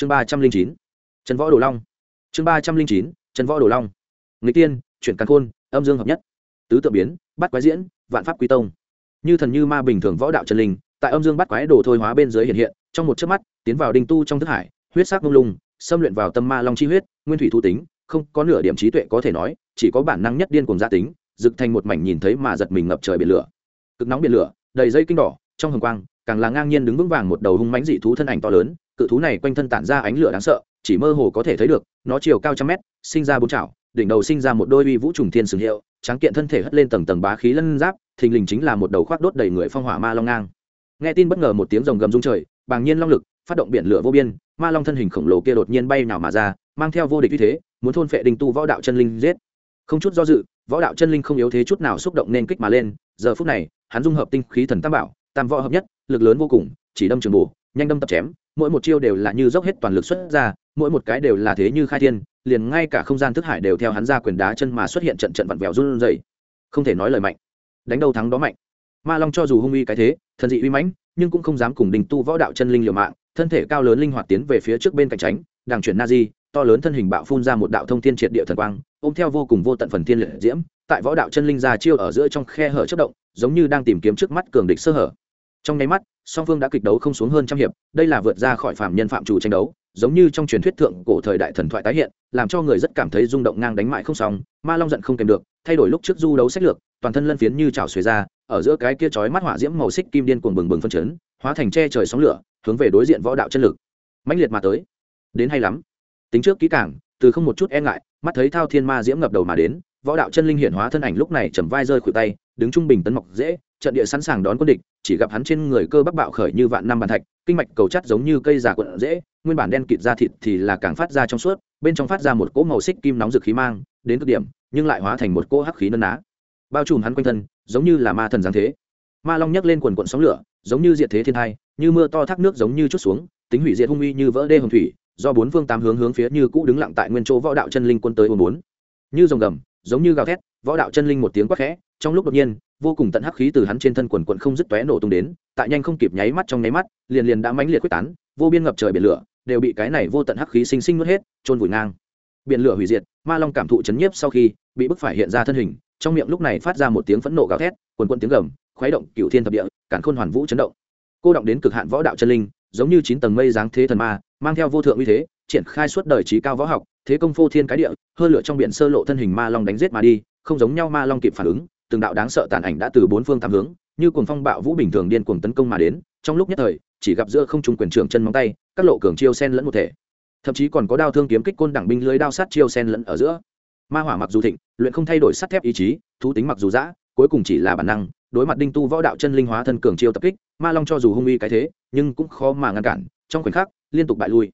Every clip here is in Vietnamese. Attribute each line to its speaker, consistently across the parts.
Speaker 1: chương ba trăm linh chín, trần võ đồ long. Chương ba trăm linh chín, trần võ đồ long. Người tiên, chuyển căn khôn, âm dương hợp nhất. Tứ tự biến, bắt quái diễn, vạn pháp quý tông. Như thần như ma bình thường võ đạo chân linh, tại âm dương bắt quái đồ thôi hóa bên dưới hiện hiện, trong một chớp mắt, tiến vào đinh tu trong thức hải, huyết sắc mông lung, xâm luyện vào tâm ma long chi huyết, nguyên thủy thu tính, không có nửa điểm trí tuệ có thể nói, chỉ có bản năng nhất điên cùng gia tính, rực thành một mảnh nhìn thấy mà giật mình ngập trời biển lửa. Cực nóng biển lửa, đầy dây kinh đỏ, trong hồng quang càng là ngang nhiên đứng vững vàng một đầu hung mãnh dị thú thân ảnh to lớn, cự thú này quanh thân tản ra ánh lửa đáng sợ, chỉ mơ hồ có thể thấy được, nó chiều cao trăm mét, sinh ra bốn chảo, đỉnh đầu sinh ra một đôi uy vũ trùng thiên sừng hiệu, tráng kiện thân thể hất lên tầng tầng bá khí lân giáp, thình lình chính là một đầu khoác đốt đầy người phong hỏa ma long ngang. Nghe tin bất ngờ một tiếng rồng gầm rung trời, bàng nhiên long lực, phát động biển lửa vô biên, ma long thân hình khổng lồ kia đột nhiên bay nào mà ra, mang theo vô địch uy thế, muốn thôn phệ đình tu võ đạo chân linh giết. Không chút do dự, võ đạo chân linh không yếu thế chút nào xúc động nên kích mà lên, giờ phút này, hắn dung hợp tinh khí thần tam bảo, tam võ hợp nhất lực lớn vô cùng, chỉ đâm trường bổ, nhanh đâm tập chém, mỗi một chiêu đều là như dốc hết toàn lực xuất ra, mỗi một cái đều là thế như khai thiên, liền ngay cả không gian thức hải đều theo hắn ra quyền đá chân mà xuất hiện trận trận vặn vẹo run rẩy. Không thể nói lời mạnh. Đánh đâu thắng đó mạnh. Ma long cho dù hung uy cái thế, thần dị uy mãnh, nhưng cũng không dám cùng đình tu võ đạo chân linh liều mạng, thân thể cao lớn linh hoạt tiến về phía trước bên cạnh tránh đàng chuyển na di, to lớn thân hình bạo phun ra một đạo thông thiên triệt địa thần quang, ôm theo vô cùng vô tận phần thiên liệt diễm, tại võ đạo chân linh ra chiêu ở giữa trong khe hở chất động, giống như đang tìm kiếm trước mắt cường địch sơ hở trong nháy mắt, song phương đã kịch đấu không xuống hơn trăm hiệp, đây là vượt ra khỏi phạm nhân phạm chủ tranh đấu, giống như trong truyền thuyết thượng cổ thời đại thần thoại tái hiện, làm cho người rất cảm thấy rung động ngang đánh mại không xong, ma long giận không kèm được, thay đổi lúc trước du đấu sách lược, toàn thân lân phiến như trào xuề ra, ở giữa cái kia chói mắt hỏa diễm màu xích kim điên cuồng bừng bừng phân chấn, hóa thành che trời sóng lửa, hướng về đối diện võ đạo chân lực. Mãnh liệt mà tới. Đến hay lắm. Tính trước kỹ càng, từ không một chút e ngại, mắt thấy thao thiên ma diễm ngập đầu mà đến, võ đạo chân linh hiển hóa thân ảnh lúc này chầm vai rơi khuỷu tay đứng trung bình tấn mọc dễ, trận địa sẵn sàng đón quân địch, chỉ gặp hắn trên người cơ bắp bạo khởi như vạn năm bàn thạch, kinh mạch cầu chắt giống như cây già quận dễ, nguyên bản đen kịt da thịt thì là càng phát ra trong suốt, bên trong phát ra một cỗ màu xích kim nóng rực khí mang, đến cực điểm, nhưng lại hóa thành một cỗ hắc khí nân ná. Bao trùm hắn quanh thân, giống như là ma thần giáng thế. Ma long nhấc lên quần quận sóng lửa, giống như diệt thế thiên thai, như mưa to thác nước giống như chút xuống, tính hủy diệt hung uy như vỡ đê hồng thủy, do bốn phương tám hướng hướng phía như cũ đứng lặng tại nguyên chỗ võ đạo chân linh quân tới bốn bốn. Như rồng gầm giống như gào thét, võ đạo chân linh một tiếng quát khẽ, trong lúc đột nhiên, vô cùng tận hắc khí từ hắn trên thân quần quần không dứt tóe nổ tung đến, tại nhanh không kịp nháy mắt trong nháy mắt, liền liền đã mãnh liệt quyết tán, vô biên ngập trời biển lửa, đều bị cái này vô tận hắc khí sinh sinh nuốt hết trôn vùi ngang. Biển lửa hủy diệt, ma long cảm thụ chấn nhiếp sau khi, bị bức phải hiện ra thân hình, trong miệng lúc này phát ra một tiếng phẫn nộ gào thét, quần quần tiếng gầm, khuấy động cựu thiên thập địa cản khôn hoàn vũ chấn động. Cô động đến cực hạn võ đạo chân linh, giống như chín tầng mây dáng thế thần ma, mang theo vô thượng uy thế, triển khai suốt đời trí cao võ học thế công phô thiên cái địa, hơn lửa trong biển sơ lộ thân hình ma long đánh giết mà đi, không giống nhau ma long kịp phản ứng, từng đạo đáng sợ tàn ảnh đã từ bốn phương tám hướng, như cuồng phong bạo vũ bình thường điên cuồng tấn công mà đến, trong lúc nhất thời, chỉ gặp giữa không trung quyền trưởng chân móng tay, các lộ cường chiêu sen lẫn một thể. Thậm chí còn có đao thương kiếm kích côn đẳng binh lưới đao sát chiêu sen lẫn ở giữa. Ma hỏa mặc dù thịnh, luyện không thay đổi sắt thép ý chí, thú tính mặc dù dã, cuối cùng chỉ là bản năng, đối mặt đinh tu võ đạo chân linh hóa thân cường chiêu tập kích, ma long cho dù hung uy cái thế, nhưng cũng khó mà ngăn cản, trong khoảnh khắc, liên tục bại lui.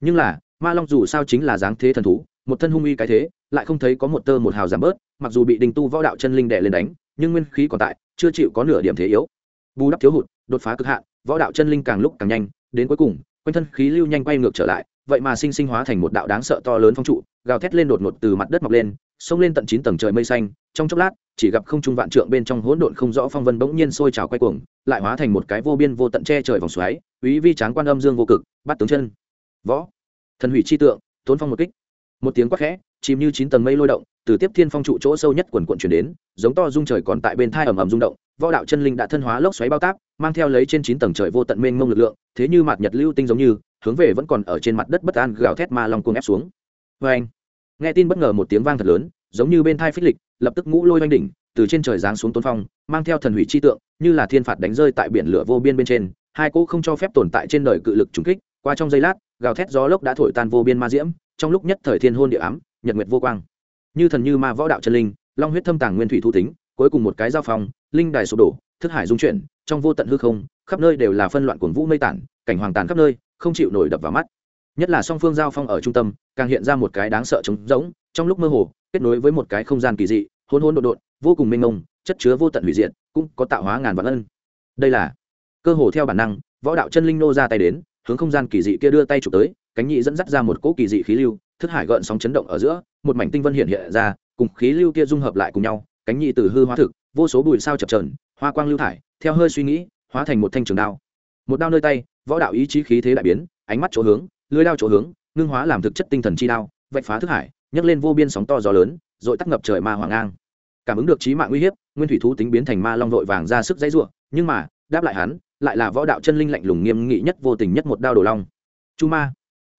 Speaker 1: Nhưng là ma long dù sao chính là dáng thế thần thú, một thân hung uy cái thế, lại không thấy có một tơ một hào giảm bớt, mặc dù bị đình tu võ đạo chân linh đè lên đánh, nhưng nguyên khí còn tại, chưa chịu có nửa điểm thế yếu. Bù đắp thiếu hụt, đột phá cực hạn, võ đạo chân linh càng lúc càng nhanh, đến cuối cùng, quanh thân khí lưu nhanh quay ngược trở lại, vậy mà sinh sinh hóa thành một đạo đáng sợ to lớn phong trụ, gào thét lên đột ngột từ mặt đất mọc lên, xông lên tận chín tầng trời mây xanh, trong chốc lát, chỉ gặp không trung vạn trượng bên trong hỗn độn không rõ phong vân bỗng nhiên sôi trào quay cuồng, lại hóa thành một cái vô biên vô tận che trời vòng xoáy úy vi tráng quan âm dương vô cực, bắt tướng chân. Võ thần hủy chi tượng, tốn phong một kích. Một tiếng quát khẽ, chìm như chín tầng mây lôi động, từ tiếp thiên phong trụ chỗ sâu nhất quần quận chuyển đến, giống to dung trời còn tại bên thai ầm ầm rung động, võ đạo chân linh đã thân hóa lốc xoáy bao táp, mang theo lấy trên chín tầng trời vô tận mênh mông lực lượng, thế như mặt nhật lưu tinh giống như, hướng về vẫn còn ở trên mặt đất bất an gào thét ma long cuồng ép xuống. Vê anh, nghe tin bất ngờ một tiếng vang thật lớn, giống như bên thai phích lịch, lập tức ngũ lôi oanh đỉnh, từ trên trời giáng xuống tôn phong, mang theo thần hủy chi tượng, như là thiên phạt đánh rơi tại biển lửa vô biên bên trên, hai cỗ không cho phép tồn tại trên đời cự lực trúng kích, qua trong giây lát gào thét gió lốc đã thổi tan vô biên ma diễm, trong lúc nhất thời thiên hôn địa ám, nhật nguyệt vô quang. Như thần như ma võ đạo chân linh, long huyết thâm tàng nguyên thủy thu tính, cuối cùng một cái giao phong, linh đài sụp đổ, thức hải dung chuyển, trong vô tận hư không, khắp nơi đều là phân loạn cuồng vũ mây tản, cảnh hoàng tàn khắp nơi, không chịu nổi đập vào mắt. Nhất là song phương giao phong ở trung tâm, càng hiện ra một cái đáng sợ trống rỗng, trong lúc mơ hồ, kết nối với một cái không gian kỳ dị hôn hôn đột đột vô cùng mênh mông, chất chứa vô tận hủy diệt, cũng có tạo hóa ngàn vạn ân. Đây là cơ hồ theo bản năng, võ đạo chân linh nô ra tay đến hướng không gian kỳ dị kia đưa tay chụp tới, cánh nhị dẫn dắt ra một cỗ kỳ dị khí lưu, thức hải gợn sóng chấn động ở giữa, một mảnh tinh vân hiện hiện ra, cùng khí lưu kia dung hợp lại cùng nhau, cánh nhị từ hư hóa thực, vô số bụi sao chập trờn hoa quang lưu thải, theo hơi suy nghĩ, hóa thành một thanh trường đao. Một đao nơi tay, võ đạo ý chí khí thế đại biến, ánh mắt chỗ hướng, lưới đao chỗ hướng, ngưng hóa làm thực chất tinh thần chi đao, vạch phá thức hải, nhấc lên vô biên sóng to gió lớn rồi tắc ngập trời ma hoàng ngang. Cảm ứng được trí mạng uy hiếp, nguyên thủy thú tính biến thành ma long vội vàng ra sức dãy ruộng nhưng mà, đáp lại hắn lại là võ đạo chân linh lạnh lùng nghiêm nghị nhất vô tình nhất một đao đồ long. Chu ma.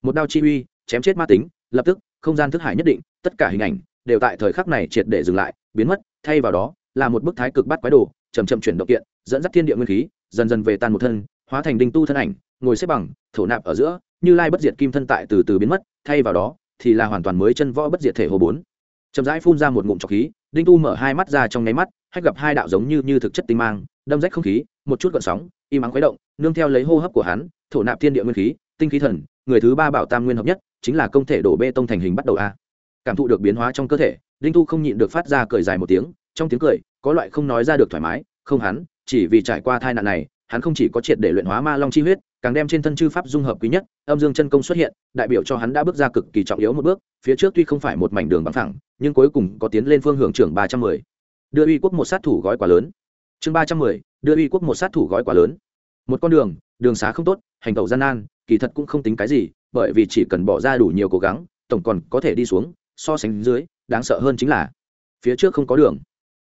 Speaker 1: Một đao chi uy, chém chết ma tính, lập tức, không gian thức hải nhất định, tất cả hình ảnh đều tại thời khắc này triệt để dừng lại, biến mất, thay vào đó, là một bức thái cực bắt quái đồ chầm chậm chuyển động kiện, dẫn dắt thiên địa nguyên khí, dần dần về tan một thân, hóa thành đinh tu thân ảnh, ngồi xếp bằng, thổ nạp ở giữa, như lai bất diệt kim thân tại từ từ biến mất, thay vào đó, thì là hoàn toàn mới chân võ bất diệt thể hồ bốn. Chậm rãi phun ra một ngụm trọc khí, đinh tu mở hai mắt ra trong nháy mắt, hách gặp hai đạo giống như như thực chất tinh mang, đâm rách không khí một chút gợn sóng, im ắng khuấy động, nương theo lấy hô hấp của hắn, thổ nạp thiên địa nguyên khí, tinh khí thần, người thứ ba bảo tam nguyên hợp nhất, chính là công thể đổ bê tông thành hình bắt đầu a. Cảm thụ được biến hóa trong cơ thể, đinh tu không nhịn được phát ra cười dài một tiếng, trong tiếng cười, có loại không nói ra được thoải mái, không hắn, chỉ vì trải qua tai nạn này, hắn không chỉ có triệt để luyện hóa ma long chi huyết, càng đem trên thân chư pháp dung hợp quý nhất, âm dương chân công xuất hiện, đại biểu cho hắn đã bước ra cực kỳ trọng yếu một bước, phía trước tuy không phải một mảnh đường bằng thẳng nhưng cuối cùng có tiến lên phương hưởng trưởng ba trăm mười. Đưa uy quốc một sát thủ gói quá lớn chương ba trăm mười, đưa uy quốc một sát thủ gói quá lớn. Một con đường đường xá không tốt, hành tẩu gian nan, kỳ thật cũng không tính cái gì, bởi vì chỉ cần bỏ ra đủ nhiều cố gắng, tổng còn có thể đi xuống, so sánh dưới, đáng sợ hơn chính là, phía trước không có đường.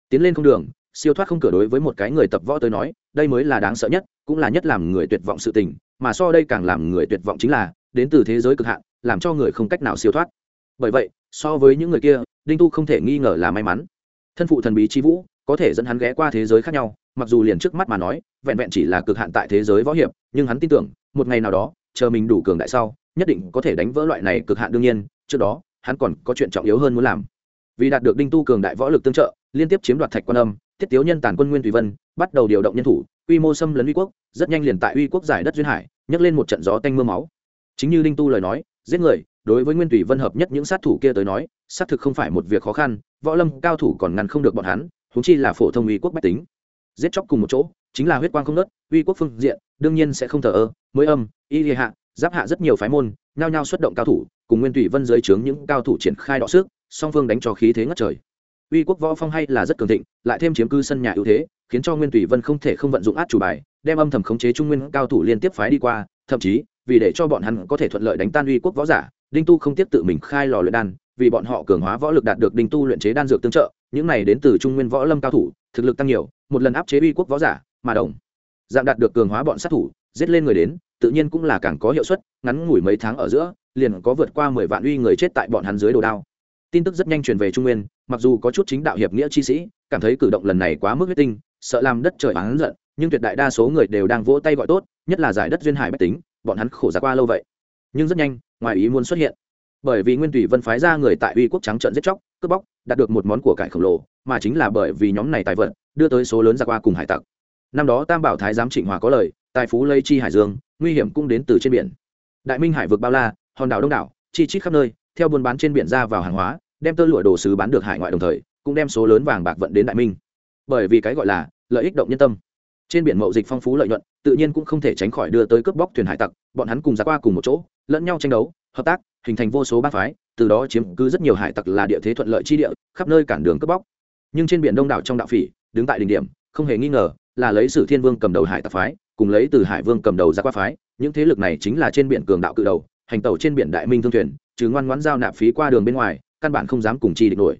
Speaker 1: Tiến lên không đường, siêu thoát không cửa đối với một cái người tập võ tới nói, đây mới là đáng sợ nhất, cũng là nhất làm người tuyệt vọng sự tình, mà so đây càng làm người tuyệt vọng chính là, đến từ thế giới cực hạn, làm cho người không cách nào siêu thoát. Bởi vậy, so với những người kia, đinh tu không thể nghi ngờ là may mắn. Thân phụ thần bí chi vũ có thể dẫn hắn ghé qua thế giới khác nhau, mặc dù liền trước mắt mà nói, vẹn vẹn chỉ là cực hạn tại thế giới võ hiệp, nhưng hắn tin tưởng, một ngày nào đó, chờ mình đủ cường đại sau, nhất định có thể đánh vỡ loại này cực hạn đương nhiên, trước đó, hắn còn có chuyện trọng yếu hơn muốn làm. Vì đạt được đinh tu cường đại võ lực tương trợ, liên tiếp chiếm đoạt thạch quan âm thiết tiếu nhân tàn quân nguyên thủy vân, bắt đầu điều động nhân thủ, quy mô xâm lấn uy quốc, rất nhanh liền tại uy quốc giải đất duyên hải, nhấc lên một trận gió tanh mưa máu. Chính như đinh tu lời nói, giết người, đối với nguyên thủy vân hợp nhất những sát thủ kia tới nói, xác thực không phải một việc khó khăn, võ lâm cao thủ còn ngăn không được bọn hắn húng chi là phổ thông uy quốc bách tính. Giết chóc cùng một chỗ, chính là huyết quang không nớt uy quốc phương diện, đương nhiên sẽ không thờ ơ, mới âm, y hạ, giáp hạ rất nhiều phái môn, nhao nhao xuất động cao thủ, cùng nguyên thủy vân dưới trướng những cao thủ triển khai đọ sức, song phương đánh cho khí thế ngất trời. Uy quốc võ phong hay là rất cường thịnh, lại thêm chiếm cư sân nhà ưu thế, khiến cho nguyên thủy vân không thể không vận dụng át chủ bài, đem âm thầm khống chế trung nguyên cao thủ liên tiếp phái đi qua, thậm chí, vì để cho bọn hắn có thể thuận lợi đánh tan uy quốc võ giả, đinh tu không tiếp tự mình khai lò luyện đan vì bọn họ cường hóa võ lực đạt được đinh tu luyện chế đan dược tương trợ, những này đến từ trung nguyên võ lâm cao thủ, thực lực tăng nhiều, một lần áp chế uy quốc võ giả, mà đồng dạng đạt được cường hóa bọn sát thủ, giết lên người đến, tự nhiên cũng là càng có hiệu suất, ngắn ngủi mấy tháng ở giữa, liền có vượt qua mười vạn uy người chết tại bọn hắn dưới đồ đao. Tin tức rất nhanh truyền về trung nguyên, mặc dù có chút chính đạo hiệp nghĩa chi sĩ, cảm thấy cử động lần này quá mức huyết tinh, sợ làm đất trời bán giận, nhưng tuyệt đại đa số người đều đang vỗ tay gọi tốt, nhất là giải đất duyên hải bách tính, bọn hắn khổ giá qua lâu vậy. Nhưng rất nhanh, ngoài ý muốn xuất hiện bởi vì nguyên tùy vân phái ra người tại uy quốc trắng trận giết chóc, cướp bóc, đạt được một món của cải khổng lồ, mà chính là bởi vì nhóm này tài vận, đưa tới số lớn ra qua cùng hải tặc. Năm đó tam bảo thái giám trịnh hòa có lời, tài phú lây chi hải dương, nguy hiểm cũng đến từ trên biển. Đại minh hải vực bao la, hòn đảo đông đảo, chi chít khắp nơi, theo buôn bán trên biển ra vào hàng hóa, đem tơ lụa đồ sứ bán được hải ngoại đồng thời, cũng đem số lớn vàng bạc vận đến đại minh. Bởi vì cái gọi là lợi ích động nhân tâm. Trên biển mậu dịch phong phú lợi nhuận, tự nhiên cũng không thể tránh khỏi đưa tới cướp bóc thuyền hải tặc, bọn hắn cùng ra qua cùng một chỗ, lẫn nhau tranh đấu, hợp tác hình thành vô số bát phái, từ đó chiếm cứ rất nhiều hải tặc là địa thế thuận lợi chi địa, khắp nơi cản đường cướp bóc. Nhưng trên biển đông đảo trong đạo phỉ, đứng tại đỉnh điểm, không hề nghi ngờ là lấy sử thiên vương cầm đầu hải tặc phái, cùng lấy từ hải vương cầm đầu ra qua phái, những thế lực này chính là trên biển cường đạo cự đầu, hành tẩu trên biển đại minh thương thuyền chứ ngoan ngoãn giao nạp phí qua đường bên ngoài, căn bản không dám cùng chi địch nổi.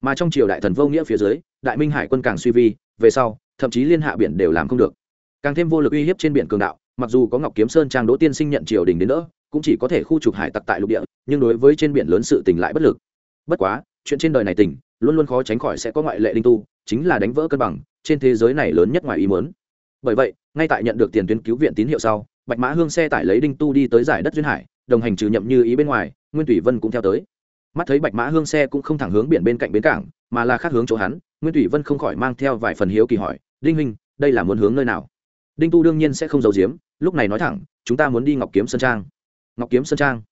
Speaker 1: Mà trong triều đại thần vô nghĩa phía dưới, đại minh hải quân càng suy vi, về sau, thậm chí liên hạ biển đều làm không được. Càng thêm vô lực uy hiếp trên biển cường đạo, mặc dù có ngọc kiếm sơn trang đỗ tiên sinh nhận triều đình đến nữa cũng chỉ có thể khu trục hải tặc tại lục địa, nhưng đối với trên biển lớn sự tình lại bất lực. Bất quá, chuyện trên đời này tình, luôn luôn khó tránh khỏi sẽ có ngoại lệ đinh tu, chính là đánh vỡ cân bằng, trên thế giới này lớn nhất ngoài ý muốn. Bởi vậy, ngay tại nhận được tiền tuyến cứu viện tín hiệu sau, bạch mã hương xe tải lấy đinh tu đi tới giải đất duyên hải, đồng hành trừ nhậm như ý bên ngoài, nguyên thủy vân cũng theo tới. Mắt thấy bạch mã hương xe cũng không thẳng hướng biển bên cạnh bến cảng, mà là khác hướng chỗ hắn, nguyên thủy vân không khỏi mang theo vài phần hiếu kỳ hỏi, đinh huynh, đây là muốn hướng nơi nào? Đinh tu đương nhiên sẽ không giấu giếm, lúc này nói thẳng, chúng ta muốn đi ngọc kiếm sơn trang ngọc kiếm sơn trang.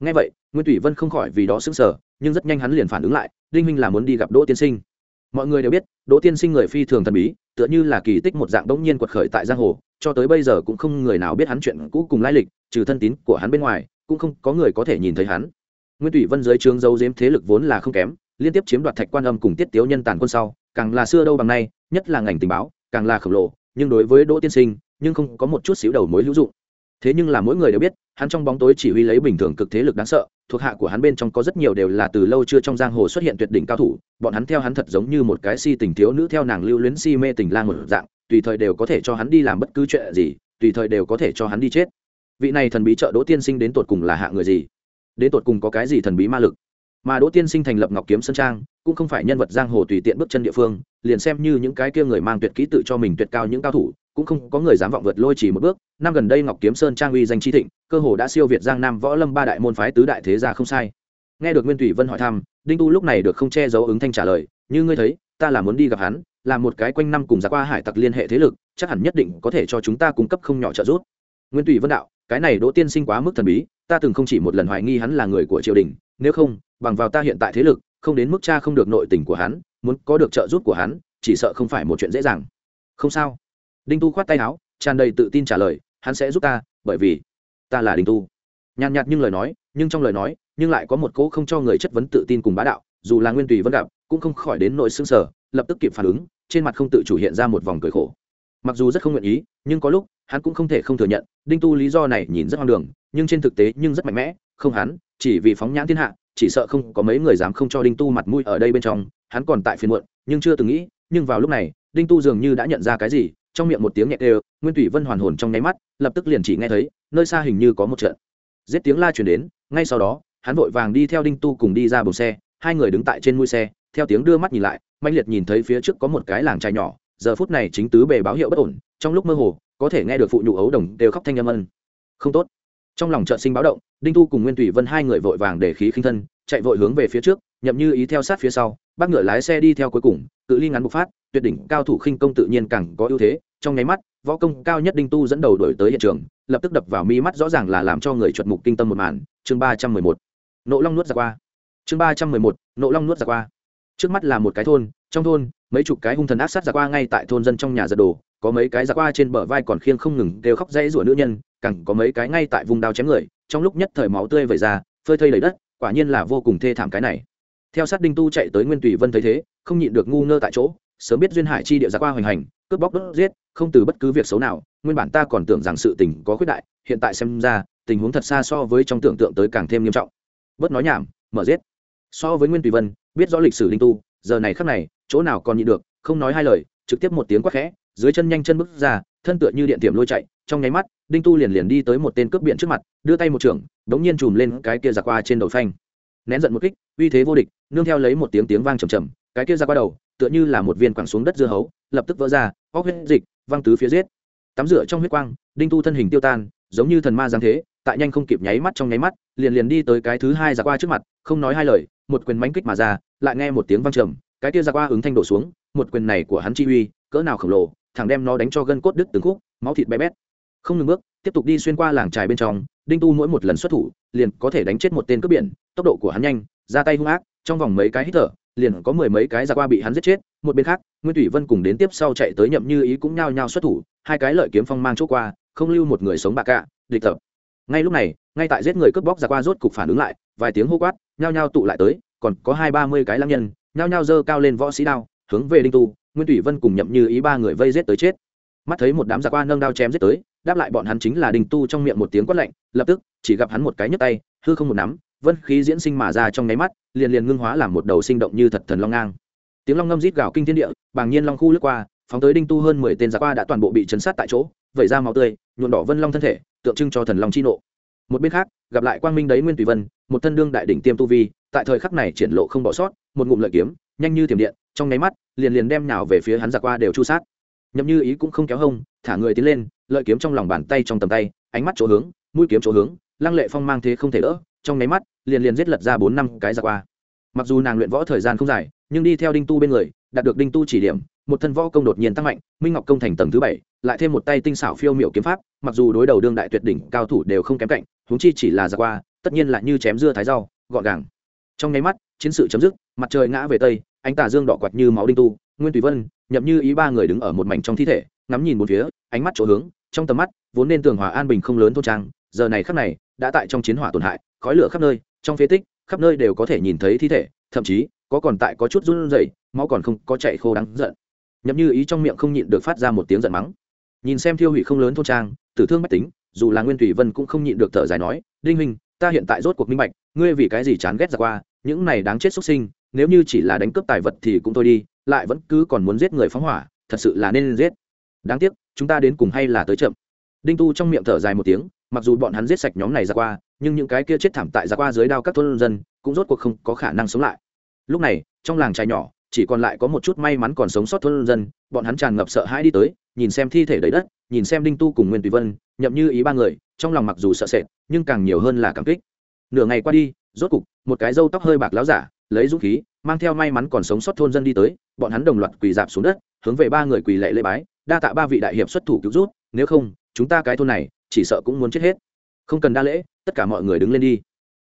Speaker 1: Ngay vậy, nguyên thủy vân không khỏi vì đó xứng sở nhưng rất nhanh hắn liền phản ứng lại, đinh Minh là muốn đi gặp đỗ tiên sinh. Mọi người đều biết, đỗ tiên sinh người phi thường thần bí, tựa như là kỳ tích một dạng bỗng nhiên quật khởi tại giang hồ, cho tới bây giờ cũng không người nào biết hắn chuyện cũ cùng lai lịch, trừ thân tín của hắn bên ngoài, cũng không có người có thể nhìn thấy hắn. Nguyên thủy vân dưới trướng dấu dếm thế lực vốn là không kém, liên tiếp chiếm đoạt thạch quan âm cùng tiết tiếu nhân tàn quân sau, càng là xưa đâu bằng nay, nhất là ngành tình báo, càng là khổng lồ, nhưng đối với đỗ tiên sinh, nhưng không có một chút xíu đầu mối hữu dụng thế nhưng là mỗi người đều biết, hắn trong bóng tối chỉ huy lấy bình thường cực thế lực đáng sợ, thuộc hạ của hắn bên trong có rất nhiều đều là từ lâu chưa trong giang hồ xuất hiện tuyệt đỉnh cao thủ, bọn hắn theo hắn thật giống như một cái si tình thiếu nữ theo nàng lưu luyến si mê tình lang một dạng, tùy thời đều có thể cho hắn đi làm bất cứ chuyện gì, tùy thời đều có thể cho hắn đi chết. Vị này thần bí trợ đỗ tiên sinh đến tột cùng là hạ người gì? Đến tột cùng có cái gì thần bí ma lực? Mà đỗ tiên sinh thành lập ngọc kiếm sơn trang, cũng không phải nhân vật giang hồ tùy tiện bước chân địa phương liền xem như những cái kia người mang tuyệt kỹ tự cho mình tuyệt cao những cao thủ, cũng không có người dám vọng vượt lôi chỉ một bước. Năm gần đây ngọc kiếm sơn trang uy danh chi thịnh, cơ hồ đã siêu việt giang nam võ lâm ba đại môn phái tứ đại thế gia không sai. Nghe được nguyên thủy vân hỏi thăm, đinh tu lúc này được không che giấu ứng thanh trả lời, như ngươi thấy, ta là muốn đi gặp hắn, làm một cái quanh năm cùng giá qua hải tặc liên hệ thế lực, chắc hẳn nhất định có thể cho chúng ta cung cấp không nhỏ trợ giúp. Nguyên thủy vân đạo, cái này đỗ tiên sinh quá mức thần bí, ta từng không chỉ một lần hoài nghi hắn là người của triều đình, nếu không, bằng vào ta hiện tại thế lực, không đến mức cha không được nội tình của hắn muốn có được trợ giúp của hắn, chỉ sợ không phải một chuyện dễ dàng. Không sao. Đinh tu khoát tay áo, tràn đầy tự tin trả lời, hắn sẽ giúp ta, bởi vì ta là đinh tu. Nhàn nhạt nhưng lời nói, nhưng trong lời nói, nhưng lại có một cỗ không cho người chất vấn tự tin cùng bá đạo, dù là nguyên tùy vẫn gặp, cũng không khỏi đến nội xương sở lập tức kịp phản ứng, trên mặt không tự chủ hiện ra một vòng cười khổ. Mặc dù rất không nguyện ý, nhưng có lúc, hắn cũng không thể không thừa nhận, đinh tu lý do này nhìn rất hoang đường, nhưng trên thực tế nhưng rất mạnh mẽ, không hắn, chỉ vì phóng nhãn thiên hạ, chỉ sợ không có mấy người dám không cho đinh tu mặt mũi ở đây bên trong hắn còn tại phiền muộn, nhưng chưa từng nghĩ, nhưng vào lúc này, đinh tu dường như đã nhận ra cái gì, trong miệng một tiếng nhẹ đều, nguyên thủy vân hoàn hồn trong nháy mắt, lập tức liền chỉ nghe thấy, nơi xa hình như có một trận. Giết tiếng la chuyển đến, ngay sau đó, hắn vội vàng đi theo đinh tu cùng đi ra bồng xe, hai người đứng tại trên mũi xe, theo tiếng đưa mắt nhìn lại mạnh liệt nhìn thấy phía trước có một cái làng trai nhỏ, giờ phút này chính tứ bề báo hiệu bất ổn, trong lúc mơ hồ, có thể nghe được phụ nhụ ấu đồng đều khóc thanh âm ân. Không tốt. Trong lòng trợ sinh báo động, đinh tu cùng nguyên thủy vân hai người vội vàng để khí khinh thân, chạy vội hướng về phía trước, nhậm như ý theo sát phía sau bác ngựa lái xe đi theo cuối cùng, cự ly ngắn bộc phát, tuyệt đỉnh cao thủ khinh công tự nhiên càng có ưu thế, trong nháy mắt, võ công cao nhất đinh tu dẫn đầu đổi tới hiện trường, lập tức đập vào mi mắt rõ ràng là làm cho người chuột mục kinh tâm một màn. Chương ba trăm mười một. Nộ long nuốt ra qua. Chương ba trăm mười một. Nộ long nuốt ra qua. Trước mắt là một cái thôn, trong thôn, mấy chục cái hung thần ác sát ra qua ngay tại thôn dân trong nhà giật đồ, có mấy cái ra qua trên bờ vai còn khiêng không ngừng đều khóc dãy rủa nữ nhân, càng có mấy cái ngay tại vùng đao chém người, trong lúc nhất thời máu tươi vẩy ra, phơi thây đầy đất, quả nhiên là vô cùng thê thảm cái này theo sát đinh tu chạy tới nguyên tùy vân thấy thế, không nhịn được ngu ngơ tại chỗ, sớm biết duyên hải chi địa ra qua hoành hành, cướp bóc đốt giết, không từ bất cứ việc xấu nào, nguyên bản ta còn tưởng rằng sự tình có khuyết đại, hiện tại xem ra, tình huống thật xa so với trong tưởng tượng tới càng thêm nghiêm trọng. Bớt nói nhảm, mở giết. So với nguyên tùy vân, biết rõ lịch sử đinh tu, giờ này khắc này, chỗ nào còn nhịn được, không nói hai lời, trực tiếp một tiếng quát khẽ, dưới chân nhanh chân bước ra, thân tựa như điện tiềm lôi chạy, trong nháy mắt, đinh tu liền liền đi tới một tên cướp biển trước mặt, đưa tay một trưởng, đống nhiên chùm lên cái kia giặc qua trên đầu phanh nén giận một kích, uy thế vô địch, nương theo lấy một tiếng tiếng vang trầm trầm, cái kia ra qua đầu, tựa như là một viên quẳng xuống đất dưa hấu, lập tức vỡ ra óc huyết dịch, văng tứ phía giết. Tắm rửa trong huyết quang, đinh tu thân hình tiêu tan, giống như thần ma giáng thế, tại nhanh không kịp nháy mắt trong nháy mắt, liền liền đi tới cái thứ hai ra qua trước mặt, không nói hai lời, một quyền mánh kích mà ra, lại nghe một tiếng vang trầm, cái kia ra qua ứng thanh đổ xuống, một quyền này của hắn chi uy, cỡ nào khổng lồ thằng đem nó đánh cho gân cốt đứt từng khúc, máu thịt bé bét. Không ngừng bước, tiếp tục đi xuyên qua làng trài bên trong, đinh tu mỗi một lần xuất thủ, liền có thể đánh chết một tên cướp biển tốc độ của hắn nhanh, ra tay hung ác, trong vòng mấy cái hít thở, liền có mười mấy cái ra qua bị hắn giết chết, một bên khác, nguyên thủy vân cùng đến tiếp sau chạy tới nhậm như ý cũng nhao nhao xuất thủ, hai cái lợi kiếm phong mang chỗ qua, không lưu một người sống bạc cả địch tập. Ngay lúc này, ngay tại giết người cướp bóc ra qua rốt cục phản ứng lại, vài tiếng hô quát, nhao nhao tụ lại tới, còn có hai ba mươi cái lăng nhân, nhao nhao dơ cao lên võ sĩ đao, hướng về đinh tu, nguyên thủy vân cùng nhậm như ý ba người vây giết tới chết. Mắt thấy một đám giặc qua nâng đao chém giết tới, đáp lại bọn hắn chính là đinh tu trong miệng một tiếng quát lạnh, lập tức, chỉ gặp hắn một cái nhấc tay, hư không một nắm vân khí diễn sinh mà ra trong nháy mắt, liền liền ngưng hóa làm một đầu sinh động như thật thần long ngang. Tiếng long ngâm rít gào kinh thiên địa, bàng nhiên long khu lướt qua, phóng tới đinh tu hơn mười tên giặc qua đã toàn bộ bị chấn sát tại chỗ, vẩy ra máu tươi nhuộn đỏ vân long thân thể, tượng trưng cho thần long chi nộ. Một bên khác, gặp lại quang minh đấy nguyên tùy vân, một thân đương đại đỉnh tiêm tu vi, tại thời khắc này triển lộ không bỏ sót, một ngụm lợi kiếm, nhanh như thiểm điện, trong nháy mắt, liền liền đem nào về phía hắn giặc qua đều chu sát. Nhậm như ý cũng không kéo hông, thả người tiến lên, lợi kiếm trong lòng bàn tay trong tầm tay, ánh mắt chỗ hướng, mũi kiếm chỗ hướng, lăng lệ phong mang thế không thể đỡ trong nháy mắt, liền liền giết lật ra bốn năm cái giặc qua. Mặc dù nàng luyện võ thời gian không dài, nhưng đi theo đinh tu bên người, đạt được đinh tu chỉ điểm, một thân võ công đột nhiên tăng mạnh, minh ngọc công thành tầng thứ bảy, lại thêm một tay tinh xảo phiêu miệu kiếm pháp, mặc dù đối đầu đương đại tuyệt đỉnh cao thủ đều không kém cạnh, huống chi chỉ là giặc qua, tất nhiên là như chém dưa thái rau, gọn gàng. Trong nháy mắt, chiến sự chấm dứt, mặt trời ngã về tây, ánh tà dương đỏ quạt như máu đinh tu, nguyên tùy vân, nhậm như ý ba người đứng ở một mảnh trong thi thể, ngắm nhìn một phía, ánh mắt chỗ hướng, trong tầm mắt, vốn nên tường hòa an bình không lớn thôn trang, giờ này khắc này đã tại trong chiến hỏa tổn hại, khói lửa khắp nơi, trong phế tích, khắp nơi đều có thể nhìn thấy thi thể, thậm chí, có còn tại có chút run rẩy, máu còn không có chạy khô đáng giận. Nhậm như ý trong miệng không nhịn được phát ra một tiếng giận mắng. Nhìn xem thiêu hủy không lớn thôn trang, tử thương mách tính, dù là nguyên thủy vân cũng không nhịn được thở dài nói, đinh huynh, ta hiện tại rốt cuộc minh bạch, ngươi vì cái gì chán ghét ra qua, những này đáng chết xuất sinh, nếu như chỉ là đánh cướp tài vật thì cũng thôi đi, lại vẫn cứ còn muốn giết người phóng hỏa, thật sự là nên giết. Đáng tiếc, chúng ta đến cùng hay là tới chậm. Đinh tu trong miệng thở dài một tiếng mặc dù bọn hắn giết sạch nhóm này ra qua, nhưng những cái kia chết thảm tại ra qua dưới đao các thôn dân cũng rốt cuộc không có khả năng sống lại. Lúc này, trong làng trai nhỏ, chỉ còn lại có một chút may mắn còn sống sót thôn dân, bọn hắn tràn ngập sợ hãi đi tới, nhìn xem thi thể đầy đất, nhìn xem đinh tu cùng nguyên tùy vân, nhậm như ý ba người, trong lòng mặc dù sợ sệt, nhưng càng nhiều hơn là cảm kích. Nửa ngày qua đi, rốt cục, một cái râu tóc hơi bạc láo giả, lấy dũng khí, mang theo may mắn còn sống sót thôn dân đi tới, bọn hắn đồng loạt quỳ dạp xuống đất, hướng về ba người quỳ lệ lễ bái, đa tạ ba vị đại hiệp xuất thủ cứu rút nếu không, chúng ta cái thôn này chỉ sợ cũng muốn chết hết. Không cần đa lễ, tất cả mọi người đứng lên đi.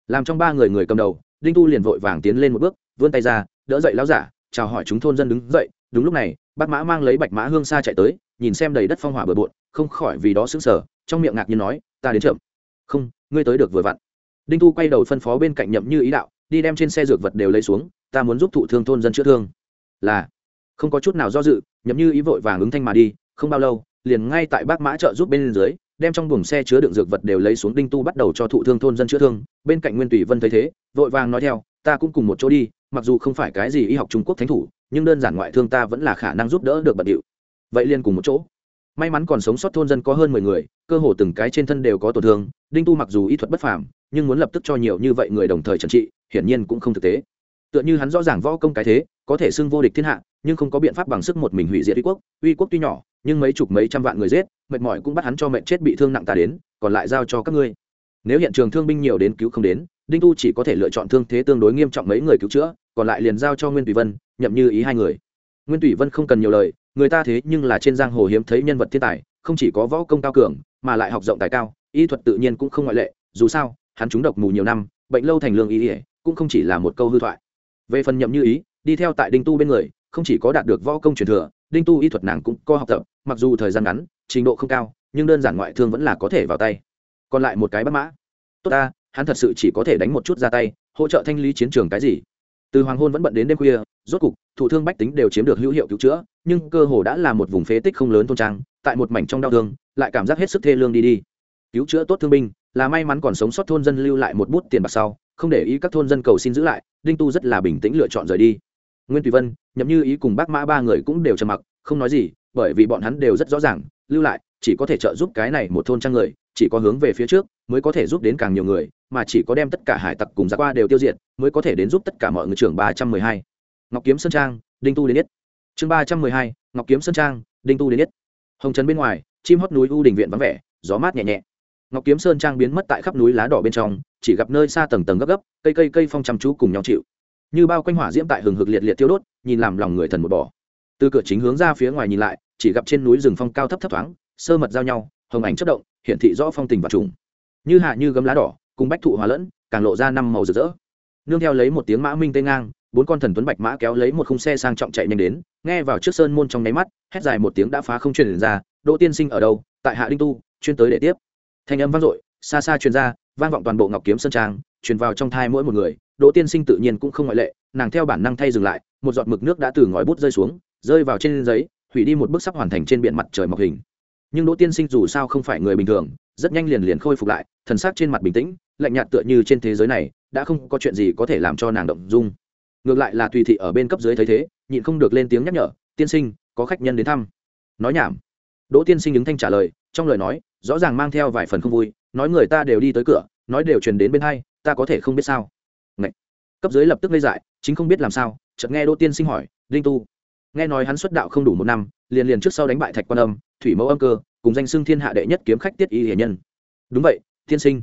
Speaker 1: Làm trong ba người người cầm đầu, đinh tu liền vội vàng tiến lên một bước, vươn tay ra, đỡ dậy lão giả, chào hỏi chúng thôn dân đứng dậy. Đúng lúc này, bác mã mang lấy bạch mã hương xa chạy tới, nhìn xem đầy đất phong hỏa bừa bộn, không khỏi vì đó sững sờ, trong miệng ngạc nhiên nói, ta đến chậm. Không, ngươi tới được vừa vặn. Đinh tu quay đầu phân phó bên cạnh nhậm như ý đạo, đi đem trên xe dược vật đều lấy xuống, ta muốn giúp thụ thương thôn dân chữa thương. Là, không có chút nào do dự, nhậm như ý vội vàng ứng thanh mà đi, không bao lâu, liền ngay tại bác mã trợ giúp bên dưới đem trong buồng xe chứa đựng dược vật đều lấy xuống đinh tu bắt đầu cho thụ thương thôn dân chữa thương. Bên cạnh nguyên tùy vân thấy thế, vội vàng nói theo, ta cũng cùng một chỗ đi, mặc dù không phải cái gì y học trung quốc thánh thủ, nhưng đơn giản ngoại thương ta vẫn là khả năng giúp đỡ được bận điệu. Vậy liền cùng một chỗ. May mắn còn sống sót thôn dân có hơn mười người, cơ hồ từng cái trên thân đều có tổn thương. Đinh tu mặc dù y thuật bất phàm, nhưng muốn lập tức cho nhiều như vậy người đồng thời trần trị, hiển nhiên cũng không thực tế. Tựa như hắn rõ ràng võ công cái thế, có thể xưng vô địch thiên hạ, nhưng không có biện pháp bằng sức một mình hủy diệt uy quốc. Uy quốc tuy nhỏ nhưng mấy chục mấy trăm vạn người giết, mệt mỏi cũng bắt hắn cho mệnh chết bị thương nặng ta đến, còn lại giao cho các ngươi. Nếu hiện trường thương binh nhiều đến cứu không đến, đinh tu chỉ có thể lựa chọn thương thế tương đối nghiêm trọng mấy người cứu chữa, còn lại liền giao cho nguyên tùy vân, nhậm như ý hai người. Nguyên tùy vân không cần nhiều lời, người ta thế nhưng là trên giang hồ hiếm thấy nhân vật thiên tài, không chỉ có võ công cao cường, mà lại học rộng tài cao, y thuật tự nhiên cũng không ngoại lệ, dù sao, hắn trúng độc mù nhiều năm, bệnh lâu thành lương y ỉa cũng không chỉ là một câu hư thoại. Về phần nhậm như ý, đi theo tại đinh tu bên người không chỉ có đạt được võ công truyền thừa, đinh tu y thuật nàng cũng có học tập, mặc dù thời gian ngắn, trình độ không cao, nhưng đơn giản ngoại thương vẫn là có thể vào tay. Còn lại một cái bắt mã. Tốt ta, hắn thật sự chỉ có thể đánh một chút ra tay, hỗ trợ thanh lý chiến trường cái gì. Từ hoàng hôn vẫn bận đến đêm khuya, rốt cục, thủ thương bách tính đều chiếm được hữu hiệu cứu chữa, nhưng cơ hồ đã là một vùng phế tích không lớn thôn trang, tại một mảnh trong đau thương, lại cảm giác hết sức thê lương đi đi. Cứu chữa tốt thương binh, là may mắn còn sống sót thôn dân lưu lại một bút tiền bạc sau, không để ý các thôn dân cầu xin giữ lại, đinh tu rất là bình tĩnh lựa chọn rời đi nguyên tùy vân, nhậm như ý cùng bác mã ba người cũng đều trầm mặc, không nói gì, bởi vì bọn hắn đều rất rõ ràng, lưu lại, chỉ có thể trợ giúp cái này một thôn trang người, chỉ có hướng về phía trước mới có thể giúp đến càng nhiều người, mà chỉ có đem tất cả hải tặc cùng ra qua đều tiêu diệt mới có thể đến giúp tất cả mọi người. Trưởng ba trăm mười hai, ngọc kiếm sơn trang, đinh tu đến nhất. Chương ba trăm mười hai, ngọc kiếm sơn trang, đinh tu đến nhất. Hồng trấn bên ngoài, chim hót núi u đình viện vắng vẻ, gió mát nhẹ nhẹ. Ngọc kiếm sơn trang biến mất tại khắp núi lá đỏ bên trong, chỉ gặp nơi xa tầng tầng gấp gấp, cây cây cây phong chăm chú cùng nhau chịu như bao quanh hỏa diễm tại hừng hực liệt liệt tiêu đốt, nhìn làm lòng người thần một bỏ. Từ cửa chính hướng ra phía ngoài nhìn lại, chỉ gặp trên núi rừng phong cao thấp thấp thoáng, sơ mật giao nhau, hồng ảnh chất động hiện thị rõ phong tình và trùng. Như hạ như gấm lá đỏ, cùng bách thụ hòa lẫn, càng lộ ra năm màu rực rỡ. Nương theo lấy một tiếng mã minh tê ngang, bốn con thần tuấn bạch mã kéo lấy một khung xe sang trọng chạy nhanh đến, nghe vào trước sơn môn trong nháy mắt, hét dài một tiếng đã phá không truyền ra, đỗ tiên sinh ở đâu? Tại hạ đinh tu, chuyên tới để tiếp. Thanh âm vang dội, xa xa truyền ra, vang vọng toàn bộ ngọc kiếm sơn trang truyền vào trong thai mỗi một người, đỗ tiên sinh tự nhiên cũng không ngoại lệ, nàng theo bản năng thay dừng lại, một giọt mực nước đã từ ngòi bút rơi xuống, rơi vào trên giấy, hủy đi một bức sắp hoàn thành trên biển mặt trời mọc hình. Nhưng đỗ tiên sinh dù sao không phải người bình thường, rất nhanh liền liền khôi phục lại, thần sắc trên mặt bình tĩnh, lạnh nhạt tựa như trên thế giới này, đã không có chuyện gì có thể làm cho nàng động dung. Ngược lại là tùy thị ở bên cấp dưới thấy thế, nhịn không được lên tiếng nhắc nhở, tiên sinh, có khách nhân đến thăm. Nói nhảm. Đỗ tiên sinh đứng thanh trả lời, trong lời nói, rõ ràng mang theo vài phần không vui, nói người ta đều đi tới cửa, nói đều truyền đến bên hai ta có thể không biết sao? Ngậy. cấp dưới lập tức ngây dại, chính không biết làm sao, chợt nghe đỗ tiên sinh hỏi, linh tu. Nghe nói hắn xuất đạo không đủ một năm, liền liền trước sau đánh bại thạch quan âm, thủy mẫu âm cơ, cùng danh xưng thiên hạ đệ nhất kiếm khách tiết y hiển nhân. Đúng vậy, tiên sinh.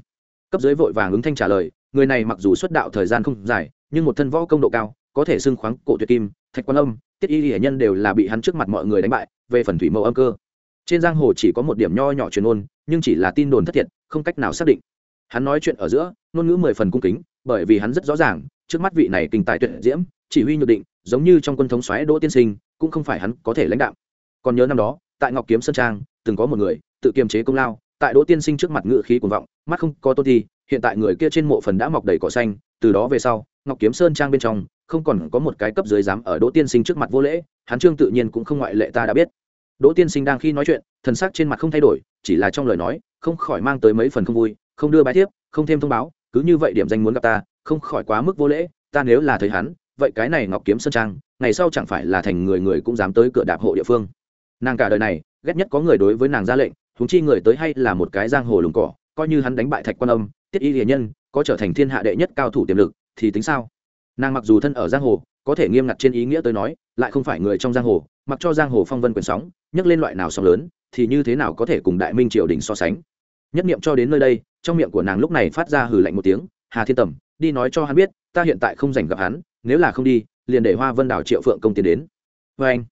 Speaker 1: Cấp dưới vội vàng ứng thanh trả lời, người này mặc dù xuất đạo thời gian không dài, nhưng một thân võ công độ cao, có thể xưng khoáng cổ tuyệt kim, thạch quan âm, tiết y hiển nhân đều là bị hắn trước mặt mọi người đánh bại, về phần thủy mẫu âm cơ. Trên giang hồ chỉ có một điểm nho nhỏ truyền ôn nhưng chỉ là tin đồn thất thiệt, không cách nào xác định hắn nói chuyện ở giữa, ngôn ngữ mười phần cung kính, bởi vì hắn rất rõ ràng, trước mắt vị này kinh tài tuyệt diễm, chỉ huy nhược định, giống như trong quân thống xoáy đỗ tiên sinh, cũng không phải hắn có thể lãnh đạo. Còn nhớ năm đó, tại ngọc kiếm sơn trang, từng có một người, tự kiềm chế công lao, tại đỗ tiên sinh trước mặt ngự khí cuồng vọng, mắt không có tôn thi, hiện tại người kia trên mộ phần đã mọc đầy cỏ xanh, từ đó về sau, ngọc kiếm sơn trang bên trong, không còn có một cái cấp dưới dám ở đỗ tiên sinh trước mặt vô lễ, hắn trương tự nhiên cũng không ngoại lệ ta đã biết. Đỗ tiên sinh đang khi nói chuyện, thần sắc trên mặt không thay đổi, chỉ là trong lời nói, không khỏi mang tới mấy phần không vui không đưa bài thiếp, không thêm thông báo, cứ như vậy điểm danh muốn gặp ta, không khỏi quá mức vô lễ, ta nếu là thấy hắn, vậy cái này ngọc kiếm sơn trang, ngày sau chẳng phải là thành người người cũng dám tới cửa đạp hộ địa phương. Nàng cả đời này, ghét nhất có người đối với nàng ra lệnh thúng chi người tới hay là một cái giang hồ lùng cỏ, coi như hắn đánh bại thạch quan âm, tiết y hiền nhân, có trở thành thiên hạ đệ nhất cao thủ tiềm lực, thì tính sao? Nàng mặc dù thân ở giang hồ, có thể nghiêm ngặt trên ý nghĩa tới nói, lại không phải người trong giang hồ, mặc cho giang hồ phong vân quyền sóng, nhấc lên loại nào sóng lớn, thì như thế nào có thể cùng đại minh triều đình so sánh? Nhất niệm cho đến nơi đây trong miệng của nàng lúc này phát ra hừ lạnh một tiếng, hà thiên tầm, đi nói cho hắn biết, ta hiện tại không dành gặp hắn, nếu là không đi, liền để hoa vân đảo triệu phượng công tiến đến. Vê anh,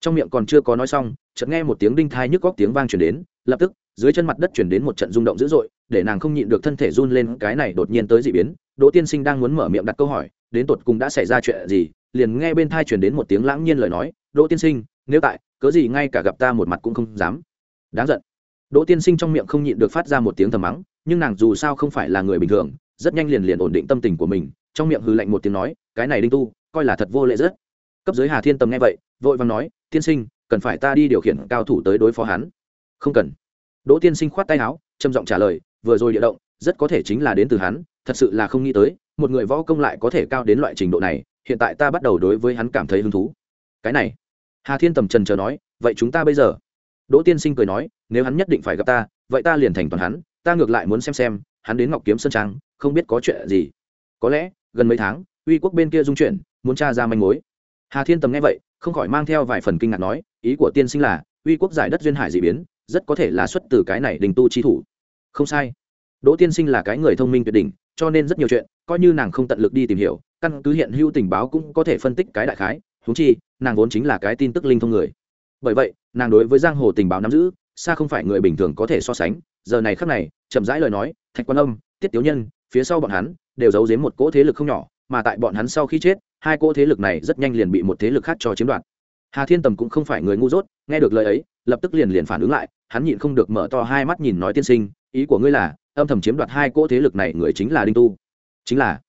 Speaker 1: trong miệng còn chưa có nói xong, chợt nghe một tiếng đinh thai nhức góc tiếng vang chuyển đến, lập tức, dưới chân mặt đất chuyển đến một trận rung động dữ dội, để nàng không nhịn được thân thể run lên, cái này đột nhiên tới d ị biến, đỗ tiên sinh đang muốn mở miệng đặt câu hỏi, đến tột cùng đã xảy ra chuyện gì, liền nghe bên thai chuyển đến một tiếng lãng nhiên lời nói, đỗ tiên sinh, nếu tại, cớ gì ngay cả gặp ta một mặt cũng không dám. Đáng giận. Đỗ tiên sinh trong miệng không nhịn được phát ra một tiếng thầm mắng nhưng nàng dù sao không phải là người bình thường, rất nhanh liền liền ổn định tâm tình của mình, trong miệng hư lạnh một tiếng nói, cái này đinh tu, coi là thật vô lệ rất. Cấp dưới hà thiên tầm nghe vậy, vội vàng nói, tiên sinh, cần phải ta đi điều khiển cao thủ tới đối phó hắn? Không cần. Đỗ tiên sinh khoát tay áo, trầm giọng trả lời, vừa rồi địa động, rất có thể chính là đến từ hắn, thật sự là không nghĩ tới, một người võ công lại có thể cao đến loại trình độ này, hiện tại ta bắt đầu đối với hắn cảm thấy hứng thú. Cái này? Hà thiên tầm trần chờ nói, vậy chúng ta bây giờ? Đỗ tiên sinh cười nói, nếu hắn nhất định phải gặp ta, vậy ta liền thành toàn hắn ta ngược lại muốn xem xem, hắn đến ngọc kiếm sơn trang, không biết có chuyện gì. Có lẽ, gần mấy tháng, uy quốc bên kia dung chuyển, muốn tra ra manh mối. Hà thiên tầm nghe vậy, không khỏi mang theo vài phần kinh ngạc nói, ý của tiên sinh là, uy quốc giải đất duyên hải d ị biến, rất có thể là xuất từ cái này đình tu chi thủ. Không sai. Đỗ tiên sinh là cái người thông minh tuyệt đỉnh, cho nên rất nhiều chuyện, coi như nàng không tận lực đi tìm hiểu, căn cứ hiện hữu tình báo cũng có thể phân tích cái đại khái. Thú chi, nàng vốn chính là cái tin tức linh thông người. Bởi vậy, nàng đối với giang hồ tình báo nắm giữ, xa không phải người bình thường có thể so sánh giờ này khắc này, chậm rãi lời nói, thạch quan âm, tiết tiếu nhân, phía sau bọn hắn đều giấu giếm một cỗ thế lực không nhỏ, mà tại bọn hắn sau khi chết, hai cỗ thế lực này rất nhanh liền bị một thế lực khác cho chiếm đoạt. Hà thiên tầm cũng không phải người ngu dốt, nghe được lời ấy, lập tức liền liền phản ứng lại, hắn nhịn không được mở to hai mắt nhìn nói tiên sinh, ý của ngươi là, âm thầm chiếm đoạt hai cỗ thế lực này người chính là đinh tu? Chính là.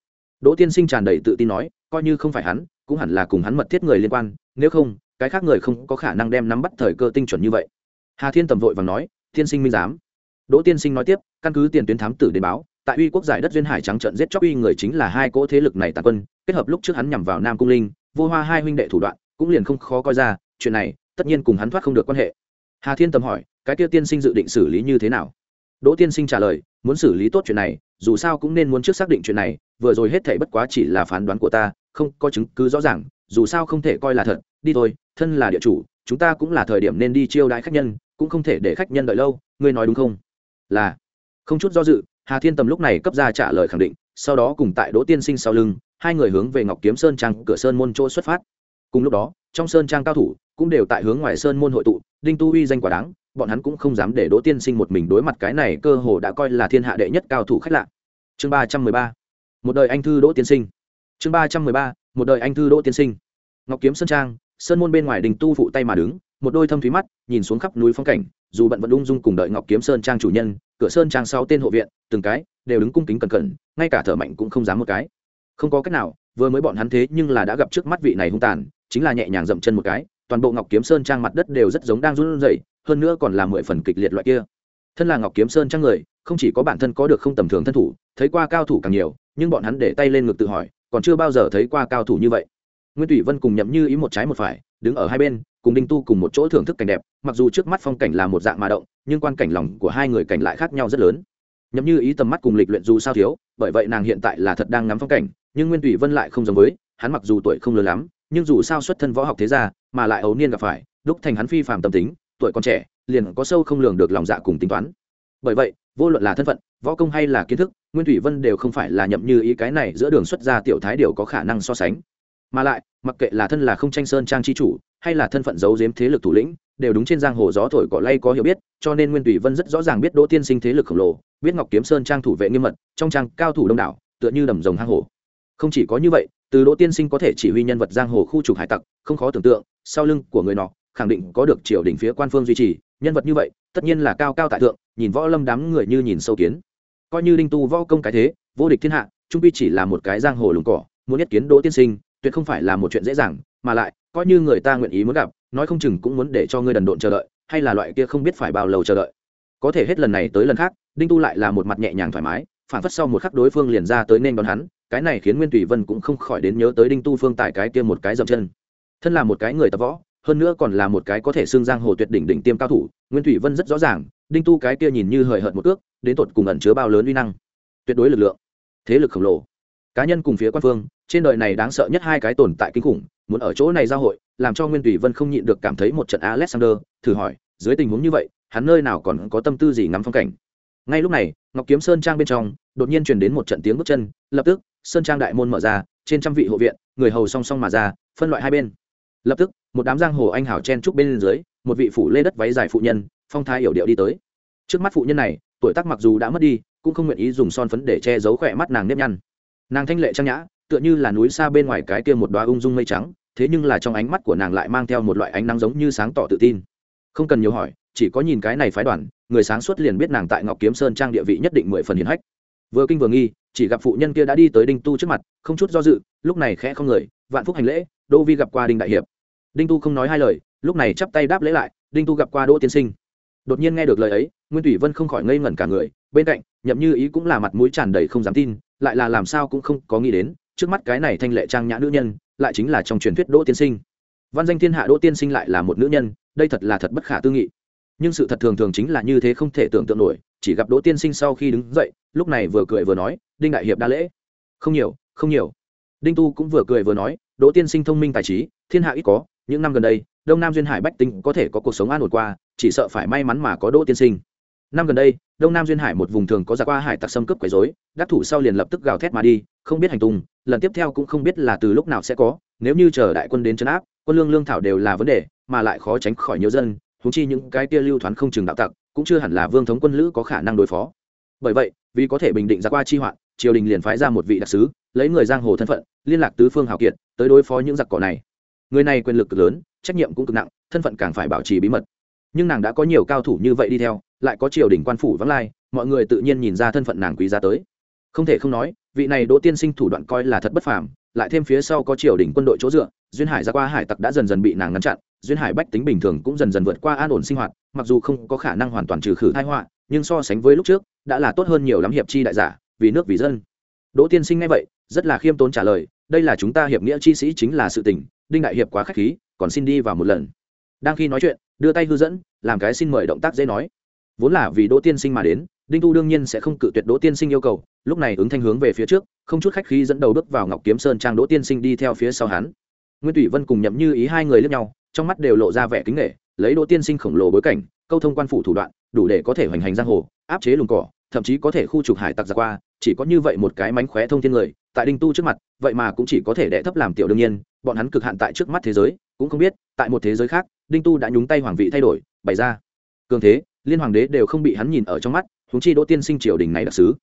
Speaker 1: Đỗ tiên sinh tràn đầy tự tin nói, coi như không phải hắn, cũng hẳn là cùng hắn mật thiết người liên quan, nếu không, cái khác người không có khả năng đem nắm bắt thời cơ tinh chuẩn như vậy. Hà thiên tầm vội và nói, tiên sinh minh giám đỗ tiên sinh nói tiếp, căn cứ tiền tuyến thám tử đến báo, tại uy quốc giải đất duyên hải trắng trận giết chóc uy người chính là hai cỗ thế lực này tàn quân, kết hợp lúc trước hắn nhằm vào nam cung linh, vô hoa hai huynh đệ thủ đoạn, cũng liền không khó coi ra, chuyện này, tất nhiên cùng hắn thoát không được quan hệ. Hà thiên tầm hỏi, cái kia tiên sinh dự định xử lý như thế nào? Đỗ tiên sinh trả lời, muốn xử lý tốt chuyện này, dù sao cũng nên muốn trước xác định chuyện này, vừa rồi hết thảy bất quá chỉ là phán đoán của ta, không có chứng cứ rõ ràng, dù sao không thể coi là thật, đi thôi, thân là địa chủ, chúng ta cũng là thời điểm nên đi chiêu đãi khách nhân, cũng không thể để khách nhân đợi lâu, ngươi nói đúng không? Là không chút do dự, hà thiên tầm lúc này cấp ra trả lời khẳng định, sau đó cùng tại đỗ tiên sinh sau lưng, hai người hướng về ngọc kiếm sơn trang cửa sơn môn chỗ xuất phát. Cùng lúc đó, trong sơn trang cao thủ cũng đều tại hướng ngoài sơn môn hội tụ, đinh tu uy danh quả đáng, bọn hắn cũng không dám để đỗ tiên sinh một mình đối mặt cái này cơ hồ đã coi là thiên hạ đệ nhất cao thủ khách lạ. Chương ba trăm mười ba, một đời anh thư đỗ tiên sinh. Chương ba trăm mười ba, một đời anh thư đỗ tiên sinh. Ngọc kiếm sơn trang, sơn môn bên ngoài đình tu phụ tay mà đứng một đôi thâm thúy mắt, nhìn xuống khắp núi phong cảnh, dù bận vẫn ung dung cùng đợi ngọc kiếm sơn trang chủ nhân, cửa sơn trang sáu tên hộ viện, từng cái đều đứng cung kính cẩn cẩn, ngay cả thở mạnh cũng không dám một cái. Không có cách nào, vừa mới bọn hắn thế nhưng là đã gặp trước mắt vị này hung tàn, chính là nhẹ nhàng dậm chân một cái, toàn bộ ngọc kiếm sơn trang mặt đất đều rất giống đang run rẩy, hơn nữa còn là mười phần kịch liệt loại kia. Thân là ngọc kiếm sơn trang người, không chỉ có bản thân có được không tầm thường thân thủ, thấy qua cao thủ càng nhiều, nhưng bọn hắn để tay lên ngực tự hỏi, còn chưa bao giờ thấy qua cao thủ như vậy. Nguyên thủy vân cùng nhậm như ý một trái một phải, đứng ở hai bên cùng đinh tu cùng một chỗ thưởng thức cảnh đẹp, mặc dù trước mắt phong cảnh là một dạng mà động, nhưng quan cảnh lòng của hai người cảnh lại khác nhau rất lớn. Nhậm như ý tầm mắt cùng lịch luyện dù sao thiếu, bởi vậy nàng hiện tại là thật đang ngắm phong cảnh, nhưng nguyên thủy vân lại không giống với, hắn mặc dù tuổi không lớn lắm, nhưng dù sao xuất thân võ học thế gia, mà lại ấu niên gặp phải, đúc thành hắn phi phàm tâm tính, tuổi còn trẻ, liền có sâu không lường được lòng dạ cùng tính toán. Bởi vậy, vô luận là thân phận, võ công hay là kiến thức, nguyên thủy vân đều không phải là nhậm như ý cái này giữa đường xuất gia tiểu thái điều có khả năng so sánh mà lại, mặc kệ là thân là không tranh sơn trang chi chủ, hay là thân phận giấu giếm thế lực thủ lĩnh, đều đúng trên giang hồ gió thổi cỏ lay có hiểu biết, cho nên nguyên tùy vân rất rõ ràng biết đỗ tiên sinh thế lực khổng lồ, biết ngọc kiếm sơn trang thủ vệ nghiêm mật, trong trang cao thủ đông đảo, tựa như đầm rồng hang hồ không chỉ có như vậy, từ đỗ tiên sinh có thể chỉ huy nhân vật giang hồ khu trục hải tặc, không khó tưởng tượng, sau lưng của người nọ, khẳng định có được triều đình phía quan phương duy trì, nhân vật như vậy, tất nhiên là cao cao tại thượng, nhìn võ lâm đám người như nhìn sâu kiến. Coi như đinh tu võ công cái thế, vô địch thiên hạ, trung quy chỉ là một cái giang hồ lùng cỏ, muốn nhất kiến đỗ tiên sinh tuyệt không phải là một chuyện dễ dàng, mà lại, coi như người ta nguyện ý muốn gặp, nói không chừng cũng muốn để cho ngươi đần độn chờ đợi, hay là loại kia không biết phải bao lâu chờ đợi. Có thể hết lần này tới lần khác, đinh tu lại là một mặt nhẹ nhàng thoải mái, phản phất sau một khắc đối phương liền ra tới nên đón hắn, cái này khiến nguyên tùy vân cũng không khỏi đến nhớ tới đinh tu phương tại cái kia một cái dậm chân. Thân là một cái người tập võ, hơn nữa còn là một cái có thể xưng giang hồ tuyệt đỉnh đỉnh tiêm cao thủ, nguyên thủy vân rất rõ ràng, đinh tu cái kia nhìn như hời hợt một ước, đến tột cùng ẩn chứa bao lớn uy năng. Tuyệt đối lực lượng. Thế lực khổng lồ cá nhân cùng phía quan phương, trên đời này đáng sợ nhất hai cái tồn tại kinh khủng, muốn ở chỗ này giao hội, làm cho nguyên tùy vân không nhịn được cảm thấy một trận alexander, thử hỏi, dưới tình huống như vậy, hắn nơi nào còn có tâm tư gì ngắm phong cảnh? Ngay lúc này, ngọc kiếm sơn trang bên trong, đột nhiên truyền đến một trận tiếng bước chân, lập tức, sơn trang đại môn mở ra, trên trăm vị hộ viện, người hầu song song mà ra, phân loại hai bên. Lập tức, một đám giang hồ anh hảo chen trúc bên dưới, một vị phủ lê đất váy dài phụ nhân, phong thái yểu điệu đi tới. Trước mắt phụ nhân này, tuổi tác mặc dù đã mất đi, cũng không nguyện ý dùng son phấn để che giấu khỏe mắt nàng nếp nhăn nàng thanh lệ trang nhã, tựa như là núi xa bên ngoài cái kia một đoá ung dung mây trắng, thế nhưng là trong ánh mắt của nàng lại mang theo một loại ánh nắng giống như sáng tỏ tự tin. Không cần nhiều hỏi, chỉ có nhìn cái này phái đoàn, người sáng suốt liền biết nàng tại ngọc kiếm sơn trang địa vị nhất định mười phần hiền hách. Vừa kinh vừa nghi, chỉ gặp phụ nhân kia đã đi tới đinh tu trước mặt, không chút do dự, lúc này khẽ không người, vạn phúc hành lễ đô vi gặp qua đinh đại hiệp. Đinh tu không nói hai lời, lúc này chắp tay đáp lễ lại, đinh tu gặp qua đỗ tiên sinh. Đột nhiên nghe được lời ấy, nguyên thủy vân không khỏi ngây ngẩn cả người, bên cạnh, nhậm như ý cũng là mặt mũi tràn đầy không dám tin lại là làm sao cũng không có nghĩ đến, trước mắt cái này thanh lệ trang nhã nữ nhân, lại chính là trong truyền thuyết đỗ tiên sinh. Văn danh thiên hạ đỗ tiên sinh lại là một nữ nhân, đây thật là thật bất khả tư nghị. Nhưng sự thật thường thường chính là như thế không thể tưởng tượng nổi, chỉ gặp đỗ tiên sinh sau khi đứng dậy, lúc này vừa cười vừa nói, đinh đại hiệp đa lễ. Không nhiều không nhiều. Đinh tu cũng vừa cười vừa nói, đỗ tiên sinh thông minh tài trí, thiên hạ ít có, những năm gần đây, đông nam duyên hải bách tính có thể có cuộc sống an ổn qua, chỉ sợ phải may mắn mà có đỗ tiên sinh năm gần đây, đông nam duyên hải một vùng thường có giặc qua hải tặc xâm cướp quấy dối đắc thủ sau liền lập tức gào thét mà đi, không biết hành tung, lần tiếp theo cũng không biết là từ lúc nào sẽ có, nếu như chờ đại quân đến chấn áp, quân lương lương thảo đều là vấn đề, mà lại khó tránh khỏi nhiều dân húng chi những cái tia lưu thoán không chừng đạo tặc, cũng chưa hẳn là vương thống quân lữ có khả năng đối phó. Bởi vậy, vì có thể bình định giặc qua chi hoạn, triều đình liền phái ra một vị đặc sứ, lấy người giang hồ thân phận, liên lạc tứ phương hào kiệt, tới đối phó những giặc cỏ này. Người này quyền lực cực lớn, trách nhiệm cũng cực nặng, thân phận càng phải bảo trì bí mật nhưng nàng đã có nhiều cao thủ như vậy đi theo, lại có triều đình quan phủ vắng lai, mọi người tự nhiên nhìn ra thân phận nàng quý giá tới. Không thể không nói, vị này đỗ tiên sinh thủ đoạn coi là thật bất phàm, lại thêm phía sau có triều đình quân đội chỗ dựa, duyên hải ra qua hải tặc đã dần dần bị nàng ngăn chặn, duyên hải bách tính bình thường cũng dần dần vượt qua an ổn sinh hoạt, mặc dù không có khả năng hoàn toàn trừ khử thai họa, nhưng so sánh với lúc trước, đã là tốt hơn nhiều lắm hiệp chi đại giả, vì nước vì dân. Đỗ tiên sinh nghe vậy, rất là khiêm tốn trả lời, đây là chúng ta hiệp nghĩa chi sĩ chính là sự tình, đinh đại hiệp quá khách khí, còn xin đi vào một lần. Đang khi nói chuyện đưa tay hư dẫn, làm cái xin mời động tác dễ nói. Vốn là vì đỗ tiên sinh mà đến, đinh tu đương nhiên sẽ không cự tuyệt đỗ tiên sinh yêu cầu, lúc này ứng thanh hướng về phía trước, không chút khách khí dẫn đầu bước vào ngọc kiếm sơn trang đỗ tiên sinh đi theo phía sau hắn. Nguyên thủy vân cùng nhậm như ý hai người lướt nhau, trong mắt đều lộ ra vẻ kính nghệ lấy đỗ tiên sinh khổng lồ bối cảnh, câu thông quan phủ thủ đoạn, đủ để có thể hoành hành giang hồ, áp chế lùng cỏ, thậm chí có thể khu trục hải tặc ra qua, chỉ có như vậy một cái mánh khóe thông thiên người, tại đinh tu trước mặt, vậy mà cũng chỉ có thể đệ thấp làm tiểu đương nhiên bọn hắn cực hạn tại trước mắt thế giới, cũng không biết, tại một thế giới khác, đinh tu đã nhúng tay hoàng vị thay đổi, bày ra. Cường thế, liên hoàng đế đều không bị hắn nhìn ở trong mắt húng chi đỗ tiên sinh triều đình này đặc sứ.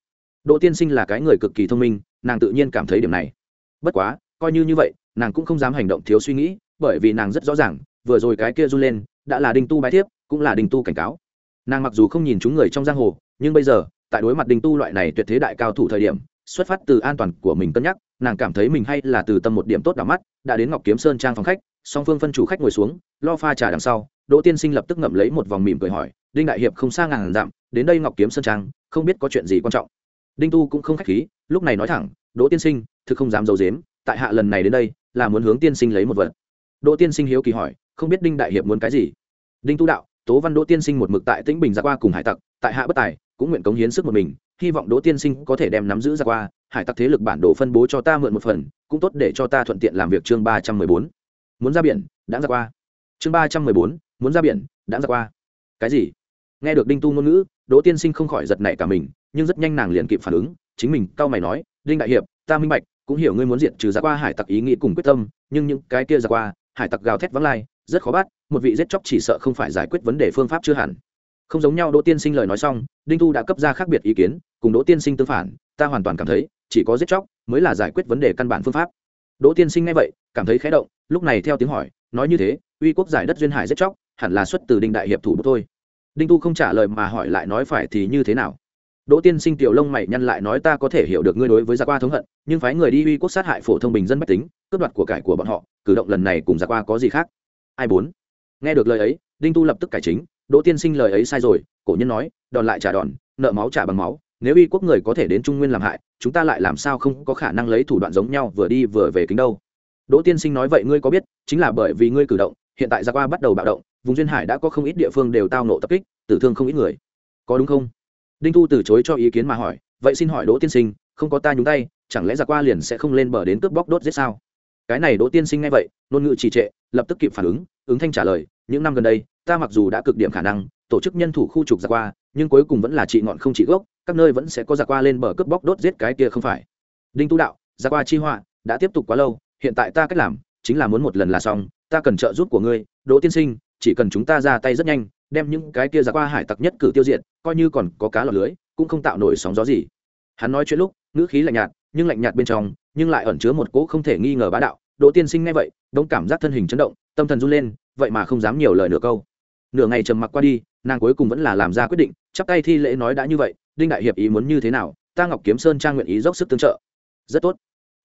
Speaker 1: Đỗ tiên sinh là cái người cực kỳ thông minh, nàng tự nhiên cảm thấy điểm này. Bất quá, coi như như vậy, nàng cũng không dám hành động thiếu suy nghĩ, bởi vì nàng rất rõ ràng, vừa rồi cái kia run lên, đã là đinh tu bái thiếp, cũng là đinh tu cảnh cáo. Nàng mặc dù không nhìn chúng người trong giang hồ, nhưng bây giờ, tại đối mặt đinh tu loại này tuyệt thế đại cao thủ thời điểm, xuất phát từ an toàn của mình cân nhắc nàng cảm thấy mình hay là từ tâm một điểm tốt đỏ mắt, đã đến ngọc kiếm sơn trang phòng khách, song phương phân chủ khách ngồi xuống, lo pha trà đằng sau, đỗ tiên sinh lập tức ngậm lấy một vòng mỉm cười hỏi, đinh đại hiệp không xa ngàn dặm, đến đây ngọc kiếm sơn trang, không biết có chuyện gì quan trọng? Đinh tu cũng không khách khí, lúc này nói thẳng, đỗ tiên sinh, thực không dám d i ấ u dếm tại hạ lần này đến đây, là muốn hướng tiên sinh lấy một vật. Đỗ tiên sinh hiếu kỳ hỏi, không biết đinh đại hiệp muốn cái gì? Đinh tu đạo, tố văn đỗ tiên sinh một mực tại tĩnh bình ra qua cùng hải tặc, tại hạ bất tài cũng nguyện cống hiến sức một mình, hy vọng đỗ tiên sinh có thể đem nắm giữ ra qua, hải tặc thế lực bản đồ phân bố cho ta mượn một phần, cũng tốt để cho ta thuận tiện làm việc chương ba trăm mười bốn. Muốn ra biển, đã ra qua. Chương ba trăm mười bốn, muốn ra biển, đã ra qua. Cái gì? Nghe được đinh tu ngôn ngữ, đỗ tiên sinh không khỏi giật nảy cả mình, nhưng rất nhanh nàng liền kịp phản ứng, chính mình cau mày nói, đinh đại hiệp, ta minh bạch, cũng hiểu ngươi muốn diện trừ ra qua hải tặc ý nghĩ cùng quyết tâm, nhưng những cái kia ra qua, hải tặc gào thét vắng lai, rất khó bắt, một vị giết chóc chỉ sợ không phải giải quyết vấn đề phương pháp chưa hẳn không giống nhau, đỗ tiên sinh lời nói xong, đinh Thu đã cấp ra khác biệt ý kiến, cùng đỗ tiên sinh tương phản, ta hoàn toàn cảm thấy, chỉ có giết chóc mới là giải quyết vấn đề căn bản phương pháp. Đỗ tiên sinh nghe vậy, cảm thấy khé động, lúc này theo tiếng hỏi, nói như thế, uy quốc giải đất duyên hải giết chóc, hẳn là xuất từ đinh đại hiệp thủ đô thôi. Đinh tu không trả lời mà hỏi lại nói phải thì như thế nào? Đỗ tiên sinh tiểu lông mày nhăn lại nói ta có thể hiểu được ngươi đối với gia qua thống hận, nhưng phái người đi uy quốc sát hại phổ thông bình dân bách tính, cướp đoạt của cải của bọn họ, cử động lần này cùng gia qua có gì khác? Ai bốn? Nghe được lời ấy, đinh tu lập tức cải chính đỗ tiên sinh lời ấy sai rồi, cổ nhân nói, đòn lại trả đòn, nợ máu trả bằng máu, nếu uy quốc người có thể đến trung nguyên làm hại, chúng ta lại làm sao không có khả năng lấy thủ đoạn giống nhau vừa đi vừa về kính đâu. Đỗ tiên sinh nói vậy ngươi có biết, chính là bởi vì ngươi cử động, hiện tại gia qua bắt đầu bạo động, vùng duyên hải đã có không ít địa phương đều tao nộ tập kích, tử thương không ít người. Có đúng không? Đinh thu từ chối cho ý kiến mà hỏi, vậy xin hỏi đỗ tiên sinh, không có ta nhúng tay, chẳng lẽ gia qua liền sẽ không lên bờ đến cướp bóc đốt giết sao? Cái này đỗ tiên sinh ngay vậy, ngôn ngữ trì trệ, lập tức kịp phản ứng ứng thanh trả lời, những năm gần đây ta mặc dù đã cực điểm khả năng, tổ chức nhân thủ khu trục ra qua, nhưng cuối cùng vẫn là trị ngọn không trị gốc, các nơi vẫn sẽ có ra qua lên bờ cướp bóc đốt giết cái kia không phải. Đinh tu đạo ra qua chi họa, đã tiếp tục quá lâu, hiện tại ta cách làm, chính là muốn một lần là xong, ta cần trợ giúp của ngươi, đỗ tiên sinh, chỉ cần chúng ta ra tay rất nhanh, đem những cái kia ra qua hải tặc nhất cử tiêu diệt, coi như còn có cá lọt lưới, cũng không tạo nổi sóng gió gì. Hắn nói chuyện lúc, ngữ khí lạnh nhạt, nhưng lạnh nhạt bên trong, nhưng lại ẩn chứa một cỗ không thể nghi ngờ bá đạo. Đỗ tiên sinh nghe vậy, đông cảm giác thân hình chấn động, tâm thần run lên, vậy mà không dám nhiều lời nửa câu nửa ngày trầm mặc qua đi, nàng cuối cùng vẫn là làm ra quyết định, chắp tay thi lễ nói đã như vậy, đinh đại hiệp ý muốn như thế nào, ta ngọc kiếm sơn trang nguyện ý dốc sức tương trợ. Rất tốt.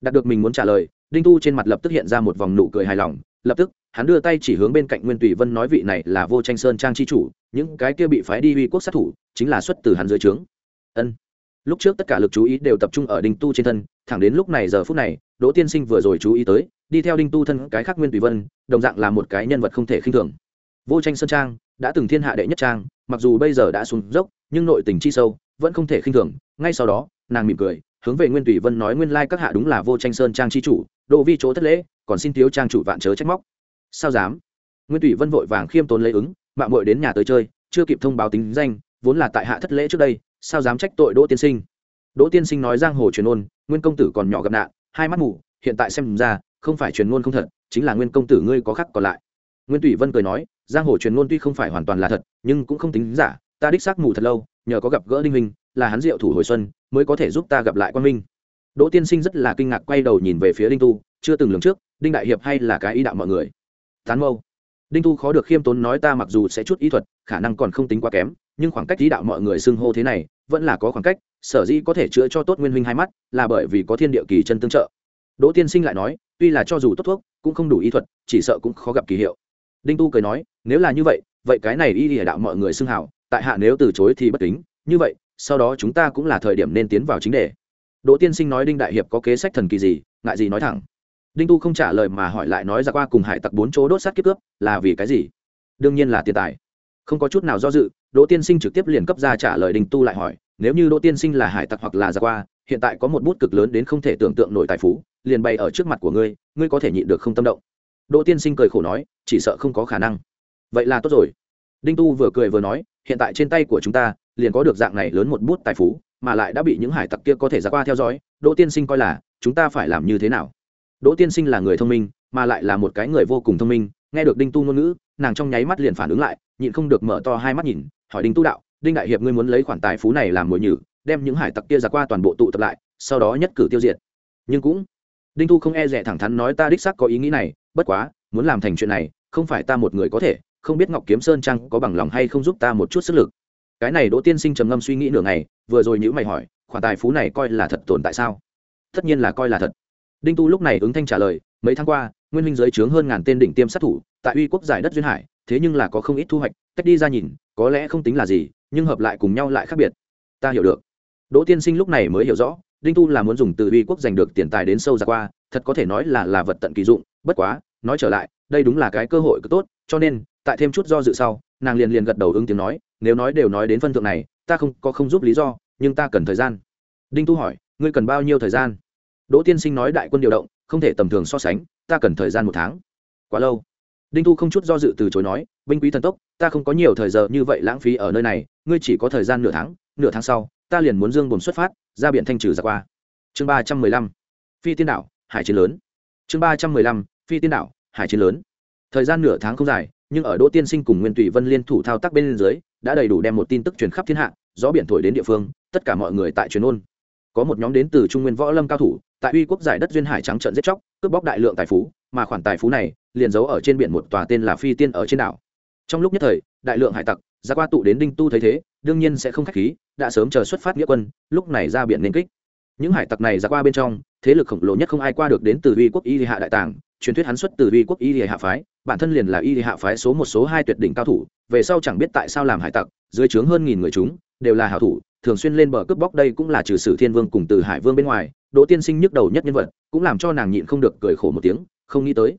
Speaker 1: Đạt được mình muốn trả lời, đinh tu trên mặt lập tức hiện ra một vòng nụ cười hài lòng, lập tức, hắn đưa tay chỉ hướng bên cạnh nguyên tùy vân nói vị này là vô tranh sơn trang chi chủ, những cái kia bị phái đi uy quốc sát thủ, chính là xuất từ hắn dưới trướng. Ân. Lúc trước tất cả lực chú ý đều tập trung ở đinh tu trên thân, thẳng đến lúc này giờ phút này, đỗ tiên sinh vừa rồi chú ý tới, đi theo đinh tu thân cái khác nguyên tùy vân, đồng dạng là một cái nhân vật không thể khinh thường vô tranh sơn trang, đã từng thiên hạ đệ nhất trang, mặc dù bây giờ đã xuống dốc, nhưng nội tình chi sâu, vẫn không thể khinh thường. Ngay sau đó, nàng mỉm cười, hướng về nguyên tùy vân nói nguyên lai các hạ đúng là vô tranh sơn trang chi chủ đỗ vi chỗ thất lễ, còn xin thiếu trang chủ vạn chớ trách móc. Sao dám? Nguyên tùy vân vội vàng khiêm tốn lấy ứng, mạng mội đến nhà tới chơi, chưa kịp thông báo tính danh, vốn là tại hạ thất lễ trước đây, sao dám trách tội đỗ tiên sinh? Đỗ tiên sinh nói giang hồ truyền ôn nguyên công tử còn nhỏ gặp nạn, hai mắt mù, hiện tại xem ra, không phải truyền ngôn không thật, chính là nguyên công tử ngươi có khắc còn lại. Nguyên tùy vân cười nói giang hồ truyền ngôn tuy không phải hoàn toàn là thật, nhưng cũng không tính giả, ta đích xác mù thật lâu, nhờ có gặp gỡ đinh minh là hắn diệu thủ hồi xuân, mới có thể giúp ta gặp lại quan minh. Đỗ tiên sinh rất là kinh ngạc quay đầu nhìn về phía đinh tu, chưa từng lường trước, đinh đại hiệp hay là cái ý đạo mọi người? Tán mâu. Đinh tu khó được khiêm tốn nói ta mặc dù sẽ chút ý thuật, khả năng còn không tính quá kém, nhưng khoảng cách ý đạo mọi người xưng hô thế này, vẫn là có khoảng cách, sở dĩ có thể chữa cho tốt nguyên huynh hai mắt, là bởi vì có thiên địa kỳ chân tương trợ. Đỗ tiên sinh lại nói, tuy là cho dù tốt thuốc, cũng không đủ ý thuật, chỉ sợ cũng khó gặp kỳ hiệu đinh tu cười nói, nếu là như vậy vậy cái này y lìa đạo mọi người xưng hảo tại hạ nếu từ chối thì bất kính. Như vậy, sau đó chúng ta cũng là thời điểm nên tiến vào chính đề. Đỗ tiên sinh nói đinh đại hiệp có kế sách thần kỳ gì, ngại gì nói thẳng. Đinh tu không trả lời mà hỏi lại nói ra qua cùng hải tặc bốn chỗ đốt sát kiếp cướp, là vì cái gì? Đương nhiên là tiền tài. Không có chút nào do dự, đỗ tiên sinh trực tiếp liền cấp ra trả lời đinh tu lại hỏi, nếu như đỗ tiên sinh là hải tặc hoặc là ra qua, hiện tại có một bút cực lớn đến không thể tưởng tượng nổi tài phú, liền bày ở trước mặt của ngươi ngươi có thể nhịn được không tâm động? Đỗ tiên sinh cười khổ nói, chỉ sợ không có khả năng. Vậy là tốt rồi. Đinh tu vừa cười vừa nói, hiện tại trên tay của chúng ta, liền có được dạng này lớn một bút tài phú, mà lại đã bị những hải tặc kia có thể ra qua theo dõi, đỗ tiên sinh coi là, chúng ta phải làm như thế nào? Đỗ tiên sinh là người thông minh, mà lại là một cái người vô cùng thông minh, nghe được đinh tu ngôn ngữ, nàng trong nháy mắt liền phản ứng lại, nhịn không được mở to hai mắt nhìn, hỏi đinh tu đạo, đinh đại hiệp, ngươi muốn lấy khoản tài phú này làm mồi nhử, đem những hải tặc kia ra qua toàn bộ tụ tập lại, sau đó nhất cử tiêu diệt. Nhưng cũng, đinh tu không e rẻ thẳng thắn nói, ta đích xác có ý nghĩ này bất quá, muốn làm thành chuyện này, không phải ta một người có thể, không biết ngọc kiếm sơn trang có bằng lòng hay không giúp ta một chút sức lực. Cái này đỗ tiên sinh trầm ngâm suy nghĩ nửa ngày, vừa rồi nhữ mày hỏi, khoản tài phú này coi là thật tồn tại sao? Tất nhiên là coi là thật. Đinh tu lúc này ứng thanh trả lời, mấy tháng qua, nguyên minh giới chướng hơn ngàn tên đỉnh tiêm sát thủ, tại uy quốc giải đất duyên hải, thế nhưng là có không ít thu hoạch, cách đi ra nhìn, có lẽ không tính là gì, nhưng hợp lại cùng nhau lại khác biệt. Ta hiểu được. Đỗ tiên sinh lúc này mới hiểu rõ đinh tu là muốn dùng từ uy quốc giành được tiền tài đến sâu ra qua, thật có thể nói là là vật tận kỳ dụng, bất quá, nói trở lại, đây đúng là cái cơ hội cực tốt, cho nên, tại thêm chút do dự sau, nàng liền liền gật đầu ứng tiếng nói, nếu nói đều nói đến phân thượng này, ta không, có không giúp lý do, nhưng ta cần thời gian. Đinh tu hỏi, ngươi cần bao nhiêu thời gian? Đỗ tiên sinh nói đại quân điều động, không thể tầm thường so sánh, ta cần thời gian một tháng. Quá lâu. Đinh tu không chút do dự từ chối nói, binh quý thần tốc, ta không có nhiều thời giờ như vậy lãng phí ở nơi này, ngươi chỉ có thời gian nửa tháng nửa tháng sau, ta liền muốn dương buồn xuất phát ra biển thanh trừ ra qua. Chương ba trăm mười lăm, phi tiên đảo, hải chiến lớn. Chương ba trăm mười lăm, phi tiên đảo, hải chiến lớn. Thời gian nửa tháng không dài, nhưng ở đỗ tiên sinh cùng nguyên tùy vân liên thủ thao tác bên dưới, đã đầy đủ đem một tin tức truyền khắp thiên hạ, gió biển thổi đến địa phương, tất cả mọi người tại truyền ôn. Có một nhóm đến từ trung nguyên võ lâm cao thủ, tại uy quốc giải đất duyên hải trắng trận giết chóc, cướp bóc đại lượng tài phú, mà khoản tài phú này liền giấu ở trên biển một tòa tên là phi tiên ở trên đảo. Trong lúc nhất thời, đại lượng hải tặc ra qua tụ đến đinh tu thấy thế, đương nhiên sẽ không k h á c h khí, đã sớm chờ xuất phát nghĩa quân, lúc này ra biển nên kích. Những hải tặc này ra qua bên trong, thế lực khổng lồ nhất không ai qua được đến từ uy quốc y hạ đại tàng, truyền thuyết hắn xuất từ uy quốc y hạ phái, bản thân liền là y hạ phái số một số hai tuyệt đỉnh cao thủ, về sau chẳng biết tại sao làm hải tặc, dưới trướng hơn nghìn người chúng, đều là hảo thủ, thường xuyên lên bờ cướp bóc đây cũng là trừ sử thiên vương cùng từ hải vương bên ngoài, đỗ tiên sinh nhức đầu nhất nhân vật, cũng làm cho nàng nhịn không được cười khổ một tiếng, không nghĩ tới.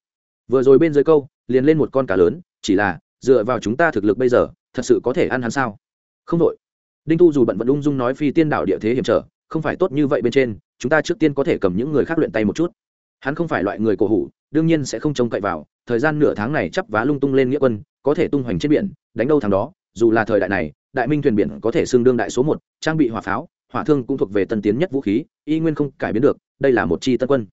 Speaker 1: Vừa rồi bên dưới câu, liền lên một con cá lớn, chỉ là, dựa vào chúng ta thực lực bây giờ thật sự có thể ăn hắn sao? Không đội. Đinh tu dù bận vẫn ung dung nói phi tiên đảo địa thế hiểm trở, không phải tốt như vậy bên trên, chúng ta trước tiên có thể cầm những người khác luyện tay một chút. Hắn không phải loại người cổ hủ, đương nhiên sẽ không trông cậy vào, thời gian nửa tháng này chắp vá lung tung lên nghĩa quân, có thể tung hoành trên biển, đánh đâu thằng đó, dù là thời đại này, đại minh thuyền biển có thể xưng đương đại số một, trang bị hỏa pháo, hỏa thương cũng thuộc về tân tiến nhất vũ khí, y nguyên không cải biến được, đây là một chi tân quân.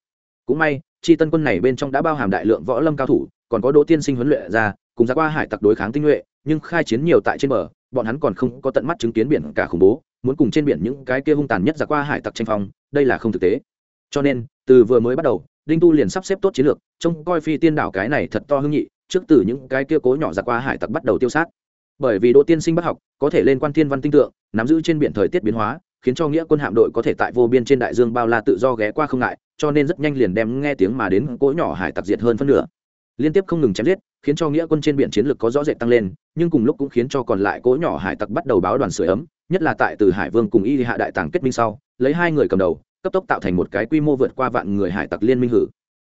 Speaker 1: Cũng may, chi tân quân này bên trong đã bao hàm đại lượng võ lâm cao thủ còn có đỗ tiên sinh huấn luyện ra, cùng ra qua hải tặc đối kháng tinh nhuệ, nhưng khai chiến nhiều tại trên bờ, bọn hắn còn không có tận mắt chứng kiến biển cả khủng bố, muốn cùng trên biển những cái kia hung tàn nhất ra qua hải tặc tranh phong, đây là không thực tế. Cho nên, từ vừa mới bắt đầu, đinh tu liền sắp xếp tốt chiến lược, trông coi phi tiên đảo cái này thật to hưng nhị, trước từ những cái kia cố nhỏ ra qua hải tặc bắt đầu tiêu sát. Bởi vì đỗ tiên sinh bắt học, có thể lên quan thiên văn tinh tượng, nắm giữ trên biển thời tiết biến hóa, khiến cho nghĩa quân hạm đội có thể tại vô biên trên đại dương bao la tự do ghé qua không ngại, cho nên rất nhanh liền đem nghe tiếng mà đến cỗ nhỏ hải tặc diệt hơn phân nửa liên tiếp không ngừng chém giết, khiến cho nghĩa quân trên biển chiến lược có rõ rệt tăng lên, nhưng cùng lúc cũng khiến cho còn lại cỗ nhỏ hải tặc bắt đầu báo đoàn sửa ấm, nhất là tại từ hải vương cùng y hạ đại tàng kết minh sau, lấy hai người cầm đầu, cấp tốc tạo thành một cái quy mô vượt qua vạn người hải tặc liên minh hử.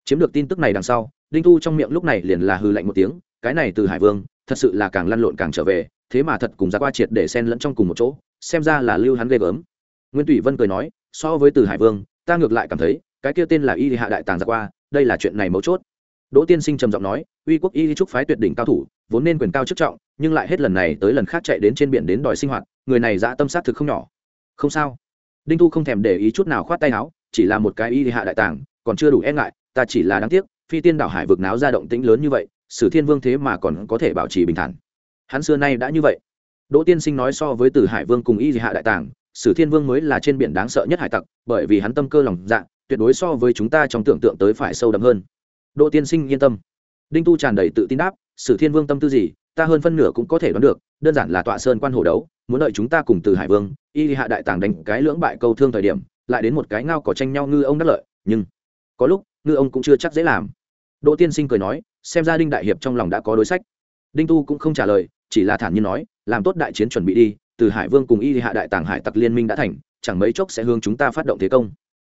Speaker 1: Chiếm được tin tức này đằng sau, đinh thu trong miệng lúc này liền là hư lạnh một tiếng, cái này từ hải vương, thật sự là càng lăn lộn càng trở về, thế mà thật cùng ra qua triệt để xen lẫn trong cùng một chỗ, xem ra là lưu hắn ghê gớm. Nguyên tùy vân cười nói, so với từ hải vương, ta ngược lại cảm thấy, cái kia tên là y hạ đại tàng ra qua, đây là chuyện này mấu chốt đỗ tiên sinh trầm giọng nói, uy quốc y trúc phái tuyệt đỉnh cao thủ, vốn nên quyền cao chức trọng, nhưng lại hết lần này tới lần khác chạy đến trên biển đến đòi sinh hoạt, người này dã tâm sát thực không nhỏ. Không sao. Đinh thu không thèm để ý chút nào khoát tay áo, chỉ là một cái y hạ đại tàng, còn chưa đủ e ngại, ta chỉ là đáng tiếc, phi tiên đảo hải vực náo ra động tĩnh lớn như vậy, sử thiên vương thế mà còn có thể bảo trì bình thản. Hắn xưa nay đã như vậy. Đỗ tiên sinh nói so với từ hải vương cùng y hạ đại tàng, sử thiên vương mới là trên biển đáng sợ nhất hải tặc, bởi vì hắn tâm cơ lòng dạ tuyệt đối so với chúng ta trong tưởng tượng tới phải sâu đậm hơn đỗ tiên sinh yên tâm. Đinh tu tràn đầy tự tin đáp, sử thiên vương tâm tư gì, ta hơn phân nửa cũng có thể đoán được, đơn giản là tọa sơn quan hồ đấu, muốn đợi chúng ta cùng từ hải vương, y hạ đại tàng đánh cái lưỡng bại câu thương thời điểm, lại đến một cái ngao cỏ tranh nhau ngư ông đắc lợi, nhưng có lúc, ngư ông cũng chưa chắc dễ làm. Đỗ tiên sinh cười nói, xem ra đinh đại hiệp trong lòng đã có đối sách. Đinh tu cũng không trả lời, chỉ là thản nhiên nói, làm tốt đại chiến chuẩn bị đi, từ hải vương cùng y hạ đại tàng hải tặc liên minh đã thành, chẳng mấy chốc sẽ hướng chúng ta phát động thế công.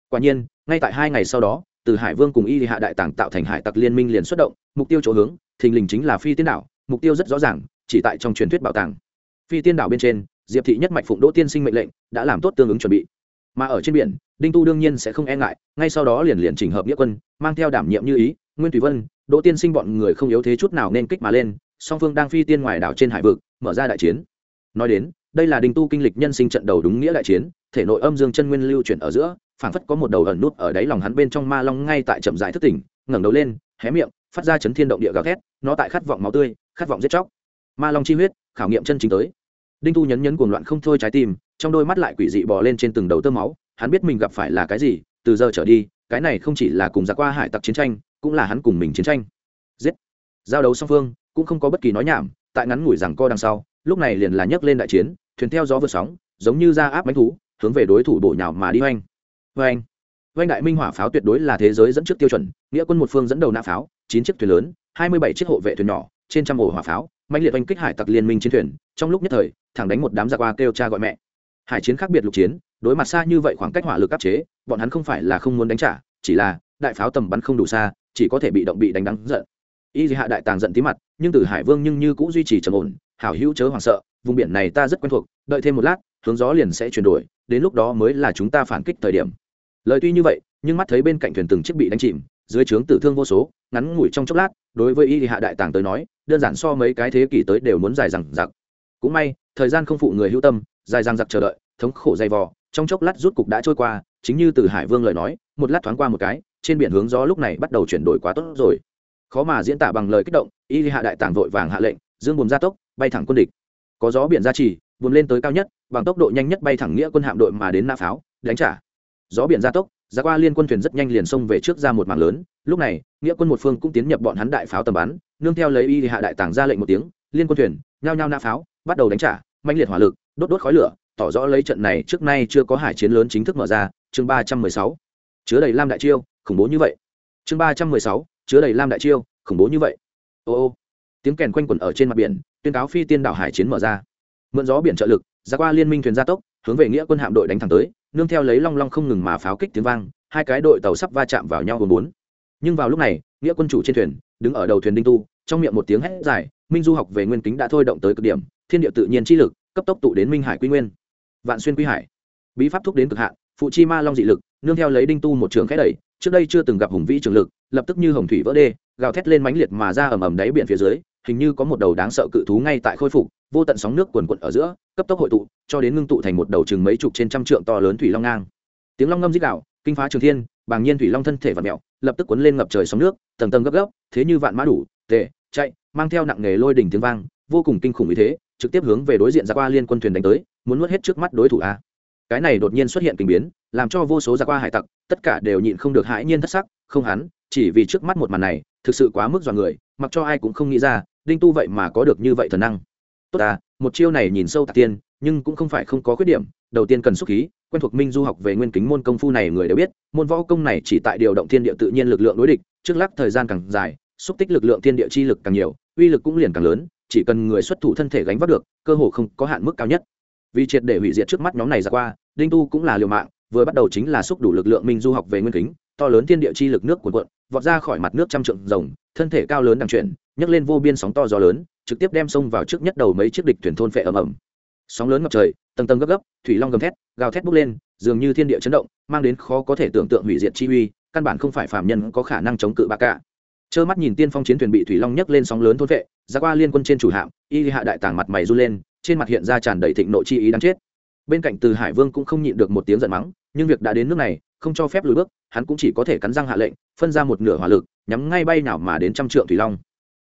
Speaker 1: Quả nhiên, ngay tại hai ngày sau đó từ hải vương cùng y hạ đại tàng tạo thành hải tặc liên minh liền xuất động, mục tiêu chỗ hướng, thình lình chính là phi tiên đảo, mục tiêu rất rõ ràng, chỉ tại trong truyền thuyết bảo tàng. Phi tiên đảo bên trên, diệp thị nhất mạch phụng đỗ tiên sinh mệnh lệnh đã làm tốt tương ứng chuẩn bị. Mà ở trên biển, đinh tu đương nhiên sẽ không e ngại, ngay sau đó liền liền chỉnh hợp nghĩa quân, mang theo đảm nhiệm như ý, nguyên tùy vân, đỗ tiên sinh bọn người không yếu thế chút nào nên kích mà lên, song phương đang phi tiên ngoài đảo trên hải vực, mở ra đại chiến. Nói đến, đây là đinh tu kinh lịch nhân sinh trận đầu đúng nghĩa đại chiến, thể nội âm dương chân nguyên lưu chuyển ở giữa phảng phất có một đầu ẩn nút ở đáy lòng hắn bên trong ma long ngay tại chậm dài thức tỉnh, ngẩng đầu lên, hé miệng, phát ra chấn thiên động địa gào thét, nó tại khát vọng máu tươi, khát vọng giết chóc. Ma long chi huyết, khảo nghiệm chân chính tới. Đinh tu nhấn nhấn cuồng loạn không thôi trái tim, trong đôi mắt lại quỷ dị bò lên trên từng đầu tơ máu, hắn biết mình gặp phải là cái gì, từ giờ trở đi, cái này không chỉ là cùng giặc qua hải tặc chiến tranh, cũng là hắn cùng mình chiến tranh. Giết. Giao đấu song phương, cũng không có bất kỳ nói nhảm, tại ngắn ngủi rằng co đằng sau, lúc này liền là nhấc lên đại chiến, thuyền theo gió vượt sóng, giống như ra áp bánh thú, hướng về đối thủ bổ nhào mà đi Vâng hoành hoành vâng đại minh hỏa pháo tuyệt đối là thế giới dẫn trước tiêu chuẩn, nghĩa quân một phương dẫn đầu nã pháo, chín chiếc thuyền lớn, hai mươi bảy chiếc hộ vệ thuyền nhỏ, trên trăm ổ hỏa pháo mạnh liệt oanh kích hải tặc liên minh chiến thuyền, trong lúc nhất thời, thẳng đánh một đám giặc qua kêu cha gọi mẹ. Hải chiến khác biệt lục chiến, đối mặt xa như vậy khoảng cách hỏa lực áp chế, bọn hắn không phải là không muốn đánh trả, chỉ là, đại pháo tầm bắn không đủ xa, chỉ có thể bị động bị đánh đắng giận. Y hạ đại tàng giận tí mặt, nhưng từ hải vương nhưng như cũng duy trì trầm ổn, hảo hữu chớ hoảng sợ, vùng biển này ta rất quen thuộc, đợi thêm một lát, hướng gió liền sẽ chuyển đổi, đến lúc đó mới là chúng ta phản kích thời điểm lời tuy như vậy, nhưng mắt thấy bên cạnh thuyền từng chiếc bị đánh chìm, dưới trướng tử thương vô số, ngắn ngủi trong chốc lát, đối với y hạ đại tàng tới nói, đơn giản so mấy cái thế kỷ tới đều muốn dài rằng giặc cũng may, thời gian không phụ người hữu tâm, dài rằng giặc chờ đợi, thống khổ dày vò, trong chốc lát rút cục đã trôi qua, chính như từ hải vương lời nói, một lát thoáng qua một cái, trên biển hướng gió lúc này bắt đầu chuyển đổi quá tốt rồi. Khó mà diễn tả bằng lời kích động, y hạ đại tàng vội vàng hạ lệnh, dương buồm gia tốc, bay thẳng quân địch. Có gió biển ra trì, buồm lên tới cao nhất, bằng tốc độ nhanh nhất bay thẳng nghĩa quân hạm đội mà đến nã pháo, đánh trả gió biển gia tốc, ra qua liên quân thuyền rất nhanh liền xông về trước ra một mảng lớn. Lúc này, nghĩa quân một phương cũng tiến nhập bọn hắn đại pháo tầm bắn, nương theo lấy y hạ đại tàng ra lệnh một tiếng, liên quân thuyền, nhao nhao nã pháo, bắt đầu đánh trả mạnh liệt hỏa lực, đốt đốt khói lửa, tỏ rõ lấy trận này trước nay chưa có hải chiến lớn chính thức mở ra. Chương ba trăm mười sáu, chứa đầy lam đại chiêu, khủng bố như vậy. Chương ba trăm mười sáu, chứa đầy lam đại chiêu, khủng bố như vậy. Ô ô, tiếng kèn quanh quẩn ở trên mặt biển, tuyên cáo phi tiên đảo hải chiến mở ra. Mượn gió biển trợ lực, ra qua liên minh thuyền gia tốc hướng về nghĩa quân hạm đội đánh thẳng tới, nương theo lấy long long không ngừng mà pháo kích tiếng vang, hai cái đội tàu sắp va chạm vào nhau gồm bốn. Nhưng vào lúc này, nghĩa quân chủ trên thuyền, đứng ở đầu thuyền đinh tu, trong miệng một tiếng hét dài, minh du học về nguyên kính đã thôi động tới cực điểm, thiên địa tự nhiên chi lực, cấp tốc tụ đến minh hải quy nguyên. Vạn xuyên quy hải. Bí pháp thúc đến cực hạn, phụ chi ma long dị lực, nương theo lấy đinh tu một trường khẽ đẩy, trước đây chưa từng gặp hùng vĩ trường lực, lập tức như hồng thủy vỡ đê, gào thét lên mãnh liệt mà ra ầm ầm đáy biển phía dưới, hình như có một đầu đáng sợ cự thú ngay tại khôi phục vô tận sóng nước quần quận ở giữa, cấp tốc hội tụ, cho đến ngưng tụ thành một đầu chừng mấy chục trên trăm trượng to lớn thủy long ngang. Tiếng long ngâm dích đạo kinh phá trường thiên, bàng nhiên thủy long thân thể và mẹo lập tức cuốn lên ngập trời sóng nước, tầng tầng gấp gấp, thế như vạn mã đủ tệ chạy, mang theo nặng nghề lôi đỉnh tiếng vang, vô cùng kinh khủng như thế, trực tiếp hướng về đối diện ra qua liên quân thuyền đánh tới, muốn nuốt hết trước mắt đối thủ a. Cái này đột nhiên xuất hiện kinh biến, làm cho vô số ra qua hải tặc, tất cả đều nhịn không được hãi nhiên thất sắc, không hắn, chỉ vì trước mắt một màn này, thực sự quá mức dọa người, mặc cho ai cũng không nghĩ ra, đinh tu vậy mà có được như vậy thần năng tốt à một chiêu này nhìn sâu tạc tiên, nhưng cũng không phải không có khuyết điểm đầu tiên cần xúc khí, quen thuộc minh du học về nguyên kính môn công phu này người đều biết, môn võ công này chỉ tại điều động thiên địa tự nhiên lực lượng đối địch, trước lắc thời gian càng dài, xúc tích lực lượng thiên địa chi lực càng nhiều, uy lực cũng liền càng lớn, chỉ cần người xuất thủ thân thể gánh vác được, cơ hồ không có hạn mức cao nhất vì triệt để hủy diệt trước mắt nhóm này ra qua, đinh tu cũng là liều mạng, vừa bắt đầu chính là xúc đủ lực lượng minh du học về nguyên kính, to lớn thiên địa chi lực nước của quận vọt ra khỏi mặt nước trăm trượng rồng, thân thể cao lớn đang chuyển, nhấc lên vô biên sóng to gió lớn, trực tiếp đem sông vào trước nhất đầu mấy chiếc địch thuyền thôn phệ ầm ầm. Sóng lớn ngập trời, tầng tầng gấp gấp, thủy long gầm thét, gào thét bốc lên, dường như thiên địa chấn động, mang đến khó có thể tưởng tượng hủy diệt chi uy, căn bản không phải phàm nhân có khả năng chống cự bạc cả. Trơ mắt nhìn tiên phong chiến thuyền bị thủy long nhấc lên sóng lớn thôn vệ ra qua liên quân trên chủ hạm, y hạ đại tàng mặt mày run lên, trên mặt hiện ra tràn đầy thịnh nộ chi ý đáng chết. Bên cạnh từ hải vương cũng không nhịn được một tiếng giận mắng, nhưng việc đã đến nước này không cho phép lùi bước, hắn cũng chỉ có thể cắn răng hạ lệnh, phân ra một nửa hỏa lực, nhắm ngay bay nào mà đến trăm trượng thủy long.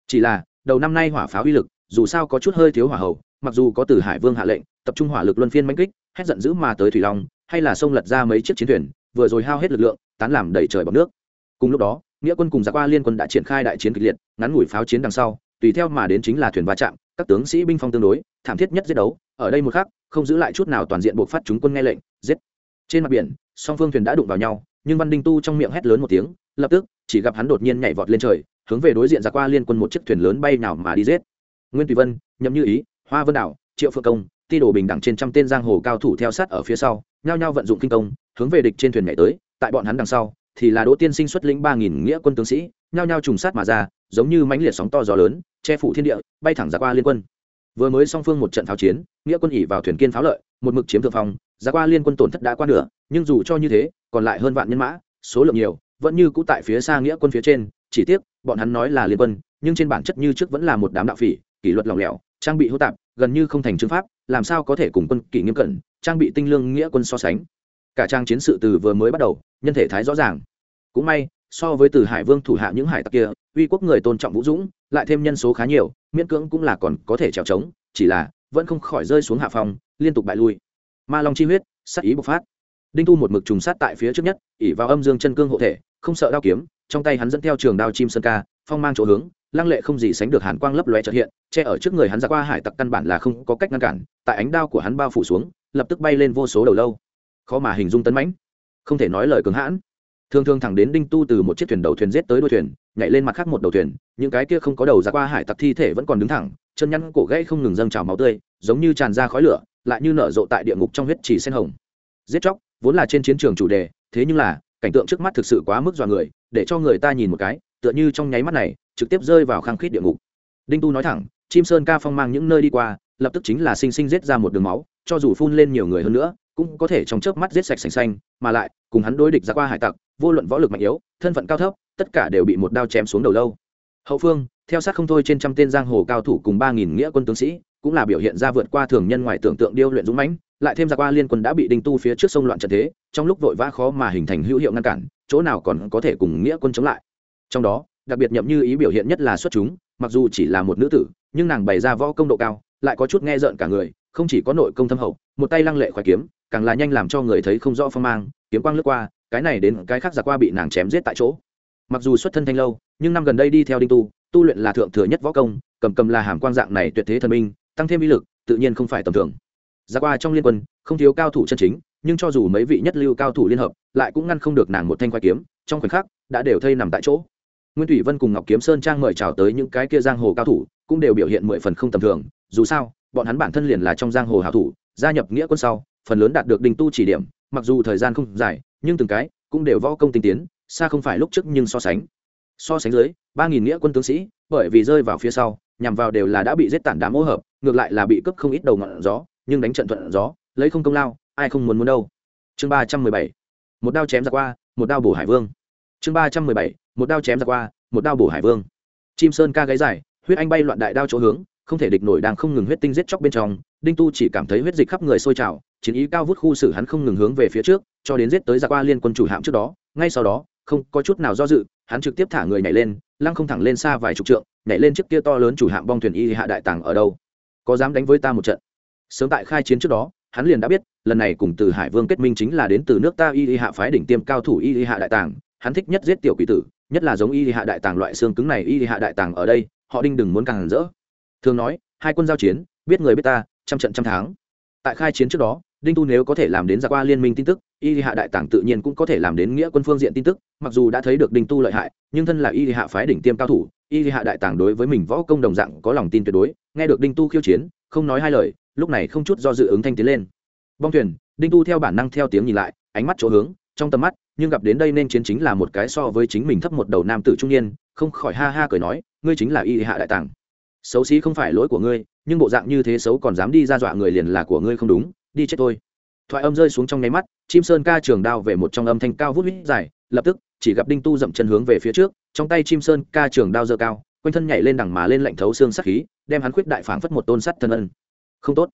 Speaker 1: Chỉ là, đầu năm nay hỏa pháo uy lực, dù sao có chút hơi thiếu hỏa hầu, mặc dù có từ hải vương hạ lệnh, tập trung hỏa lực luân phiên manh kích, hét giận dữ mà tới thủy long, hay là sông lật ra mấy chiếc chiến thuyền, vừa rồi hao hết lực lượng, tán làm đầy trời bọc nước. Cùng lúc đó, nghĩa quân cùng giặc qua liên quân đã triển khai đại chiến kịch liệt, ngắn ngủi pháo chiến đằng sau, tùy theo mà đến chính là thuyền va chạm, các tướng sĩ binh phong tương đối, thảm thiết nhất giết đấu, ở đây một khắc, không giữ lại chút nào toàn diện buộc phát chúng quân nghe lệnh, giết trên mặt biển, song phương thuyền đã đụng vào nhau, nhưng văn đinh tu trong miệng hét lớn một tiếng, lập tức, chỉ gặp hắn đột nhiên nhảy vọt lên trời, hướng về đối diện ra qua liên quân một chiếc thuyền lớn bay nào mà đi giết. Nguyên tùy vân, nhậm như ý, hoa vân đảo, triệu phượng công, ti đồ bình đẳng trên trăm tên giang hồ cao thủ theo sát ở phía sau, nhao nhao vận dụng kinh công, hướng về địch trên thuyền nhảy tới, tại bọn hắn đằng sau, thì là đỗ tiên sinh xuất lĩnh ba nghìn nghĩa quân tướng sĩ, nhao nhao trùng sát mà ra, giống như mãnh liệt sóng to gió lớn, che phủ thiên địa, bay thẳng ra qua liên quân. Vừa mới song phương một trận pháo chiến, nghĩa quân ỉ vào thuyền kiên pháo lợi, một mực chiếm thượng phong giá qua liên quân tổn thất đã qua nửa, nhưng dù cho như thế, còn lại hơn vạn nhân mã, số lượng nhiều, vẫn như cũ tại phía xa nghĩa quân phía trên, chỉ tiếc, bọn hắn nói là liên quân, nhưng trên bản chất như trước vẫn là một đám đạo phỉ, kỷ luật lỏng lẻo, trang bị hô tạp, gần như không thành chứng pháp, làm sao có thể cùng quân kỷ nghiêm cẩn, trang bị tinh lương nghĩa quân so sánh. Cả trang chiến sự từ vừa mới bắt đầu, nhân thể thái rõ ràng. Cũng may, so với từ hải vương thủ hạ những hải tặc kia, uy quốc người tôn trọng vũ dũng, lại thêm nhân số khá nhiều, miễn cưỡng cũng là còn có thể trèo trống, chỉ là vẫn không khỏi rơi xuống hạ phòng liên tục bại lui ma long chi huyết, sát ý bộc phát. Đinh tu một mực trùng sát tại phía trước nhất ỉ vào âm dương chân cương hộ thể, không sợ đao kiếm, trong tay hắn dẫn theo trường đao chim sơn ca, phong mang chỗ hướng, lăng lệ không gì sánh được hàn quang lấp lóe trợt hiện, che ở trước người hắn ra qua hải tặc căn bản là không có cách ngăn cản, tại ánh đao của hắn bao phủ xuống, lập tức bay lên vô số đầu lâu. Khó mà hình dung tấn mãnh. Không thể nói lời cứng hãn. Thường thường thẳng đến đinh tu từ một chiếc thuyền đầu thuyền giết tới đuôi thuyền, nhảy lên mặt khác một đầu thuyền, những cái kia không có đầu ra qua hải tặc thi thể vẫn còn đứng thẳng chân nhăn cổ gãy không ngừng dâng trào máu tươi, giống như tràn ra khói lửa, lại như nở rộ tại địa ngục trong huyết trì sen hồng. Giết chóc, vốn là trên chiến trường chủ đề, thế nhưng là, cảnh tượng trước mắt thực sự quá mức dọa người, để cho người ta nhìn một cái, tựa như trong nháy mắt này, trực tiếp rơi vào khăng khít địa ngục. Đinh tu nói thẳng, chim sơn ca phong mang những nơi đi qua, lập tức chính là sinh sinh giết ra một đường máu, cho dù phun lên nhiều người hơn nữa, cũng có thể trong chớp mắt giết sạch sành xanh, mà lại, cùng hắn đối địch ra qua hải tặc, vô luận võ lực mạnh yếu, thân phận cao thấp, tất cả đều bị một đao chém xuống đầu lâu. Hậu phương theo sát không thôi trên trăm tên giang hồ cao thủ cùng ba nghìn nghĩa quân tướng sĩ, cũng là biểu hiện ra vượt qua thường nhân ngoài tưởng tượng điêu luyện dũng mãnh, lại thêm ra qua liên quân đã bị đinh tu phía trước sông loạn trận thế, trong lúc vội vã khó mà hình thành hữu hiệu ngăn cản, chỗ nào còn có thể cùng nghĩa quân chống lại. Trong đó, đặc biệt nhậm như ý biểu hiện nhất là xuất chúng, mặc dù chỉ là một nữ tử, nhưng nàng bày ra võ công độ cao, lại có chút nghe rợn cả người, không chỉ có nội công thâm hậu, một tay lăng lệ khoái kiếm, càng là nhanh làm cho người thấy không rõ phong mang, kiếm quang lướt qua, cái này đến cái khác giặc qua bị nàng chém giết tại chỗ. Mặc dù xuất thân thanh lâu, nhưng năm gần đây đi theo đinh tu tu luyện là thượng thừa nhất võ công, cầm cầm là hàm quang dạng này tuyệt thế thần minh, tăng thêm uy lực, tự nhiên không phải tầm thường. Ra qua trong liên quân, không thiếu cao thủ chân chính, nhưng cho dù mấy vị nhất lưu cao thủ liên hợp, lại cũng ngăn không được nàng một thanh khoai kiếm, trong khoảnh khắc, đã đều thây nằm tại chỗ. Nguyên thủy vân cùng ngọc kiếm sơn trang mời chào tới những cái kia giang hồ cao thủ, cũng đều biểu hiện mười phần không tầm thường, dù sao, bọn hắn bản thân liền là trong giang hồ hảo thủ, gia nhập nghĩa quân sau, phần lớn đạt được đình tu chỉ điểm, mặc dù thời gian không dài, nhưng từng cái, cũng đều võ công tinh tiến, xa không phải lúc trước nhưng so sánh. So sánh dưới ba nghìn nghĩa quân tướng sĩ, bởi vì rơi vào phía sau, nhằm vào đều là đã bị giết tản đám ô hợp, ngược lại là bị cướp không ít đầu ngọn gió, nhưng đánh trận thuận gió, lấy không công lao, ai không muốn muốn đâu. Chương ba trăm mười bảy. Một đao chém ra qua, một đao bổ hải vương. Chương ba trăm mười bảy. Một đao chém ra qua, một đao bổ hải vương. Chim sơn ca gáy dài, huyết anh bay loạn đại đao chỗ hướng, không thể địch nổi đang không ngừng huyết tinh giết chóc bên trong, đinh tu chỉ cảm thấy huyết dịch khắp người sôi trào, chiến ý cao vút khu xử hắn không ngừng hướng về phía trước, cho đến giết tới ra qua liên quân chủ hạm trước đó, ngay sau đó không có chút nào do dự, hắn trực tiếp thả người nhảy lên, lăng không thẳng lên xa vài chục trượng, nhảy lên chiếc kia to lớn chủ hạm bong thuyền y hạ đại tàng ở đâu? Có dám đánh với ta một trận? Sớm tại khai chiến trước đó, hắn liền đã biết, lần này cùng từ hải vương kết minh chính là đến từ nước ta y hạ phái đỉnh tiêm cao thủ y hạ đại tàng, hắn thích nhất giết tiểu quỷ tử, nhất là giống y hạ đại tàng loại xương cứng này y hạ đại tàng ở đây, họ đinh đừng muốn càng rỡ. Thường nói, hai quân giao chiến, biết người biết ta, trăm trận trăm tháng. Tại khai chiến trước đó, đinh tu nếu có thể làm đến ra qua liên minh tin tức y hạ đại tàng tự nhiên cũng có thể làm đến nghĩa quân phương diện tin tức, mặc dù đã thấy được đinh tu lợi hại, nhưng thân là y hạ phái đỉnh tiêm cao thủ, y hạ đại tàng đối với mình võ công đồng dạng có lòng tin tuyệt đối, nghe được đinh tu khiêu chiến, không nói hai lời, lúc này không chút do dự ứng thanh tiến lên. Bong thuyền, đinh tu theo bản năng theo tiếng nhìn lại, ánh mắt chỗ hướng, trong tầm mắt, nhưng gặp đến đây nên chiến chính là một cái so với chính mình thấp một đầu nam tử trung niên, không khỏi ha ha cười nói, ngươi chính là y hạ đại tàng. Xấu xí không phải lỗi của ngươi, nhưng bộ dạng như thế xấu còn dám đi ra dọa người liền là của ngươi không đúng, đi chết tôi thoại âm rơi xuống trong nháy mắt, chim sơn ca trường đao về một trong âm thanh cao vút vít dài, lập tức, chỉ gặp đinh tu dậm chân hướng về phía trước, trong tay chim sơn ca trường đao dơ cao, quanh thân nhảy lên đằng mà lên lạnh thấu xương sắc khí, đem hắn khuyết đại phảng phất một tôn sắt thân ân. Không tốt.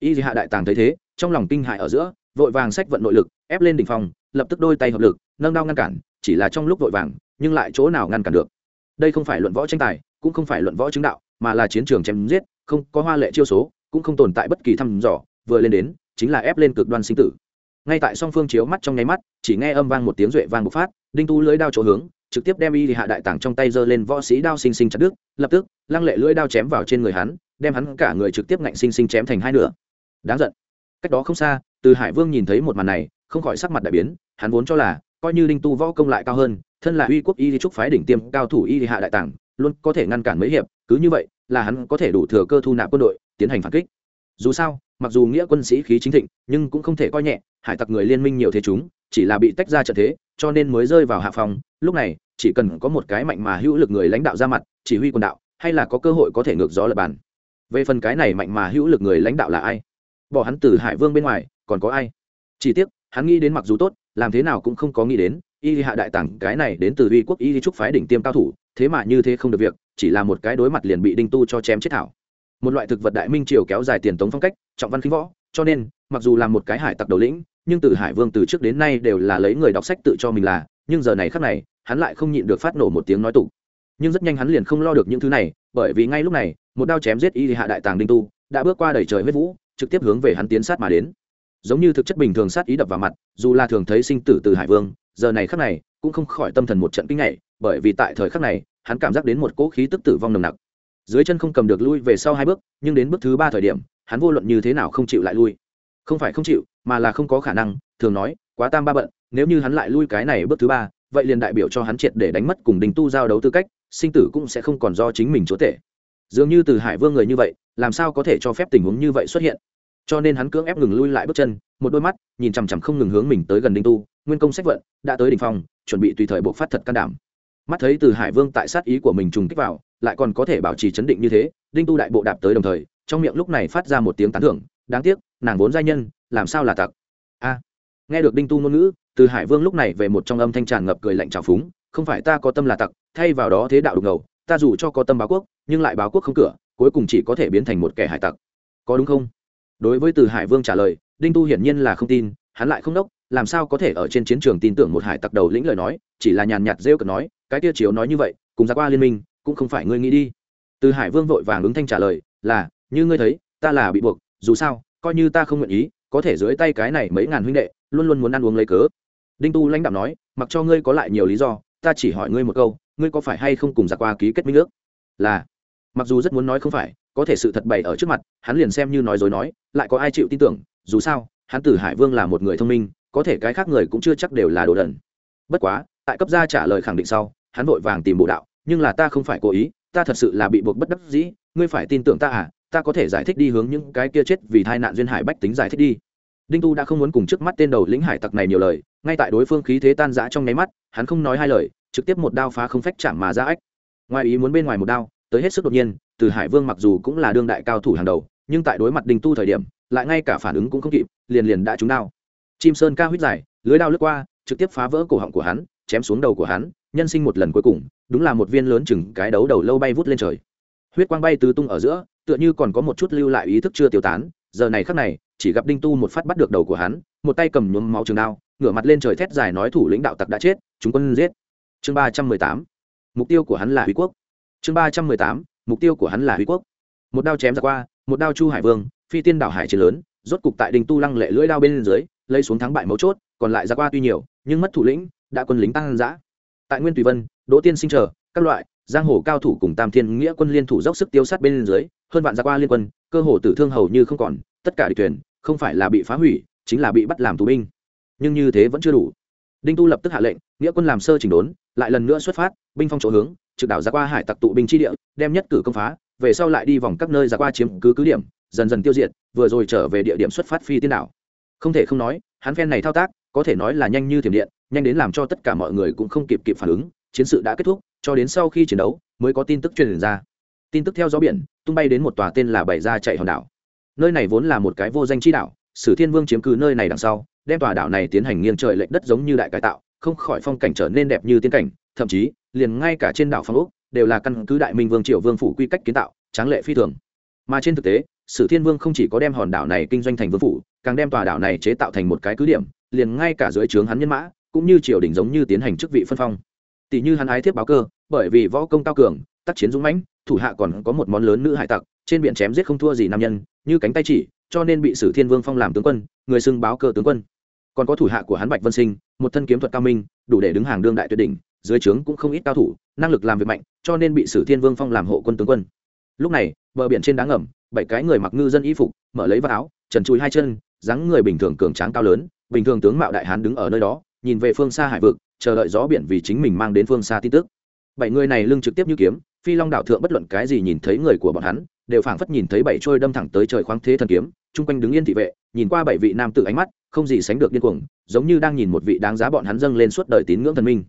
Speaker 1: Y hạ đại tàng thấy thế, trong lòng kinh hại ở giữa, vội vàng sách vận nội lực, ép lên đỉnh phòng lập tức đôi tay hợp lực, nâng đao ngăn cản, chỉ là trong lúc vội vàng, nhưng lại chỗ nào ngăn cản được. Đây không phải luận võ tranh tài, cũng không phải luận võ chứng đạo, mà là chiến trường chém giết, không có hoa lệ chiêu số, cũng không tồn tại bất kỳ thăm dò, vừa lên đến chính là ép lên cực đoan sinh tử. Ngay tại song phương chiếu mắt trong nháy mắt, chỉ nghe âm vang một tiếng duệ vang bộc phát, đinh tu lưỡi đao chỗ hướng, trực tiếp đem y hạ đại tàng trong tay giơ lên võ sĩ đao sinh sinh chặt đứt, lập tức, lăng lệ lưỡi đao chém vào trên người hắn, đem hắn cả người trực tiếp ngạnh sinh sinh chém thành hai nửa. Đáng giận. Cách đó không xa, từ hải vương nhìn thấy một màn này, không khỏi sắc mặt đại biến, hắn vốn cho là, coi như đinh tu võ công lại cao hơn, thân là uy quốc y trúc phái đỉnh tiêm cao thủ y hạ đại tàng luôn có thể ngăn cản mấy hiệp, cứ như vậy, là hắn có thể đủ thừa cơ thu nạp quân đội, tiến hành phản kích dù sao, mặc dù nghĩa quân sĩ khí chính thịnh, nhưng cũng không thể coi nhẹ, hải tặc người liên minh nhiều thế chúng, chỉ là bị tách ra trận thế, cho nên mới rơi vào hạ phòng. Lúc này, chỉ cần có một cái mạnh mà hữu lực người lãnh đạo ra mặt, chỉ huy quần đạo, hay là có cơ hội có thể ngược gió lập bàn. Về phần cái này mạnh mà hữu lực người lãnh đạo là ai? Bỏ hắn từ hải vương bên ngoài, còn có ai? Chỉ tiếc, hắn nghĩ đến mặc dù tốt, làm thế nào cũng không có nghĩ đến, y hạ đại tảng cái này đến từ uy quốc y trúc phái đỉnh tiêm cao thủ, thế mà như thế không được việc, chỉ là một cái đối mặt liền bị đinh tu cho chém chết thảo một loại thực vật đại minh triều kéo dài tiền tống phong cách, trọng văn khí võ, cho nên, mặc dù là một cái hải tặc đầu lĩnh, nhưng từ hải vương từ trước đến nay đều là lấy người đọc sách tự cho mình là, nhưng giờ này khác này, hắn lại không nhịn được phát nổ một tiếng nói tục nhưng rất nhanh hắn liền không lo được những thứ này, bởi vì ngay lúc này, một đao chém giết y hạ đại tàng đinh tu, đã bước qua đầy trời huyết vũ, trực tiếp hướng về hắn tiến sát mà đến. Giống như thực chất bình thường sát ý đập vào mặt, dù là thường thấy sinh tử từ hải vương, giờ này khắc này, cũng không khỏi tâm thần một trận kinh ngạy bởi vì tại thời khắc này, hắn cảm giác đến một cỗ khí tức tử vong nồng nặc dưới chân không cầm được lui về sau hai bước, nhưng đến bước thứ ba thời điểm, hắn vô luận như thế nào không chịu lại lui. Không phải không chịu, mà là không có khả năng, thường nói, quá tam ba bận, nếu như hắn lại lui cái này bước thứ ba, vậy liền đại biểu cho hắn triệt để đánh mất cùng đình tu giao đấu tư cách, sinh tử cũng sẽ không còn do chính mình chúa tể. Dường như từ hải vương người như vậy, làm sao có thể cho phép tình huống như vậy xuất hiện? Cho nên hắn cưỡng ép ngừng lui lại bước chân, một đôi mắt, nhìn chằm chằm không ngừng hướng mình tới gần đinh tu, nguyên công sách vận, đã tới đ ỉ n h phòng chuẩn bị tùy thời buộc phát thật can đảm. Mắt thấy từ hải vương tại sát ý của mình trùng kích vào lại còn có thể bảo trì chấn định như thế, đinh tu đại bộ đạp tới đồng thời, trong miệng lúc này phát ra một tiếng tán thưởng, đáng tiếc, nàng vốn giai nhân, làm sao là tặc? A, nghe được đinh tu ngôn ngữ, từ hải vương lúc này về một trong âm thanh tràn ngập cười lạnh trào phúng, không phải ta có tâm là tặc, thay vào đó thế đạo đục ngầu, ta dù cho có tâm báo quốc, nhưng lại báo quốc không cửa, cuối cùng chỉ có thể biến thành một kẻ hải tặc. Có đúng không? Đối với từ hải vương trả lời, đinh tu hiển nhiên là không tin, hắn lại không đốc, làm sao có thể ở trên chiến trường tin tưởng một hải tặc đầu lĩnh lời nói, chỉ là nhàn nhạt rêu cực nói, cái tia chiếu nói như vậy, cùng ra qua liên minh cũng không phải ngươi nghĩ đi. Từ hải vương vội vàng ứng thanh trả lời, là, như ngươi thấy, ta là bị buộc, dù sao, coi như ta không nguyện ý, có thể dưới tay cái này mấy ngàn huynh đệ, luôn luôn muốn ăn uống lấy cớ. Đinh tu lãnh đạo nói, mặc cho ngươi có lại nhiều lý do, ta chỉ hỏi ngươi một câu, ngươi có phải hay không cùng giặc qua ký kết minh ước? Là. Mặc dù rất muốn nói không phải, có thể sự thật bày ở trước mặt, hắn liền xem như nói dối nói, lại có ai chịu tin tưởng, dù sao, hắn tử hải vương là một người thông minh, có thể cái khác người cũng chưa chắc đều là đồ đần. Bất quá, tại cấp gia trả lời khẳng định sau, hắn vội vàng tìm bộ đạo nhưng là ta không phải cố ý, ta thật sự là bị buộc bất đắc dĩ, ngươi phải tin tưởng ta à ta có thể giải thích đi hướng những cái kia chết vì tai nạn duyên hải bách tính giải thích đi. Đinh tu đã không muốn cùng trước mắt tên đầu lĩnh hải tặc này nhiều lời, ngay tại đối phương khí thế tan rã trong nháy mắt, hắn không nói hai lời, trực tiếp một đao phá không phách chạm mà ra ách. Ngoài ý muốn bên ngoài một đao, tới hết sức đột nhiên, từ hải vương mặc dù cũng là đương đại cao thủ hàng đầu, nhưng tại đối mặt đinh tu thời điểm, lại ngay cả phản ứng cũng không kịp, liền liền đã trúng đao. Chim sơn ca huyết dài, lưới đao lướt qua, trực tiếp phá vỡ cổ họng của hắn, chém xuống đầu của hắn nhân sinh một lần cuối cùng, đúng là một viên lớn chừng cái đấu đầu lâu bay vút lên trời. Huyết quang bay tứ tung ở giữa, tựa như còn có một chút lưu lại ý thức chưa tiêu tán, giờ này khắc này, chỉ gặp đinh tu một phát bắt được đầu của hắn, một tay cầm nhuốm máu trường đao, ngửa mặt lên trời thét dài nói thủ lĩnh đạo tặc đã chết, chúng quân giết. Chương ba trăm mười tám, mục tiêu của hắn là huy quốc. Chương ba trăm mười tám, mục tiêu của hắn là huy quốc. Một đao chém ra qua, một đao chu hải vương, phi tiên đảo hải chiến lớn, rốt cục tại đinh tu lăng lệ lưỡi đao bên dưới, lấy xuống thắng bại mấu chốt, còn lại ra qua tuy nhiều, nhưng mất thủ lĩnh, đã quân lính tăng giã tại nguyên tùy vân đỗ tiên sinh chờ các loại giang hồ cao thủ cùng tam thiên nghĩa quân liên thủ dốc sức tiêu sát bên dưới hơn vạn gia qua liên quân cơ hồ tử thương hầu như không còn tất cả địch tuyển, không phải là bị phá hủy chính là bị bắt làm tù binh. Nhưng như thế vẫn chưa đủ. Đinh tu lập tức hạ lệnh nghĩa quân làm sơ chỉnh đốn lại lần nữa xuất phát binh phong chỗ hướng trực đảo ra qua hải tặc tụ binh chi địa đem nhất cử công phá về sau lại đi vòng các nơi ra qua chiếm cứ cứ điểm dần dần tiêu diệt vừa rồi trở về địa điểm xuất phát phi tiên đảo. Không thể không nói hắn phen này thao tác có thể nói là nhanh như thiểm điện nhanh đến làm cho tất cả mọi người cũng không kịp kịp phản ứng, chiến sự đã kết thúc, cho đến sau khi chiến đấu mới có tin tức truyền ra. Tin tức theo gió biển, tung bay đến một tòa tên là bảy gia chạy hòn đảo. Nơi này vốn là một cái vô danh chi đảo, sử thiên vương chiếm cứ nơi này đằng sau, đem tòa đảo này tiến hành nghiêng trời lệch đất giống như đại cải tạo, không khỏi phong cảnh trở nên đẹp như tiên cảnh, thậm chí, liền ngay cả trên đảo phong úc, đều là căn cứ đại minh vương triệu vương phủ quy cách kiến tạo, tráng lệ phi thường. Mà trên thực tế, sử thiên vương không chỉ có đem hòn đảo này kinh doanh thành vương phủ, càng đem tòa đảo này chế tạo thành một cái cứ điểm, liền ngay cả dưới trướng hắn nhân mã cũng như triều đình giống như tiến hành chức vị phân phong. Tỷ như hắn ái thiếp báo cơ, bởi vì võ công cao cường, tác chiến dũng mãnh, thủ hạ còn có một món lớn nữ hải tặc, trên biển chém giết không thua gì nam nhân, như cánh tay chỉ, cho nên bị sử thiên vương phong làm tướng quân, người xưng báo cơ tướng quân. Còn có thủ hạ của hắn bạch vân sinh, một thân kiếm thuật cao minh, đủ để đứng hàng đương đại tuyệt đỉnh, dưới trướng cũng không ít cao thủ, năng lực làm việc mạnh, cho nên bị sử thiên vương phong làm hộ quân tướng quân. Lúc này, bờ biển trên đá ngầm, bảy cái người mặc ngư dân y phục, mở lấy vào áo, trần chui hai chân, dáng người bình thường cường tráng cao lớn, bình thường tướng mạo đại hán đứng ở nơi đó nhìn về phương xa hải vực, chờ đợi gió biển vì chính mình mang đến phương xa tin tức. Bảy người này lưng trực tiếp như kiếm, phi long đảo thượng bất luận cái gì nhìn thấy người của bọn hắn, đều phảng phất nhìn thấy bảy trôi đâm thẳng tới trời khoáng thế thần kiếm, chung quanh đứng yên thị vệ, nhìn qua bảy vị nam tử ánh mắt, không gì sánh được điên cuồng, giống như đang nhìn một vị đáng giá bọn hắn dâng lên suốt đời tín ngưỡng thần minh.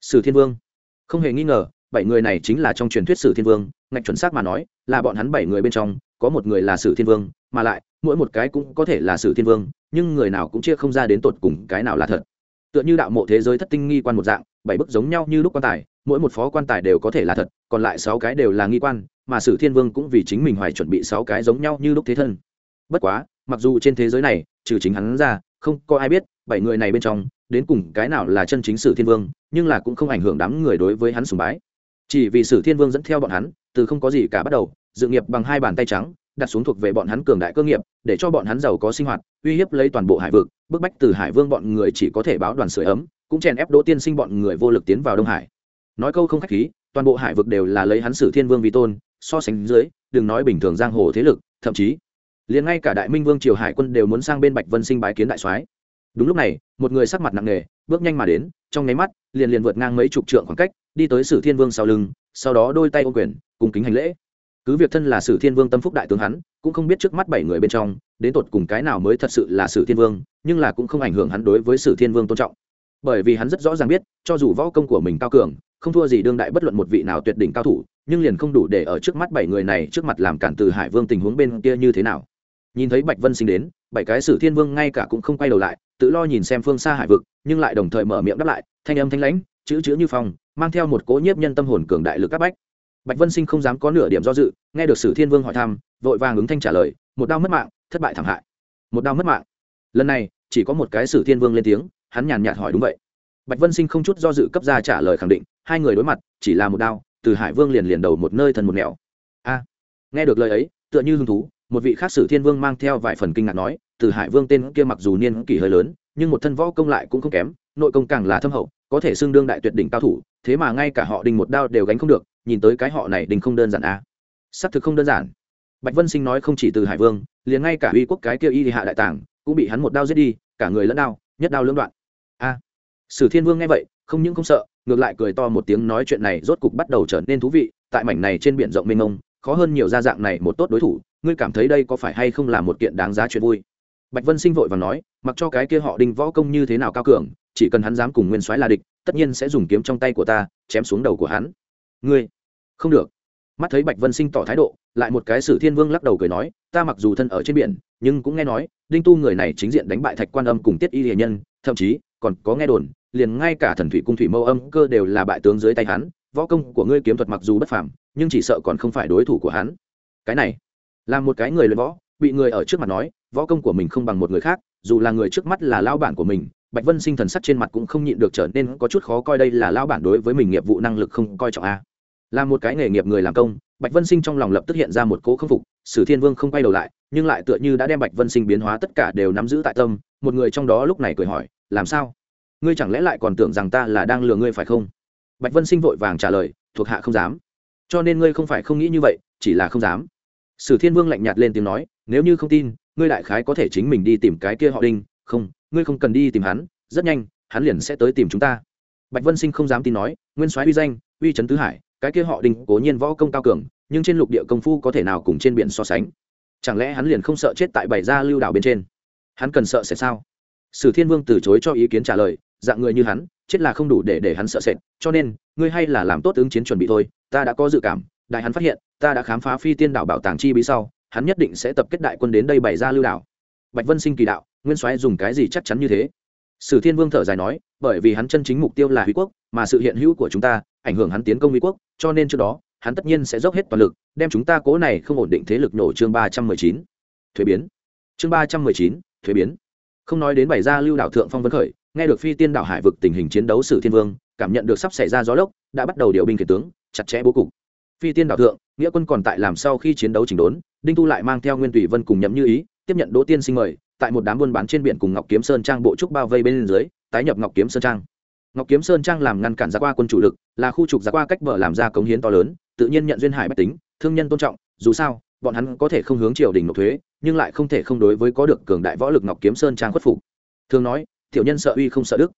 Speaker 1: Sử thiên vương. Không hề nghi ngờ, bảy người này chính là trong truyền thuyết sử thiên vương, ngạch chuẩn xác mà nói, là bọn hắn bảy người bên trong, có một người là sử thiên vương, mà lại, mỗi một cái cũng có thể là sử thiên vương, nhưng người nào cũng chia không ra đến tột cùng cái nào là thật tựa như đạo mộ thế giới thất tinh nghi quan một dạng, bảy bức giống nhau như lúc quan tài, mỗi một phó quan tài đều có thể là thật, còn lại sáu cái đều là nghi quan, mà sử thiên vương cũng vì chính mình hoài chuẩn bị sáu cái giống nhau như lúc thế thân. Bất quá, mặc dù trên thế giới này, trừ chính hắn ra, không có ai biết, bảy người này bên trong, đến cùng cái nào là chân chính sử thiên vương, nhưng là cũng không ảnh hưởng đám người đối với hắn sùng bái. Chỉ vì sử thiên vương dẫn theo bọn hắn, từ không có gì cả bắt đầu, dự nghiệp bằng hai bàn tay trắng đặt xuống thuộc về bọn hắn cường đại cơ nghiệp, để cho bọn hắn giàu có sinh hoạt, uy hiếp lấy toàn bộ hải vực, bức bách từ hải vương bọn người chỉ có thể báo đoàn sửa ấm, cũng chèn ép đỗ tiên sinh bọn người vô lực tiến vào đông hải. Nói câu không khách khí, toàn bộ hải vực đều là lấy hắn sử thiên vương vi tôn, so sánh dưới, đừng nói bình thường giang hồ thế lực, thậm chí, liền ngay cả đại minh vương triều hải quân đều muốn sang bên bạch vân sinh bái kiến đại soái. Đúng lúc này, một người sắc mặt nặng nề, bước nhanh mà đến, trong nháy mắt, liền liền vượt ngang mấy chục trượng khoảng cách, đi tới sử thiên vương sau lưng, sau đó đôi tay ô quyền, cùng kính hành lễ cứ việc thân là sử thiên vương tâm phúc đại tướng hắn, cũng không biết trước mắt bảy người bên trong, đến tột cùng cái nào mới thật sự là sử thiên vương, nhưng là cũng không ảnh hưởng hắn đối với sử thiên vương tôn trọng. Bởi vì hắn rất rõ ràng biết, cho dù võ công của mình cao cường, không thua gì đương đại bất luận một vị nào tuyệt đỉnh cao thủ, nhưng liền không đủ để ở trước mắt bảy người này trước mặt làm cản từ hải vương tình huống bên kia như thế nào. Nhìn thấy bạch vân sinh đến, bảy cái sử thiên vương ngay cả cũng không quay đầu lại, tự lo nhìn xem phương xa hải vực, nhưng lại đồng thời mở miệng đáp lại, thanh âm thanh lãnh, chữ chữ như phong, mang theo một cố nhiếp nhân tâm hồn cường đại lực các bách bạch vân sinh không dám có nửa điểm do dự, nghe được sử thiên vương hỏi thăm, vội vàng ứng thanh trả lời, một đau mất mạng, thất bại thảm hại. Một đau mất mạng. Lần này, chỉ có một cái sử thiên vương lên tiếng, hắn nhàn nhạt hỏi đúng vậy. Bạch vân sinh không chút do dự cấp ra trả lời khẳng định, hai người đối mặt, chỉ là một đao từ hải vương liền liền đầu một nơi thần một nẻo. A! Nghe được lời ấy, tựa như hứng thú, một vị khác sử thiên vương mang theo vài phần kinh ngạc nói, từ hải vương tên kia mặc dù niên kỷ hơi lớn, nhưng một thân võ công lại cũng không kém, nội công càng là thâm hậu, có thể xưng đương đại tuyệt đỉnh cao thủ, thế mà ngay cả họ đinh một đao đều gánh không được nhìn tới cái họ này đình không đơn giản à. xác thực không đơn giản. Bạch vân sinh nói không chỉ từ hải vương, liền ngay cả uy quốc cái kia y hạ đại tàng, cũng bị hắn một đao giết đi, cả người lẫn đao, nhất đao lưỡng đoạn. A sử thiên vương nghe vậy, không những không sợ, ngược lại cười to một tiếng nói chuyện này rốt cục bắt đầu trở nên thú vị, tại mảnh này trên biển rộng mênh mông, khó hơn nhiều gia dạng này một tốt đối thủ, ngươi cảm thấy đây có phải hay không là một kiện đáng giá chuyện vui? Bạch vân sinh vội và nói, mặc cho cái kia họ đinh võ công như thế nào cao cường, chỉ cần hắn dám cùng nguyên soái là địch, tất nhiên sẽ dùng kiếm trong tay của ta, chém xuống đầu của hắn. Ngươi không được. Mắt thấy bạch vân sinh tỏ thái độ, lại một cái sử thiên vương lắc đầu cười nói, ta mặc dù thân ở trên biển, nhưng cũng nghe nói, đinh tu người này chính diện đánh bại thạch quan âm cùng tiết y hiền nhân, thậm chí, còn có nghe đồn, liền ngay cả thần thủy cung thủy mâu âm cơ đều là bại tướng dưới tay hắn, võ công của ngươi kiếm thuật mặc dù bất phàm, nhưng chỉ sợ còn không phải đối thủ của hắn. Cái này, là một cái người luyện võ, bị người ở trước mặt nói, võ công của mình không bằng một người khác, dù là người trước mắt là lao bản của mình, bạch vân sinh thần sắc trên mặt cũng không nhịn được trở nên có chút khó coi, đây là lao bản đối với mình nghiệp vụ năng lực không coi trọng a là một cái nghề nghiệp người làm công, bạch vân sinh trong lòng lập tức hiện ra một cỗ khâm phục, sử thiên vương không quay đầu lại, nhưng lại tựa như đã đem bạch vân sinh biến hóa tất cả đều nắm giữ tại tâm, một người trong đó lúc này cười hỏi, làm sao? Ngươi chẳng lẽ lại còn tưởng rằng ta là đang lừa ngươi phải không? Bạch vân sinh vội vàng trả lời, thuộc hạ không dám. Cho nên ngươi không phải không nghĩ như vậy, chỉ là không dám. Sử thiên vương lạnh nhạt lên tiếng nói, nếu như không tin, ngươi đại khái có thể chính mình đi tìm cái kia họ đinh, không, ngươi không cần đi tìm hắn, rất nhanh, hắn liền sẽ tới tìm chúng ta. Bạch vân sinh không dám tin nói, nguyên soái uy danh, uy trấn tứ hải cái kia họ đinh cố nhiên võ công cao cường, nhưng trên lục địa công phu có thể nào cùng trên biển so sánh? Chẳng lẽ hắn liền không sợ chết tại bảy gia lưu đảo bên trên? Hắn cần sợ sẽ sao? Sử thiên vương từ chối cho ý kiến trả lời, dạng người như hắn, chết là không đủ để để hắn sợ sệt, cho nên, ngươi hay là làm tốt ứng chiến chuẩn bị thôi, ta đã có dự cảm, đại hắn phát hiện, ta đã khám phá phi tiên đảo bảo tàng chi bí sau, hắn nhất định sẽ tập kết đại quân đến đây bày ra lưu đảo. Bạch vân sinh kỳ đạo, nguyên soái dùng cái gì chắc chắn như thế? Sử thiên vương thở dài nói, bởi vì hắn chân chính mục tiêu là huy quốc, mà sự hiện hữu của chúng ta ảnh hưởng hắn tiến công mỹ quốc, cho nên trước đó, hắn tất nhiên sẽ dốc hết toàn lực, đem chúng ta cố này không ổn định thế lực nổ chương ba trăm mười chín. Thuế biến. Chương ba trăm mười chín, thuế biến. Không nói đến bày ra lưu đảo thượng phong vân khởi, nghe được phi tiên đảo hải vực tình hình chiến đấu sử thiên vương, cảm nhận được sắp xảy ra gió lốc, đã bắt đầu điều binh kể tướng, chặt chẽ bố cục. Phi tiên đảo thượng, nghĩa quân còn tại làm sau khi chiến đấu chỉnh đốn, đinh tu lại mang theo nguyên tùy vân cùng nhậm như ý, tiếp nhận đỗ tiên sinh mời, tại một đám buôn bán trên biển cùng ngọc kiếm sơn trang bộ trúc bao vây bên dưới, tái nhập ngọc kiếm sơn trang ngọc kiếm sơn trang làm ngăn cản Giá qua quân chủ lực, là khu trục Giá qua cách vợ làm ra cống hiến to lớn, tự nhiên nhận duyên hải bách tính, thương nhân tôn trọng, dù sao, bọn hắn có thể không hướng triều đình nộp thuế, nhưng lại không thể không đối với có được cường đại võ lực ngọc kiếm sơn trang khuất phục. Thường nói, tiểu nhân sợ uy không sợ đức.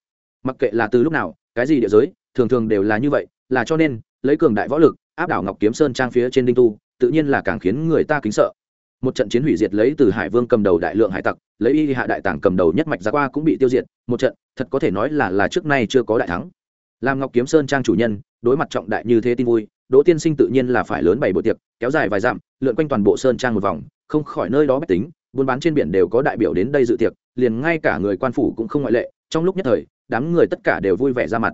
Speaker 1: Mặc kệ là từ lúc nào, cái gì địa giới, thường thường đều là như vậy, là cho nên, lấy cường đại võ lực, áp đảo ngọc kiếm sơn trang phía trên đinh tu, tự nhiên là càng khiến người ta kính sợ. Một trận chiến hủy diệt lấy từ hải vương cầm đầu đại lượng hải tặc lấy y hạ đại tàng cầm đầu nhất mạch ra qua cũng bị tiêu diệt, một trận, thật có thể nói là là trước nay chưa có đại thắng. Làm ngọc kiếm sơn trang chủ nhân, đối mặt trọng đại như thế tin vui, đỗ tiên sinh tự nhiên là phải lớn bảy bộ tiệc, kéo dài vài dặm, lượn quanh toàn bộ sơn trang một vòng, không khỏi nơi đó bách tính, buôn bán trên biển đều có đại biểu đến đây dự tiệc, liền ngay cả người quan phủ cũng không ngoại lệ, trong lúc nhất thời, đám người tất cả đều vui vẻ ra mặt.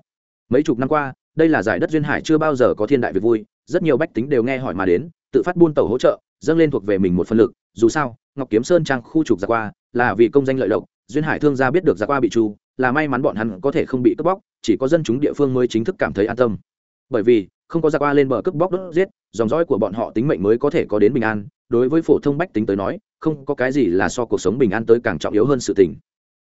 Speaker 1: Mấy chục năm qua, đây là giải đất duyên hải chưa bao giờ có thiên đại việc vui, rất nhiều bách tính đều nghe hỏi mà đến, tự phát buôn tàu hỗ trợ, dâng lên thuộc về mình một phần lực, dù sao, ngọc kiếm sơn trang khu trục ra qua là vì công danh lợi lộc, duyên hải thương gia biết được giặc qua bị tru là may mắn bọn hắn có thể không bị cướp bóc, chỉ có dân chúng địa phương mới chính thức cảm thấy an tâm. Bởi vì, không có giặc qua lên bờ cướp bóc đốt giết, dòng dõi của bọn họ tính mệnh mới có thể có đến bình an, đối với phổ thông bách tính tới nói, không có cái gì là so cuộc sống bình an tới càng trọng yếu hơn sự tình.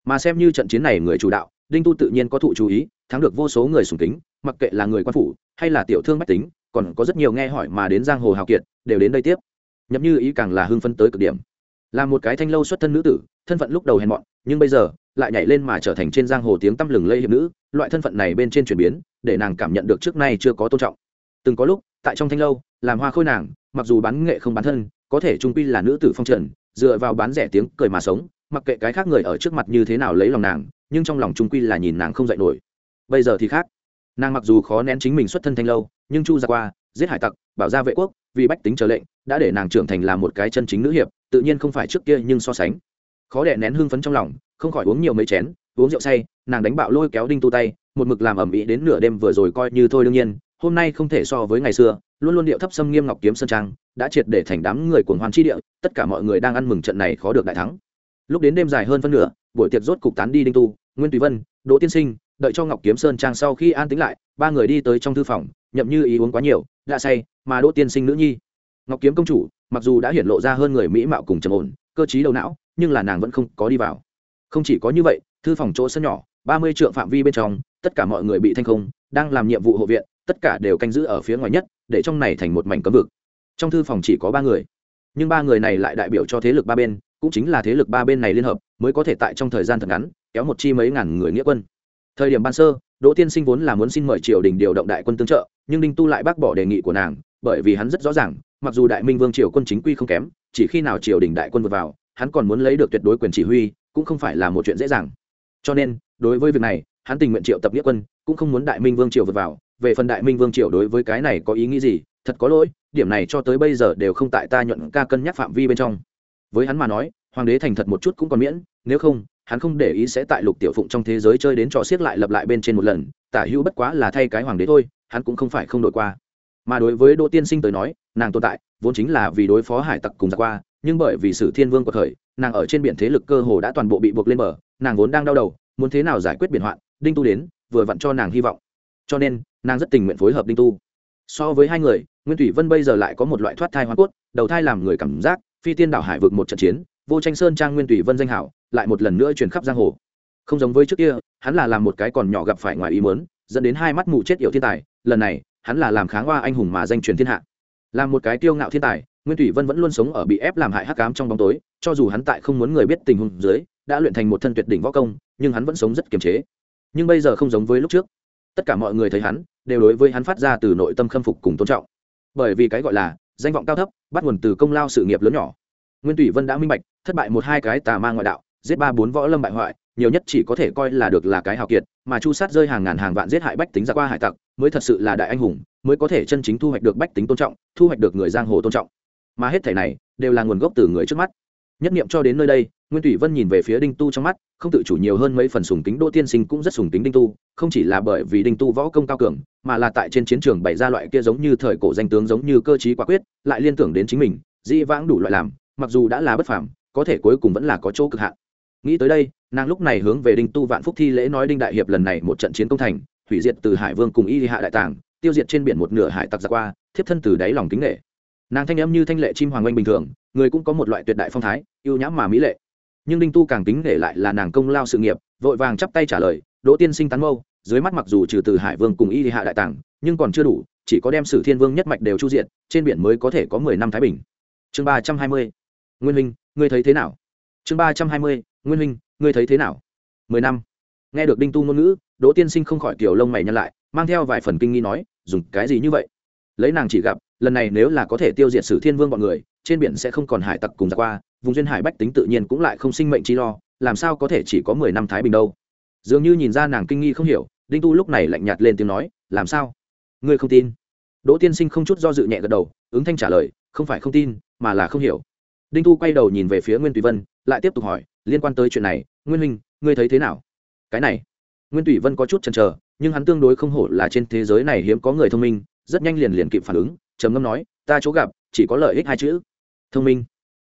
Speaker 1: Mà xem như trận chiến này người chủ đạo, đinh tu tự nhiên có thụ chú ý, thắng được vô số người sùng kính, mặc kệ là người quan phủ, hay là tiểu thương bách tính, còn có rất nhiều nghe hỏi mà đến giang hồ hào kiệt, đều đến đây tiếp. Nhậm như ý càng là hưng phân tới cực điểm là một cái thanh lâu xuất thân nữ tử, thân phận lúc đầu hèn mọn, nhưng bây giờ lại nhảy lên mà trở thành trên giang hồ tiếng tăm lừng lây hiệp nữ, loại thân phận này bên trên chuyển biến, để nàng cảm nhận được trước nay chưa có tôn trọng. Từng có lúc, tại trong thanh lâu, làm hoa khôi nàng, mặc dù bán nghệ không bán thân, có thể trung quy là nữ tử phong trần, dựa vào bán rẻ tiếng cười mà sống, mặc kệ cái khác người ở trước mặt như thế nào lấy lòng nàng, nhưng trong lòng trung quy là nhìn nàng không dạy nổi. Bây giờ thì khác. Nàng mặc dù khó nén chính mình xuất thân thanh lâu, nhưng chu ra qua, giết hải tặc, bảo ra vệ quốc, vì bách tính trở lệnh, đã để nàng trưởng thành là một cái chân chính nữ hiệp tự nhiên không phải trước kia nhưng so sánh. Khó đè nén hưng phấn trong lòng, không khỏi uống nhiều mấy chén, uống rượu say, nàng đánh bạo lôi kéo đinh tu tay, một mực làm ẩm ĩ đến nửa đêm vừa rồi coi như thôi đương nhiên, hôm nay không thể so với ngày xưa, luôn luôn điệu thấp xâm nghiêm ngọc kiếm sơn trang, đã triệt để thành đám người cuồng hoan chi địa, tất cả mọi người đang ăn mừng trận này khó được đại thắng. Lúc đến đêm dài hơn phân nửa, buổi tiệc rốt cục tán đi đinh tu, nguyên tùy vân, đỗ tiên sinh, đợi cho ngọc kiếm sơn trang sau khi an tính lại, ba người đi tới trong thư phòng, nhậm như ý uống quá nhiều, đã say, mà đỗ tiên sinh nữ nhi. Ngọc kiếm công chủ mặc dù đã hiển lộ ra hơn người mỹ mạo cùng trầm ổn, cơ t đầu não, nhưng là nàng vẫn không có đi vào. Không chỉ có như vậy, thư phòng chỗ sân nhỏ, ba mươi trượng phạm vi bên trong, tất cả mọi người bị thanh không, đang làm nhiệm vụ hộ viện, tất cả đều canh giữ ở phía ngoài nhất, để trong này thành một mảnh cấm vực. Trong thư phòng chỉ có ba người. Nhưng ba người này lại đại biểu cho thế lực ba bên, cũng chính là thế lực ba bên này liên hợp, mới có thể tại trong thời gian thật ngắn, kéo một chi mấy ngàn người nghĩa quân. Thời điểm ban sơ, đỗ tiên sinh vốn là muốn xin mời triều đình điều động đại quân tương trợ, nhưng đinh tu lại bác bỏ đề nghị của nàng bởi vì hắn rất rõ ràng, mặc dù đại minh vương triều quân chính quy không kém, chỉ khi nào triều đình đại quân vượt vào, hắn còn muốn lấy được tuyệt đối quyền chỉ huy, cũng không phải là một chuyện dễ dàng. Cho nên, đối với việc này, hắn tình nguyện triệu tập nghĩa quân, cũng không muốn đại minh vương triều vượt vào. Về phần đại minh vương triều đối với cái này có ý nghĩ gì, thật có lỗi, điểm này cho tới bây giờ đều không tại ta nhuận ca cân nhắc phạm vi bên trong. Với hắn mà nói, hoàng đế thành thật một chút cũng còn miễn, nếu không, hắn không để ý sẽ tại lục tiểu phụng trong thế giới chơi đến trò xiết lại lập lại bên trên một lần, tả hữu bất quá là thay cái hoàng đế thôi, hắn cũng không phải không đổi qua mà đối với đỗ tiên sinh tới nói, nàng tồn tại, vốn chính là vì đối phó hải tặc cùng giặc qua, nhưng bởi vì sử thiên vương của thời, nàng ở trên biển thế lực cơ hồ đã toàn bộ bị buộc lên bờ, nàng vốn đang đau đầu, muốn thế nào giải quyết biển hoạn, đinh tu đến, vừa vặn cho nàng hy vọng. Cho nên, nàng rất tình nguyện phối hợp đinh tu. So với hai người, nguyên thủy vân bây giờ lại có một loại thoát thai hoa cốt, đầu thai làm người cảm giác, phi tiên đảo hải vực một trận chiến, vô tranh sơn trang nguyên thủy vân danh hảo, lại một lần nữa truyền khắp giang hồ. Không giống với trước kia, hắn là làm một cái còn nhỏ gặp phải ngoài ý mớn dẫn đến hai mắt mù chết yểu thiên tài, lần này hắn là làm kháng hoa anh hùng mà danh truyền thiên hạ. Làm một cái tiêu ngạo thiên tài, nguyên thủy vân vẫn luôn sống ở bị ép làm hại hắc cám trong bóng tối, cho dù hắn tại không muốn người biết tình huống dưới, đã luyện thành một thân tuyệt đỉnh võ công, nhưng hắn vẫn sống rất kiềm chế. Nhưng bây giờ không giống với lúc trước. Tất cả mọi người thấy hắn, đều đối với hắn phát ra từ nội tâm khâm phục cùng tôn trọng. Bởi vì cái gọi là, danh vọng cao thấp, bắt nguồn từ công lao sự nghiệp lớn nhỏ. Nguyên thủy vân đã minh bạch, thất bại một hai cái tà ma ngoại đạo, giết ba bốn võ lâm bại hoại, nhiều nhất chỉ có thể coi là được là cái hào kiệt, mà chu sát rơi hàng ngàn hàng vạn giết hại bách tính ra qua hải tặc mới thật sự là đại anh hùng, mới có thể chân chính thu hoạch được bách tính tôn trọng, thu hoạch được người giang hồ tôn trọng. Mà hết thể này, đều là nguồn gốc từ người trước mắt. Nhất nghiệm cho đến nơi đây, nguyên thủy vân nhìn về phía đinh tu trong mắt, không tự chủ nhiều hơn mấy phần sùng kính, đỗ tiên sinh cũng rất sùng kính đinh tu, không chỉ là bởi vì đinh tu võ công cao cường, mà là tại trên chiến trường bày ra loại kia giống như thời cổ danh tướng, giống như cơ chí quả quyết, lại liên tưởng đến chính mình, dĩ vãng đủ loại làm, mặc dù đã là bất phàm, có thể cuối cùng vẫn là có chỗ cực hạn. Nghĩ tới đây, nàng lúc này hướng về đinh tu vạn phúc thi lễ nói đinh đại hiệp lần này một trận chiến công thành hủy diệt từ hải vương cùng y hạ đại tàng, tiêu diệt trên biển một nửa hải tặc giặc qua, thiếp thân từ đáy lòng kính nghệ nàng thanh âm như thanh lệ chim hoàng oanh bình thường, người cũng có một loại tuyệt đại phong thái yêu nhãm mà mỹ lệ. Nhưng đinh tu càng kính nghệ lại là nàng công lao sự nghiệp, vội vàng chắp tay trả lời, đỗ tiên sinh tán mâu, dưới mắt mặc dù trừ từ hải vương cùng y hạ đại tàng, nhưng còn chưa đủ, chỉ có đem sử thiên vương nhất mạch đều chu diện trên biển mới có thể có mười năm thái bình. Chương ba trăm hai mươi, nguyên huynh, ngươi thấy thế nào? Chương ba trăm hai mươi, nguyên huynh, ngươi thấy thế nào? Mười năm nghe được đinh tu ngôn ngữ, đỗ tiên sinh không khỏi kiểu lông mày nhăn lại, mang theo vài phần kinh nghi nói, dùng cái gì như vậy? Lấy nàng chỉ gặp, lần này nếu là có thể tiêu diệt sử thiên vương bọn người, trên biển sẽ không còn hải tặc cùng giặc qua, vùng duyên hải bách tính tự nhiên cũng lại không sinh mệnh chi lo, làm sao có thể chỉ có mười năm thái bình đâu? Dường như nhìn ra nàng kinh nghi không hiểu, đinh tu lúc này lạnh nhạt lên tiếng nói, làm sao? Ngươi không tin? Đỗ tiên sinh không chút do dự nhẹ gật đầu, ứng thanh trả lời, không phải không tin, mà là không hiểu. Đinh tu quay đầu nhìn về phía nguyên tùy vân, lại tiếp tục hỏi, liên quan tới chuyện này, nguyên huynh, ngươi thấy thế nào? Cái này. Nguyên tùy vân có chút chần chờ, nhưng hắn tương đối không hổ là trên thế giới này hiếm có người thông minh, rất nhanh liền liền kịp phản ứng, trầm ngâm nói, ta chỗ gặp, chỉ có lợi ích hai chữ, thông minh.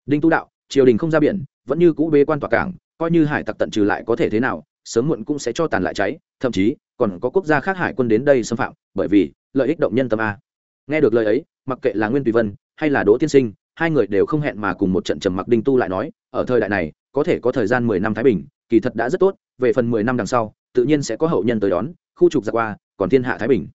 Speaker 1: Đinh tu đạo, triều đình không ra biển, vẫn như cũ bế quan tỏa cảng, coi như hải tặc tận trừ lại có thể thế nào, sớm muộn cũng sẽ cho tàn lại cháy, thậm chí, còn có quốc gia khác hải quân đến đây xâm phạm, bởi vì, lợi ích động nhân tâm a. Nghe được lời ấy, mặc kệ là nguyên tùy vân, hay là đỗ tiên sinh, hai người đều không hẹn mà cùng một trận trầm mặc đinh tu lại nói, ở thời đại này, có thể có thời gian mười năm thái bình, kỳ thật đã rất tốt về phần mười năm đằng sau, tự nhiên sẽ có hậu nhân tới đón, khu trục giặc qua, còn thiên hạ thái bình.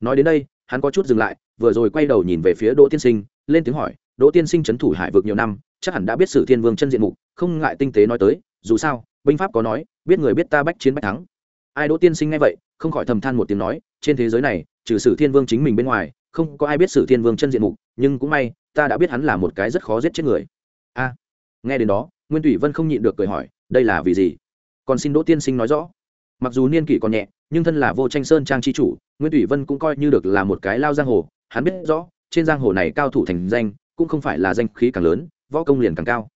Speaker 1: Nói đến đây, hắn có chút dừng lại, vừa rồi quay đầu nhìn về phía đỗ tiên sinh, lên tiếng hỏi, đỗ tiên sinh c thủ hải vực nhiều năm, chắc hẳn đã biết sử thiên vương chân diện mục, không ngại tinh tế nói tới, dù sao, binh pháp có nói, biết người biết ta bách chiến bách thắng. Ai đỗ tiên sinh nghe vậy, không khỏi thầm than một tiếng nói, trên thế giới này, trừ sử thiên vương chính mình bên ngoài, không có ai biết sử thiên vương chân diện mục, nhưng cũng may, ta đã biết hắn là một cái rất khó giết chết người. A, nghe đến đó, nguyên thủy vân không nhịn được cười hỏi, đây là vì gì? Còn xin đỗ tiên sinh nói rõ. Mặc dù niên kỷ còn nhẹ, nhưng thân là vô tranh sơn trang c h i chủ, nguyễn thủy vân cũng coi như được là một cái lao giang hồ. Hắn biết rõ, trên giang hồ này cao thủ thành danh, cũng không phải là danh khí càng lớn, võ công liền càng cao.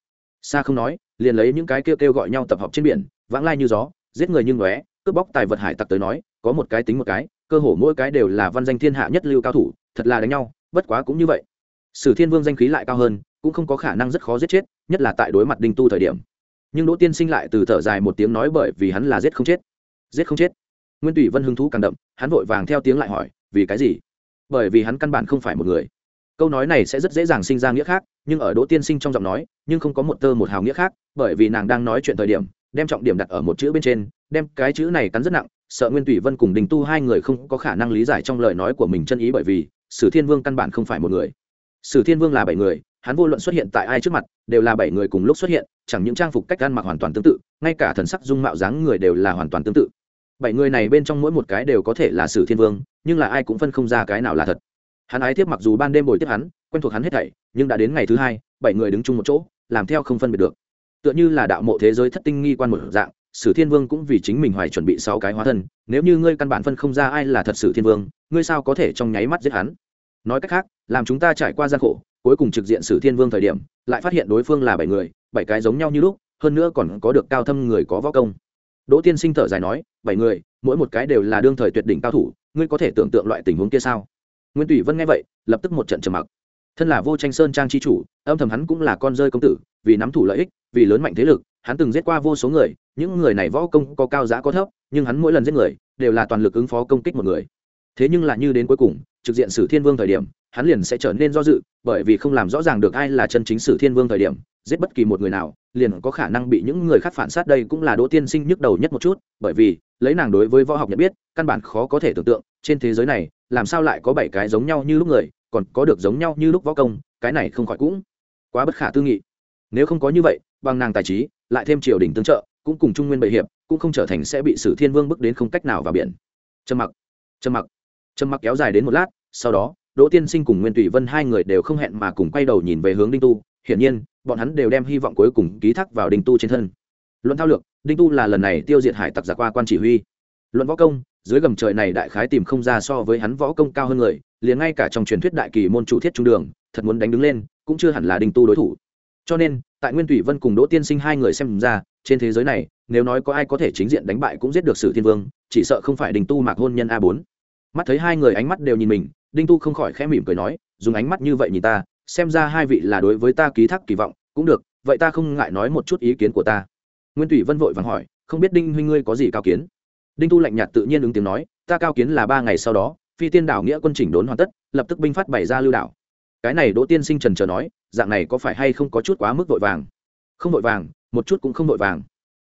Speaker 1: Xa không nói, liền lấy những cái kêu kêu gọi nhau tập hợp trên biển, vãng lai như gió, giết người như ngóe, cướp bóc tài vật hải tặc tới nói, có một cái tính một cái, cơ hồ mỗi cái đều là văn danh thiên hạ nhất lưu cao thủ, thật là đánh nhau, bất quá cũng như vậy. Sử thiên vương danh khí lại cao hơn, cũng không có khả năng rất khó giết chết, nhất là tại đối mặt đinh tu thời điểm nhưng đỗ tiên sinh lại từ thở dài một tiếng nói bởi vì hắn là giết không chết. Giết không chết. Nguyên tùy vân hứng thú càng đậm, hắn vội vàng theo tiếng lại hỏi, vì cái gì? Bởi vì hắn căn bản không phải một người. Câu nói này sẽ rất dễ dàng sinh ra nghĩa khác, nhưng ở đỗ tiên sinh trong giọng nói, nhưng không có một tơ một hào nghĩa khác, bởi vì nàng đang nói chuyện thời điểm, đem trọng điểm đặt ở một chữ bên trên, đem cái chữ này cắn rất nặng, sợ nguyên tùy vân cùng đình tu hai người không có khả năng lý giải trong lời nói của mình chân ý bởi vì sử thiên vương căn bản không phải một người. Sử thiên vương là bảy người hắn vô luận xuất hiện tại ai trước mặt, đều là bảy người cùng lúc xuất hiện, chẳng những trang phục cách ăn mặc hoàn toàn tương tự, ngay cả thần sắc dung mạo dáng người đều là hoàn toàn tương tự. Bảy người này bên trong mỗi một cái đều có thể là sử thiên vương, nhưng là ai cũng phân không ra cái nào là thật. Hắn ái tiếp mặc dù ban đêm bồi tiếp hắn, quen thuộc hắn hết thảy, nhưng đã đến ngày thứ hai, bảy người đứng chung một chỗ, làm theo không phân biệt được. Tựa như là đạo mộ thế giới thất tinh nghi quan một dạng, sử thiên vương cũng vì chính mình hoài chuẩn bị sáu cái hóa thân, nếu như ngươi căn bản phân không ra ai là thật sử thiên vương, ngươi sao có thể trong nháy mắt giết hắn? Nói cách khác, làm chúng ta trải qua gian khổ cuối cùng trực diện sử thiên vương thời điểm, lại phát hiện đối phương là bảy người, bảy cái giống nhau như lúc, hơn nữa còn có được cao thâm người có võ công. Đỗ tiên sinh thở dài nói, bảy người, mỗi một cái đều là đương thời tuyệt đỉnh cao thủ, ngươi có thể tưởng tượng loại tình huống kia sao? Nguyên tùy vân nghe vậy, lập tức một trận trầm mặc. Thân là vô tranh sơn trang chi chủ, âm thầm hắn cũng là con rơi công tử, vì nắm thủ lợi ích, vì lớn mạnh thế lực, hắn từng giết qua vô số người, những người này võ công có cao giá có thấp, nhưng hắn mỗi lần giết người, đều là toàn lực ứng phó công kích một người. Thế nhưng là như đến cuối cùng, trực diện sử thiên vương thời điểm hắn liền sẽ trở nên do dự, bởi vì không làm rõ ràng được ai là chân chính sử thiên vương thời điểm, giết bất kỳ một người nào, liền có khả năng bị những người khác phản sát đây cũng là đỗ tiên sinh nhức đầu nhất một chút, bởi vì, lấy nàng đối với võ học nhận biết, căn bản khó có thể tưởng tượng, trên thế giới này, làm sao lại có bảy cái giống nhau như lúc người, còn có được giống nhau như lúc võ công, cái này không khỏi cũng quá bất khả tư nghị. Nếu không có như vậy, bằng nàng tài trí, lại thêm triều đình tương trợ, cũng cùng trung nguyên bệ hiệp, cũng không trở thành sẽ bị sử thiên vương bước đến không cách nào vào biển. Trầm mặc trầm mặc trầm mặc kéo dài đến một lát, sau đó đỗ tiên sinh cùng nguyên tùy vân hai người đều không hẹn mà cùng quay đầu nhìn về hướng đinh tu. Hiển nhiên, bọn hắn đều đem hy vọng cuối cùng ký thác vào đinh tu trên thân. Luận thao lược, đinh tu là lần này tiêu diệt hải tặc giả qua quan chỉ huy. Luận võ công, dưới gầm trời này đại khái tìm không ra so với hắn võ công cao hơn người, liền ngay cả trong truyền thuyết đại kỳ môn chủ thiết trung đường, thật muốn đánh đứng lên, cũng chưa hẳn là đinh tu đối thủ. Cho nên, tại nguyên thủy vân cùng đỗ tiên sinh hai người xem ra, trên thế giới này, nếu nói có ai có thể chính diện đánh bại cũng giết được sử thiên vương, chỉ sợ không phải đinh tu mạc hôn nhân a bốn. Mắt thấy hai người ánh mắt đều nhìn mình đinh tu không khỏi khẽ mỉm cười nói, dùng ánh mắt như vậy nhìn ta, xem ra hai vị là đối với ta ký thác kỳ vọng, cũng được, vậy ta không ngại nói một chút ý kiến của ta. Nguyên thủy vân vội vàng hỏi, không biết đinh huynh ngươi có gì cao kiến? Đinh tu lạnh nhạt tự nhiên ứng tiếng nói, ta cao kiến là ba ngày sau đó, phi tiên đảo nghĩa quân chỉnh đốn hoàn tất, lập tức binh phát bày ra lưu đảo. Cái này đỗ tiên sinh trần trờ nói, dạng này có phải hay không có chút quá mức vội vàng? Không vội vàng, một chút cũng không vội vàng.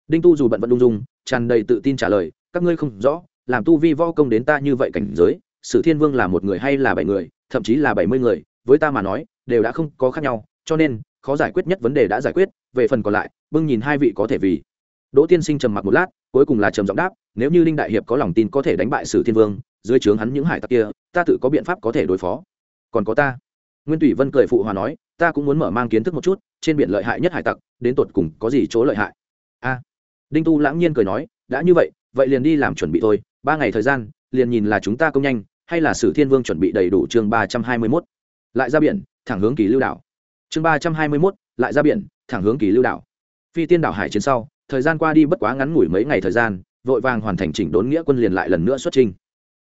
Speaker 1: Đinh tu dù bận vận đung dung, tràn đầy tự tin trả lời, các ngươi không rõ, làm tu vi vo công đến ta như vậy cảnh giới sử thiên vương là một người hay là bảy người, thậm chí là bảy mươi người, với ta mà nói, đều đã không có khác nhau, cho nên, khó giải quyết nhất vấn đề đã giải quyết, về phần còn lại, bưng nhìn hai vị có thể vì. Đỗ tiên sinh trầm mặc một lát, cuối cùng là trầm giọng đáp, nếu như linh đại hiệp có lòng tin có thể đánh bại sử thiên vương, dưới trướng hắn những hải tặc kia, ta tự có biện pháp có thể đối phó. Còn có ta. Nguyên tùy vân cười phụ hòa nói, ta cũng muốn mở mang kiến thức một chút, trên biển lợi hại nhất hải tặc, đến tột cùng có gì chỗ lợi hại? A. Đinh tu lãng nhiên cười nói, đã như vậy vậy liền đi làm chuẩn bị thôi, ba ngày thời gian liền nhìn là chúng ta công nhanh, hay là sử thiên vương chuẩn bị đầy đủ chương ba trăm hai mươi mốt. Lại ra biển, thẳng hướng kỳ lưu đảo. Chương ba trăm hai mươi mốt, lại ra biển, thẳng hướng kỳ lưu đảo. Phi tiên đảo hải chiến sau, thời gian qua đi bất quá ngắn ngủi mấy ngày thời gian, vội vàng hoàn thành chỉnh đốn nghĩa quân liền lại lần nữa xuất trình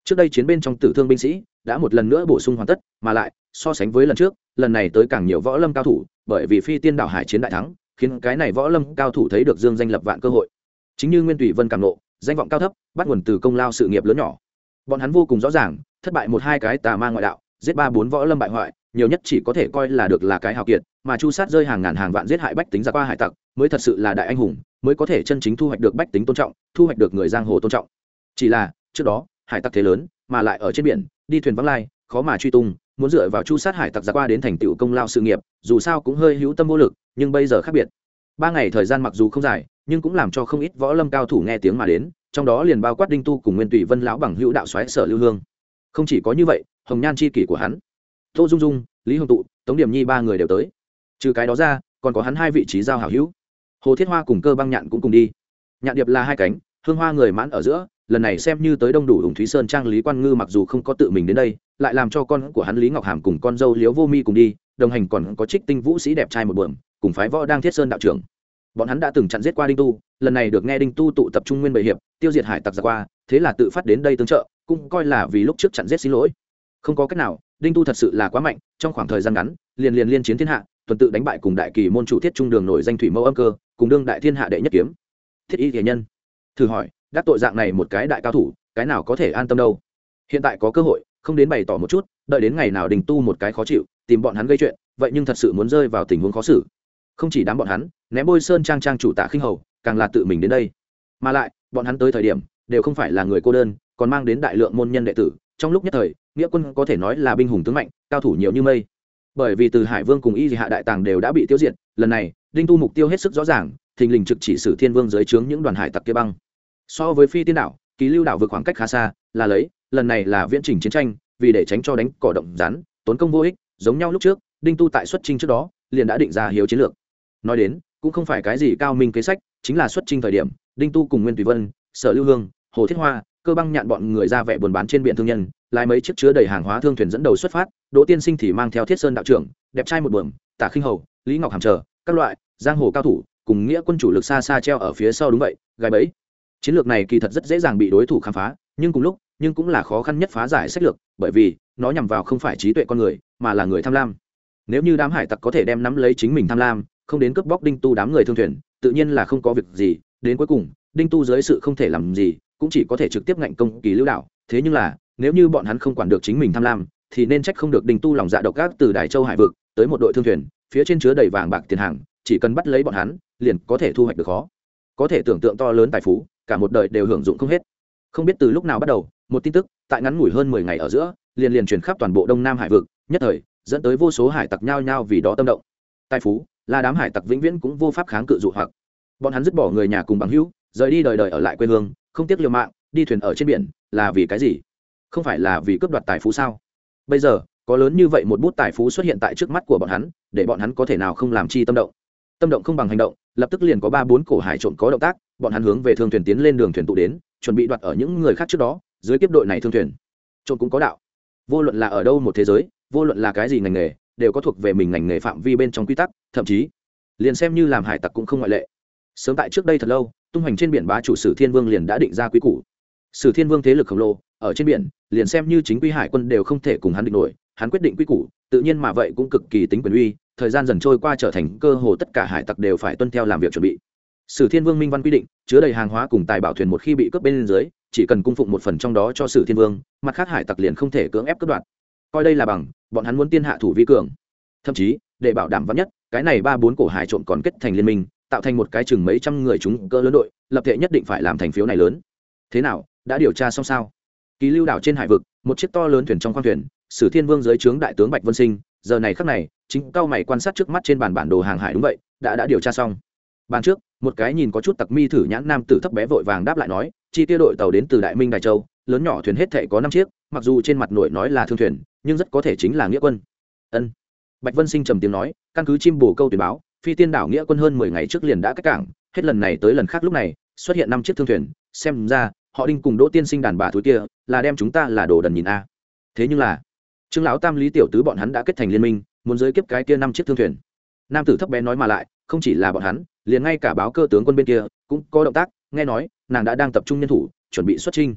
Speaker 1: trước đây chiến bên trong tử thương binh sĩ, đã một lần nữa bổ sung hoàn tất, mà lại, so sánh với lần trước, lần này tới càng nhiều võ lâm cao thủ, bởi vì phi tiên đảo hải chiến đại thắng, khiến cái này võ lâm cao thủ thấy được dương danh lập vạn cơ hội. Chính như nguyên tùy vân càng nộ, danh vọng cao thấp, bắt nguồn từ công lao sự nghiệp lớn nhỏ bọn hắn vô cùng rõ ràng, thất bại một hai cái tà ma ngoại đạo, giết ba bốn võ lâm bại hoại, nhiều nhất chỉ có thể coi là được là cái hào kiệt, mà chu sát rơi hàng ngàn hàng vạn giết hại bách tính ra qua hải tặc, mới thật sự là đại anh hùng, mới có thể chân chính thu hoạch được bách tính tôn trọng, thu hoạch được người giang hồ tôn trọng. Chỉ là, trước đó, hải tặc thế lớn, mà lại ở trên biển, đi thuyền vắng lai, khó mà truy tung, muốn dựa vào chu sát hải tặc ra qua đến thành tựu công lao sự nghiệp, dù sao cũng hơi hữu tâm vô lực, nhưng bây giờ khác biệt. Ba ngày thời gian mặc dù không dài, nhưng cũng làm cho không ít võ lâm cao thủ nghe tiếng mà đến trong đó liền bao quát đinh tu cùng nguyên tùy vân lão bằng hữu đạo xoáy sở lưu hương. Không chỉ có như vậy, hồng nhan c h i kỷ của hắn, tô dung dung, lý hồng tụ, tống điểm nhi ba người đều tới. Trừ cái đó ra, còn có hắn hai vị trí giao hảo hữu. Hồ thiết hoa cùng cơ băng nhạn cũng cùng đi. Nhạn điệp là hai cánh, hương hoa người mãn ở giữa, lần này xem như tới đông đủ hùng thúy sơn trang lý quan ngư mặc dù không có tự mình đến đây, lại làm cho con của hắn lý ngọc hàm cùng con dâu liếu vô mi cùng đi, đồng hành còn có trích tinh vũ sĩ đẹp trai một bờm cùng phái võ đang thiết sơn đạo trưởng bọn hắn đã từng chặn giết qua đinh tu, lần này được nghe đinh tu tụ tập trung nguyên bệ hiệp, tiêu diệt hải tặc ra qua, thế là tự phát đến đây tương trợ, cũng coi là vì lúc trước chặn giết xin lỗi. Không có cách nào, đinh tu thật sự là quá mạnh, trong khoảng thời gian ngắn, liền liền liên chiến thiên hạ, tuần tự đánh bại cùng đại kỳ môn chủ thiết trung đường nổi danh thủy mẫu âm cơ, cùng đương đại thiên hạ đệ nhất kiếm. Thiết y thể nhân, thử hỏi, đắc tội dạng này một cái đại cao thủ, cái nào có thể an tâm đâu? Hiện tại có cơ hội, không đến bày tỏ một chút, đợi đến ngày nào đình tu một cái khó chịu, tìm bọn hắn gây chuyện, vậy nhưng thật sự muốn rơi vào tình huống khó xử. Không chỉ đám bọn hắn ném bôi sơn trang trang chủ tạ khinh hầu, càng là tự mình đến đây. Mà lại, bọn hắn tới thời điểm, đều không phải là người cô đơn, còn mang đến đại lượng môn nhân đệ tử. Trong lúc nhất thời, nghĩa quân có thể nói là binh hùng tướng mạnh, cao thủ nhiều như mây. Bởi vì từ hải vương cùng y hạ đại tàng đều đã bị tiêu diệt, lần này, đinh tu mục tiêu hết sức rõ ràng, thình lình trực chỉ sử thiên vương dưới trướng những đoàn hải tặc kia băng. So với phi tiên đảo ký lưu đảo vượt khoảng cách khá xa, là lấy, lần này là viễn trình chiến tranh, vì để tránh cho đánh cỏ động rắn, tốn công vô ích, giống nhau lúc trước, đinh tu tại xuất trình trước đó, liền đã định ra hiếu chiến lược. Nói đến cũng không phải cái gì cao minh kế sách, chính là xuất trình thời điểm, đinh tu cùng nguyên tùy vân, sở lưu hương, hồ thiết hoa, cơ băng nhạn bọn người ra vẻ buôn bán trên biển thương nhân, lái mấy chiếc chứa đầy hàng hóa thương thuyền dẫn đầu xuất phát, đỗ tiên sinh thì mang theo thiết sơn đạo trưởng, đẹp trai một buồng tả khinh hầu, lý ngọc hàm chờ, các loại, giang hồ cao thủ, cùng nghĩa quân chủ lực xa xa treo ở phía sau đúng vậy gài bẫy. Chiến lược này kỳ thật rất dễ dàng bị đối thủ khám phá, nhưng cùng lúc, nhưng cũng là khó khăn nhất phá giải sách lược, bởi vì, nó nhằm vào không phải trí tuệ con người, mà là người tham lam. Nếu như đám hải tặc có thể đem nắm lấy chính mình tham lam không đến cướp bóc đinh tu đám người thương thuyền, tự nhiên là không có việc gì, đến cuối cùng, đinh tu dưới sự không thể làm gì, cũng chỉ có thể trực tiếp ngạnh công kỳ lưu đạo. Thế nhưng là, nếu như bọn hắn không quản được chính mình tham lam, thì nên trách không được đinh tu lòng dạ độc ác từ đài châu hải vực tới một đội thương thuyền, phía trên chứa đầy vàng bạc tiền hàng, chỉ cần bắt lấy bọn hắn, liền có thể thu hoạch được khó. Có thể tưởng tượng to lớn tài phú, cả một đời đều hưởng dụng không hết. Không biết từ lúc nào bắt đầu, một tin tức, tại ngắn ngủi hơn mười ngày ở giữa, liền liền truyền khắp toàn bộ đông nam hải vực, nhất thời, dẫn tới vô số hải tặc nhao nhao vì đó tâm động. Tài phú là đám hải tặc vĩnh viễn cũng vô pháp kháng cự dụ hoặc. Bọn hắn dứt bỏ người nhà cùng bằng hữu, rời đi đời đời ở lại quê hương, không tiếc liều mạng, đi thuyền ở trên biển, là vì cái gì? Không phải là vì cướp đoạt tài phú sao? Bây giờ, có lớn như vậy một bút tài phú xuất hiện tại trước mắt của bọn hắn, để bọn hắn có thể nào không làm chi tâm động? Tâm động không bằng hành động, lập tức liền có ba bốn cổ hải trộm có động tác, bọn hắn hướng về thương thuyền tiến lên đường thuyền tụ đến, chuẩn bị đoạt ở những người khác trước đó, dưới kiếp đội này thương thuyền. Trộm cũng có đạo. Vô luận là ở đâu một thế giới, vô luận là cái gì ngành nghề đều có thuộc về mình ngành nghề phạm vi bên trong quy tắc, thậm chí, liền xem như làm hải tặc cũng không ngoại lệ. Sớm tại trước đây thật lâu, tung hoành trên biển bá chủ sử thiên vương liền đã định ra quy củ. Sử thiên vương thế lực khổng lồ, ở trên biển, liền xem như chính quy hải quân đều không thể cùng hắn định nổi, hắn quyết định quy củ, tự nhiên mà vậy cũng cực kỳ tính quyền uy, thời gian dần trôi qua trở thành cơ hồ tất cả hải tặc đều phải tuân theo làm việc chuẩn bị. Sử thiên vương minh văn quy định, chứa đầy hàng hóa cùng tài bảo thuyền một khi bị cướp bên dưới, chỉ cần cung phụng một phần trong đó cho sử thiên vương, mặt khác hải tặc liền không thể cưỡng ép cướp đoạt coi đây là bằng, bọn hắn muốn tiên hạ thủ vi cường. Thậm chí, để bảo đảm vắn nhất, cái này ba bốn cổ hải trộm còn kết thành liên minh, tạo thành một cái chừng mấy trăm người chúng cỡ lớn đội, lập thể nhất định phải làm thành phiếu này lớn. Thế nào, đã điều tra xong sao? Kỳ lưu đảo trên hải vực, một chiếc to lớn thuyền trong khoang thuyền, sử thiên vương dưới trướng đại tướng bạch vân sinh, giờ này khắc này, chính cao mày quan sát trước mắt trên bàn bản đồ hàng hải đúng vậy, đã đã điều tra xong. Bàn trước, một cái nhìn có chút tặc mi thử nhãn nam tử thấp bé vội vàng đáp lại nói, chi tiêu đội tàu đến từ đại minh đại châu, lớn nhỏ thuyền hết thể có năm chiếc, mặc dù trên mặt nổi nói là thương thuyền nhưng rất có thể chính là nghĩa quân. Ân. Bạch vân sinh trầm tiếng nói, căn cứ chim bồ câu tuyển báo, phi tiên đảo nghĩa quân hơn mười ngày trước liền đã cách cảng, hết lần này tới lần khác lúc này, xuất hiện năm chiếc thương thuyền, xem ra, họ đinh cùng đỗ tiên sinh đàn bà thúi kia, là đem chúng ta là đồ đần nhìn a. Thế nhưng là, trương lão tam lý tiểu tứ bọn hắn đã kết thành liên minh, muốn giới kiếp cái kia năm chiếc thương thuyền. Nam tử thấp bé nói mà lại, không chỉ là bọn hắn, liền ngay cả báo cơ tướng quân bên kia, cũng có động tác, nghe nói, nàng đã đang tập trung nhân thủ, chuẩn bị xuất trinh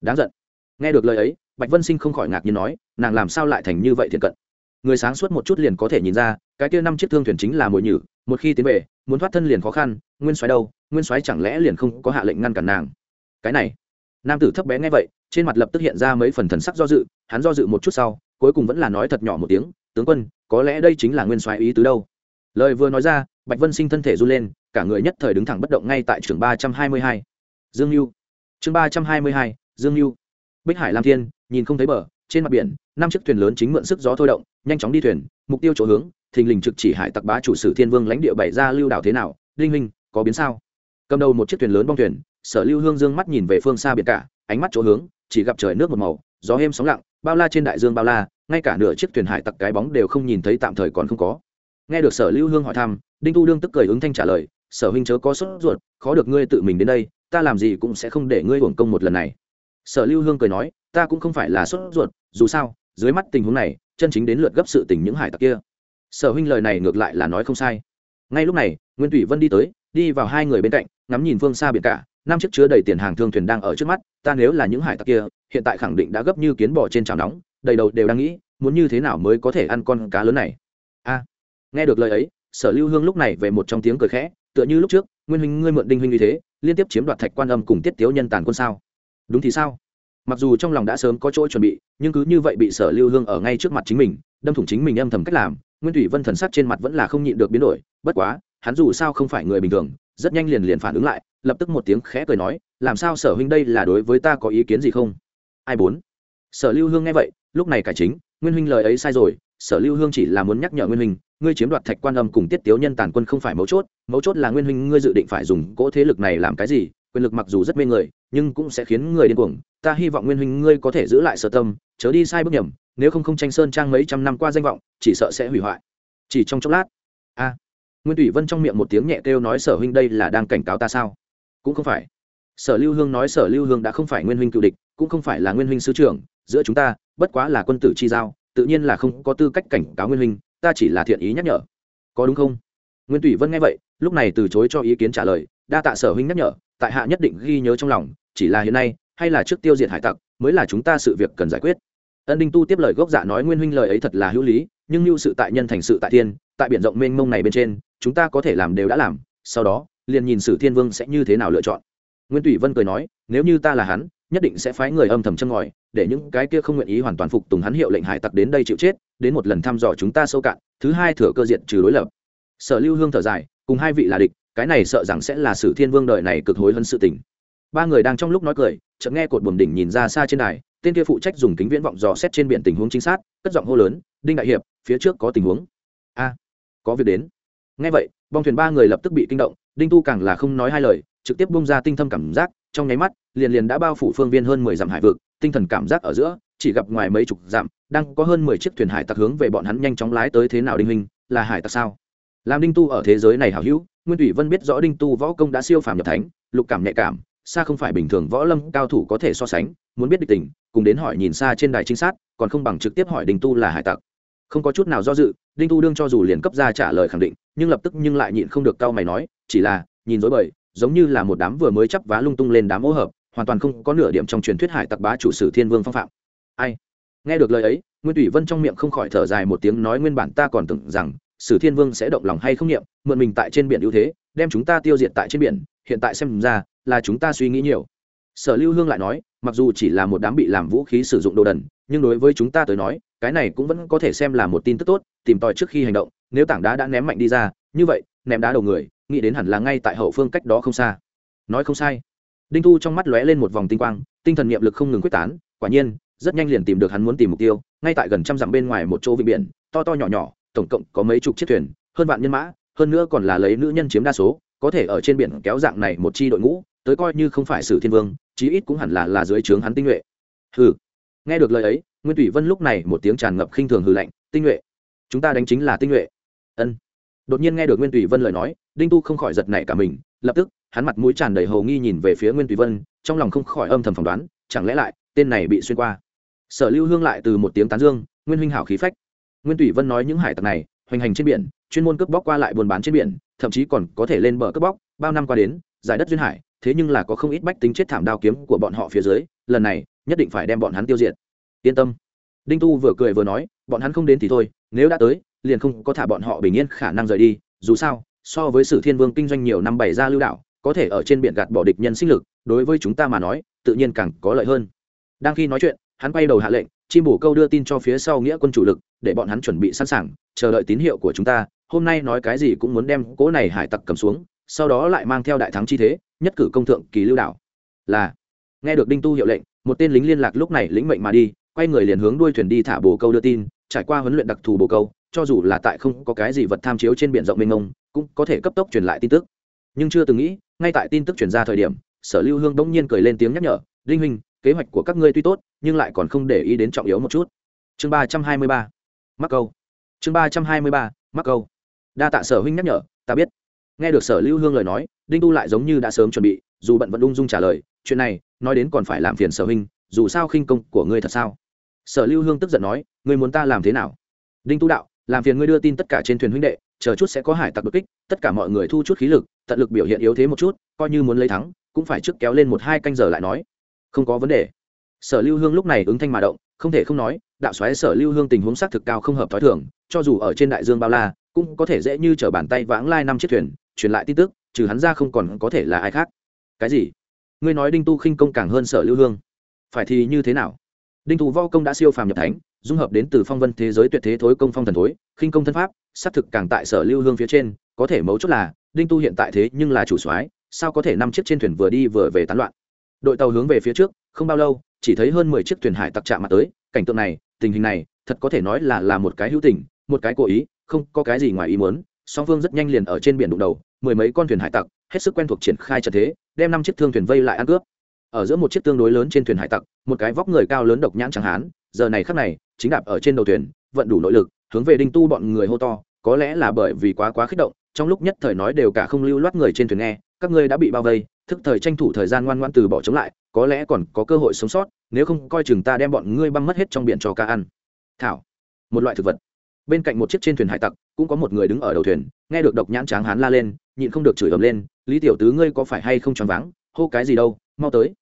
Speaker 1: đáng giận. Nghe được lời ấy bạch vân sinh không khỏi ngạc nhiên nói, nàng làm sao lại thành như vậy thiện cận? Người sáng suốt một chút liền có thể nhìn ra, cái kia năm chiếc thương thuyền chính là mồi nhử, một khi tiến về, muốn thoát thân liền khó khăn, nguyên soái đâu, nguyên soái chẳng lẽ liền không có hạ lệnh ngăn cản nàng? Cái này, nam tử thấp bé nghe vậy, trên mặt lập tức hiện ra mấy phần thần sắc do dự, hắn do dự một chút sau, cuối cùng vẫn là nói thật nhỏ một tiếng, tướng quân, có lẽ đây chính là nguyên soái ý tứ đâu. Lời vừa nói ra, bạch vân sinh thân thể run lên, cả người nhất thời đứng thẳng bất động ngay tại trường ba trăm hai mươi hai. Dương mưu chương ba trăm hai mươi hai, dương mưu bích hải lam thiên nhìn không thấy bờ, trên mặt biển, năm chiếc thuyền lớn chính mượn sức gió thôi động, nhanh chóng đi thuyền, mục tiêu chỗ hướng, thình lình trực chỉ hải tặc bá chủ sử thiên vương lãnh địa bày ra lưu đảo thế nào, linh minh, có biến sao? Cầm đầu một chiếc thuyền lớn bong thuyền, sở lưu hương dương mắt nhìn về phương xa biển cả, ánh mắt chỗ hướng, chỉ gặp trời nước một màu, gió êm sóng lặng, bao la trên đại dương bao la, ngay cả nửa chiếc thuyền hải tặc cái bóng đều không nhìn thấy tạm thời còn không có. Nghe được sở lưu hương hỏi thăm, đinh tu đương tức cười ứng thanh trả lời, sở huynh chớ có sốt ruột, khó được ngươi tự mình đến đây, ta làm gì cũng sẽ không để ngươi hưởng công một lần này sở lưu hương cười nói, ta cũng không phải là sốt ruột, dù sao, dưới mắt tình huống này, chân chính đến lượt gấp sự tình những hải tặc kia. Sở huynh lời này ngược lại là nói không sai. Ngay lúc này, nguyên thủy vân đi tới, đi vào hai người bên cạnh, ngắm nhìn phương xa biển cả, năm chiếc chứa đầy tiền hàng thương thuyền đang ở trước mắt, ta nếu là những hải tặc kia, hiện tại khẳng định đã gấp như kiến bò trên chảo nóng, đầy đầu đều đang nghĩ, muốn như thế nào mới có thể ăn con cá lớn này? A. Nghe được lời ấy, sở lưu hương lúc này về một trong tiếng cười khẽ, tựa như lúc trước, nguyên huynh, ngươi mượn đinh huynh như thế, liên tiếp chiếm đoạt thạch quan âm cùng tiết tiếu nhân tàn quân sao? Đúng thì sao? Mặc dù trong lòng đã sớm có chỗ chuẩn bị, nhưng cứ như vậy bị sở lưu hương ở ngay trước mặt chính mình, đâm thủng chính mình âm thầm cách làm, nguyên thủy vân thần sắc trên mặt vẫn là không nhịn được biến đổi, bất quá, hắn dù sao không phải người bình thường, rất nhanh liền liền phản ứng lại, lập tức một tiếng khẽ cười nói, làm sao sở huynh đây là đối với ta có ý kiến gì không? Ai bốn? Sở lưu hương nghe vậy, lúc này cải chính, nguyên huynh lời ấy sai rồi, sở lưu hương chỉ là muốn nhắc nhở nguyên huynh, ngươi chiếm đoạt thạch quan âm cùng tiết tiếu nhân tàn quân không phải mấu chốt mấu chốt là nguyên huynh ngươi dự định phải dùng cỗ thế lực này làm cái gì, quyền lực mặc dù rất mê người nhưng cũng sẽ khiến người điên cuồng. Ta hy vọng nguyên huynh ngươi có thể giữ lại sở tâm, chớ đi sai bước nhầm, nếu không không tranh sơn trang mấy trăm năm qua danh vọng, chỉ sợ sẽ hủy hoại. Chỉ trong chốc lát. A. Nguyên thủy vân trong miệng một tiếng nhẹ kêu nói sở huynh đây là đang cảnh cáo ta sao? Cũng không phải. Sở lưu hương nói sở lưu hương đã không phải nguyên huynh cựu địch, cũng không phải là nguyên huynh sư trưởng, giữa chúng ta, bất quá là quân tử chi giao, tự nhiên là không có tư cách cảnh cáo nguyên huynh, ta chỉ là thiện ý nhắc nhở. Có đúng không? Nguyên thủy vân nghe vậy, lúc này từ chối cho ý kiến trả lời, đa tạ sở huynh nhắc nhở tại hạ nhất định ghi nhớ trong lòng, chỉ là hiện nay, hay là trước tiêu diệt hải tặc, mới là chúng ta sự việc cần giải quyết. Ân đinh tu tiếp lời gốc dạ nói nguyên huynh lời ấy thật là hữu lý, nhưng lưu sự tại nhân thành sự tại thiên, tại biển rộng mênh mông này bên trên, chúng ta có thể làm đều đã làm, sau đó, liền nhìn sử thiên vương sẽ như thế nào lựa chọn. Nguyên tùy vân cười nói, nếu như ta là hắn, nhất định sẽ phái người âm thầm châm ngòi, để những cái kia không nguyện ý hoàn toàn phục tùng hắn hiệu lệnh hải tặc đến đây chịu chết, đến một lần thăm dò chúng ta sâu cạn, thứ hai thừa cơ diện trừ đối lập. Sở lưu hương thở dài, cùng hai vị là địch cái này sợ rằng sẽ là sử thiên vương đời này cực hối hơn sự tình. Ba người đang trong lúc nói cười, chợt nghe cột buồm đỉnh nhìn ra xa trên đài, tên kia phụ trách dùng kính viễn vọng dò xét trên biển tình huống chính xác, cất giọng hô lớn, đinh đại hiệp, phía trước có tình huống. A, có việc đến. Nghe vậy, bong thuyền ba người lập tức bị kinh động, đinh tu càng là không nói hai lời, trực tiếp bung ra tinh thâm cảm giác, trong nháy mắt, liền liền đã bao phủ phương viên hơn mười dặm hải vực, tinh thần cảm giác ở giữa, chỉ gặp ngoài mấy chục dặm, đang có hơn mười chiếc thuyền hải tặc hướng về bọn hắn nhanh chóng lái tới thế nào đinh huynh, là hải tặc sao? Làm đinh tu ở thế giới này hảo hữu, nguyên thủy vân biết rõ đinh tu võ công đã siêu phàm nhập thánh, lục cảm nhạy cảm, xa không phải bình thường võ lâm cao thủ có thể so sánh, muốn biết địch tình, cùng đến hỏi nhìn xa trên đài trinh sát, còn không bằng trực tiếp hỏi đinh tu là hải tặc. Không có chút nào do dự, đinh tu đương cho dù liền cấp ra trả lời khẳng định, nhưng lập tức nhưng lại nhịn không được cau mày nói, chỉ là, nhìn dối bời, giống như là một đám vừa mới chắp vá lung tung lên đám ô hợp, hoàn toàn không có nửa điểm trong truyền thuyết hải tặc bá chủ sử thiên vương phong phạm. Ai? Nghe được lời ấy, nguyên thủy vân trong miệng không khỏi thở dài một tiếng nói nguyên bản ta còn tưởng rằng sử thiên vương sẽ động lòng hay không nghiệm mượn mình tại trên biển ưu thế, đem chúng ta tiêu diệt tại trên biển, hiện tại xem ra là chúng ta suy nghĩ nhiều. Sở lưu hương lại nói, mặc dù chỉ là một đám bị làm vũ khí sử dụng đồ đần, nhưng đối với chúng ta tới nói, cái này cũng vẫn có thể xem là một tin tức tốt, tìm tòi trước khi hành động, nếu tảng đá đã ném mạnh đi ra, như vậy, ném đá đầu người, nghĩ đến hẳn là ngay tại hậu phương cách đó không xa. Nói không sai. Đinh thu trong mắt lóe lên một vòng tinh quang, tinh thần niệm lực không ngừng quyết tán, quả nhiên, rất nhanh liền tìm được hắn muốn tìm mục tiêu, ngay tại gần trăm dặm bên ngoài một chỗ vịnh biển, to to nhỏ nhỏ tổng cộng có mấy chục chiếc thuyền, hơn vạn nhân mã, hơn nữa còn là lấy nữ nhân chiếm đa số, có thể ở trên biển kéo dạng này một chi đội ngũ, tới coi như không phải sử thiên vương, chí ít cũng hẳn là là dưới trướng hắn tinh nhuệ. Hừ. Nghe được lời ấy, nguyên thủy vân lúc này một tiếng tràn ngập khinh thường hừ lạnh, tinh nhuệ, chúng ta đánh chính là tinh nhuệ. Ân. Đột nhiên nghe được nguyên thủy vân lời nói, đinh tu không khỏi giật nảy cả mình, lập tức, hắn mặt mũi tràn đầy hầu nghi nhìn về phía nguyên thủy vân, trong lòng không khỏi âm thầm phỏng đoán, chẳng lẽ lại, tên này bị xuyên qua? Sở lưu hương lại từ một tiếng tán dương, nguyên huynh hảo khí phách nguyên thủy vân nói những hải tặc này, hoành hành trên biển, chuyên môn cướp bóc qua lại buôn bán trên biển, thậm chí còn có thể lên bờ cướp bóc, bao năm qua đến, giải đất duyên hải, thế nhưng là có không ít bách tính chết thảm đao kiếm của bọn họ phía dưới, lần này, nhất định phải đem bọn hắn tiêu diệt. Yên tâm. Đinh tu vừa cười vừa nói, bọn hắn không đến thì thôi, nếu đã tới, liền không có thả bọn họ bình yên khả năng rời đi, dù sao, so với sử thiên vương kinh doanh nhiều năm bày ra lưu đạo, có thể ở trên biển gạt bỏ địch nhân sinh lực, đối với chúng ta mà nói, tự nhiên càng có lợi hơn. Đang khi nói chuyện, hắn quay đầu hạ lệnh chim bổ câu đưa tin cho phía sau nghĩa quân chủ lực, để bọn hắn chuẩn bị sẵn sàng, chờ đợi tín hiệu của chúng ta, hôm nay nói cái gì cũng muốn đem cỗ này hải tặc cầm xuống, sau đó lại mang theo đại thắng chi thế, nhất cử công thượng kỳ lưu đảo. Là, nghe được đinh tu hiệu lệnh, một tên lính liên lạc lúc này lĩnh mệnh mà đi, quay người liền hướng đuôi thuyền đi thả bồ câu đưa tin, trải qua huấn luyện đặc thù bồ câu, cho dù là tại không có cái gì vật tham chiếu trên biển rộng mênh mông, cũng có thể cấp tốc truyền lại tin tức. Nhưng chưa từng nghĩ, ngay tại tin tức truyền ra thời điểm, sở lưu hương bỗng nhiên cười lên tiếng nhắc nhở linh huynh, kế hoạch của các ngươi tuy tốt nhưng lại còn không để ý đến trọng yếu một chút. Chương ba trăm hai mươi ba, mắc câu. Chương ba trăm hai mươi ba, mắc câu. Đa tạ sở huynh nhắc nhở, ta biết. Nghe được sở lưu hương lời nói, đinh tu lại giống như đã sớm chuẩn bị, dù bận vẫn ung dung trả lời, chuyện này, nói đến còn phải làm phiền sở huynh, dù sao khinh công của ngươi thật sao? Sở lưu hương tức giận nói, ngươi muốn ta làm thế nào? Đinh tu đạo, làm phiền ngươi đưa tin tất cả trên thuyền huynh đệ, chờ chút sẽ có hải tặc đột kích, tất cả mọi người thu chút khí lực, tận lực biểu hiện yếu thế một chút, coi như muốn lấy thắng, cũng phải trước kéo lên một hai canh giờ lại nói. Không có vấn đề sở lưu hương lúc này ứng thanh mà động, không thể không nói, đạo xoáy sở lưu hương tình huống xác thực cao không hợp t h ó i thường, cho dù ở trên đại dương bao la, cũng có thể dễ như t r ở bàn tay vãng lai năm chiếc thuyền, truyền lại tin tức, trừ hắn ra không còn có thể là ai khác. Cái gì? Ngươi nói đinh tu khinh công càng hơn sở lưu hương. Phải thì như thế nào? Đinh tu vo công đã siêu phàm nhập thánh, dung hợp đến từ phong vân thế giới tuyệt thế thối công phong thần thối, khinh công thân pháp, xác thực càng tại sở lưu hương phía trên, có thể mấu chốt là, đinh tu hiện tại thế nhưng là chủ soái, sao có thể năm chiếc trên thuyền vừa đi vừa về tán loạn? Đội tàu hướng về phía trước, không bao lâu chỉ thấy hơn mười chiếc thuyền hải tặc chạm mặt tới, cảnh tượng này, tình hình này, thật có thể nói là là một cái hữu tình, một cái cố ý, không có cái gì ngoài ý muốn. Song phương rất nhanh liền ở trên biển đụng đầu, mười mấy con thuyền hải tặc, hết sức quen thuộc triển khai trận thế, đem năm chiếc thương thuyền vây lại ăn cướp. Ở giữa một chiếc tương đối lớn trên thuyền hải tặc, một cái vóc người cao lớn độc nhãn chẳng hán, giờ này khắc này, chính đạp ở trên đầu thuyền, vận đủ nội lực, hướng về đinh tu bọn người hô to, có lẽ là bởi vì quá quá kích động, trong lúc nhất thời nói đều cả không lưu loát người trên thuyền nghe, các ngươi đã bị bao vây thức thời tranh thủ thời gian ngoan ngoan từ bỏ chống lại, có lẽ còn có cơ hội sống sót, nếu không coi chừng ta đem bọn ngươi băm mất hết trong biển cho ca ăn. Thảo, một loại thực vật. Bên cạnh một chiếc trên thuyền hải tặc, cũng có một người đứng ở đầu thuyền, nghe được độc nhãn tráng hán la lên, nhịn không được chửi ầm lên, lý tiểu tứ ngươi có phải hay không choáng váng? Hô cái gì đâu, mau tới.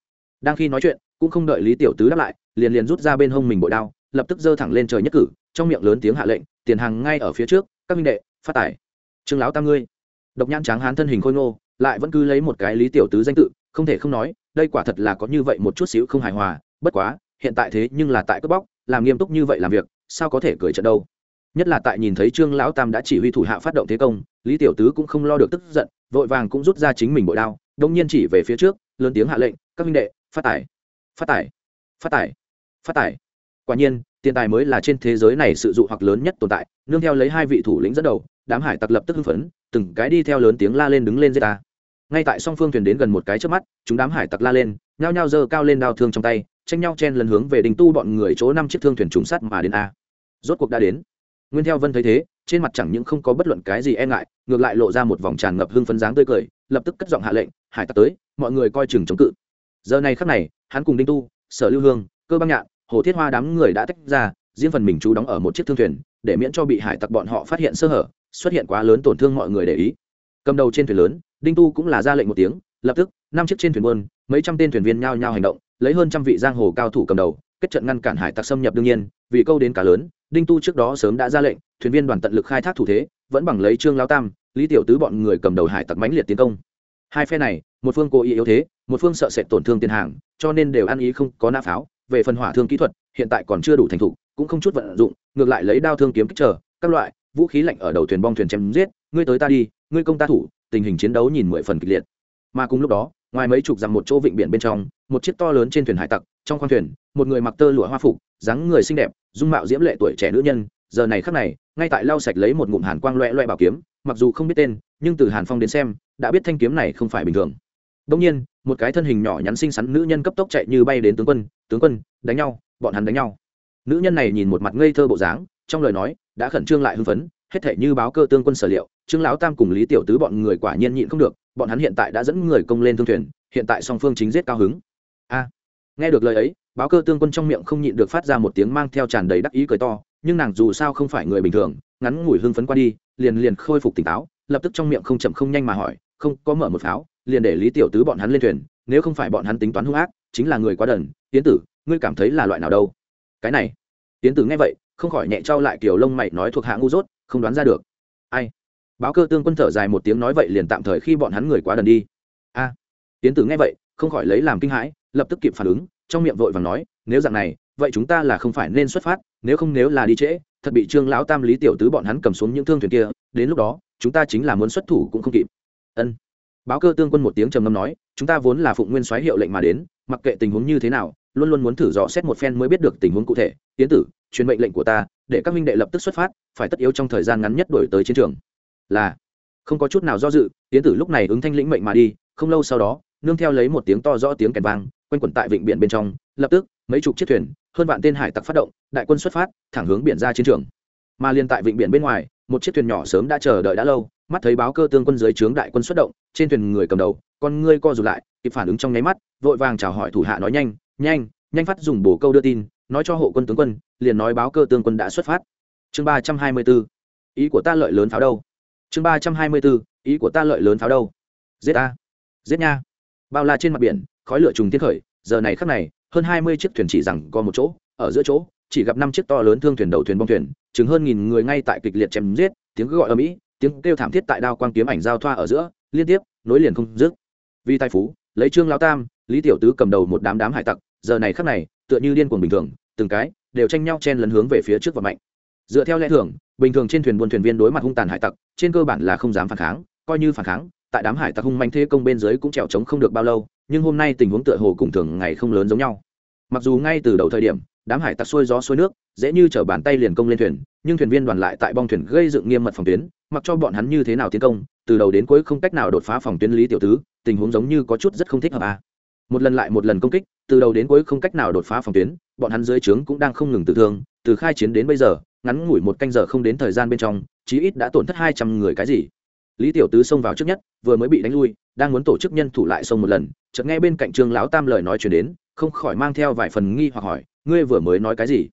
Speaker 1: Đang khi nói chuyện, cũng không đợi lý tiểu tứ đáp lại, liền liền rút ra bên hông mình bội đao, lập tức giơ thẳng lên trời nhất cử, trong miệng lớn tiếng hạ lệnh, tiền hàng ngay ở phía trước, các minh đệ, phát tải trương lão tam ngươi. Độc nhãn tráng hán thân hình khôi ngô lại vẫn cứ lấy một cái lý tiểu tứ danh tự, không thể không nói, đây quả thật là có như vậy một chút xíu không hài hòa, bất quá, hiện tại thế nhưng là tại cướp bóc, làm nghiêm túc như vậy làm việc, sao có thể cười trận đâu. Nhất là tại nhìn thấy trương lão tam đã chỉ huy thủ hạ phát động thế công, lý tiểu tứ cũng không lo được tức giận, vội vàng cũng rút ra chính mình bội đao đông nhiên chỉ về phía trước, lớn tiếng hạ lệnh, các minh đệ, phát tải phát tải phát tải phát tải quả nhiên, tiền tài mới là trên thế giới này sự dụ hoặc lớn nhất tồn tại, nương theo lấy hai vị thủ lĩnh dẫn đầu, đám hải tặc lập tức hưng phấn, từng cái đi theo lớn tiếng la lên đứng lên dây ta ngay tại song phương thuyền đến gần một cái trước mắt, chúng đám hải tặc la lên, nhao nhao giơ cao lên đao thương trong tay, tranh nhau chen lần hướng về đình tu bọn người chỗ năm chiếc thương thuyền trùng sắt mà đến a. Rốt cuộc đã đến. Nguyên theo vân thấy thế, trên mặt chẳng những không có bất luận cái gì e ngại, ngược lại lộ ra một vòng tràn ngập hưng phấn dáng tươi cười, lập tức cất giọng hạ lệnh, hải tặc tới, mọi người coi chừng chống cự. Giờ này khắc này, hắn cùng đinh tu, sở lưu hương, cơ băng nhạn, hồ thiết hoa đám người đã tách ra, riêng phần mình chú đóng ở một chiếc thương thuyền, để miễn cho bị hải tặc bọn họ phát hiện sơ hở, xuất hiện quá lớn tổn thương mọi người để ý. Cầm đầu trên thuyền lớn đinh tu cũng là ra lệnh một tiếng, lập tức, năm chiếc trên thuyền buôn, mấy trăm tên thuyền viên nhao nhao hành động, lấy hơn trăm vị giang hồ cao thủ cầm đầu, kết trận ngăn cản hải tặc xâm nhập đương nhiên, vì câu đến cả lớn, đinh tu trước đó sớm đã ra lệnh, thuyền viên đoàn tận lực khai thác thủ thế, vẫn bằng lấy trương lao tam, lý tiểu tứ bọn người cầm đầu hải tặc mãnh liệt tiến công. Hai phe này, một phương cố ý yếu thế, một phương sợ sẽ tổn thương tiền hàng, cho nên đều ăn ý không có nã pháo, về phần hỏa thương kỹ thuật, hiện tại còn chưa đủ thành thục, cũng không chút vận dụng, ngược lại lấy đao thương kiếm kích trở, các loại, vũ khí lạnh ở đầu thuyền bong thuyền chém giết, ngươi tới ta đi, ngươi công ta thủ tình hình chiến đấu nhìn mười phần kịch liệt. Mà cùng lúc đó, ngoài mấy chục dặm một chỗ vịnh biển bên trong, một chiếc to lớn trên thuyền hải tặc, trong khoang thuyền, một người mặc tơ lụa hoa phục, dáng người xinh đẹp, dung mạo diễm lệ tuổi trẻ nữ nhân, giờ này khắc này, ngay tại lau sạch lấy một ngụm hàn quang loẹ loẹ bảo kiếm, mặc dù không biết tên, nhưng từ hàn phong đến xem, đã biết thanh kiếm này không phải bình thường. Đông nhiên, một cái thân hình nhỏ nhắn xinh xắn nữ nhân cấp tốc chạy như bay đến tướng quân tướng quân, đánh nhau, bọn hắn đánh nhau. Nữ nhân này nhìn một mặt ngây thơ bộ dáng, trong lời nói, đã khẩn trương lại hưng phấn hết thể như báo cơ tương quân sở liệu, trương lão tam cùng lý tiểu tứ bọn người quả nhiên nhịn không được, bọn hắn hiện tại đã dẫn người công lên thương thuyền, hiện tại song phương chính giết cao hứng. A, nghe được lời ấy, báo cơ tương quân trong miệng không nhịn được phát ra một tiếng mang theo tràn đầy đắc ý cười to, nhưng nàng dù sao không phải người bình thường, ngắn ngủi hưng phấn qua đi, liền liền khôi phục tỉnh táo, lập tức trong miệng không chậm không nhanh mà hỏi, không, có mở một pháo, liền để lý tiểu tứ bọn hắn lên thuyền, nếu không phải bọn hắn tính toán hung ác, chính là người quá đần tiến tử, ngươi cảm thấy là loại nào đâu? Cái này tiến tử nghe vậy, không khỏi nhẹ trao lại kiểu lông mày nói thuộc hạ ngu dốt không đoán ra được. Ai? Báo cơ tương quân thở dài một tiếng nói vậy liền tạm thời khi bọn hắn người quá đần đi. A. Tiến tử nghe vậy, không khỏi lấy làm kinh hãi, lập tức kịp phản ứng, trong miệng vội vàng nói, nếu dạng này, vậy chúng ta là không phải nên xuất phát, nếu không nếu là đi trễ, thật bị trương lão tam lý tiểu tứ bọn hắn cầm xuống những thương thuyền kia, đến lúc đó, chúng ta chính là muốn xuất thủ cũng không kịp. Ân. Báo cơ tương quân một tiếng trầm ngâm nói, chúng ta vốn là phụng nguyên soái hiệu lệnh mà đến, mặc kệ tình huống như thế nào, luôn luôn muốn thử dò xét một phen mới biết được tình huống cụ thể. Tiến tử truyền mệnh lệnh của ta, để các minh đệ lập tức xuất phát, phải tất yếu trong thời gian ngắn nhất đổi tới chiến trường. Là, không có chút nào do dự tiến tử lúc này ứng thanh lĩnh mệnh mà đi, không lâu sau đó, nương theo lấy một tiếng to rõ tiếng kèn vang, quanh quẩn tại vịnh biển bên trong, lập tức, mấy chục chiếc thuyền, hơn vạn tên hải tặc phát động, đại quân xuất phát, thẳng hướng biển ra chiến trường. Mà liên tại vịnh biển bên ngoài, một chiếc thuyền nhỏ sớm đã chờ đợi đã lâu, mắt thấy báo cơ tương quân dưới trướng đại quân xuất động, trên thuyền người cầm đầu, con ngươi co rụt lại, kịp phản ứng trong nháy mắt, vội vàng chào hỏi thủ hạ nói nhanh nhanh nhanh phát dùng bổ câu đưa tin nói cho hộ quân tướng quân, liền nói báo cơ tướng quân đã xuất phát. Chương ba trăm hai mươi b ố ý của ta lợi lớn pháo đâu? Chương ba trăm hai mươi b ố ý của ta lợi lớn pháo đâu? Giết ta. Giết nha. Bao la trên mặt biển, khói lửa trùng tiết khởi, giờ này khắc này, hơn hai mươi chiếc thuyền chỉ rằng có một chỗ, ở giữa chỗ, chỉ gặp năm chiếc to lớn thương thuyền đầu thuyền bong thuyền chứng hơn nghìn người ngay tại kịch liệt chém giết, tiếng gọi ở mỹ, tiếng kêu thảm thiết tại đao quang kiếm ảnh giao thoa ở giữa, liên tiếp, nối liền không dứt. Vì tài phú, lấy trương lão tam, lý tiểu tứ cầm đầu một đám đám hải tặc, giờ này khắc này tựa như điên cuồng bình thường, từng cái đều tranh nhau chen lấn hướng về phía trước và mạnh dựa theo lẽ thường, bình thường trên thuyền buôn thuyền viên đối mặt hung tàn hải tặc, trên cơ bản là không dám phản kháng, coi như phản kháng, tại đám hải tặc hung manh thế công bên dưới cũng trèo trống không được bao lâu, nhưng hôm nay tình huống tựa hồ cùng thường ngày không lớn giống nhau mặc dù ngay từ đầu thời điểm, đám hải tặc xuôi gió xuôi nước, dễ như chở bàn tay liền công lên thuyền, nhưng thuyền viên đoàn lại tại bong thuyền gây dựng nghiêm mật phòng tuyến, mặc cho bọn hắn như thế nào tiến công, từ đầu đến cuối không cách nào đột phá phòng tuyến lý tiểu tứ, tình huống giống như có chút rất không thích hợp à một lần lại một lần công kích, từ đầu đến cuối không cách nào đột phá phòng tuyến, bọn hắn dưới trướng cũng đang không ngừng tự thương, từ khai chiến đến bây giờ, ngắn ngủi một canh giờ không đến thời gian bên trong, chí ít đã tổn thất hai trăm người cái gì. Lý tiểu tứ xông vào trước nhất, vừa mới bị đánh lui, đang muốn tổ chức nhân thủ lại xông một lần, chợt nghe bên cạnh trương lão tam lời nói chuyển đến, không khỏi mang theo vài phần nghi hoặc hỏi, ngươi vừa mới nói cái gì?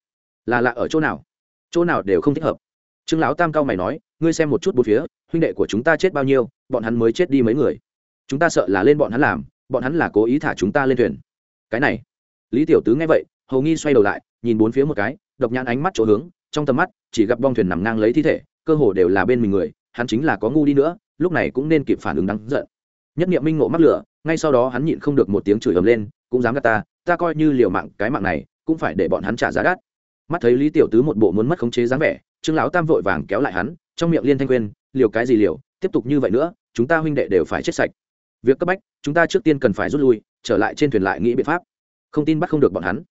Speaker 1: Là lạ ở chỗ nào? Chỗ nào đều không thích hợp. Trương lão tam cao mày nói, ngươi xem một chút bốn phía, huynh đệ của chúng ta chết bao nhiêu, bọn hắn mới chết đi mấy người. Chúng ta sợ là lên bọn hắn làm bọn hắn là cố ý thả chúng ta lên thuyền. Cái này, lý tiểu tứ nghe vậy, hầu nghi xoay đầu lại, nhìn bốn phía một cái, độc nhãn ánh mắt chỗ hướng, trong tầm mắt, chỉ gặp bong thuyền nằm ngang lấy thi thể, cơ hồ đều là bên mình người, hắn chính là có ngu đi nữa, lúc này cũng nên kịp phản ứng đắng giận. Nhất niệm minh ngộ mắc lửa, ngay sau đó hắn nhịn không được một tiếng chửi ầm lên, cũng dám gạt ta ta coi như liều mạng, cái mạng này, cũng phải để bọn hắn trả giá đắt. Mắt thấy lý tiểu tứ một bộ muốn mất khống chế dáng vẻ, trương lão tam vội vàng kéo lại hắn, trong miệng liên thanh quên liều cái gì liều, tiếp tục như vậy nữa, chúng ta huynh đệ đều phải chết sạch việc cấp bách, chúng ta trước tiên cần phải rút lui, trở lại trên thuyền lại nghĩ biện pháp. Không tin bắt không được bọn hắn.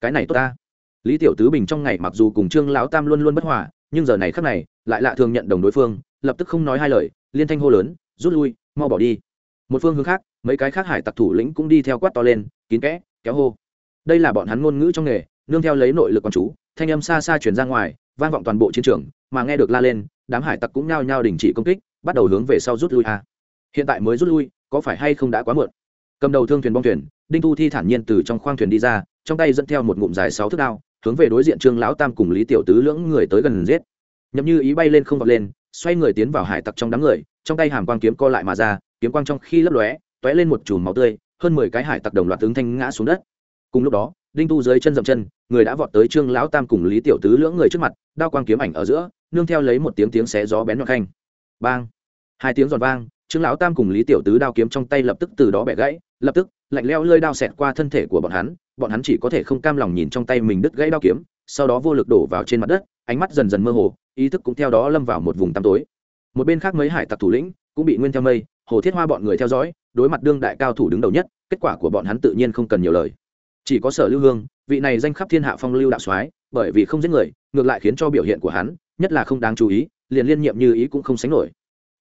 Speaker 1: Cái này tốt ta. Lý tiểu tứ bình trong ngày mặc dù cùng trương lão tam luôn luôn bất hòa, nhưng giờ này khắc này, lại lạ thường nhận đồng đối phương, lập tức không nói hai lời, liên thanh hô lớn, rút lui, mau bỏ đi. Một phương hướng khác, mấy cái khác hải tặc thủ lĩnh cũng đi theo quát to lên, kín kẽ, kéo hô. Đây là bọn hắn ngôn ngữ trong nghề, nương theo lấy nội lực con chú, thanh âm xa xa chuyển ra ngoài, vang vọng toàn bộ chiến trường, mà nghe được la lên, đám hải tặc cũng nhao nhao đình chỉ công kích, bắt đầu hướng về sau rút lui a. Hiện tại mới rút lui có phải hay không đã quá muộn? Cầm đầu thương thuyền bong thuyền, đinh thu thi thản nhiên từ trong khoang thuyền đi ra, trong tay dẫn theo một ngụm dài sáu thước đao, hướng về đối diện trương lão tam cùng lý tiểu tứ lưỡng người tới gần giết. Nhậm như ý bay lên không vọt lên, xoay người tiến vào hải tặc trong đám người, trong tay hàm quang kiếm co lại mà ra, kiếm quang trong khi lấp lóe t lên một chùm máu tươi, hơn mười cái hải tặc đồng loạt tướng thanh ngã xuống đất. Cùng lúc đó, đinh tu dưới chân dậm chân, người đã vọt tới trương lão tam cùng lý tiểu tứ lưỡng người trước mặt, đao quang kiếm ảnh ở giữa, nương theo lấy một tiếng tiếng xé gió bén nhọn khanh. Bang! Hai tiếng giòn vang trương lão tam cùng lý tiểu tứ đao kiếm trong tay lập tức từ đó bẻ gãy, lập tức, lạnh leo lơi đao xẹt qua thân thể của bọn hắn bọn hắn chỉ có thể không cam lòng nhìn trong tay mình đứt gãy đao kiếm, sau đó vô lực đổ vào trên mặt đất, ánh mắt dần dần mơ hồ, ý thức cũng theo đó lâm vào một vùng tăm tối. Một bên khác mấy hải tặc thủ lĩnh cũng bị nguyên theo mây, hồ thiết hoa bọn người theo dõi, đối mặt đương đại cao thủ đứng đầu nhất, kết quả của bọn hắn tự nhiên không cần nhiều lời. Chỉ có sở lưu hương, vị này danh khắp thiên hạ phong lưu đạo soái, bởi vì không giết người, ngược lại khiến cho biểu hiện của hắn, nhất là không đáng chú ý, liền liên nhiệm như ý cũng không sánh nổi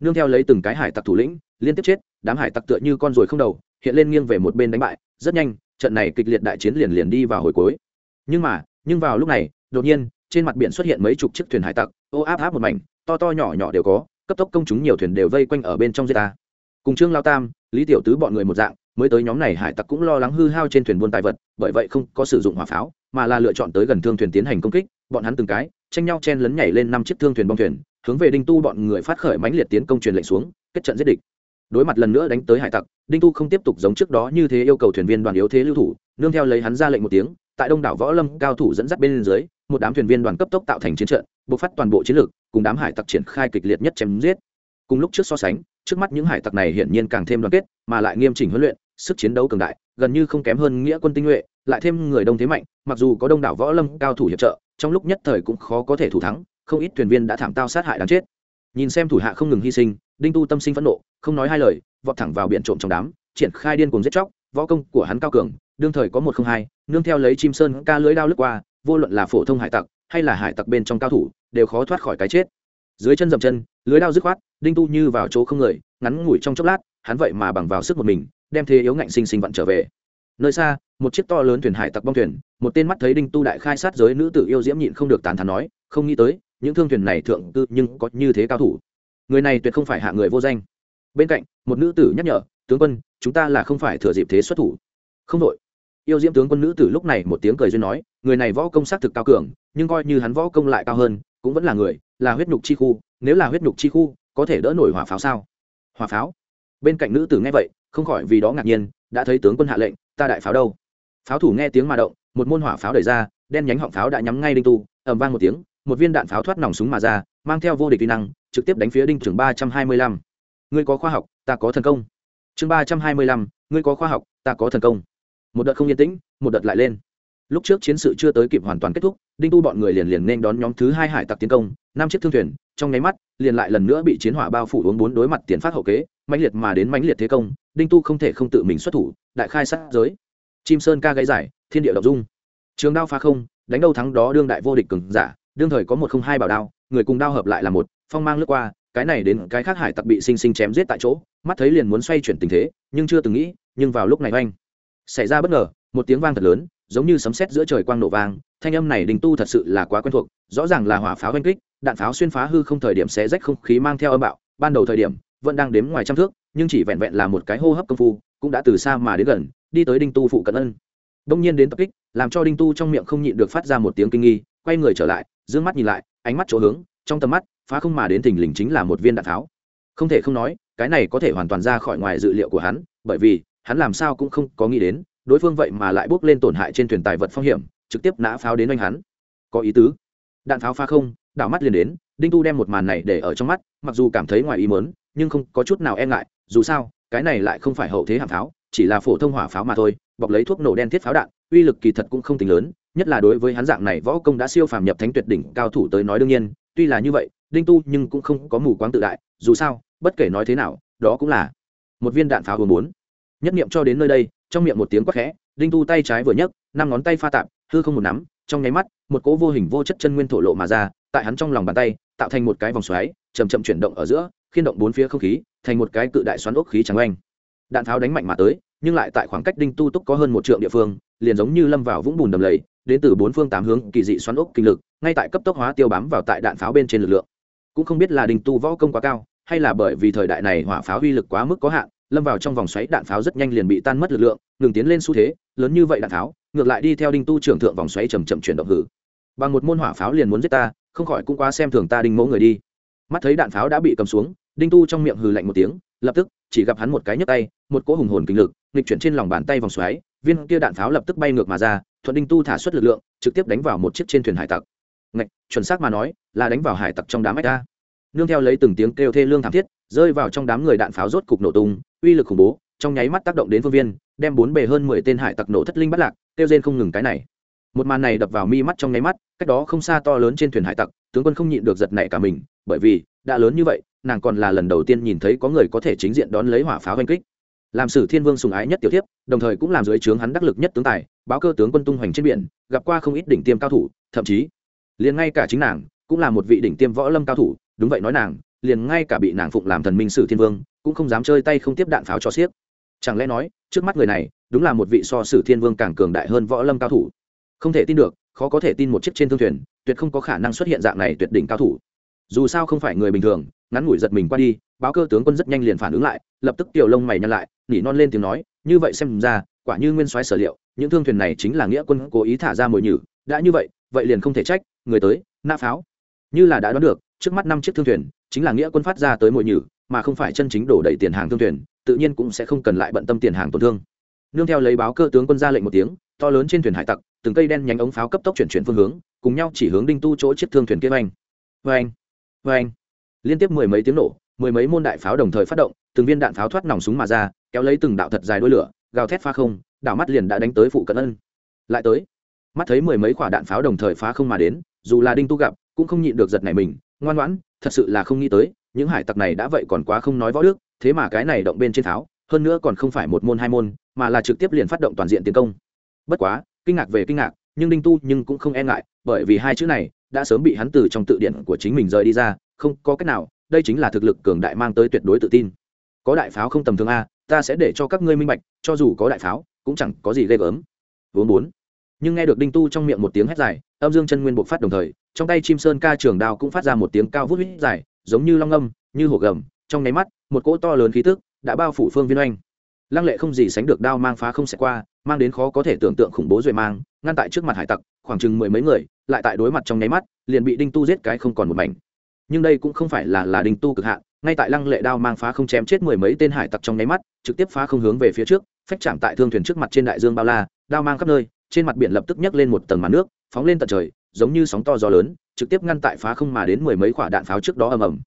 Speaker 1: nương theo lấy từng cái hải tặc thủ lĩnh, liên tiếp chết, đám hải tặc tựa như con ruồi không đầu, hiện lên nghiêng về một bên đánh bại, rất nhanh, trận này kịch liệt đại chiến liền liền đi vào hồi cuối. Nhưng mà, nhưng vào lúc này, đột nhiên, trên mặt biển xuất hiện mấy chục chiếc thuyền hải tặc, ô áp áp một mảnh, to to nhỏ nhỏ đều có, cấp tốc công chúng nhiều thuyền đều vây quanh ở bên trong dây ta. Cùng trương lao tam, lý tiểu tứ bọn người một dạng, mới tới nhóm này hải tặc cũng lo lắng hư hao trên thuyền buôn tài vật, bởi vậy không có sử dụng hỏa pháo, mà là lựa chọn tới gần thương thuyền tiến hành công kích, bọn hắn từng cái, tranh nhau chen lấn nhảy lên năm chiếc thương thuyền bong thuyền hướng về đinh tu bọn người phát khởi mãnh liệt tiến công truyền lệnh xuống, kết trận giết địch. Đối mặt lần nữa đánh tới hải tặc, đinh tu không tiếp tục giống trước đó như thế yêu cầu thuyền viên đoàn yếu thế lưu thủ, nương theo lấy hắn ra lệnh một tiếng, tại đông đảo võ lâm cao thủ dẫn dắt bên dưới, một đám thuyền viên đoàn cấp tốc tạo thành chiến trận, bộc phát toàn bộ chiến lược, cùng đám hải tặc triển khai kịch liệt nhất chém giết. Cùng lúc trước so sánh, trước mắt những hải tặc này hiển nhiên càng thêm đoàn kết, mà lại nghiêm chỉnh huấn luyện, sức chiến đấu cường đại, gần như không kém hơn nghĩa quân tinh nhuệ, lại thêm người đông thế mạnh, mặc dù có đông đảo võ lâm cao thủ hiệp trợ, trong lúc nhất thời cũng khó có thể thủ thắng không ít thuyền viên đã thảm tao sát hại đáng chết. Nhìn xem thủ hạ không ngừng hy sinh, đinh tu tâm sinh phẫn nộ, không nói hai lời, vọt thẳng vào biển trộm trong đám, triển khai điên cuồng giết chóc, võ công của hắn cao cường, đương thời có một không hai, nương theo lấy chim sơn ca lưới đao lướt qua, vô luận là phổ thông hải tặc hay là hải tặc bên trong cao thủ, đều khó thoát khỏi cái chết. Dưới chân dậm chân, lưới đao dứt khoát, đinh tu như vào chỗ không người, ngắn ngủi trong chốc lát, hắn vậy mà bằng vào sức một mình, đem thế yếu ngạnh sinh sinh vặn trở về. Nơi xa, một chiếc to lớn thuyền hải tặc bong thuyền, một tên mắt thấy đinh tu đại khai sát giới nữ tử yêu diễm nhịn không được tàn thắn nói, không nghĩ tới những thương thuyền này thượng tư nhưng có như thế cao thủ. Người này tuyệt không phải hạ người vô danh. Bên cạnh, một nữ tử nhắc nhở, tướng quân, chúng ta là không phải thừa dịp thế xuất thủ. Không đội. Yêu diễm tướng quân nữ tử lúc này một tiếng cười duyên nói, người này võ công xác thực cao cường, nhưng coi như hắn võ công lại cao hơn, cũng vẫn là người, là huyết nhục chi khu, nếu là huyết nhục chi khu, có thể đỡ nổi hỏa pháo sao? Hỏa pháo? Bên cạnh nữ tử nghe vậy, không khỏi vì đó ngạc nhiên, đã thấy tướng quân hạ lệnh, ta đại pháo đâu? Pháo thủ nghe tiếng mà động, một môn hỏa pháo đẩy ra, đen nhánh họng pháo đã nhắm ngay đinh tu ẩm vang một tiếng một viên đạn pháo thoát nòng súng mà ra, mang theo vô địch kỹ năng, trực tiếp đánh phía đinh trưởng ba trăm hai mươi lăm. Ngươi có khoa học, ta có thần công. Chương ba trăm hai mươi lăm, ngươi có khoa học, ta có thần công. Một đợt không yên tĩnh, một đợt lại lên. Lúc trước chiến sự chưa tới kịp hoàn toàn kết thúc, đinh tu bọn người liền liền nên đón nhóm thứ hai hải tặc tiến công, năm chiếc thương thuyền, trong nháy mắt, liền lại lần nữa bị chiến hỏa bao phủ uống bốn đối mặt tiền phát hậu kế, mãnh liệt mà đến mãnh liệt thế công, đinh tu không thể không tự mình xuất thủ, đại khai sát giới. Chim sơn ca gáy giải, thiên địa đ dung. Trường đao phá không, đánh đâu thắng đó đương đại vô địch cường giả đương thời có một không hai bảo đao, người cùng đao hợp lại là một, phong mang lướt qua, cái này đến cái khác hải tặc bị sinh sinh chém giết tại chỗ, mắt thấy liền muốn xoay chuyển tình thế, nhưng chưa từng nghĩ, nhưng vào lúc này oanh, xảy ra bất ngờ, một tiếng vang thật lớn, giống như sấm sét giữa trời quang nổ vang, thanh âm này đình tu thật sự là quá quen thuộc, rõ ràng là hỏa pháo oanh kích, đạn pháo xuyên phá hư không thời điểm xé rách không khí mang theo âm bạo, ban đầu thời điểm, vẫn đang đếm ngoài trăm thước, nhưng chỉ vẹn vẹn là một cái hô hấp công phu, cũng đã từ xa mà đến gần, đi tới đinh tu phụ cận ân. Đông nhiên đến tập kích, làm cho đinh tu trong miệng không nhịn được phát ra một tiếng kinh nghi quay người trở lại d mắt nhìn lại, ánh mắt chỗ hướng, trong tầm mắt, phá không mà đến thình lình chính là một viên đạn tháo không thể không nói, cái này có thể hoàn toàn ra khỏi ngoài dự liệu của hắn, bởi vì, hắn làm sao cũng không có nghĩ đến, đối phương vậy mà lại bước lên tổn hại trên thuyền tài vật phong hiểm, trực tiếp nã pháo đến oanh hắn. Có ý tứ. Đạn pháo phá không, đảo mắt liền đến, đinh tu đem một màn này để ở trong mắt, mặc dù cảm thấy ngoài ý mớn nhưng không có chút nào e ngại, dù sao, cái này lại không phải hậu thế hạng pháo, chỉ là phổ thông hỏa pháo mà thôi, bọc lấy thuốc nổ đen thiết pháo đạn, uy lực kỳ thật cũng không tính lớn nhất là đối với hắn dạng này võ công đã siêu phàm nhập thánh tuyệt đỉnh cao thủ tới nói đương nhiên, tuy là như vậy, đinh tu nhưng cũng không có mù quáng tự đại, dù sao, bất kể nói thế nào, đó cũng là một viên đạn pháo hồn bốn nhất niệm cho đến nơi đây, trong miệng một tiếng quát khẽ, đinh tu tay trái vừa nhấc, năm ngón tay pha tạm hư không một nắm, trong nháy mắt, một cỗ vô hình vô chất chân nguyên thổ lộ mà ra, tại hắn trong lòng bàn tay, tạo thành một cái vòng xoáy chầm chậm chuyển động ở giữa, khiên động bốn phía không khí, thành một cái cự đại xoắn ốc khí trắng oanh. Đạn pháo đánh mạnh mà tới, nhưng lại tại khoảng cách đinh tu túc có hơn một trượng địa phương liền giống như lâm vào vũng bùn đầm lầy, đến từ bốn phương tám hướng kỳ dị xoắn ốc kinh lực, ngay tại cấp tốc hóa tiêu bám vào tại đạn pháo bên trên lực lượng. Cũng không biết là đình tu võ công quá cao, hay là bởi vì thời đại này hỏa pháo uy lực quá mức có hạn, lâm vào trong vòng xoáy đạn pháo rất nhanh liền bị tan mất lực lượng, ngừng tiến lên xu thế, lớn như vậy đạn pháo, ngược lại đi theo đinh tu trưởng thượng vòng xoáy chầm chậm chuyển động hử. Bằng một môn hỏa pháo liền muốn giết ta, không khỏi cũng quá xem thường ta đinh mẫu người đi. Mắt thấy đạn pháo đã bị cầm xuống, đinh tu trong miệng hừ lạnh một tiếng, lập tức chỉ gặp hắn một cái nhấc tay, một cỗ hùng hồn kinh lực, nghịch chuyển trên lòng bàn tay vòng xoáy viên kia đạn pháo lập tức bay ngược mà ra, thuận đinh tu thả xuất lực lượng, trực tiếp đánh vào một chiếc trên thuyền hải tặc. Ngạch, chuẩn xác mà nói, là đánh vào hải tặc trong đám ách ta. Nương theo lấy từng tiếng kêu thê lương thảm thiết, rơi vào trong đám người đạn pháo rốt cục nổ tung, uy lực khủng bố, trong nháy mắt tác động đến phương viên, đem bốn bề hơn mười tên hải tặc nổ thất linh bắt lạc, kêu rên không ngừng cái này. Một màn này đập vào mi mắt trong nháy mắt, cách đó không xa to lớn trên thuyền hải tặc, tướng quân không nhịn được giật nảy cả mình, bởi vì, đã lớn như vậy, nàng còn là lần đầu tiên nhìn thấy có người có thể chính diện đón lấy hỏa pháo oanh kích làm sử thiên vương sùng ái nhất tiểu thiếp, đồng thời cũng làm dưới trướng hắn đắc lực nhất tướng tài, báo cơ tướng quân tung hoành trên biển, gặp qua không ít đỉnh tiêm cao thủ, thậm chí, liền ngay cả chính nàng, cũng là một vị đỉnh tiêm võ lâm cao thủ, đúng vậy nói nàng, liền ngay cả bị nàng phụng làm thần minh sử thiên vương, cũng không dám chơi tay không tiếp đạn pháo cho xiếc. Chẳng lẽ nói, trước mắt người này, đúng là một vị so sử thiên vương càng cường đại hơn võ lâm cao thủ? Không thể tin được, khó có thể tin một chiếc trên thương thuyền, tuyệt không có khả năng xuất hiện dạng này tuyệt đỉnh cao thủ. Dù sao không phải người bình thường, ngắn ngủi giật mình qua đi, báo cơ tướng quân rất nhanh liền phản ứng lại, lập tức tiểu lông mày nhăn lại nỉ non lên tiếng nói, như vậy xem ra, quả như nguyên soái sở liệu, những thương thuyền này chính là nghĩa quân cố ý thả ra mồi nhử. Đã như vậy vậy liền không thể trách, người tới, nã pháo. Như là đã đoán được, trước mắt năm chiếc thương thuyền, chính là nghĩa quân phát ra tới mồi nhử, mà không phải chân chính đổ đầy tiền hàng thương thuyền, tự nhiên cũng sẽ không cần lại bận tâm tiền hàng tổn thương. Nương theo lấy báo cơ tướng quân ra lệnh một tiếng, to lớn trên thuyền hải tặc, từng cây đen nhánh ống pháo cấp tốc chuyển chuyển phương hướng, cùng nhau chỉ hướng đinh tu chỗ chiếc thương thuyền kia oanh oanh oanh. Liên tiếp mười mấy tiếng nổ, mười mấy môn đại pháo đồng thời phát động, từng viên đạn pháo thoát nòng súng mà ra kéo lấy từng đạo thật dài đuôi lửa, gào thét phá không, đảo mắt liền đã đánh tới phụ cận ân. Lại tới, mắt thấy mười mấy quả đạn pháo đồng thời phá không mà đến, dù là đinh tu gặp, cũng không nhịn được giật này mình, ngoan ngoãn, thật sự là không nghĩ tới, những hải tặc này đã vậy còn quá không nói võ đức, thế mà cái này động bên trên pháo, hơn nữa còn không phải một môn hai môn, mà là trực tiếp liền phát động toàn diện tiến công. Bất quá, kinh ngạc về kinh ngạc, nhưng đinh tu nhưng cũng không e ngại, bởi vì hai chữ này đã sớm bị hắn từ trong tự điển của chính mình rời đi ra, không có cách nào, đây chính là thực lực cường đại mang tới tuyệt đối tự tin. Có đại pháo không tầm thường a ta sẽ để cho các ngươi minh bạch, cho dù có đại pháo, cũng chẳng có gì ghê gớm. Vốn bốn nhưng nghe được đinh tu trong miệng một tiếng hét dài, âm dương chân nguyên buộc phát đồng thời, trong tay chim sơn ca trường đao cũng phát ra một tiếng cao vút hít dài, giống như long âm, như hổ gầm. Trong nháy mắt, một cỗ to lớn khí tức đã bao phủ phương viên oanh. Lăng lệ không gì sánh được đao mang phá không sẽ qua, mang đến khó có thể tưởng tượng khủng bố duệ mang, ngăn tại trước mặt hải tặc, khoảng chừng mười mấy người, lại tại đối mặt trong nháy mắt, liền bị đinh tu giết cái không còn một mảnh. Nhưng đây cũng không phải là là đinh tu cực hạn ngay tại lăng lệ đao mang phá không chém chết mười mấy tên hải tặc trong nháy mắt, trực tiếp phá không hướng về phía trước, phách chạm tại thương thuyền trước mặt trên đại dương bao la, đao mang khắp nơi, trên mặt biển lập tức nhấc lên một tầng màn nước, phóng lên tận trời, giống như sóng to gió lớn, trực tiếp ngăn tại phá không mà đến mười mấy quả đạn pháo trước đó ầm ầm.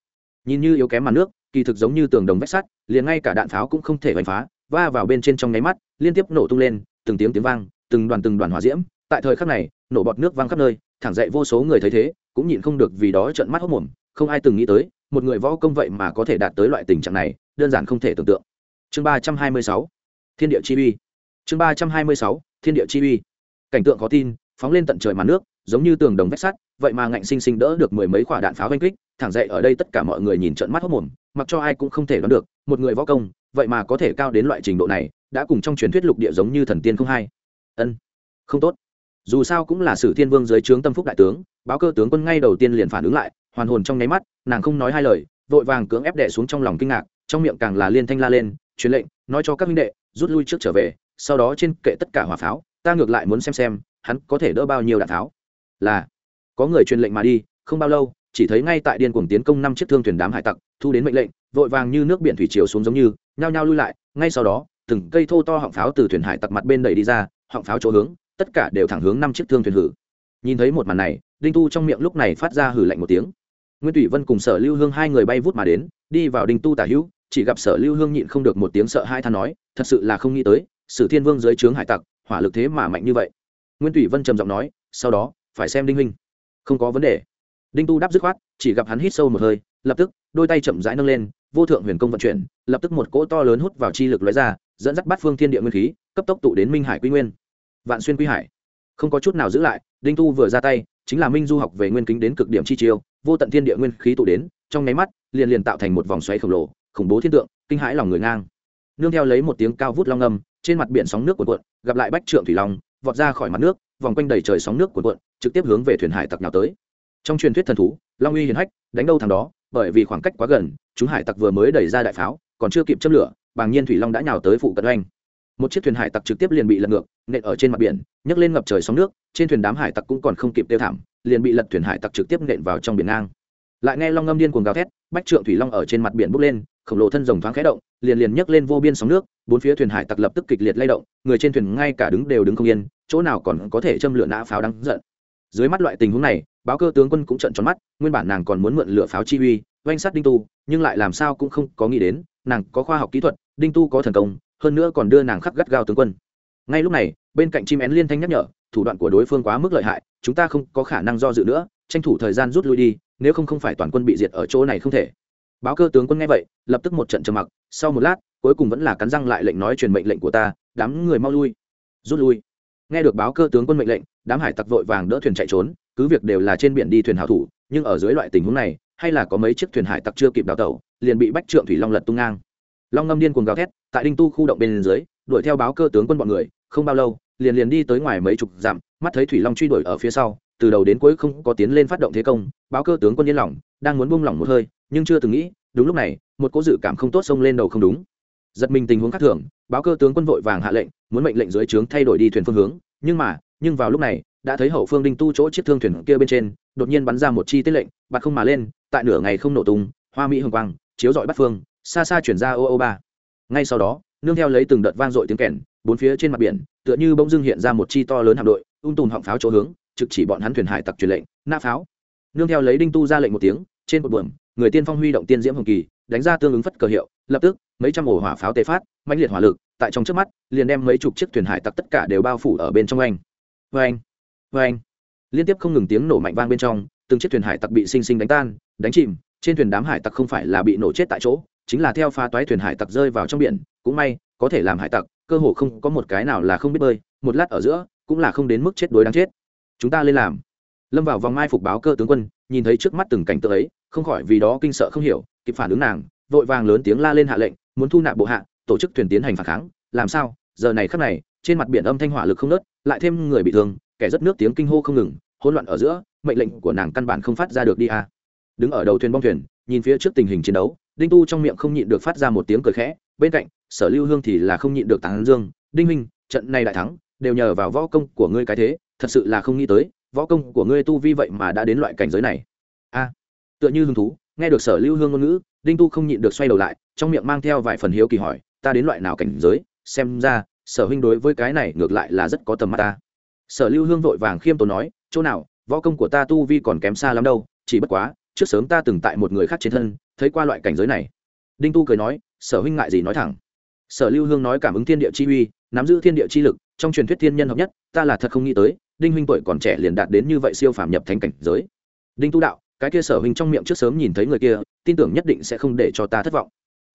Speaker 1: Nhìn như yếu kém màn nước, kỳ thực giống như tường đồng vách sắt, liền ngay cả đạn pháo cũng không thể đánh phá, va vào bên trên trong nháy mắt, liên tiếp nổ tung lên, từng tiếng tiếng vang, từng đoàn từng đoàn hỏa diễm, tại thời khắc này, nổ bọt nước văng khắp nơi, thẳng dậy vô số người thấy thế, cũng nhịn không được vì đó trợn mắt hốc mồm, không ai từng nghĩ tới một người võ công vậy mà có thể đạt tới loại tình trạng này, đơn giản không thể tưởng tượng. Chương ba trăm hai mươi sáu, thiên địa chi uy. Chương ba trăm hai mươi sáu, thiên địa chi uy. Cảnh tượng khó tin, phóng lên tận trời màn nước, giống như tường đồng vách sắt, vậy mà ngạnh sinh sinh đỡ được mười mấy quả đạn pháo oanh kích, thẳng dậy ở đây tất cả mọi người nhìn trận mắt hốc mồm mặc cho ai cũng không thể đoán được, một người võ công, vậy mà có thể cao đến loại trình độ này, đã cùng trong truyền thuyết lục địa giống như thần tiên không hai ân, không tốt. Dù sao cũng là sử thiên vương dưới trướng tâm phúc đại tướng, báo cơ tướng quân ngay đầu tiên liền phản ứng lại hoàn hồn trong nháy mắt, nàng không nói hai lời, vội vàng cưỡng ép đệ xuống trong lòng kinh ngạc, trong miệng càng là liên thanh la lên, truyền lệnh, nói cho các minh đệ, rút lui trước trở về, sau đó trên kệ tất cả hỏa pháo, ta ngược lại muốn xem xem, hắn có thể đỡ bao nhiêu đạn pháo. Là, có người truyền lệnh mà đi, không bao lâu, chỉ thấy ngay tại điên cuồng tiến công năm chiếc thương thuyền đám hải tặc, thu đến mệnh lệnh, vội vàng như nước biển thủy chiều xuống giống như, nhao nhao lui lại, ngay sau đó, từng cây thô to họng pháo từ thuyền hải tặc mặt bên đẩy đi ra, họng pháo chỗ hướng, tất cả đều thẳng hướng năm chiếc thương thuyền hử. Nhìn thấy một màn này, đinh tu trong miệng lúc này phát ra hử lạnh một tiếng nguyên thủy vân cùng sở lưu hương hai người bay vút mà đến, đi vào đinh tu tả hữu, chỉ gặp sở lưu hương nhịn không được một tiếng sợ hai than nói, thật sự là không nghĩ tới, sử thiên vương dưới trướng hải tặc, hỏa lực thế mà mạnh như vậy. Nguyên thủy vân trầm giọng nói, sau đó, phải xem đinh huynh. Không có vấn đề. Đinh tu đáp dứt khoát, chỉ gặp hắn hít sâu một hơi, lập tức, đôi tay chậm rãi nâng lên, vô thượng huyền công vận chuyển, lập tức một cỗ to lớn hút vào chi lực lóe ra, dẫn dắt bắt phương thiên địa nguyên khí, cấp tốc tụ đến minh hải quy nguyên. Vạn xuyên quy hải. Không có chút nào giữ lại, đinh tu vừa ra tay, chính là minh du học về nguyên kính đến cực điểm chi chiêu vô tận thiên địa nguyên khí tụ đến, trong nháy mắt, liền liền tạo thành một vòng xoáy khổng lồ, khủng bố thiên tượng, kinh hãi lòng người ngang. Nương theo lấy một tiếng cao vút long âm, trên mặt biển sóng nước cuộn cuộn, gặp lại bách trượng thủy long, vọt ra khỏi mặt nước, vòng quanh đầy trời sóng nước cuộn cuộn, trực tiếp hướng về thuyền hải tặc nào tới. Trong truyền thuyết thần thú, long uy hiển hách, đánh đâu thằng đó, bởi vì khoảng cách quá gần, chúng hải tặc vừa mới đẩy ra đại pháo, còn chưa kịp châm lửa, bàng nhiên thủy long đã nhào tới phụ cận oanh một chiếc thuyền hải tặc trực tiếp liền bị lật ngược, nện ở trên mặt biển, nhấc lên ngập trời sóng nước, trên thuyền đám hải tặc cũng còn không kịp tiêu thảm, liền bị lật thuyền hải tặc trực tiếp nện vào trong biển ngang. Lại nghe long ngâm điên cuồng gào thét, bách trượng thủy long ở trên mặt biển bốc lên, khổng lồ thân rồng thoáng khẽ động, liền liền nhấc lên vô biên sóng nước, bốn phía thuyền hải tặc lập tức kịch liệt lay động, người trên thuyền ngay cả đứng đều đứng không yên, chỗ nào còn có thể châm lửa nã pháo đáng giận. Dưới mắt loại tình huống này, báo cơ tướng quân cũng trận tròn mắt, nguyên bản nàng còn muốn mượn lửa pháo chi uy, oanh sát đinh tu, nhưng lại làm sao cũng không có nghĩ đến, nàng có khoa học kỹ thuật, đinh tu có thần công hơn nữa còn đưa nàng khắc gắt gao tướng quân. Ngay lúc này, bên cạnh chim én liên thanh nhắc nhở, thủ đoạn của đối phương quá mức lợi hại, chúng ta không có khả năng do dự nữa, tranh thủ thời gian rút lui đi, nếu không không phải toàn quân bị diệt ở chỗ này không thể. Báo cơ tướng quân nghe vậy, lập tức một trận trầm mặc, sau một lát, cuối cùng vẫn là cắn răng lại lệnh nói truyền mệnh lệnh của ta, đám người mau lui, rút lui. Nghe được báo cơ tướng quân mệnh lệnh, đám hải tặc vội vàng đỡ thuyền chạy trốn, cứ việc đều là trên biển đi thuyền hảo thủ, nhưng ở dưới loại tình huống này, hay là có mấy chiếc thuyền hải tặc chưa kịp đào tẩu, liền bị bách trượng thủy long lật tung ngang long ngâm điên cuồng gào thét, tại đinh tu khu động bên dưới, đuổi theo báo cơ tướng quân bọn người, không bao lâu, liền liền đi tới ngoài mấy chục dặm, mắt thấy thủy long truy đuổi ở phía sau, từ đầu đến cuối không có tiến lên phát động thế công, báo cơ tướng quân yên lòng, đang muốn buông lỏng một hơi, nhưng chưa từng nghĩ, đúng lúc này, một cố dự cảm không tốt xông lên đầu không đúng. Giật mình tình huống khác thường, báo cơ tướng quân vội vàng hạ lệnh, muốn mệnh lệnh dưới trướng thay đổi đi thuyền phương hướng, nhưng mà, nhưng vào lúc này, đã thấy hậu phương đinh tu chỗ chiếc thương thuyền kia bên trên, đột nhiên bắn ra một chi tiết lệnh, bạt không mà lên, tại nửa ngày không nổ tung, hoa mỹ hồng quang, chiếu dọi bắt phương xa xa chuyển ra ô ô ba. Ngay sau đó, nương theo lấy từng đợt vang dội tiếng kèn, bốn phía trên mặt biển, tựa như bỗng dưng hiện ra một chi to lớn hạm đội, ung tùm họng pháo chỗ hướng, trực chỉ bọn hắn thuyền hải tặc truyền lệnh, nã pháo. Nương theo lấy đinh tu ra lệnh một tiếng, trên một buồng người tiên phong huy động tiên diễm hồng kỳ, đánh ra tương ứng phất cờ hiệu, lập tức, mấy trăm ổ hỏa pháo tê phát mạnh liệt hỏa lực, tại trong trước mắt, liền đem mấy chục chiếc thuyền hải tặc tất cả đều bao phủ ở bên trong anh. Vê anh vê anh liên tiếp không ngừng tiếng nổ mạnh vang bên trong, từng chiếc thuyền hải tặc bị sinh sinh đánh tan, đánh chìm, trên thuyền đám hải tặc không phải là bị nổ chết tại chỗ chính là theo pha toái thuyền hải tặc rơi vào trong biển, cũng may, có thể làm hải tặc, cơ hồ không có một cái nào là không biết bơi, một lát ở giữa, cũng là không đến mức chết đối đáng chết chúng ta lên làm lâm vào vòng mai phục báo cơ tướng quân, nhìn thấy trước mắt từng cảnh tượng ấy, không khỏi vì đó kinh sợ không hiểu, kịp phản ứng nàng, vội vàng lớn tiếng la lên hạ lệnh, muốn thu nạp bộ hạ, tổ chức thuyền tiến hành phản kháng, làm sao, giờ này khắc này, trên mặt biển âm thanh hỏa lực không nớt, lại thêm người bị thương, kẻ rất nước tiếng kinh hô không ngừng, hỗn loạn ở giữa, mệnh lệnh của nàng căn bản không phát ra được đi à. đứng ở đầu thuyền bong thuyền, nhìn phía trước tình hình chiến đấu đinh tu trong miệng không nhịn được phát ra một tiếng cười khẽ, bên cạnh, sở lưu hương thì là không nhịn được tán dương, đinh huynh, trận này đại thắng, đều nhờ vào võ công của ngươi cái thế, thật sự là không nghĩ tới, võ công của ngươi tu vi vậy mà đã đến loại cảnh giới này. A, tựa như hứng thú, nghe được sở lưu hương ngôn ngữ, đinh tu không nhịn được xoay đầu lại, trong miệng mang theo vài phần hiếu kỳ hỏi, ta đến loại nào cảnh giới? Xem ra, sở huynh đối với cái này ngược lại là rất có tầm mắt ta. Sở lưu hương vội vàng khiêm tốn nói, chỗ nào, võ công của ta tu vi còn kém xa lắm đâu, chỉ bất quá, trước sớm ta từng tại một người khác trên thân thấy qua loại cảnh giới này. Đinh tu cười nói, sở huynh ngại gì nói thẳng. Sở lưu hương nói cảm ứng thiên địa chi uy, nắm giữ thiên địa chi lực, trong truyền thuyết thiên nhân hợp nhất, ta là thật không nghĩ tới, đinh huynh tuổi còn trẻ liền đạt đến như vậy siêu phàm nhập thành cảnh giới. Đinh tu đạo, cái kia sở huynh trong miệng trước sớm nhìn thấy người kia, tin tưởng nhất định sẽ không để cho ta thất vọng.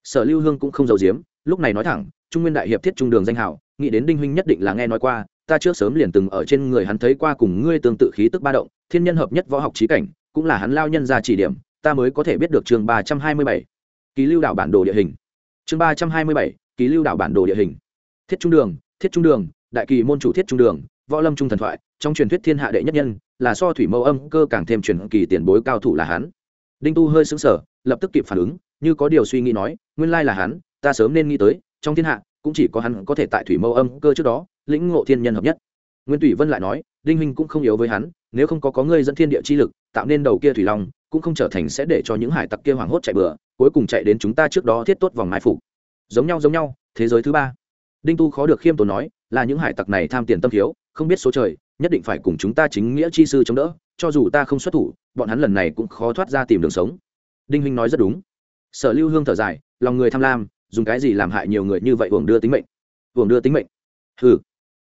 Speaker 1: Sở lưu hương cũng không giấu giếm, lúc này nói thẳng, trung nguyên đại hiệp thiết trung đường danh hảo nghĩ đến đinh huynh nhất định là nghe nói qua, ta trước sớm liền từng ở trên người hắn thấy qua cùng ngươi tương tự khí tức ba động, thiên nhân hợp nhất võ học trí cảnh, cũng là hắn lao nhân ra chỉ điểm ta mới có thể biết được chương ba trăm hai mươi bảy, ký lưu đảo bản đồ địa hình. Chương ba trăm hai mươi bảy, ký lưu đảo bản đồ địa hình. Thiết trung đường, thiết trung đường, đại kỳ môn chủ thiết trung đường, võ lâm trung thần thoại, trong truyền thuyết thiên hạ đệ nhất nhân, là so thủy mâu âm cơ càng thêm truyền kỳ tiền bối cao thủ là hắn. Đinh tu hơi xứng sở lập tức kịp phản ứng, như có điều suy nghĩ nói, nguyên lai là hắn, ta sớm nên nghĩ tới, trong thiên hạ, cũng chỉ có hắn có thể tại thủy mâu âm cơ trước đó, lĩnh ngộ thiên nhân hợp nhất. Nguyên thủy vân lại nói, đinh huynh cũng không yếu với hắn, nếu không có có ngươi dẫn thiên địa chi lực, tạo nên đầu kia thủy long cũng không trở thành sẽ để cho những hải tặc kia hoảng hốt chạy bừa, cuối cùng chạy đến chúng ta trước đó thiết tốt vòng mai phục. Giống nhau giống nhau, thế giới thứ ba. Đinh tu khó được khiêm tốn nói, là những hải tặc này tham tiền tâm thiếu, không biết số trời, nhất định phải cùng chúng ta chính nghĩa chi sư chống đỡ, cho dù ta không xuất thủ, bọn hắn lần này cũng khó thoát ra tìm đường sống. Đinh huynh nói rất đúng. Sở lưu hương thở dài, lòng người tham lam, dùng cái gì làm hại nhiều người như vậy hưởng đưa tính mệnh? Hưởng đưa tính mệnh? Hừ.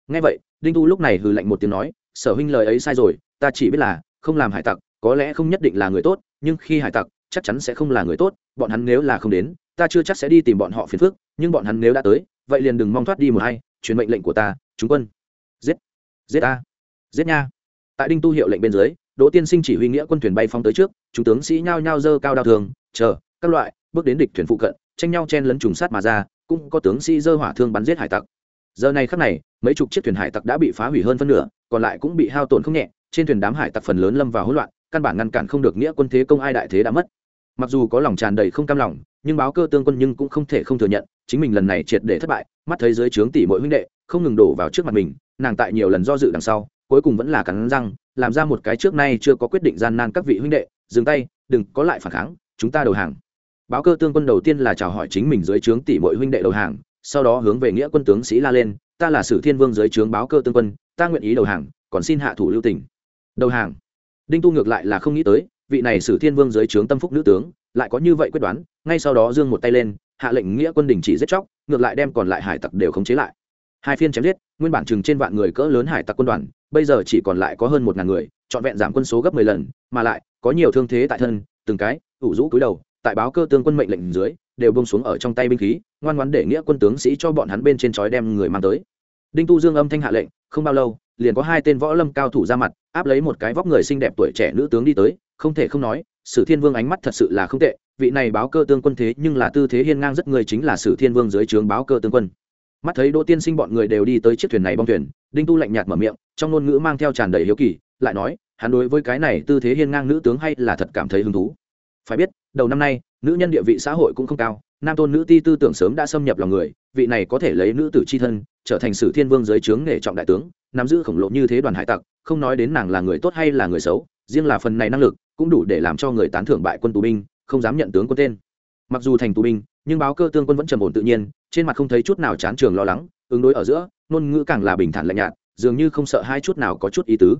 Speaker 1: Nghe vậy, đinh tu lúc này hừ lạnh một tiếng nói, sở huynh lời ấy sai rồi, ta chỉ biết là không làm hải tặc có lẽ không nhất định là người tốt, nhưng khi hải tặc, chắc chắn sẽ không là người tốt, bọn hắn nếu là không đến, ta chưa chắc sẽ đi tìm bọn họ phiền phức, nhưng bọn hắn nếu đã tới, vậy liền đừng mong thoát đi một hay truyền mệnh lệnh của ta, chúng quân. Giết. Giết ta. Giết nha. Tại đinh tu hiệu lệnh bên dưới, đỗ tiên sinh chỉ huy nghĩa quân thuyền bay phong tới trước, chúng tướng sĩ nhao nhao dơ cao đao thường, chờ, các loại, bước đến địch thuyền phụ cận, tranh nhau chen lấn trùng sát mà ra, cũng có tướng sĩ dơ hỏa thương bắn giết hải tặc. Giờ này khắc này, mấy chục chiếc thuyền hải tặc đã bị phá hủy hơn phân nửa, còn lại cũng bị hao tổn không nhẹ, trên thuyền đám hải tặc phần lớn lâm vào hỗn loạn căn bản ngăn cản không được nghĩa quân thế công ai đại thế đã mất. Mặc dù có lòng tràn đầy không cam lòng, nhưng báo cơ tương quân nhưng cũng không thể không thừa nhận, chính mình lần này triệt để thất bại, mắt thấy dưới trướng tỷ mỗi huynh đệ, không ngừng đổ vào trước mặt mình, nàng tại nhiều lần do dự đằng sau, cuối cùng vẫn là cắn răng, làm ra một cái trước nay chưa có quyết định gian nan các vị huynh đệ, dừng tay, đừng có lại phản kháng, chúng ta đầu hàng. Báo cơ tương quân đầu tiên là chào hỏi chính mình dưới trướng tỷ mỗi huynh đệ đầu hàng, sau đó hướng về nghĩa quân tướng sĩ la lên, ta là sử thiên vương dưới trướng báo cơ tương quân, ta nguyện ý đầu hàng, còn xin hạ thủ lưu tỉnh đầu hàng đinh tu ngược lại là không nghĩ tới, vị này sử thiên vương dưới trướng tâm phúc nữ tướng, lại có như vậy quyết đoán, ngay sau đó dương một tay lên, hạ lệnh nghĩa quân đình chỉ giết chóc, ngược lại đem còn lại hải tặc đều khống chế lại. Hai phiên chém giết, nguyên bản chừng trên vạn người cỡ lớn hải tặc quân đoàn, bây giờ chỉ còn lại có hơn một ngàn người, trọn vẹn giảm quân số gấp mười lần, mà lại, có nhiều thương thế tại thân, từng cái, ủ rũ cúi đầu, tại báo cơ tương quân mệnh lệnh dưới, đều bông xuống ở trong tay binh khí, ngoan ngoãn để nghĩa quân tướng sĩ cho bọn hắn bên trên chói đem người mang tới đinh tu dương âm thanh hạ lệnh, không bao lâu, liền có hai tên võ lâm cao thủ ra mặt, áp lấy một cái vóc người xinh đẹp tuổi trẻ nữ tướng đi tới, không thể không nói, sử thiên vương ánh mắt thật sự là không tệ, vị này báo cơ tương quân thế nhưng là tư thế hiên ngang rất người chính là sử thiên vương dưới trướng báo cơ tương quân. Mắt thấy đỗ tiên sinh bọn người đều đi tới chiếc thuyền này bong thuyền, đinh tu lạnh nhạt mở miệng, trong ngôn ngữ mang theo tràn đầy hiếu kỳ, lại nói, hắn đối với cái này tư thế hiên ngang nữ tướng hay là thật cảm thấy hứng thú. Phải biết, đầu năm nay, nữ nhân địa vị xã hội cũng không cao, nam tôn nữ ti tư tưởng sớm đã xâm nhập lòng người, vị này có thể lấy nữ tử c h i thân trở thành sử thiên vương dưới trướng nghề trọng đại tướng, nắm giữ khổng lồ như thế đoàn hải tặc, không nói đến nàng là người tốt hay là người xấu, riêng là phần này năng lực cũng đủ để làm cho người tán thưởng bại quân tù binh, không dám nhận tướng quân tên. Mặc dù thành tù binh, nhưng báo cơ tương quân vẫn trầm ổn tự nhiên, trên mặt không thấy chút nào chán trường lo lắng, ứng đối ở giữa, ngôn ngữ càng là bình thản lạnh nhạt, dường như không sợ hai chút nào có chút ý tứ.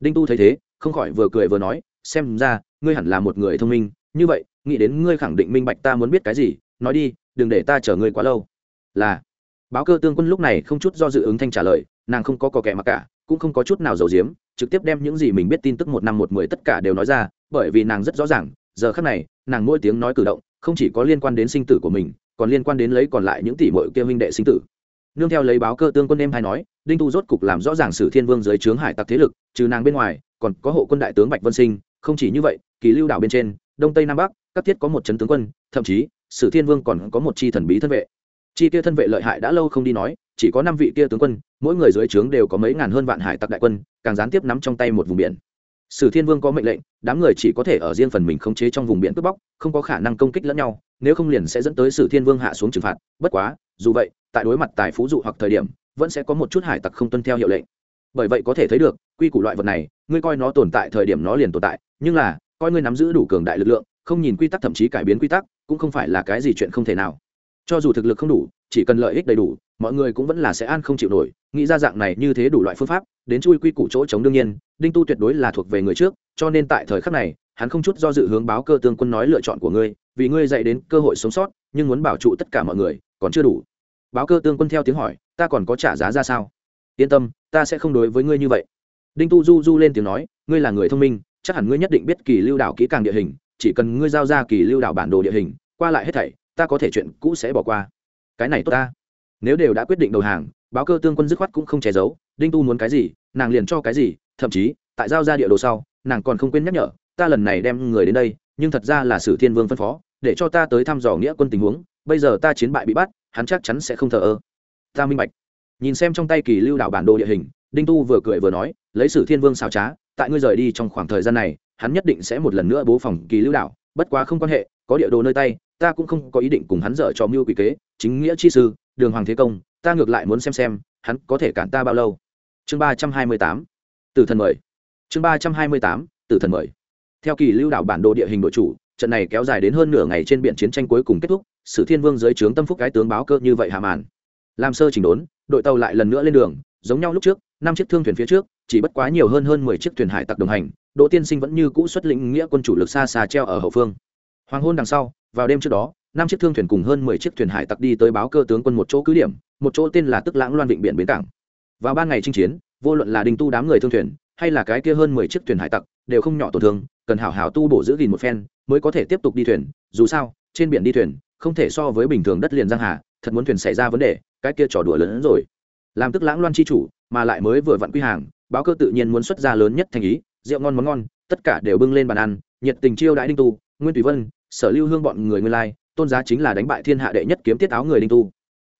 Speaker 1: Đinh tu thấy thế, không khỏi vừa cười vừa nói, xem ra, ngươi hẳn là một người thông minh, như vậy, nghĩ đến ngươi khẳng định minh bạch ta muốn biết cái gì, nói đi, đừng để ta chờ ngươi quá lâu. Là báo cơ tương quân lúc này không chút do dự ứng thanh trả lời, nàng không có cò kẻ mặc cả, cũng không có chút nào giấu giếm, trực tiếp đem những gì mình biết tin tức một năm một mười tất cả đều nói ra, bởi vì nàng rất rõ ràng, giờ khác này, nàng mỗi tiếng nói cử động, không chỉ có liên quan đến sinh tử của mình, còn liên quan đến lấy còn lại những tỷ mội kia huynh đệ sinh tử. Nương theo lấy báo cơ tương quân em hay nói, đinh tu rốt cục làm rõ ràng sử thiên vương dưới trướng hải tặc thế lực, trừ nàng bên ngoài, còn có hộ quân đại tướng bạch vân sinh, không chỉ như vậy, kỳ lưu đảo bên trên, đông tây nam bắc, các thiết có một trấn tướng quân, thậm chí, sử thiên vương còn có một chi thần bí thân vệ chi kia thân vệ lợi hại đã lâu không đi nói, chỉ có năm vị kia tướng quân, mỗi người dưới trướng đều có mấy ngàn hơn vạn hải tặc đại quân, càng gián tiếp nắm trong tay một vùng biển. Sử thiên vương có mệnh lệnh, đám người chỉ có thể ở riêng phần mình khống chế trong vùng biển cướp bóc, không có khả năng công kích lẫn nhau, nếu không liền sẽ dẫn tới sử thiên vương hạ xuống trừng phạt. Bất quá, dù vậy, tại đối mặt tài phú dụ hoặc thời điểm, vẫn sẽ có một chút hải tặc không tuân theo hiệu lệnh. Bởi vậy có thể thấy được, quy củ loại vật này, ngươi coi nó tồn tại thời điểm nó liền tồn tại, nhưng là, coi ngươi nắm giữ đủ cường đại lực lượng, không nhìn quy tắc thậm chí cải biến quy tắc, cũng không phải là cái gì chuyện không thể nào cho dù thực lực không đủ, chỉ cần lợi ích đầy đủ, mọi người cũng vẫn là sẽ an không chịu nổi. Nghĩ ra dạng này như thế đủ loại phương pháp, đến chui quy củ chỗ chống đương nhiên, đinh tu tuyệt đối là thuộc về người trước, cho nên tại thời khắc này, hắn không chút do dự hướng báo cơ tương quân nói lựa chọn của ngươi, vì ngươi dạy đến cơ hội sống sót, nhưng muốn bảo trụ tất cả mọi người, còn chưa đủ. Báo cơ tương quân theo tiếng hỏi, ta còn có trả giá ra sao? Yên tâm, ta sẽ không đối với ngươi như vậy. Đinh tu du du lên tiếng nói, ngươi là người thông minh, chắc hẳn ngươi nhất định biết kỳ lưu đảo kỹ càng địa hình, chỉ cần ngươi giao ra kỳ lưu đảo bản đồ địa hình, qua lại hết thảy ta có thể chuyện cũ sẽ bỏ qua. Cái này tốt ta. Nếu đều đã quyết định đầu hàng, báo cơ tương quân dứt khoát cũng không che giấu, đinh tu muốn cái gì, nàng liền cho cái gì, thậm chí, tại giao ra địa đồ sau, nàng còn không quên nhắc nhở, ta lần này đem người đến đây, nhưng thật ra là sử thiên vương phân phó, để cho ta tới thăm dò nghĩa quân tình huống, bây giờ ta chiến bại bị bắt, hắn chắc chắn sẽ không thờ ơ. Ta minh bạch. Nhìn xem trong tay kỳ lưu đảo bản đồ địa hình, đinh tu vừa cười vừa nói, lấy sử thiên vương xào trá, tại ngươi rời đi trong khoảng thời gian này, hắn nhất định sẽ một lần nữa bố phòng kỳ lưu đảo, bất quá không quan hệ, có địa đồ nơi tay ta cũng không có ý định cùng hắn dở cho mưu quỷ kế, chính nghĩa chi sư, đường hoàng thế công, ta ngược lại muốn xem xem, hắn có thể cản ta bao lâu. Chương ba trăm hai mươi tám, tử thần mời. Chương ba trăm hai mươi tám, tử thần mời. Theo kỳ lưu đảo bản đồ địa hình đội chủ, trận này kéo dài đến hơn nửa ngày trên biển chiến tranh cuối cùng kết thúc, sử thiên vương dưới trướng tâm phúc cái tướng báo cơ như vậy hạ màn. Làm sơ chỉnh đốn, đội tàu lại lần nữa lên đường, giống nhau lúc trước, năm chiếc thương thuyền phía trước, chỉ bất quá nhiều hơn hơn mười chiếc thuyền hải tặc đồng hành, đỗ tiên sinh vẫn như cũ xuất lĩnh nghĩa quân chủ lực xa xa treo ở hậu phương hoàng hôn đằng sau, vào đêm trước đó, năm chiếc thương thuyền cùng hơn mười chiếc thuyền hải tặc đi tới báo cơ tướng quân một chỗ cứ điểm, một chỗ tên là tức lãng loan vịnh biển bến cảng. Vào ban ngày chinh chiến, vô luận là đình tu đám người thương thuyền, hay là cái kia hơn mười chiếc thuyền hải tặc, đều không nhỏ tổn thương, cần hảo hảo tu bổ giữ gìn một phen, mới có thể tiếp tục đi thuyền. Dù sao, trên biển đi thuyền, không thể so với bình thường đất liền giang hà, thật muốn thuyền xảy ra vấn đề, cái kia trò đùa lớn hơn rồi. Làm tức lãng loan chi chủ, mà lại mới vừa vặn quy hàng, báo cơ tự nhiên muốn xuất ra lớn nhất thành ý, rượu ngon món ngon, tất cả đều bưng lên bàn ăn, nhiệt tình chiêu đãi đinh tu, nguyên tùy vân sở lưu hương bọn người nguyên lai, tôn giá chính là đánh bại thiên hạ đệ nhất kiếm tiết áo người đinh tu.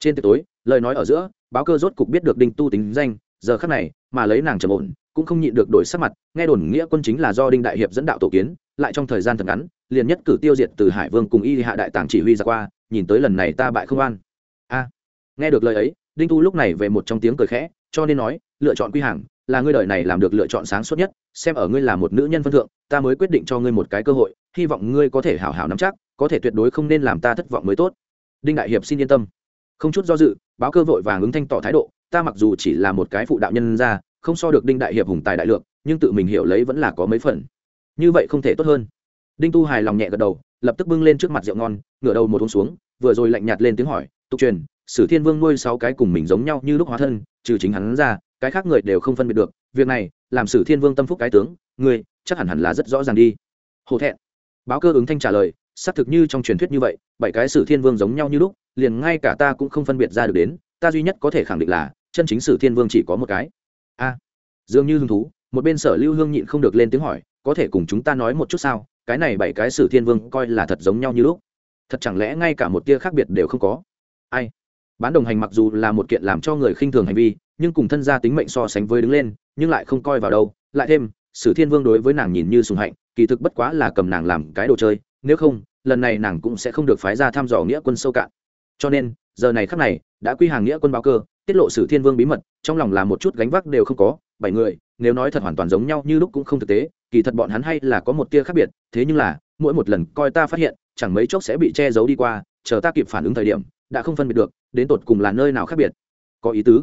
Speaker 1: Trên tiệc tối, lời nói ở giữa, báo cơ rốt cục biết được đinh tu tính danh, giờ khắc này, mà lấy nàng trầm ổn, cũng không nhịn được đổi sắc mặt, nghe đồn nghĩa quân chính là do đinh đại hiệp dẫn đạo tổ kiến, lại trong thời gian thật ngắn, liền nhất cử tiêu diệt từ hải vương cùng y hạ đại tàng chỉ huy ra qua, nhìn tới lần này ta bại không an. A, nghe được lời ấy, đinh tu lúc này về một trong tiếng cười khẽ, cho nên nói, lựa chọn quy hàng là ngươi đời này làm được lựa chọn sáng suốt nhất, xem ở ngươi là một nữ nhân phân thượng, ta mới quyết định cho ngươi một cái cơ hội, hy vọng ngươi có thể hảo hảo nắm chắc, có thể tuyệt đối không nên làm ta thất vọng mới tốt. Đinh đại hiệp xin yên tâm. Không chút do dự, báo cơ vội vàng ứng thanh tỏ thái độ, ta mặc dù chỉ là một cái phụ đạo nhân ra không so được đinh đại hiệp hùng tài đại lượng, nhưng tự mình hiểu lấy vẫn là có mấy phần. Như vậy không thể tốt hơn. Đinh tu hài lòng nhẹ gật đầu, lập tức bưng lên trước mặt rượu ngon, ngửa đầu một uống xuống, vừa rồi lạnh nhạt lên tiếng hỏi, tục truyền, sử thiên vương nuôi sáu cái cùng mình giống nhau như lúc hóa thân, trừ chính hắn ra cái khác người đều không phân biệt được, việc này, làm sử thiên vương tâm phúc cái tướng, ngươi, chắc hẳn hẳn là rất rõ ràng đi. Hổ thẹn. Báo cơ ứng thanh trả lời, xác thực như trong truyền thuyết như vậy, bảy cái sử thiên vương giống nhau như lúc, liền ngay cả ta cũng không phân biệt ra được đến, ta duy nhất có thể khẳng định là, chân chính sử thiên vương chỉ có một cái. A. Dường như hứng thú, một bên sở lưu hương nhịn không được lên tiếng hỏi, có thể cùng chúng ta nói một chút sao, cái này bảy cái sử thiên vương coi là thật giống nhau như lúc. Thật chẳng lẽ ngay cả một tia khác biệt đều không có? Ai? Bán đồng hành mặc dù là một kiện làm cho người khinh thường hành vi nhưng cùng thân gia tính mệnh so sánh với đứng lên, nhưng lại không coi vào đâu. Lại thêm, sử thiên vương đối với nàng nhìn như sùng hạnh, kỳ thực bất quá là cầm nàng làm cái đồ chơi, nếu không, lần này nàng cũng sẽ không được phái ra thăm dò nghĩa quân sâu cạn. Cho nên, giờ này khắc này, đã quy hàng nghĩa quân báo cơ, tiết lộ sử thiên vương bí mật, trong lòng là một chút gánh vác đều không có. Bảy người, nếu nói thật hoàn toàn giống nhau như lúc cũng không thực tế, kỳ thật bọn hắn hay là có một tia khác biệt, thế nhưng là, mỗi một lần coi ta phát hiện, chẳng mấy chốc sẽ bị che giấu đi qua, chờ ta kịp phản ứng thời điểm, đã không phân biệt được, đến tột cùng là nơi nào khác biệt. Có ý tứ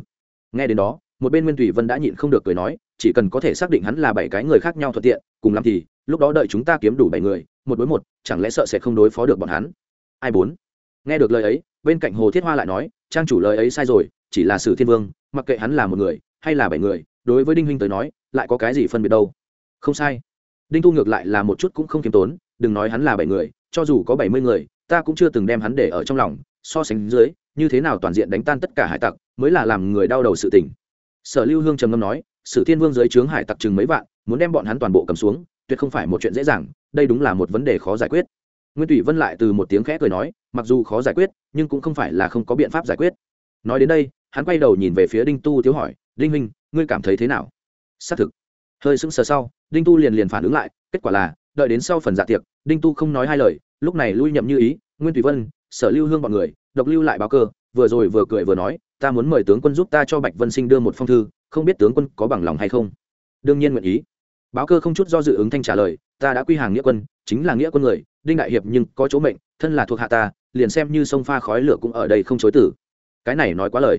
Speaker 1: nghe đến đó, một bên nguyên thủy vân đã nhịn không được cười nói, chỉ cần có thể xác định hắn là bảy cái người khác nhau thuận tiện, cùng làm thì, lúc đó đợi chúng ta kiếm đủ bảy người, một đối một, chẳng lẽ sợ sẽ không đối phó được bọn hắn? Ai bốn? Nghe được lời ấy, bên cạnh hồ thiết hoa lại nói, trang chủ lời ấy sai rồi, chỉ là sử thiên vương, mặc kệ hắn là một người hay là bảy người, đối với đinh huynh tới nói, lại có cái gì phân biệt đâu? Không sai. Đinh tu ngược lại là một chút cũng không kiếm tốn, đừng nói hắn là bảy người, cho dù có bảy mươi người, ta cũng chưa từng đem hắn để ở trong lòng, so sánh dưới, như thế nào toàn diện đánh tan tất cả hải tặc mới là làm người đau đầu sự tình. Sở lưu hương trầm ngâm nói, sử thiên vương dưới trướng hải tặc chừng mấy vạn, muốn đem bọn hắn toàn bộ cầm xuống, tuyệt không phải một chuyện dễ dàng, đây đúng là một vấn đề khó giải quyết. Nguyên thủy vân lại từ một tiếng khẽ cười nói, mặc dù khó giải quyết, nhưng cũng không phải là không có biện pháp giải quyết. Nói đến đây, hắn quay đầu nhìn về phía đinh tu tiếu hỏi, đinh huynh, ngươi cảm thấy thế nào? Xác thực. Hơi sững sờ sau, đinh tu liền liền phản ứng lại, kết quả là, đợi đến sau phần dạ tiệc, đinh tu không nói hai lời, lúc này lui nhậm như ý, nguyên thủy vân, sở lưu hương b ọ n người, độc lưu lại báo cơ, vừa rồi vừa cười vừa nói ta muốn mời tướng quân giúp ta cho bạch vân sinh đưa một phong thư, không biết tướng quân có bằng lòng hay không? Đương nhiên nguyện ý. Báo cơ không chút do dự ứng thanh trả lời, ta đã quy hàng nghĩa quân, chính là nghĩa quân người, đinh đại hiệp nhưng có chỗ mệnh, thân là thuộc hạ ta, liền xem như sông pha khói lửa cũng ở đây không chối tử. Cái này nói quá lời.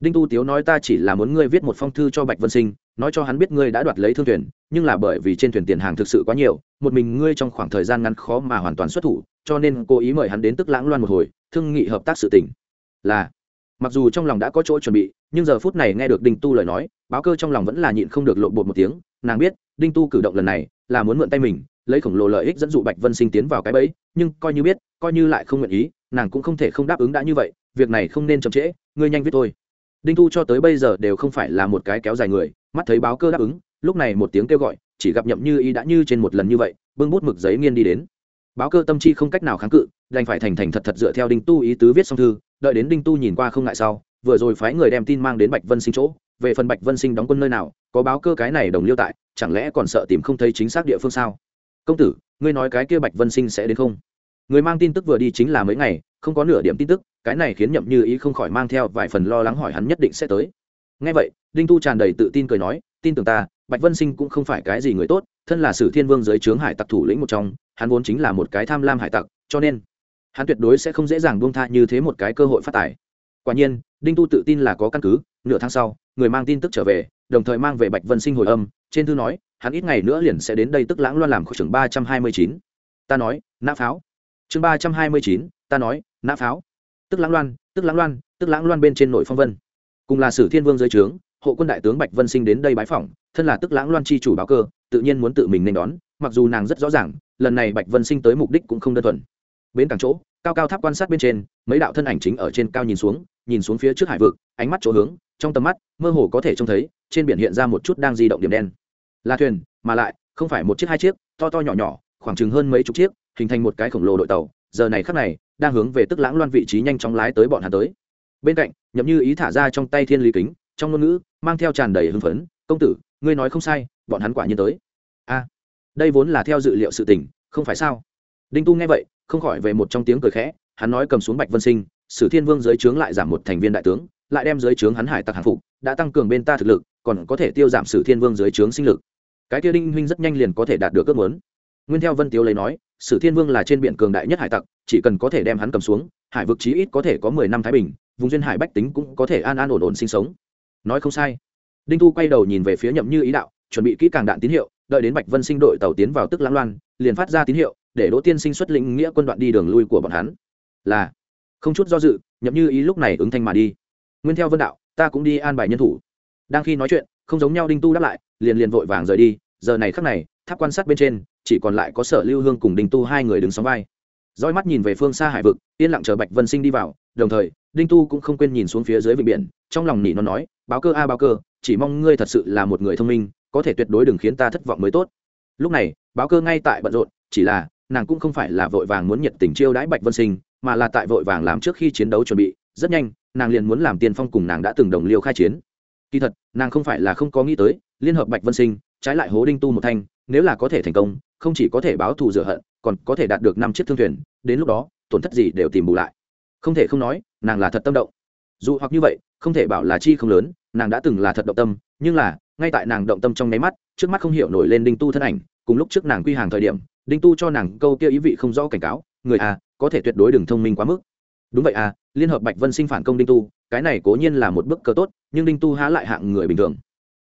Speaker 1: Đinh tu tiếu nói ta chỉ là muốn ngươi viết một phong thư cho bạch vân sinh, nói cho hắn biết ngươi đã đoạt lấy thương thuyền, nhưng là bởi vì trên thuyền tiền hàng thực sự quá nhiều, một mình ngươi trong khoảng thời gian ngắn khó mà hoàn toàn xuất thủ, cho nên cố ý mời hắn đến tức lãng loan một hồi, thương nghị hợp tác sự tình. Là mặc dù trong lòng đã có chỗ chuẩn bị, nhưng giờ phút này nghe được đinh tu lời nói, báo cơ trong lòng vẫn là nhịn không được lộ bột một tiếng, nàng biết, đinh tu cử động lần này là muốn mượn tay mình, lấy khổng lồ lợi ích dẫn dụ bạch vân sinh tiến vào cái bẫy, nhưng coi như biết, coi như lại không nguyện ý, nàng cũng không thể không đáp ứng đã như vậy, việc này không nên chậm trễ, ngươi nhanh viết thôi. Đinh tu cho tới bây giờ đều không phải là một cái kéo dài người, mắt thấy báo cơ đáp ứng, lúc này một tiếng kêu gọi, chỉ gặp nhậm như ý đã như trên một lần như vậy, bưng bút mực giấy nghiên đi đến. Báo cơ tâm chi không cách nào kháng cự, đành phải thành thành thật thật dựa theo đinh tu ý tứ viết xong thư đợi đến đinh tu nhìn qua không ngại sau, vừa rồi phái người đem tin mang đến bạch vân sinh chỗ, về phần bạch vân sinh đóng quân nơi nào, có báo cơ cái này đồng liêu tại, chẳng lẽ còn sợ tìm không thấy chính xác địa phương sao? Công tử, ngươi nói cái kia bạch vân sinh sẽ đến không? Người mang tin tức vừa đi chính là mấy ngày, không có nửa điểm tin tức, cái này khiến nhậm như ý không khỏi mang theo vài phần lo lắng hỏi hắn nhất định sẽ tới. Ngay vậy, đinh tu tràn đầy tự tin cười nói, tin tưởng ta, bạch vân sinh cũng không phải cái gì người tốt, thân là sử thiên vương dưới trướng hải tặc thủ lĩnh một trong, hắn vốn chính là một cái tham lam hải tặc, cho nên hắn tuyệt đối sẽ không dễ dàng buông tha như thế một cái cơ hội phát tài. Quả nhiên, đinh tu tự tin là có căn cứ, nửa tháng sau, người mang tin tức trở về, đồng thời mang về bạch vân sinh hồi âm, trên thư nói, hắn ít ngày nữa liền sẽ đến đây tức lãng loan làm khu trưởng ba trăm hai mươi chín. Ta nói, nã pháo. Chương ba trăm hai mươi chín, ta nói, nã pháo. Tức lãng loan, tức lãng loan, tức lãng loan bên trên nội phong vân. Cùng là sử thiên vương dưới trướng, hộ quân đại tướng bạch vân sinh đến đây bái phỏng, thân là tức lãng loan chi chủ báo cơ, tự nhiên muốn tự mình nên đón, mặc dù nàng rất rõ ràng, lần này bạch vân sinh tới mục đích cũng không đơn thuần bến cảng chỗ, cao cao tháp quan sát bên trên, mấy đạo thân ảnh chính ở trên cao nhìn xuống nhìn xuống phía trước hải vực, ánh mắt chỗ hướng, trong tầm mắt, mơ hồ có thể trông thấy, trên biển hiện ra một chút đang di động điểm đen. Là thuyền, mà lại, không phải một chiếc hai chiếc, to to nhỏ nhỏ, khoảng chừng hơn mấy chục chiếc, hình thành một cái khổng lồ đội tàu. Giờ này khắc này, đang hướng về tức lãng loan vị trí nhanh chóng lái tới bọn hắn tới. Bên cạnh, nhậm như ý thả ra trong tay thiên lý kính, trong ngôn ngữ, mang theo tràn đầy hưng phấn, công tử, ngươi nói không sai, bọn hắn quả nhiên tới. A, đây vốn là theo dự liệu sự tình, không phải sao? Đinh tu nghe vậy không khỏi về một trong tiếng cười khẽ, hắn nói cầm xuống bạch vân sinh, sử thiên vương dưới trướng lại giảm một thành viên đại tướng, lại đem dưới trướng hắn hải tặc hàng phục, đã tăng cường bên ta thực lực, còn có thể tiêu giảm sử thiên vương dưới trướng sinh lực. Cái kia đinh huynh rất nhanh liền có thể đạt được ước muốn. Nguyên theo vân tiếu lấy nói, sử thiên vương là trên biển cường đại nhất hải tặc, chỉ cần có thể đem hắn cầm xuống, hải vực chí ít có thể có mười năm thái bình, vùng duyên hải bách tính cũng có thể an an ổn ổn sinh sống. Nói không sai. Đinh thu quay đầu nhìn về phía nhậm như ý đạo, chuẩn bị kỹ càng đạn tín hiệu, đợi đến bạch vân sinh đội tàu tiến vào tức lãng loan, liền phát ra tín hiệu để đỗ tiên sinh xuất lĩnh nghĩa quân đoạn đi đường lui của bọn hắn. Là, không chút do dự, nhậm như ý lúc này ứng thanh mà đi. Nguyên theo vân đạo, ta cũng đi an bài nhân thủ. Đang khi nói chuyện, không giống nhau đinh tu đáp lại, liền liền vội vàng rời đi. Giờ này khắc này, tháp quan sát bên trên, chỉ còn lại có sở lưu hương cùng đinh tu hai người đứng sóng vai. Roi mắt nhìn về phương xa hải vực, yên lặng chờ bạch vân sinh đi vào. Đồng thời, đinh tu cũng không quên nhìn xuống phía dưới vịnh biển, trong lòng nỉ nó nói, báo cơ a, báo cơ, chỉ mong ngươi thật sự là một người thông minh, có thể tuyệt đối đừng khiến ta thất vọng mới tốt. Lúc này, báo cơ ngay tại bận rộn, chỉ là nàng cũng không phải là vội vàng muốn nhiệt tình chiêu đãi bạch vân sinh, mà là tại vội vàng làm trước khi chiến đấu chuẩn bị, rất nhanh, nàng liền muốn làm tiên phong cùng nàng đã từng đồng liêu khai chiến. Kỳ thật, nàng không phải là không có nghĩ tới, liên hợp bạch vân sinh, trái lại hố đinh tu một thanh, nếu là có thể thành công, không chỉ có thể báo thù rửa hận, còn có thể đạt được năm chiếc thương thuyền, đến lúc đó, tổn thất gì đều tìm bù lại. Không thể không nói, nàng là thật tâm động. Dù hoặc như vậy, không thể bảo là chi không lớn, nàng đã từng là thật động tâm, nhưng là, ngay tại nàng động tâm trong nháy mắt, trước mắt không hiểu nổi lên đinh tu thân ảnh, cùng lúc trước nàng quy hàng thời điểm đinh tu cho nàng câu kia ý vị không rõ cảnh cáo, người à có thể tuyệt đối đừng thông minh quá mức. Đúng vậy à liên hợp bạch vân sinh phản công đinh tu, cái này cố nhiên là một bước cờ tốt, nhưng đinh tu há lại hạng người bình thường.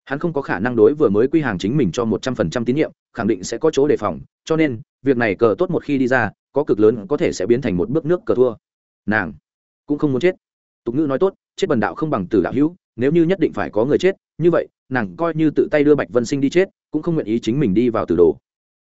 Speaker 1: Hắn không có khả năng đối vừa mới quy hàng chính mình cho một trăm phần trăm tín nhiệm, khẳng định sẽ có chỗ đề phòng, cho nên, việc này cờ tốt một khi đi ra, có cực lớn có thể sẽ biến thành một bước nước cờ thua. Nàng cũng không muốn chết. Tục ngữ nói tốt, chết bần đạo không bằng tử đạo hữu, nếu như nhất định phải có người chết, như vậy, nàng coi như tự tay đưa bạch vân sinh đi chết, cũng không nguyện ý chính mình đi vào tử đồ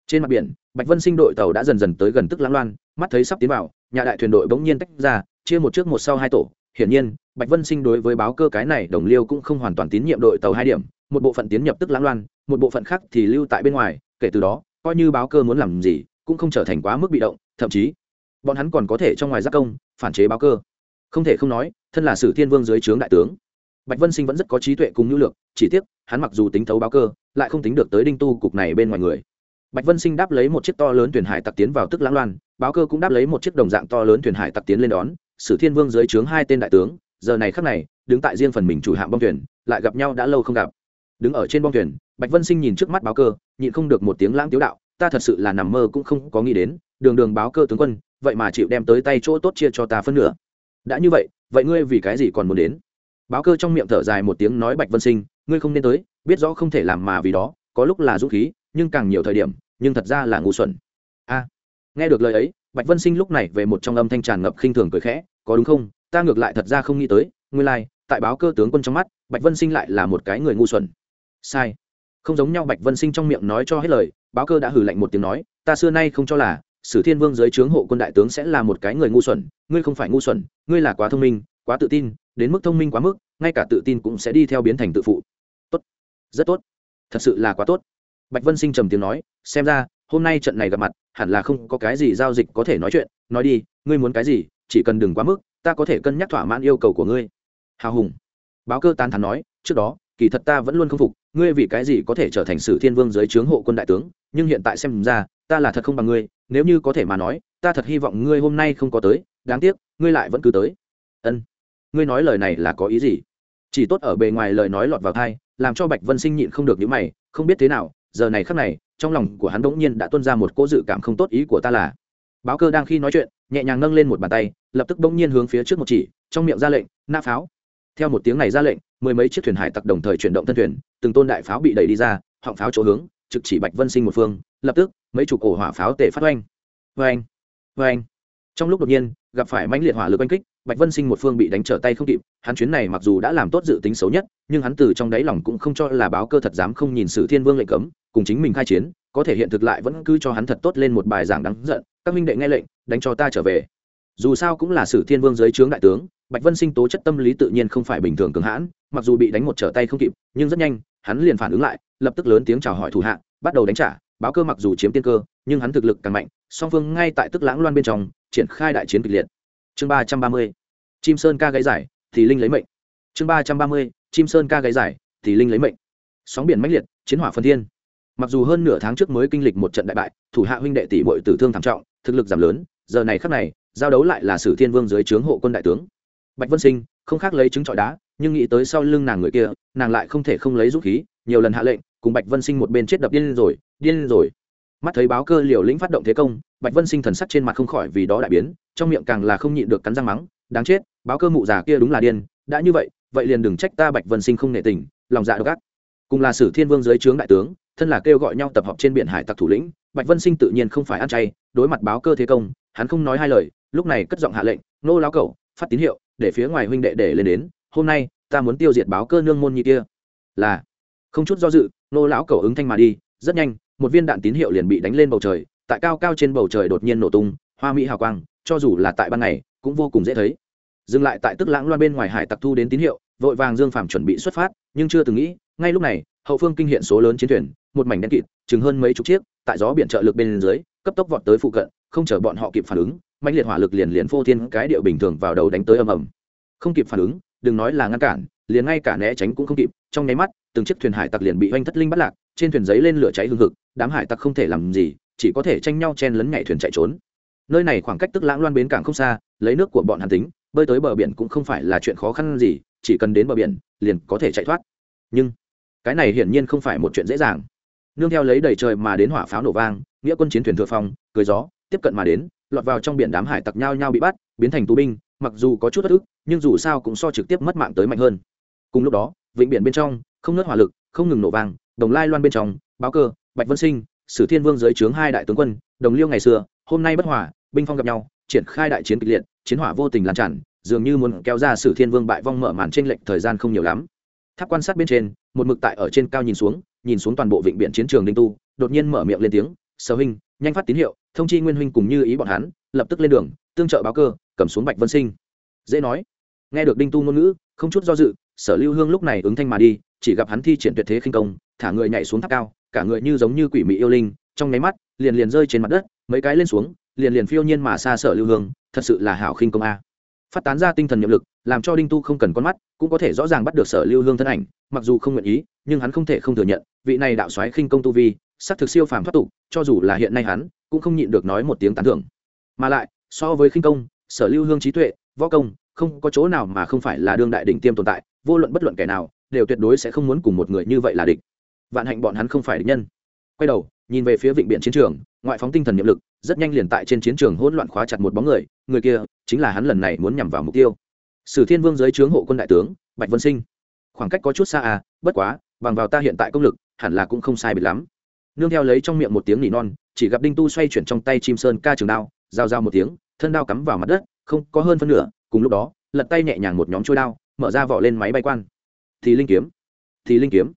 Speaker 1: trên mặt biển, bạch vân sinh đội tàu đã dần dần tới gần tức lãng loan, mắt thấy sắp tiến vào, nhà đại thuyền đội bỗng nhiên tách ra, chia một trước một sau hai tổ. Hiển nhiên, bạch vân sinh đối với báo cơ cái này đồng liêu cũng không hoàn toàn tín nhiệm đội tàu hai điểm, một bộ phận tiến nhập tức lãng loan, một bộ phận khác thì lưu tại bên ngoài, kể từ đó, coi như báo cơ muốn làm gì, cũng không trở thành quá mức bị động, thậm chí, bọn hắn còn có thể trong ngoài giác công, phản chế báo cơ. Không thể không nói, thân là sử thiên vương dưới trướng đại tướng. Bạch vân sinh vẫn rất có trí tuệ cùng nhu lược chỉ tiếc, hắn mặc dù tính thấu báo cơ, lại không tính được tới đinh tu cục này bên ngoài người bạch vân sinh đáp lấy một chiếc to lớn thuyền hải tặc tiến vào tức lãng loan, báo cơ cũng đáp lấy một chiếc đồng dạng to lớn thuyền hải tặc tiến lên đón. Sử thiên vương dưới trướng hai tên đại tướng, giờ này khắc này, đứng tại riêng phần mình chủ hạm bong thuyền, lại gặp nhau đã lâu không gặp. Đứng ở trên bong thuyền, bạch vân sinh nhìn trước mắt báo cơ, nhịn không được một tiếng lãng tiếu đạo, ta thật sự là nằm mơ cũng không có nghĩ đến, đường đường báo cơ tướng quân, vậy mà chịu đem tới tay chỗ tốt chia cho ta phân nửa. Đã như vậy vậy ngươi vì cái gì còn muốn đến? Báo cơ trong miệng thở dài một tiếng nói bạch vân sinh, ngươi không nên tới, biết rõ không thể làm mà vì đó, có lúc là dũng khí, nhưng càng nhiều thời điểm nhưng thật ra là ngu xuẩn. A nghe được lời ấy bạch vân sinh lúc này về một trong âm thanh tràn ngập khinh thường cười khẽ có đúng không? Ta ngược lại thật ra không nghĩ tới nguyên lai、like, tại báo cơ tướng quân trong mắt bạch vân sinh lại là một cái người ngu xuẩn. Sai. Không giống nhau bạch vân sinh trong miệng nói cho hết lời báo cơ đã hử lạnh một tiếng nói ta xưa nay không cho là sử thiên vương dưới trướng hộ quân đại tướng sẽ là một cái người ngu xuẩn ngươi không phải ngu xuẩn ngươi là quá thông minh quá tự tin đến mức thông minh quá mức ngay cả tự tin cũng sẽ đi theo biến thành tự phụ. Tốt rất tốt thật sự là quá tốt bạch vân sinh trầm tiếng nói, xem ra, hôm nay trận này gặp mặt, hẳn là không có cái gì giao dịch có thể nói chuyện. Nói đi, ngươi muốn cái gì, chỉ cần đừng quá mức, ta có thể cân nhắc thỏa mãn yêu cầu của ngươi. Hào hùng. Báo cơ tán thắn nói, trước đó, kỳ thật ta vẫn luôn không phục, ngươi vì cái gì có thể trở thành sử thiên vương dưới trướng hộ quân đại tướng, nhưng hiện tại xem ra, ta là thật không bằng ngươi. Nếu như có thể mà nói, ta thật hy vọng ngươi hôm nay không có tới, đáng tiếc, ngươi lại vẫn cứ tới. Ân. Ngươi nói lời này là có ý gì? Chỉ tốt ở bề ngoài lời nói lọt vào thai làm cho bạch vân sinh nhịn không được những mày, không biết thế nào giờ này khắc này, trong lòng của hắn đ ỗ n g nhiên đã tuân ra một cỗ dự cảm không tốt ý của ta là. Báo cơ đang khi nói chuyện, nhẹ nhàng nâng lên một bàn tay, lập tức bỗng nhiên hướng phía trước một chỉ, trong miệng ra lệnh nã pháo. Theo một tiếng này ra lệnh, mười mấy chiếc thuyền hải tặc đồng thời chuyển động thân thuyền, từng tôn đại pháo bị đẩy đi ra, họng pháo chỗ hướng, trực chỉ bạch vân sinh một phương, lập tức, mấy chục ổ hỏa pháo tể phát oanh. Oanh oanh. Trong lúc đột nhiên, gặp phải mãnh liệt hỏa lực oanh kích, bạch vân sinh một phương bị đánh trở tay không kịp, hắn chuyến này mặc dù đã làm tốt dự tính xấu nhất, nhưng hắn từ trong đáy lòng cũng không cho là báo cơ thật dám không nhìn sử thiên vương lệnh cấm cùng chính mình khai chiến, có thể hiện thực lại vẫn cứ cho hắn thật tốt lên một bài giảng đáng giận, các minh đệ nghe lệnh, đánh cho ta trở về. Dù sao cũng là sử thiên vương dưới trướng đại tướng, bạch vân sinh tố chất tâm lý tự nhiên không phải bình thường cường hãn, mặc dù bị đánh một trở tay không kịp, nhưng rất nhanh, hắn liền phản ứng lại, lập tức lớn tiếng chào hỏi thủ hạ, bắt đầu đánh trả, báo cơ mặc dù chiếm tiên cơ, nhưng hắn thực lực càng mạnh, song phương ngay tại tức lãng loan bên trong, triển khai đại chiến kịch liệt. Chương ba trăm ba mươi, chim sơn ca gáy giải, thì linh lấy mệnh. Chương ba trăm ba mươi, chim sơn ca gáy giải, thì linh lấy mệnh. Sóng biển mãnh liệt, chiến hỏa phân thiên mặc dù hơn nửa tháng trước mới kinh lịch một trận đại bại, thủ hạ huynh đệ tỷ bội tử thương thảm trọng, thực lực giảm lớn, giờ này khác này, giao đấu lại là sử thiên vương dưới trướng hộ quân đại tướng. Bạch vân sinh không khác lấy trứng trọi đá, nhưng nghĩ tới sau lưng nàng người kia, nàng lại không thể không lấy dũng khí, nhiều lần hạ lệnh, cùng bạch vân sinh một bên chết đập điên rồi điên rồi. Mắt thấy báo cơ liều lĩnh phát động thế công, bạch vân sinh thần sắc trên mặt không khỏi vì đó đại biến, trong miệng càng là không nhịn được cắn răng mắng, đáng chết, báo cơ mụ già kia đúng là điên, đã như vậy vậy liền đừng trách ta bạch vân sinh không nể tình, lòng dạ độc ác. Cùng là sử thiên vương dưới trướng đại tướng thân là kêu gọi nhau tập hợp trên biển hải tặc thủ lĩnh, bạch vân sinh tự nhiên không phải ăn chay, đối mặt báo cơ thế công, hắn không nói hai lời, lúc này cất giọng hạ lệnh, nô lao cẩu, phát tín hiệu, để phía ngoài huynh đệ để lên đến, hôm nay, ta muốn tiêu diệt báo cơ nương môn như kia. Là, không chút do dự, nô lão cẩu ứng thanh mà đi, rất nhanh, một viên đạn tín hiệu liền bị đánh lên bầu trời, tại cao cao trên bầu trời đột nhiên nổ tung, hoa mỹ hào quang, cho dù là tại ban ngày, cũng vô cùng dễ thấy. Dừng lại tại tức lãng loan bên ngoài hải tặc thu đến tín hiệu, vội vàng dương phàm chuẩn bị xuất phát, nhưng chưa từng nghĩ, ngay lúc này, hậu phương kinh hiện số lớn chiến thuyền một mảnh đen kịt chừng hơn mấy chục chiếc tại gió biển trợ lực bên dưới cấp tốc vọt tới phụ cận không chờ bọn họ kịp phản ứng mạnh liệt hỏa lực liền liền phô thiên cái điệu bình thường vào đầu đánh tới ầm ầm. Không kịp phản ứng đừng nói là ngăn cản liền ngay cả né tránh cũng không kịp trong nháy mắt từng chiếc thuyền hải tặc liền bị oanh thất linh bắt lạc trên thuyền giấy lên lửa cháy hương hực, đám hải tặc không thể làm gì chỉ có thể tranh nhau chen lấn nhảy thuyền chạy trốn. Nơi này khoảng cách tức lãng loan bến cảng không xa lấy nước của bọn hàn tính bơi tới bờ biển cũng không phải là chuyện khó khăn gì chỉ cần đến bờ biển liền có thể chạy thoát. Nhưng cái này hiển nhiên không phải một chuyện dễ dàng nương theo lấy đầy trời mà đến hỏa pháo nổ vang, nghĩa quân chiến thuyền thừa phong cười gió, tiếp cận mà đến, lọt vào trong biển đám hải tặc nhau nhau bị bắt, biến thành tù binh, mặc dù có chút bất ức, nhưng dù sao cũng so trực tiếp mất mạng tới mạnh hơn. Cùng lúc đó, vịnh biển bên trong, không nớt hỏa lực, không ngừng nổ vang, đồng lai loan bên trong, báo cơ, bạch vân sinh, sử thiên vương dưới trướng hai đại tướng quân, đồng liêu ngày xưa, hôm nay bất hòa, binh phong gặp nhau, triển khai đại chiến kịch liệt, chiến hỏa vô tình lan tràn, dường như muốn kéo ra sử thiên vương bại vong mở màn trên lệnh thời gian không nhiều lắm. Tháp quan sát bên trên một mực tại ở trên cao nhìn xuống nhìn xuống toàn bộ vịnh biển chiến trường đinh tu, đột nhiên mở miệng lên tiếng, sở huynh, nhanh phát tín hiệu, thông chi nguyên huynh cùng như ý bọn hắn, lập tức lên đường, tương trợ báo cơ, cầm xuống bạch vân sinh. Dễ nói. Nghe được đinh tu ngôn ngữ, không chút do dự, sở lưu hương lúc này ứng thanh mà đi, chỉ gặp hắn thi triển tuyệt thế khinh công, thả người nhảy xuống tháp cao, cả người như giống như quỷ mị yêu linh, trong nháy mắt, liền liền rơi trên mặt đất, mấy cái lên xuống, liền liền phiêu nhiên mà xa sở lưu hương, thật sự là hảo khinh công a. Phát tán ra tinh thần nhiệm lực, làm cho đinh tu không cần con mắt cũng có thể rõ ràng bắt được sở lưu hương thân ảnh, mặc dù không nguyện ý, nhưng hắn không thể không thừa nhận, vị này đạo xoáy khinh công tu vi sắc thực siêu phàm thoát tục, cho dù là hiện nay hắn, cũng không nhịn được nói một tiếng tán thưởng. Mà lại, so với khinh công, sở lưu hương trí tuệ, võ công, không có chỗ nào mà không phải là đương đại đỉnh tiêm tồn tại, vô luận bất luận kẻ nào, đều tuyệt đối sẽ không muốn cùng một người như vậy là địch. Vạn hạnh bọn hắn không phải địch nhân. Quay đầu, nhìn về phía vịnh biển chiến trường, ngoại phóng tinh thần nhiệm lực, rất nhanh liền tại trên chiến trường hỗn loạn khóa chặt một bóng người người kia chính là hắn lần này muốn nhằm vào mục tiêu sử thiên vương dưới trướng hộ quân đại tướng, bạch vân sinh. Khoảng cách có chút xa à bất quá, bằng vào ta hiện tại công lực, hẳn là cũng không sai biệt lắm. Nương theo lấy trong miệng một tiếng nỉ non, chỉ gặp đinh tu xoay chuyển trong tay chim sơn ca trường đao giao giao một tiếng, thân đao cắm vào mặt đất, không có hơn phân nửa, cùng lúc đó, lật tay nhẹ nhàng một nhóm trôi đao, mở ra vỏ lên máy bay quan. Thì linh kiếm, thì linh kiếm.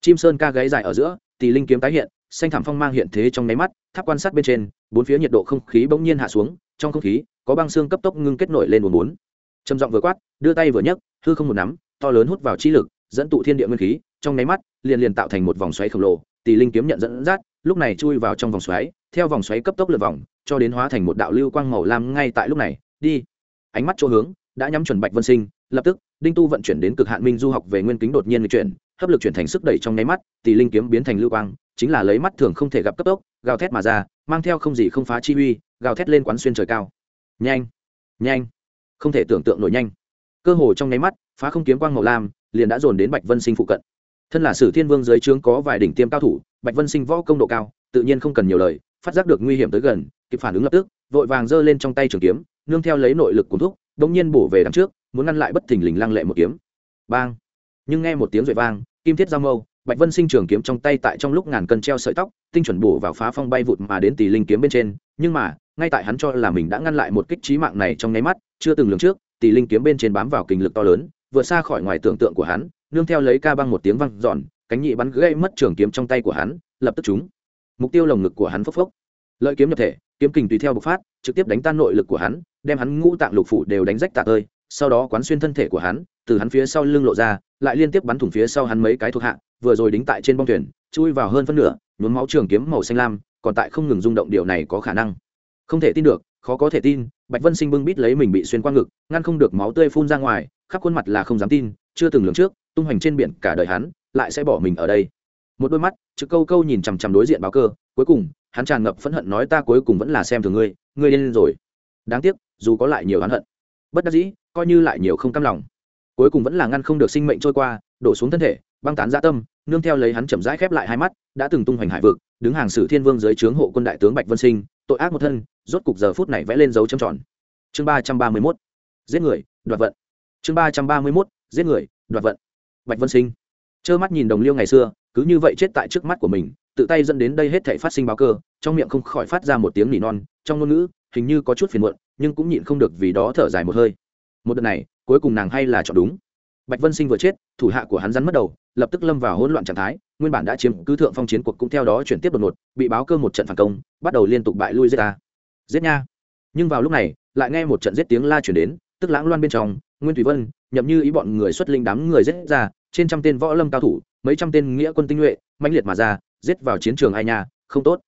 Speaker 1: Chim sơn ca gáy dài ở giữa, thì linh kiếm tái hiện, xanh thảm phong mang hiện thế trong nháy mắt, tháp quan sát bên trên, bốn phía nhiệt độ không khí bỗng nhiên hạ xuống, trong không khí, có băng xương cấp tốc ngưng kết nổi lên bốn bốn trầm giọng vừa quát, đưa tay vừa nhấc, hư không một nắm, to lớn hút vào chi lực, dẫn tụ thiên địa nguyên khí, trong nháy mắt, liền liền tạo thành một vòng xoáy khổng lồ, tỷ linh kiếm nhận dẫn dắt, lúc này chui vào trong vòng xoáy, theo vòng xoáy cấp tốc lượt vòng, cho đến hóa thành một đạo lưu quang màu lam ngay tại lúc này. Đi. Ánh mắt chỗ hướng, đã nhắm chuẩn bạch vân sinh, lập tức, đinh tu vận chuyển đến cực hạn minh du học về nguyên kính đột nhiên chuyển, hấp lực chuyển thành sức đẩy trong nháy mắt, tỷ linh kiếm biến thành lưu quang, chính là lấy mắt thường không thể gặp cấp tốc, gào thét mà ra, mang theo không gì không phá chi uy, gào thét lên quán xuyên trời cao. Nhanh. Nhanh không thể tưởng tượng nổi nhanh. Cơ hồ trong nháy mắt, phá không kiếm quang màu lam, liền đã dồn đến bạch vân sinh phụ cận. Thân là sử thiên vương giới trướng có vài đỉnh tiêm cao thủ, bạch vân sinh võ công độ cao, tự nhiên không cần nhiều lời, phát giác được nguy hiểm tới gần, kịp phản ứng lập tức, vội vàng giơ lên trong tay trường kiếm, nương theo lấy nội lực cuốn thúc đống nhiên bổ về đằng trước, muốn ngăn lại bất thình lình lăng lệ một kiếm. Bang! Nhưng nghe một tiếng rội vang, kim thiết giao mâu, bạch vân sinh trường kiếm trong tay tại trong lúc ngàn cân treo sợi tóc, tinh chuẩn bổ vào phá phong bay vụt mà đến tỷ linh kiếm bên trên, nhưng mà ngay tại hắn cho là mình đã ngăn lại một kích trí mạng này trong nháy mắt, chưa từng lường trước tỷ linh kiếm bên trên bám vào kình lực to lớn, vượt xa khỏi ngoài tưởng tượng của hắn, nương theo lấy ca băng một tiếng văng giòn cánh nhị bắn gây mất trường kiếm trong tay của hắn, lập tức trúng. Mục tiêu lồng ngực của hắn phốc phốc. Lợi kiếm nhập thể, kiếm kình tùy theo bộc phát, trực tiếp đánh tan nội lực của hắn, đem hắn ngũ tạng lục phủ đều đánh rách tạc ơi sau đó quán xuyên thân thể của hắn, từ hắn phía sau lưng lộ ra, lại liên tiếp bắn thủng phía sau hắn mấy cái thuộc hạ, vừa rồi đính tại trên bong thuyền, chui vào hơn phân nửa, nhuốm máu trường kiếm màu xanh lam, còn tại không ngừng rung động, điều này có khả năng không thể tin được, khó có thể tin, bạch vân sinh bưng bít lấy mình bị xuyên qua ngực, ngăn không được máu tươi phun ra ngoài, khắp khuôn mặt là không dám tin, chưa từng lường trước, tung hoành trên biển cả đời hắn, lại sẽ bỏ mình ở đây. Một đôi mắt chữ câu câu nhìn chằm chằm đối diện báo cơ, cuối cùng, hắn tràn ngập phẫn hận nói ta cuối cùng vẫn là xem thường ngươi ngươi lên rồi. Đáng tiếc, dù có lại nhiều hắn hận, bất đắc dĩ, coi như lại nhiều không cam lòng. Cuối cùng vẫn là ngăn không được sinh mệnh trôi qua, đổ xuống thân thể, băng tán gia tâm, nương theo lấy hắn chậm rãi khép lại hai mắt, đã từng tung hoành hải vực, đứng hàng sử thiên vương dưới trướng hộ quân đại tướng bạch vân sinh tội ác một thân, rốt cục giờ phút này vẽ lên dấu châm tròn. Chương ba trăm ba mươi mốt, giết người, đoạt vận. Chương ba trăm ba mươi mốt, giết người, đoạt vận. Bạch vân sinh. Trơ mắt nhìn đồng liêu ngày xưa, cứ như vậy chết tại trước mắt của mình, tự tay dẫn đến đây hết thể phát sinh báo cơ, trong miệng không khỏi phát ra một tiếng nỉ non, trong ngôn ngữ, hình như có chút phiền muộn, nhưng cũng nhịn không được vì đó thở dài một hơi. Một đợt này, cuối cùng nàng hay là chọn đúng. Bạch vân sinh vừa chết, thủ hạ của hắn rắn mất đầu lập tức lâm vào hỗn loạn trạng thái, nguyên bản đã chiếm cứ thượng phong chiến cuộc cũng theo đó chuyển tiếp đột ngột, bị báo cơ một trận phản công, bắt đầu liên tục bại lui giết ta. Giết nha. Nhưng vào lúc này, lại nghe một trận giết tiếng la chuyển đến, tức lãng loan bên trong, nguyên thủy vân, nhậm như ý bọn người xuất linh đám người giết ra, trên trăm tên võ lâm cao thủ, mấy trăm tên nghĩa quân tinh nhuệ, mãnh liệt mà ra, giết vào chiến trường ai nha, không tốt.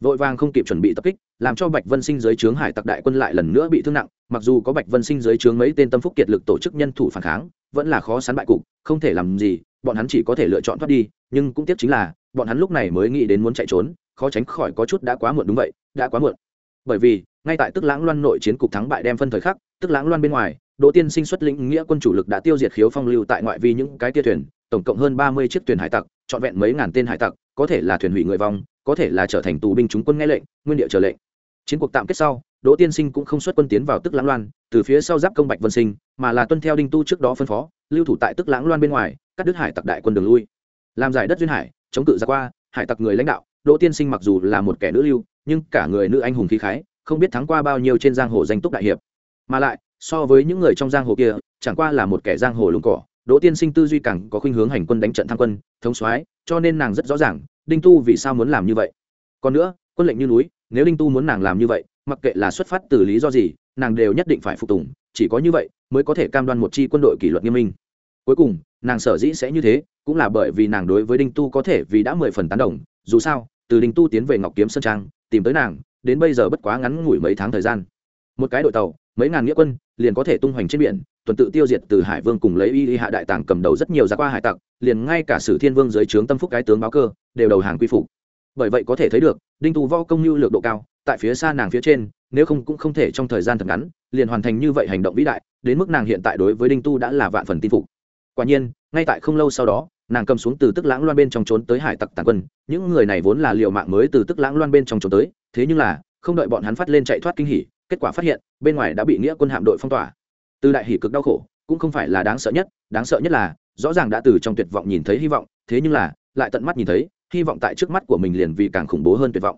Speaker 1: Vội vàng không kịp chuẩn bị tập kích, làm cho bạch vân sinh dưới trướng hải tặc đại quân lại lần nữa bị thương nặng, mặc dù có bạch vân sinh dưới trướng mấy tên tâm phúc kiệt lực tổ chức nhân thủ phản kháng, vẫn là khó sán bại cục, không thể làm gì bọn hắn chỉ có thể lựa chọn thoát đi, nhưng cũng tiếc chính là, bọn hắn lúc này mới nghĩ đến muốn chạy trốn, khó tránh khỏi có chút đã quá muộn đúng vậy, đã quá muộn. Bởi vì, ngay tại tức lãng loan nội chiến cục thắng bại đem phân thời khắc, tức lãng loan bên ngoài, đỗ tiên sinh xuất lĩnh nghĩa quân chủ lực đã tiêu diệt khiếu phong lưu tại ngoại vi những cái tia thuyền, tổng cộng hơn ba mươi chiếc thuyền hải tặc, trọn vẹn mấy ngàn tên hải tặc, có thể là thuyền hủy người vong, có thể là trở thành tù binh chúng quân nghe lệnh, nguyên địa chờ lệnh. Chiến cuộc tạm kết sau, đỗ tiên sinh cũng không xuất quân tiến vào tức lãng loan, từ phía sau giáp công bạch vân sinh, mà là tuân theo đinh tu trước đó phân phó, lưu thủ tại tức lãng loan bên ngoài cắt đứt hải tặc đại quân đường lui. Làm giải đất duyên hải, chống cự ra qua, hải tặc người lãnh đạo, đỗ tiên sinh mặc dù là một kẻ nữ lưu, nhưng cả người nữ anh hùng khí khái, không biết thắng qua bao nhiêu trên giang hồ danh túc đại hiệp. Mà lại, so với những người trong giang hồ kia, chẳng qua là một kẻ giang hồ lùng cỏ, đỗ tiên sinh tư duy càng có khuynh hướng hành quân đánh trận tham quân, thống soái, cho nên nàng rất rõ ràng, đinh tu vì sao muốn làm như vậy. Còn nữa, quân lệnh như núi, nếu đinh tu muốn nàng làm như vậy, mặc kệ là xuất phát từ lý do gì, nàng đều nhất định phải phục tùng, chỉ có như vậy mới có thể cam đoan một chi quân đội kỷ luật nghiêm minh. Cuối cùng nàng sở dĩ sẽ như thế, cũng là bởi vì nàng đối với đinh tu có thể vì đã mười phần tán đồng, dù sao, từ đinh tu tiến về ngọc kiếm sơn trang, tìm tới nàng, đến bây giờ bất quá ngắn ngủi mấy tháng thời gian. Một cái đội tàu, mấy ngàn nghĩa quân, liền có thể tung hoành trên biển, tuần tự tiêu diệt từ hải vương cùng lấy y y hạ đại tàng cầm đầu rất nhiều giá qua hải tặc, liền ngay cả sử thiên vương dưới trướng tâm phúc cái tướng báo cơ, đều đầu hàng quy phục. Bởi vậy có thể thấy được, đinh tu vo công như lược độ cao, tại phía xa nàng phía trên, nếu không cũng không thể trong thời gian thật ngắn, liền hoàn thành như vậy hành động vĩ đại, đến mức nàng hiện tại đối với đinh tu đã là vạn phần tin phục quả nhiên, ngay tại không lâu sau đó, nàng cầm xuống từ tức lãng loan bên trong trốn tới hải tặc tàn quân. Những người này vốn là liệu mạng mới từ tức lãng loan bên trong trốn tới, thế nhưng là, không đợi bọn hắn phát lên chạy thoát kinh hỉ, kết quả phát hiện, bên ngoài đã bị nghĩa quân hạm đội phong tỏa. Từ đại hỉ cực đau khổ, cũng không phải là đáng sợ nhất, đáng sợ nhất là, rõ ràng đã từ trong tuyệt vọng nhìn thấy hy vọng, thế nhưng là, lại tận mắt nhìn thấy, hy vọng tại trước mắt của mình liền vì càng khủng bố hơn tuyệt vọng.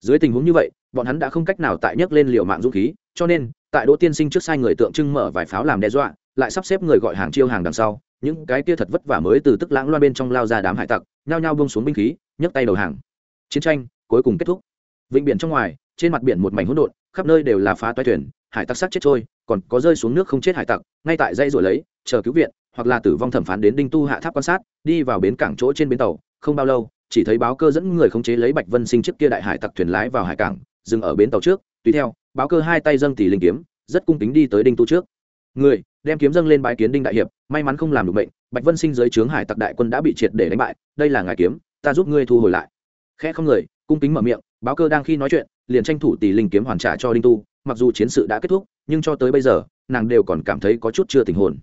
Speaker 1: Dưới tình huống như vậy, bọn hắn đã không cách nào tại nhấc lên liều mạng dũng khí, cho nên, tại đỗ tiên sinh trước sai người tượng trưng mở vài pháo làm đe dọa, lại sắp xếp người gọi hàng chiêu hàng đằng sau những cái kia thật vất vả mới từ tức lãng loan bên trong lao ra đám hải tặc, nhao nhao bông xuống binh khí, nhấc tay đầu hàng. Chiến tranh cuối cùng kết thúc. Vịnh biển trong ngoài, trên mặt biển một mảnh hỗn độn, khắp nơi đều là phá toái thuyền, hải tặc sát chết trôi, còn có rơi xuống nước không chết hải tặc, ngay tại dây rồi lấy, chờ cứu viện, hoặc là tử vong thẩm phán đến đinh tu hạ tháp quan sát, đi vào bến cảng chỗ trên bến tàu, không bao lâu, chỉ thấy báo cơ dẫn người khống chế lấy bạch vân sinh chiếc kia đại hải tặc thuyền lái vào hải cảng, dừng ở bến tàu trước, tùy theo, báo cơ hai tay dâng tỷ linh kiếm, rất cung kính đi tới đinh tu trước. Người, đem kiếm dâng lên bãi kiến đinh đại hiệp may mắn không làm được bệnh bạch vân sinh dưới trướng hải tặc đại quân đã bị triệt để đánh bại, đây là ngài kiếm, ta giúp ngươi thu hồi lại. Khẽ không người, cung kính mở miệng, báo cơ đang khi nói chuyện, liền tranh thủ tỷ linh kiếm hoàn trả cho đinh tu, mặc dù chiến sự đã kết thúc, nhưng cho tới bây giờ, nàng đều còn cảm thấy có chút chưa tình hồn.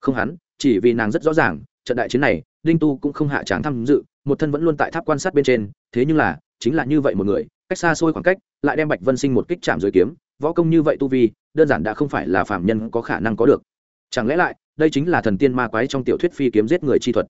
Speaker 1: Không hắn, chỉ vì nàng rất rõ ràng, trận đại chiến này, đinh tu cũng không hạ tráng tham dự, một thân vẫn luôn tại tháp quan sát bên trên, thế nhưng là, chính là như vậy một người, cách xa xôi khoảng cách, lại đem bạch vân sinh một kích chạm dưới kiếm, võ công như vậy tu vi, đơn giản đã không phải là phạm nhân có khả năng có được. Chẳng lẽ lại đây chính là thần tiên ma quái trong tiểu thuyết phi kiếm giết người chi thuật.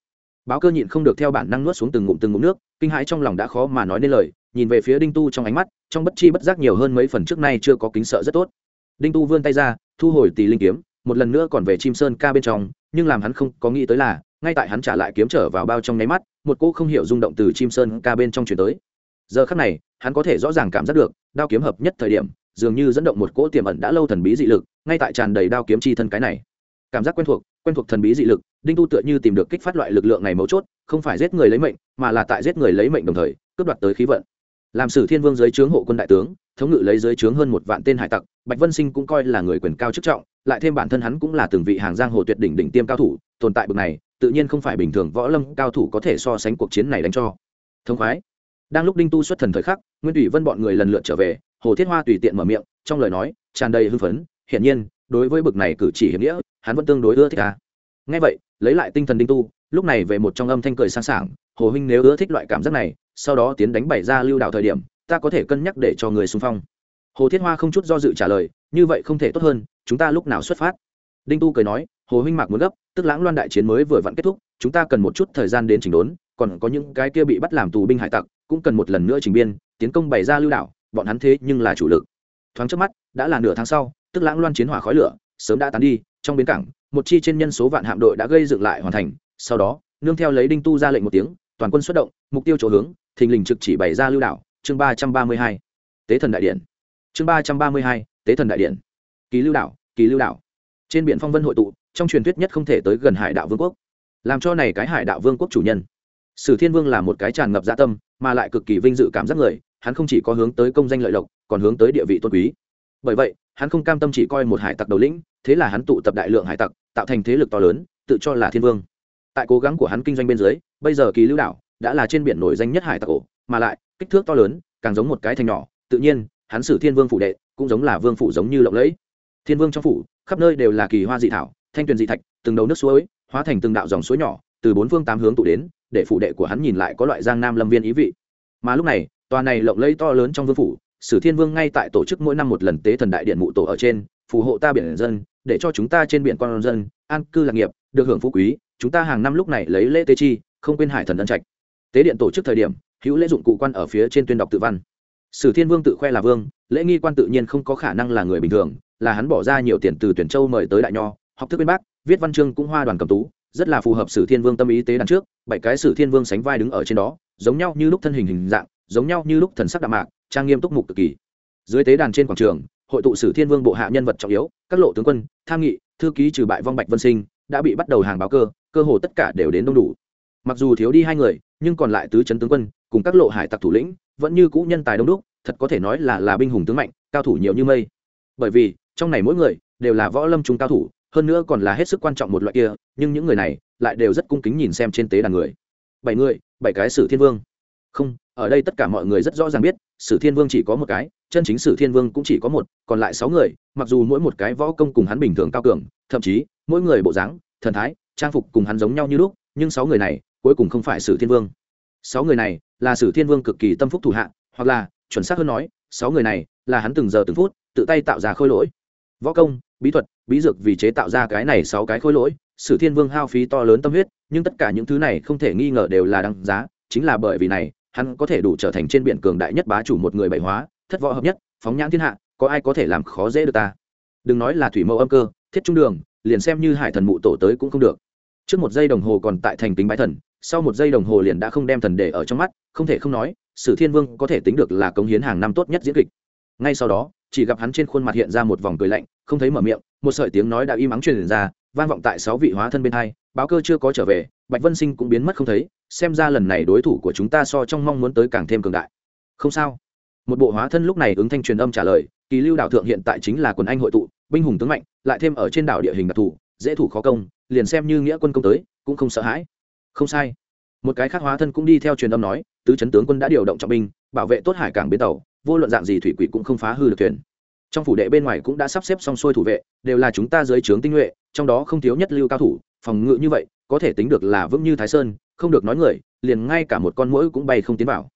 Speaker 1: Báo cơ nhịn không được theo bản năng nuốt xuống từng ngụm từng ngụm nước, kinh hãi trong lòng đã khó mà nói nên lời, nhìn về phía đinh tu trong ánh mắt, trong bất chi bất giác nhiều hơn mấy phần trước nay chưa có kính sợ rất tốt. Đinh tu vươn tay ra, thu hồi tỷ linh kiếm, một lần nữa còn về chim sơn ca bên trong, nhưng làm hắn không có nghĩ tới là, ngay tại hắn trả lại kiếm trở vào bao trong nháy mắt, một cô không hiểu rung động từ chim sơn ca bên trong chuyển tới. Giờ khắc này, hắn có thể rõ ràng cảm giác được, đao kiếm hợp nhất thời điểm, dường như dẫn động một cỗ tiềm ẩn đã lâu thần bí dị lực, ngay tại tràn đầy đao kiếm chi thân cái này cảm giác quen thuộc quen thuộc thần bí dị lực, đinh tu tựa như tìm được kích phát loại lực lượng này mấu chốt, không phải giết người lấy mệnh, mà là tại giết người lấy mệnh đồng thời, cướp đoạt tới khí vận. Làm sử thiên vương dưới trướng hộ quân đại tướng, thống ngự lấy dưới trướng hơn một vạn tên hải tặc, bạch vân sinh cũng coi là người quyền cao chức trọng, lại thêm bản thân hắn cũng là từng vị hàng giang hồ tuyệt đỉnh đỉnh tiêm cao thủ, tồn tại bậc này, tự nhiên không phải bình thường võ lâm cao thủ có thể so sánh cuộc chiến này đánh cho. Thông khoái. Đang lúc đinh tu xuất thần thời khắc, nguyên ủy vân bọn người lần lượt trở về, hồ thiết hoa tùy tiện mở miệng, trong lời nói, tràn đầy hưng phấn, hiển nhiên, đối với bậc này cử chỉ hiểm nghĩa hắn vẫn tương đối ưa thích ta. Ngay vậy, lấy lại tinh thần đinh tu, lúc này về một trong âm thanh cười sang sảng, hồ huynh nếu ưa thích loại cảm giác này, sau đó tiến đánh bày ra lưu đạo thời điểm, ta có thể cân nhắc để cho người xung phong. Hồ thiết hoa không chút do dự trả lời, như vậy không thể tốt hơn, chúng ta lúc nào xuất phát? Đinh tu cười nói, hồ huynh mạc muốn gấp, tức lãng loan đại chiến mới vừa vặn kết thúc, chúng ta cần một chút thời gian đến chỉnh đốn, còn có những cái kia bị bắt làm tù binh hải tặc, cũng cần một lần nữa chỉnh biên, tiến công bày ra lưu đảo bọn hắn thế nhưng là chủ lực. Thoáng trước mắt, đã là nửa tháng sau, tức lãng loan chiến hỏa khói lửa, sớm đã tán đi trong bến cảng, một chi trên nhân số vạn hạm đội đã gây dựng lại hoàn thành, sau đó, nương theo lấy đinh tu ra lệnh một tiếng, toàn quân xuất động, mục tiêu chỗ hướng, thình lình trực chỉ bày ra lưu đảo, chương ba trăm ba mươi hai. Tế thần đại điện. Chương ba trăm ba mươi hai, tế thần đại điện. Kỳ lưu đảo, kỳ lưu đảo. Trên biển phong vân hội tụ, trong truyền thuyết nhất không thể tới gần hải đạo vương quốc. Làm cho này cái hải đạo vương quốc chủ nhân. Sử thiên vương là một cái tràn ngập dạ tâm, mà lại cực kỳ vinh dự cảm giác người, hắn không chỉ có hướng tới công danh lợi lộc, còn hướng tới địa vị tôn quý. Bởi vậy hắn không cam tâm chỉ coi một hải tặc đầu lĩnh, thế là hắn tụ tập đại lượng hải tặc, tạo thành thế lực to lớn, tự cho là thiên vương. Tại cố gắng của hắn kinh doanh bên dưới, bây giờ kỳ lưu đảo đã là trên biển nổi danh nhất hải tặc ổ, mà lại, kích thước to lớn, càng giống một cái thành nhỏ, tự nhiên, hắn xử thiên vương phủ đệ, cũng giống là vương phủ giống như lộng lẫy. Thiên vương trong phủ, khắp nơi đều là kỳ hoa dị thảo, thanh tuyền dị thạch, từng đầu nước suối, hóa thành từng đạo dòng suối nhỏ, từ bốn phương tám hướng tụ đến, để phủ đệ của hắn nhìn lại có loại giang nam lâm viên ý vị. Mà lúc này, tòa này lộng lẫy to lớn trong vương phủ sử thiên vương ngay tại tổ chức mỗi năm một lần tế thần đại điện mụ tổ ở trên, phù hộ ta biển dân, để cho chúng ta trên biển con dân, an cư lạc nghiệp, được hưởng phú quý, chúng ta hàng năm lúc này lấy lễ tế chi, không quên hải thần ân trạch. Tế điện tổ chức thời điểm, hữu lễ dụng cụ quan ở phía trên tuyên đọc tự văn. Sử thiên vương tự khoe là vương, lễ nghi quan tự nhiên không có khả năng là người bình thường, là hắn bỏ ra nhiều tiền từ tuyển châu mời tới đại nho, học thức bên bác viết văn chương cũng hoa đoàn cầm tú, rất là phù hợp sử thiên vương tâm ý tế đằng trước, bảy cái sử thiên vương sánh vai đứng ở trên đó, giống nhau như lúc thân hình hình dạng, giống nhau như lúc thần sắc đạm mạc trang nghiêm túc mục cực kỳ. Dưới tế đàn trên quảng trường, hội tụ sử thiên vương bộ hạ nhân vật trọng yếu, các lộ tướng quân, tham nghị, thư ký trừ bại vong bạch vân sinh, đã bị bắt đầu hàng báo cơ cơ hồ tất cả đều đến đông đủ. Mặc dù thiếu đi hai người, nhưng còn lại tứ chấn tướng quân, cùng các lộ hải tặc thủ lĩnh, vẫn như cũ nhân tài đông đúc, thật có thể nói là là binh hùng tướng mạnh, cao thủ nhiều như mây. Bởi vì, trong này mỗi người, đều là võ lâm trung cao thủ, hơn nữa còn là hết sức quan trọng một loại kia, nhưng những người này, lại đều rất cung kính nhìn xem trên tế đàn người. Bảy người, bảy cái sử thiên vương. Không ở đây tất cả mọi người rất rõ ràng biết, sử thiên vương chỉ có một cái, chân chính sử thiên vương cũng chỉ có một, còn lại sáu người, mặc dù mỗi một cái võ công cùng hắn bình thường cao cường, thậm chí, mỗi người bộ dáng, thần thái, trang phục cùng hắn giống nhau như lúc, nhưng sáu người này, cuối cùng không phải sử thiên vương. Sáu người này là sử thiên vương cực kỳ tâm phúc thủ hạ, hoặc là, chuẩn xác hơn nói, sáu người này là hắn từng giờ từng phút, tự tay tạo ra khôi lỗi. Võ công, bí thuật, bí dược vì chế tạo ra cái này sáu cái khôi lỗi, sử thiên vương hao phí to lớn tâm huyết, nhưng tất cả những thứ này không thể nghi ngờ đều là đăng giá, chính là bởi vì này hắn có thể đủ trở thành trên biển cường đại nhất bá chủ một người bảy hóa, thất võ hợp nhất, phóng nhãn thiên hạ, có ai có thể làm khó dễ được ta? Đừng nói là thủy mẫu âm cơ, thiết trung đường, liền xem như hải thần mụ tổ tới cũng không được. Trước một giây đồng hồ còn tại thành tính bái thần, sau một giây đồng hồ liền đã không đem thần để ở trong mắt, không thể không nói, sử thiên vương có thể tính được là cống hiến hàng năm tốt nhất diễn kịch. Ngay sau đó, chỉ gặp hắn trên khuôn mặt hiện ra một vòng cười lạnh, không thấy mở miệng, một sợi tiếng nói đã im ắng truyền ra, vang vọng tại sáu vị hóa thân bên hai, báo cơ chưa có trở về, bạch vân sinh cũng biến mất không thấy xem ra lần này đối thủ của chúng ta so trong mong muốn tới càng thêm cường đại. Không sao. Một bộ hóa thân lúc này ứng thanh truyền âm trả lời, kỳ lưu đảo thượng hiện tại chính là quần anh hội tụ, binh hùng tướng mạnh, lại thêm ở trên đảo địa hình đặc thù, dễ thủ khó công, liền xem như nghĩa quân công tới, cũng không sợ hãi. Không sai. Một cái khác hóa thân cũng đi theo truyền âm nói, tứ chấn tướng quân đã điều động trọng binh, bảo vệ tốt hải cảng bến tàu, vô luận dạng gì thủy quỷ cũng không phá hư được thuyền. Trong phủ đệ bên ngoài cũng đã sắp xếp xong xuôi thủ vệ, đều là chúng ta dưới trướng tinh nhuệ, trong đó không thiếu nhất lưu cao thủ, phòng ngự như vậy, có thể tính được là vững như thái sơn không được nói người, liền ngay cả một con mũi cũng bay không tiến vào.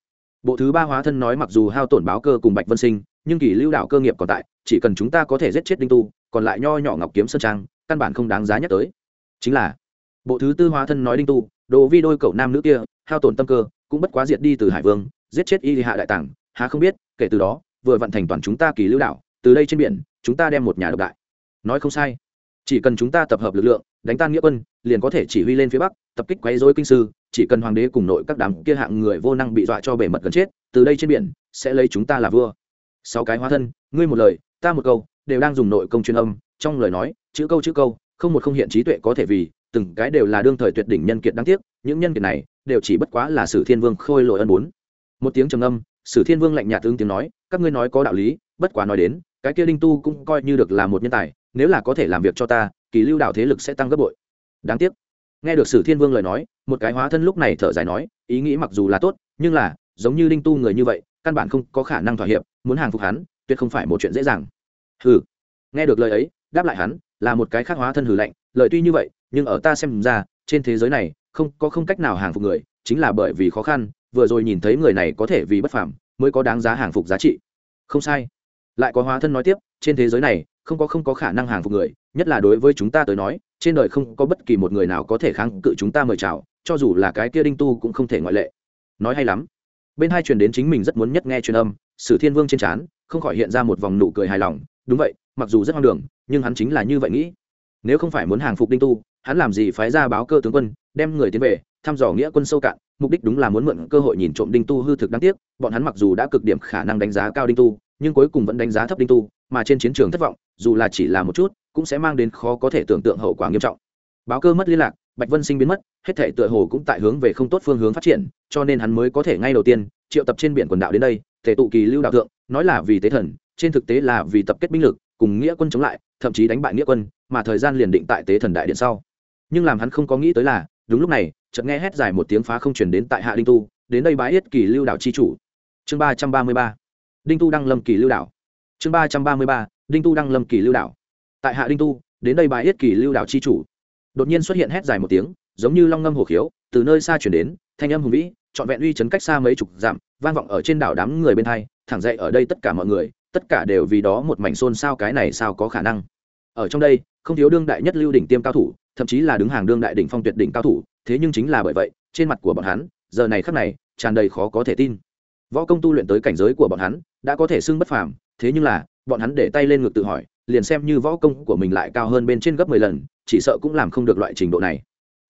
Speaker 1: Bộ thứ ba hóa thân nói mặc dù hao tổn báo cơ cùng bạch vân sinh, nhưng kỳ lưu đạo cơ nghiệp còn tại, chỉ cần chúng ta có thể giết chết đinh tu, còn lại nho nhỏ ngọc kiếm sơn trang, căn bản không đáng giá nhắc tới. Chính là, bộ thứ tư hóa thân nói đinh tu, đồ vi đôi cậu nam nữ kia, hao tổn tâm cơ, cũng bất quá diệt đi từ hải vương, giết chết y hạ đại tảng há không biết, kể từ đó, vừa vận thành toàn chúng ta kỳ lưu đạo, từ đây trên biển, chúng ta đem một nhà độc đại. Nói không sai, chỉ cần chúng ta tập hợp lực lượng, đánh tan nghĩa quân liền có thể chỉ huy lên phía bắc, tập kích quấy dối kinh sư, chỉ cần hoàng đế cùng nội các đám kia hạng người vô năng bị dọa cho bể mật gần chết, từ đây trên biển, sẽ lấy chúng ta là vua. Sáu cái hóa thân, ngươi một lời, ta một câu, đều đang dùng nội công truyền âm, trong lời nói, chữ câu chữ câu, không một không hiện trí tuệ có thể vì, từng cái đều là đương thời tuyệt đỉnh nhân kiệt đáng tiếc, những nhân kiệt này, đều chỉ bất quá là sử thiên vương khôi lội ân bốn. Một tiếng trầm âm, sử thiên vương lạnh nhạt tương tiếng nói, các ngươi nói có đạo lý, bất quá nói đến, cái kia đinh tu cũng coi như được là một nhân tài, nếu là có thể làm việc cho ta, kỳ lưu đạo thế lực sẽ tăng gấp bội đáng tiếc. Nghe được sử thiên vương lời nói, một cái hóa thân lúc này thở dài nói, ý nghĩ mặc dù là tốt, nhưng là, giống như linh tu người như vậy, căn bản không có khả năng thỏa hiệp, muốn hàng phục hắn, tuyệt không phải một chuyện dễ dàng. Hừ. Nghe được lời ấy, đáp lại hắn, là một cái khác hóa thân hừ lạnh, lời tuy như vậy, nhưng ở ta xem ra, trên thế giới này, không, có không cách nào hàng phục người, chính là bởi vì khó khăn, vừa rồi nhìn thấy người này có thể vì bất phàm, mới có đáng giá hàng phục giá trị. Không sai. Lại có hóa thân nói tiếp, trên thế giới này không có không có khả năng hàng phục người, nhất là đối với chúng ta tới nói, trên đời không có bất kỳ một người nào có thể kháng cự chúng ta mời chào, cho dù là cái kia đinh tu cũng không thể ngoại lệ. Nói hay lắm. Bên hai truyền đến chính mình rất muốn nhất nghe truyền âm, sử thiên vương trên trán, không khỏi hiện ra một vòng nụ cười hài lòng, đúng vậy, mặc dù rất hoang đường, nhưng hắn chính là như vậy nghĩ. Nếu không phải muốn hàng phục đinh tu, hắn làm gì phái ra báo cơ tướng quân, đem người tiến về, thăm dò nghĩa quân sâu cạn, mục đích đúng là muốn mượn cơ hội nhìn trộm đinh tu hư thực đáng tiếc, bọn hắn mặc dù đã cực điểm khả năng đánh giá cao đinh tu nhưng cuối cùng vẫn đánh giá thấp đinh tu, mà trên chiến trường thất vọng, dù là chỉ là một chút, cũng sẽ mang đến khó có thể tưởng tượng hậu quả nghiêm trọng. Báo cơ mất liên lạc, bạch vân sinh biến mất, hết thể tựa hồ cũng tại hướng về không tốt phương hướng phát triển, cho nên hắn mới có thể ngay đầu tiên, triệu tập trên biển quần đảo đến đây, thể tụ kỳ lưu đạo thượng, nói là vì tế thần, trên thực tế là vì tập kết binh lực, cùng nghĩa quân chống lại, thậm chí đánh bại nghĩa quân, mà thời gian liền định tại tế thần đại điện sau. Nhưng làm hắn không có nghĩ tới là, đúng lúc này, chợt nghe hét dài một tiếng phá không chuyển đến tại hạ đinh tu, đến đây bái yết kỳ lưu đạo chi chủ. Chương ba trăm ba mươi ba đinh tu đăng lâm kỳ lưu Đảo, chương ba trăm ba mươi ba đinh tu đăng lâm kỳ lưu Đảo. tại hạ đinh tu đến đây bài yết kỳ lưu đạo chi chủ. Đột nhiên xuất hiện hét dài một tiếng giống như long ngâm hồ khiếu từ nơi xa chuyển đến thanh âm hùng vĩ trọn vẹn uy chấn cách xa mấy chục dặm vang vọng ở trên đảo đám người bên hai thẳng dậy ở đây tất cả mọi người tất cả đều vì đó một mảnh xôn sao cái này sao có khả năng. Ở trong đây không thiếu đương đại nhất lưu đỉnh tiêm cao thủ thậm chí là đứng hàng đương đại đỉnh phong tuyệt đỉnh cao thủ thế nhưng chính là bởi vậy trên mặt của bọn hắn giờ này khắc này tràn đầy khó có thể tin võ công tu luyện tới cảnh giới của bọn hắn, đã có thể xưng bất phàm, thế nhưng là, bọn hắn để tay lên ngực tự hỏi, liền xem như võ công của mình lại cao hơn bên trên gấp mười lần, chỉ sợ cũng làm không được loại trình độ này.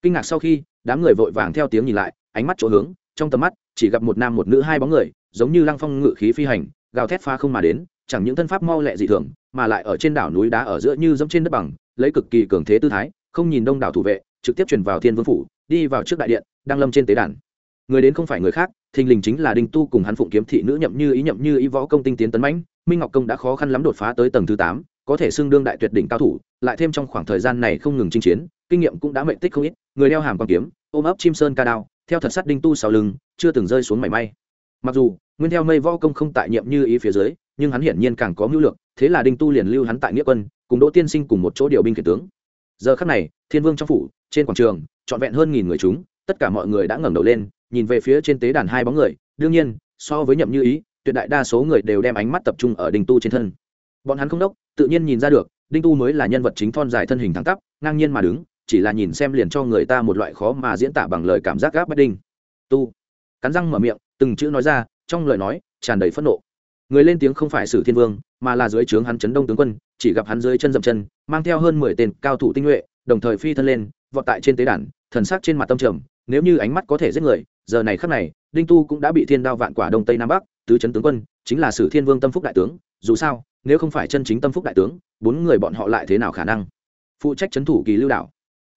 Speaker 1: Kinh ngạc sau khi, đám người vội vàng theo tiếng nhìn lại, ánh mắt chỗ hướng, trong tầm mắt, chỉ gặp một nam một nữ hai bóng người, giống như lăng phong ngự khí phi hành, gào thét pha không mà đến, chẳng những thân pháp mau lẹ dị thường, mà lại ở trên đảo núi đá ở giữa như dẫm trên đất bằng, lấy cực kỳ cường thế tư thái, không nhìn đông đảo thủ vệ, trực tiếp chuyển vào thiên vương phủ, đi vào trước đại điện, đang lâm trên tế đàn người đến không phải người khác, thình lình chính là đinh tu cùng hắn phụng kiếm thị nữ nhậm như ý nhậm như ý võ công tinh tiến tấn mãnh, minh ngọc công đã khó khăn lắm đột phá tới tầng thứ tám, có thể xưng đương đại tuyệt đỉnh cao thủ, lại thêm trong khoảng thời gian này không ngừng chinh chiến, kinh nghiệm cũng đã mệnh tích không ít, người đeo hàm quan kiếm, ôm ấp chim sơn ca đao, theo thật sắt đinh tu sau lưng, chưa từng rơi xuống mảy may. Mặc dù, nguyên theo mây võ công không tại nhiệm như ý phía dưới, nhưng hắn hiển nhiên càng có mưu lược, thế là đinh tu liền lưu hắn tại nghĩa quân, cùng đỗ tiên sinh cùng một chỗ điều binh khiển tướng. Giờ khắc này, thiên vương trong phủ, trên quảng trường, trọn vẹn hơn nghìn người chúng, tất cả mọi người đã ngẩng đầu lên nhìn về phía trên tế đàn hai bóng người, đương nhiên, so với nhậm như ý, tuyệt đại đa số người đều đem ánh mắt tập trung ở đinh tu trên thân. Bọn hắn không đốc, tự nhiên nhìn ra được, đinh tu mới là nhân vật chính thon dài thân hình thẳng tắp, ngang nhiên mà đứng, chỉ là nhìn xem liền cho người ta một loại khó mà diễn tả bằng lời cảm giác gáp bất đinh. Tu. Cắn răng mở miệng, từng chữ nói ra, trong lời nói, tràn đầy phẫn nộ. Người lên tiếng không phải sử thiên vương, mà là dưới trướng hắn chấn đông tướng quân, chỉ gặp hắn dưới chân dậm chân, mang theo hơn mười tên cao thủ tinh nhuệ, đồng thời phi thân lên, vọt tại trên tế đàn, thần sắc trên mặt tâm trầm, nếu như ánh mắt có thể giết người giờ này khắc này, đinh tu cũng đã bị thiên đao vạn quả đông tây nam bắc, tứ chấn tướng quân, chính là sử thiên vương tâm phúc đại tướng. Dù sao, nếu không phải chân chính tâm phúc đại tướng, bốn người bọn họ lại thế nào khả năng? Phụ trách chấn thủ kỳ lưu đảo.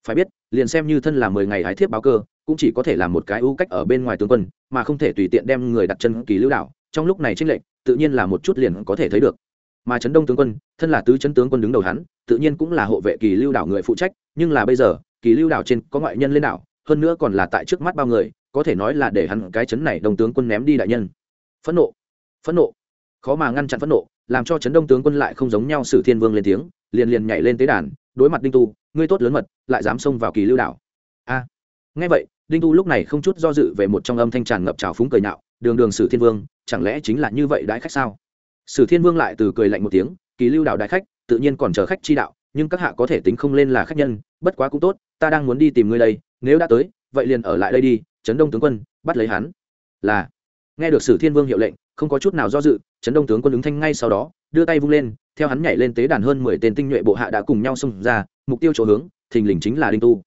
Speaker 1: Phải biết, liền xem như thân là mười ngày hái thiếp báo cơ, cũng chỉ có thể làm một cái ưu cách ở bên ngoài tướng quân, mà không thể tùy tiện đem người đặt chân kỳ lưu đảo. Trong lúc này trích lệnh tự nhiên là một chút liền có thể thấy được. Mà trấn đông tướng quân, thân là tứ chấn tướng quân đứng đầu hắn, tự nhiên cũng là hộ vệ kỳ lưu đảo người phụ trách, nhưng là bây giờ, kỳ lưu đảo trên có ngoại nhân lên đảo, hơn nữa còn là tại trước mắt bao người có thể nói là để hắn cái chấn này đông tướng quân ném đi đại nhân. Phẫn nộ phẫn nộ. Khó mà ngăn chặn phẫn nộ, làm cho chấn đông tướng quân lại không giống nhau sử thiên vương lên tiếng, liền liền nhảy lên tế đàn, đối mặt đinh tu, ngươi tốt lớn mật, lại dám xông vào kỳ lưu đảo. A. Nghe vậy, đinh tu lúc này không chút do dự về một trong âm thanh tràn ngập trào phúng cười nhạo, đường đường sử thiên vương, chẳng lẽ chính là như vậy đãi khách sao? Sử thiên vương lại từ cười lạnh một tiếng, kỳ lưu đảo đại khách, tự nhiên còn chờ khách chi đạo, nhưng các hạ có thể tính không lên là khách nhân, bất quá cũng tốt, ta đang muốn đi tìm ngươi đây, nếu đã tới, vậy liền ở lại đây đi trấn đông tướng quân, bắt lấy hắn. Là. Nghe được sử thiên vương hiệu lệnh, không có chút nào do dự trấn đông tướng quân ứng thanh ngay sau đó, đưa tay vung lên, theo hắn nhảy lên tế đàn hơn mười tên tinh nhuệ bộ hạ đã cùng nhau xông ra, mục tiêu chỗ hướng, thình lình chính là đinh tu.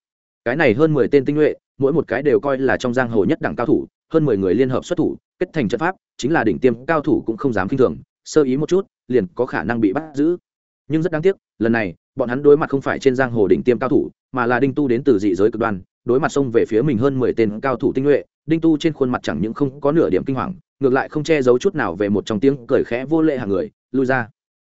Speaker 1: Cái này hơn mười tên tinh nhuệ, mỗi một cái đều coi là trong giang hồ nhất đẳng cao thủ, hơn mười người liên hợp xuất thủ, kết thành trận pháp, chính là đỉnh tiêm cao thủ cũng không dám kinh thường, sơ ý một chút, liền có khả năng bị bắt giữ. Nhưng rất đáng tiếc, lần này, bọn hắn đối mặt không phải trên giang hồ đỉnh tiêm cao thủ, mà là đinh tu đến từ dị giới cực đoan đối mặt xông về phía mình hơn mười tên cao thủ tinh nhuệ, đinh tu trên khuôn mặt chẳng những không có nửa điểm kinh hoàng, ngược lại không che giấu chút nào về một trong tiếng cười khẽ vô lệ hàng người, lui ra.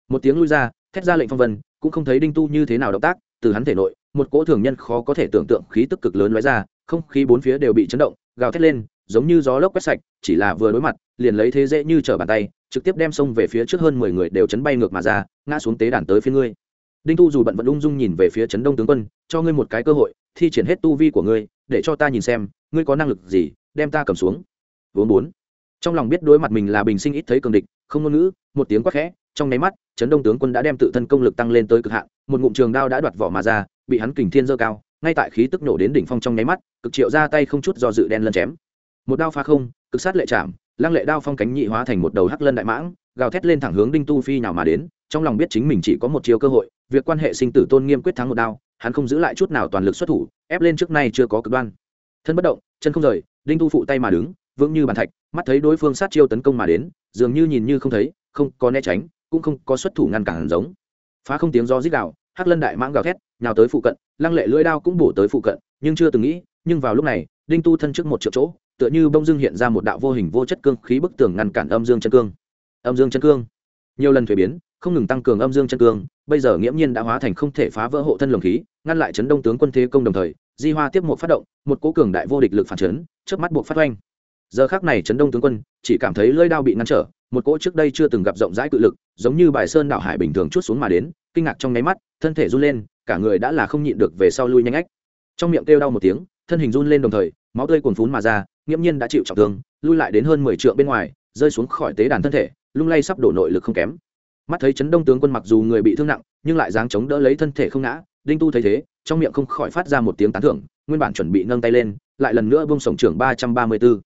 Speaker 1: Một tiếng lui ra, thét ra lệnh phong vân, cũng không thấy đinh tu như thế nào động tác, từ hắn thể nội, một cỗ thường nhân khó có thể tưởng tượng khí tức cực lớn lóe ra, không khí bốn phía đều bị chấn động, gào thét lên, giống như gió lốc quét sạch, chỉ là vừa đối mặt, liền lấy thế dễ như trở bàn tay, trực tiếp đem xông về phía trước hơn mười người đều chấn bay ngược mà ra, ngã xuống tế đàn tới phía ngươi. Đinh tu dù bận vẫn ung dung nhìn về phía trấn đông tướng quân, cho ngươi một cái cơ hội thi triển hết tu vi của ngươi, để cho ta nhìn xem, ngươi có năng lực gì, đem ta cầm xuống. Vốn bốn. Trong lòng biết đối mặt mình là bình sinh ít thấy cường địch, không ngôn ngữ, một tiếng quát khẽ, trong nháy mắt trấn đông tướng quân đã đem tự thân công lực tăng lên tới cực hạn, một ngụm trường đao đã đoạt vỏ mà ra, bị hắn kình thiên dơ cao, ngay tại khí tức nổ đến đỉnh phong trong nháy mắt, cực triệu ra tay không chút do dự đen lân chém. Một đao phá không, cực sát lệ chạm, lăng lệ đao phong cánh nhị hóa thành một đầu hắc lân đại mãng, gào thét lên thẳng hướng đinh tu phi nào mà đến, trong lòng biết chính mình chỉ có một chiều cơ hội, việc quan hệ sinh tử tôn nghiêm quyết thắng một đao hắn không giữ lại chút nào toàn lực xuất thủ ép lên trước nay chưa có cực đoan. Thân bất động chân không rời đinh tu phụ tay mà đứng vững như bàn thạch mắt thấy đối phương sát chiêu tấn công mà đến dường như nhìn như không thấy không có né tránh cũng không có xuất thủ ngăn cản giống. Phá không tiếng do rít gào, hắc lân đại mãng gào thét nhào tới phụ cận lăng lệ lưỡi đao cũng bổ tới phụ cận nhưng chưa từng nghĩ nhưng vào lúc này đinh tu thân trước một triệu chỗ tựa như bông dương hiện ra một đạo vô hình vô chất cương khí bức tường ngăn cản âm dương chân cương. Âm dương chân cương. Nhiều lần thuế biến không ngừng tăng cường âm dương chân cương, bây giờ nghiễm nhiên đã hóa thành không thể phá vỡ hộ thân lồng khí, ngăn lại chấn đông tướng quân thế công đồng thời, di hoa tiếp một phát động, một cố cường đại vô địch lực phản chấn trước mắt buộc phát oanh. Giờ khác này chấn đông tướng quân chỉ cảm thấy lưỡi đao bị ngăn trở, một cỗ trước đây chưa từng gặp rộng rãi cự lực, giống như bài sơn đảo hải bình thường chút xuống mà đến, kinh ngạc trong nháy mắt, thân thể run lên, cả người đã là không nhịn được về sau lui nhanh ách. Trong miệng kêu đau một tiếng, thân hình run lên đồng thời, máu tươi cuồn phún mà ra, nghiễm nhiên đã chịu trọng thương, lui lại đến hơn mười trượng bên ngoài, rơi xuống khỏi tế đàn thân thể, lung lay sắp đổ nội lực không kém mắt thấy chấn đông tướng quân mặc dù người bị thương nặng, nhưng lại dáng chống đỡ lấy thân thể không ngã, đinh tu thấy thế, trong miệng không khỏi phát ra một tiếng tán thưởng, nguyên bản chuẩn bị nâng tay lên, lại lần nữa bông sổng trưởng ba trăm ba mươi bốn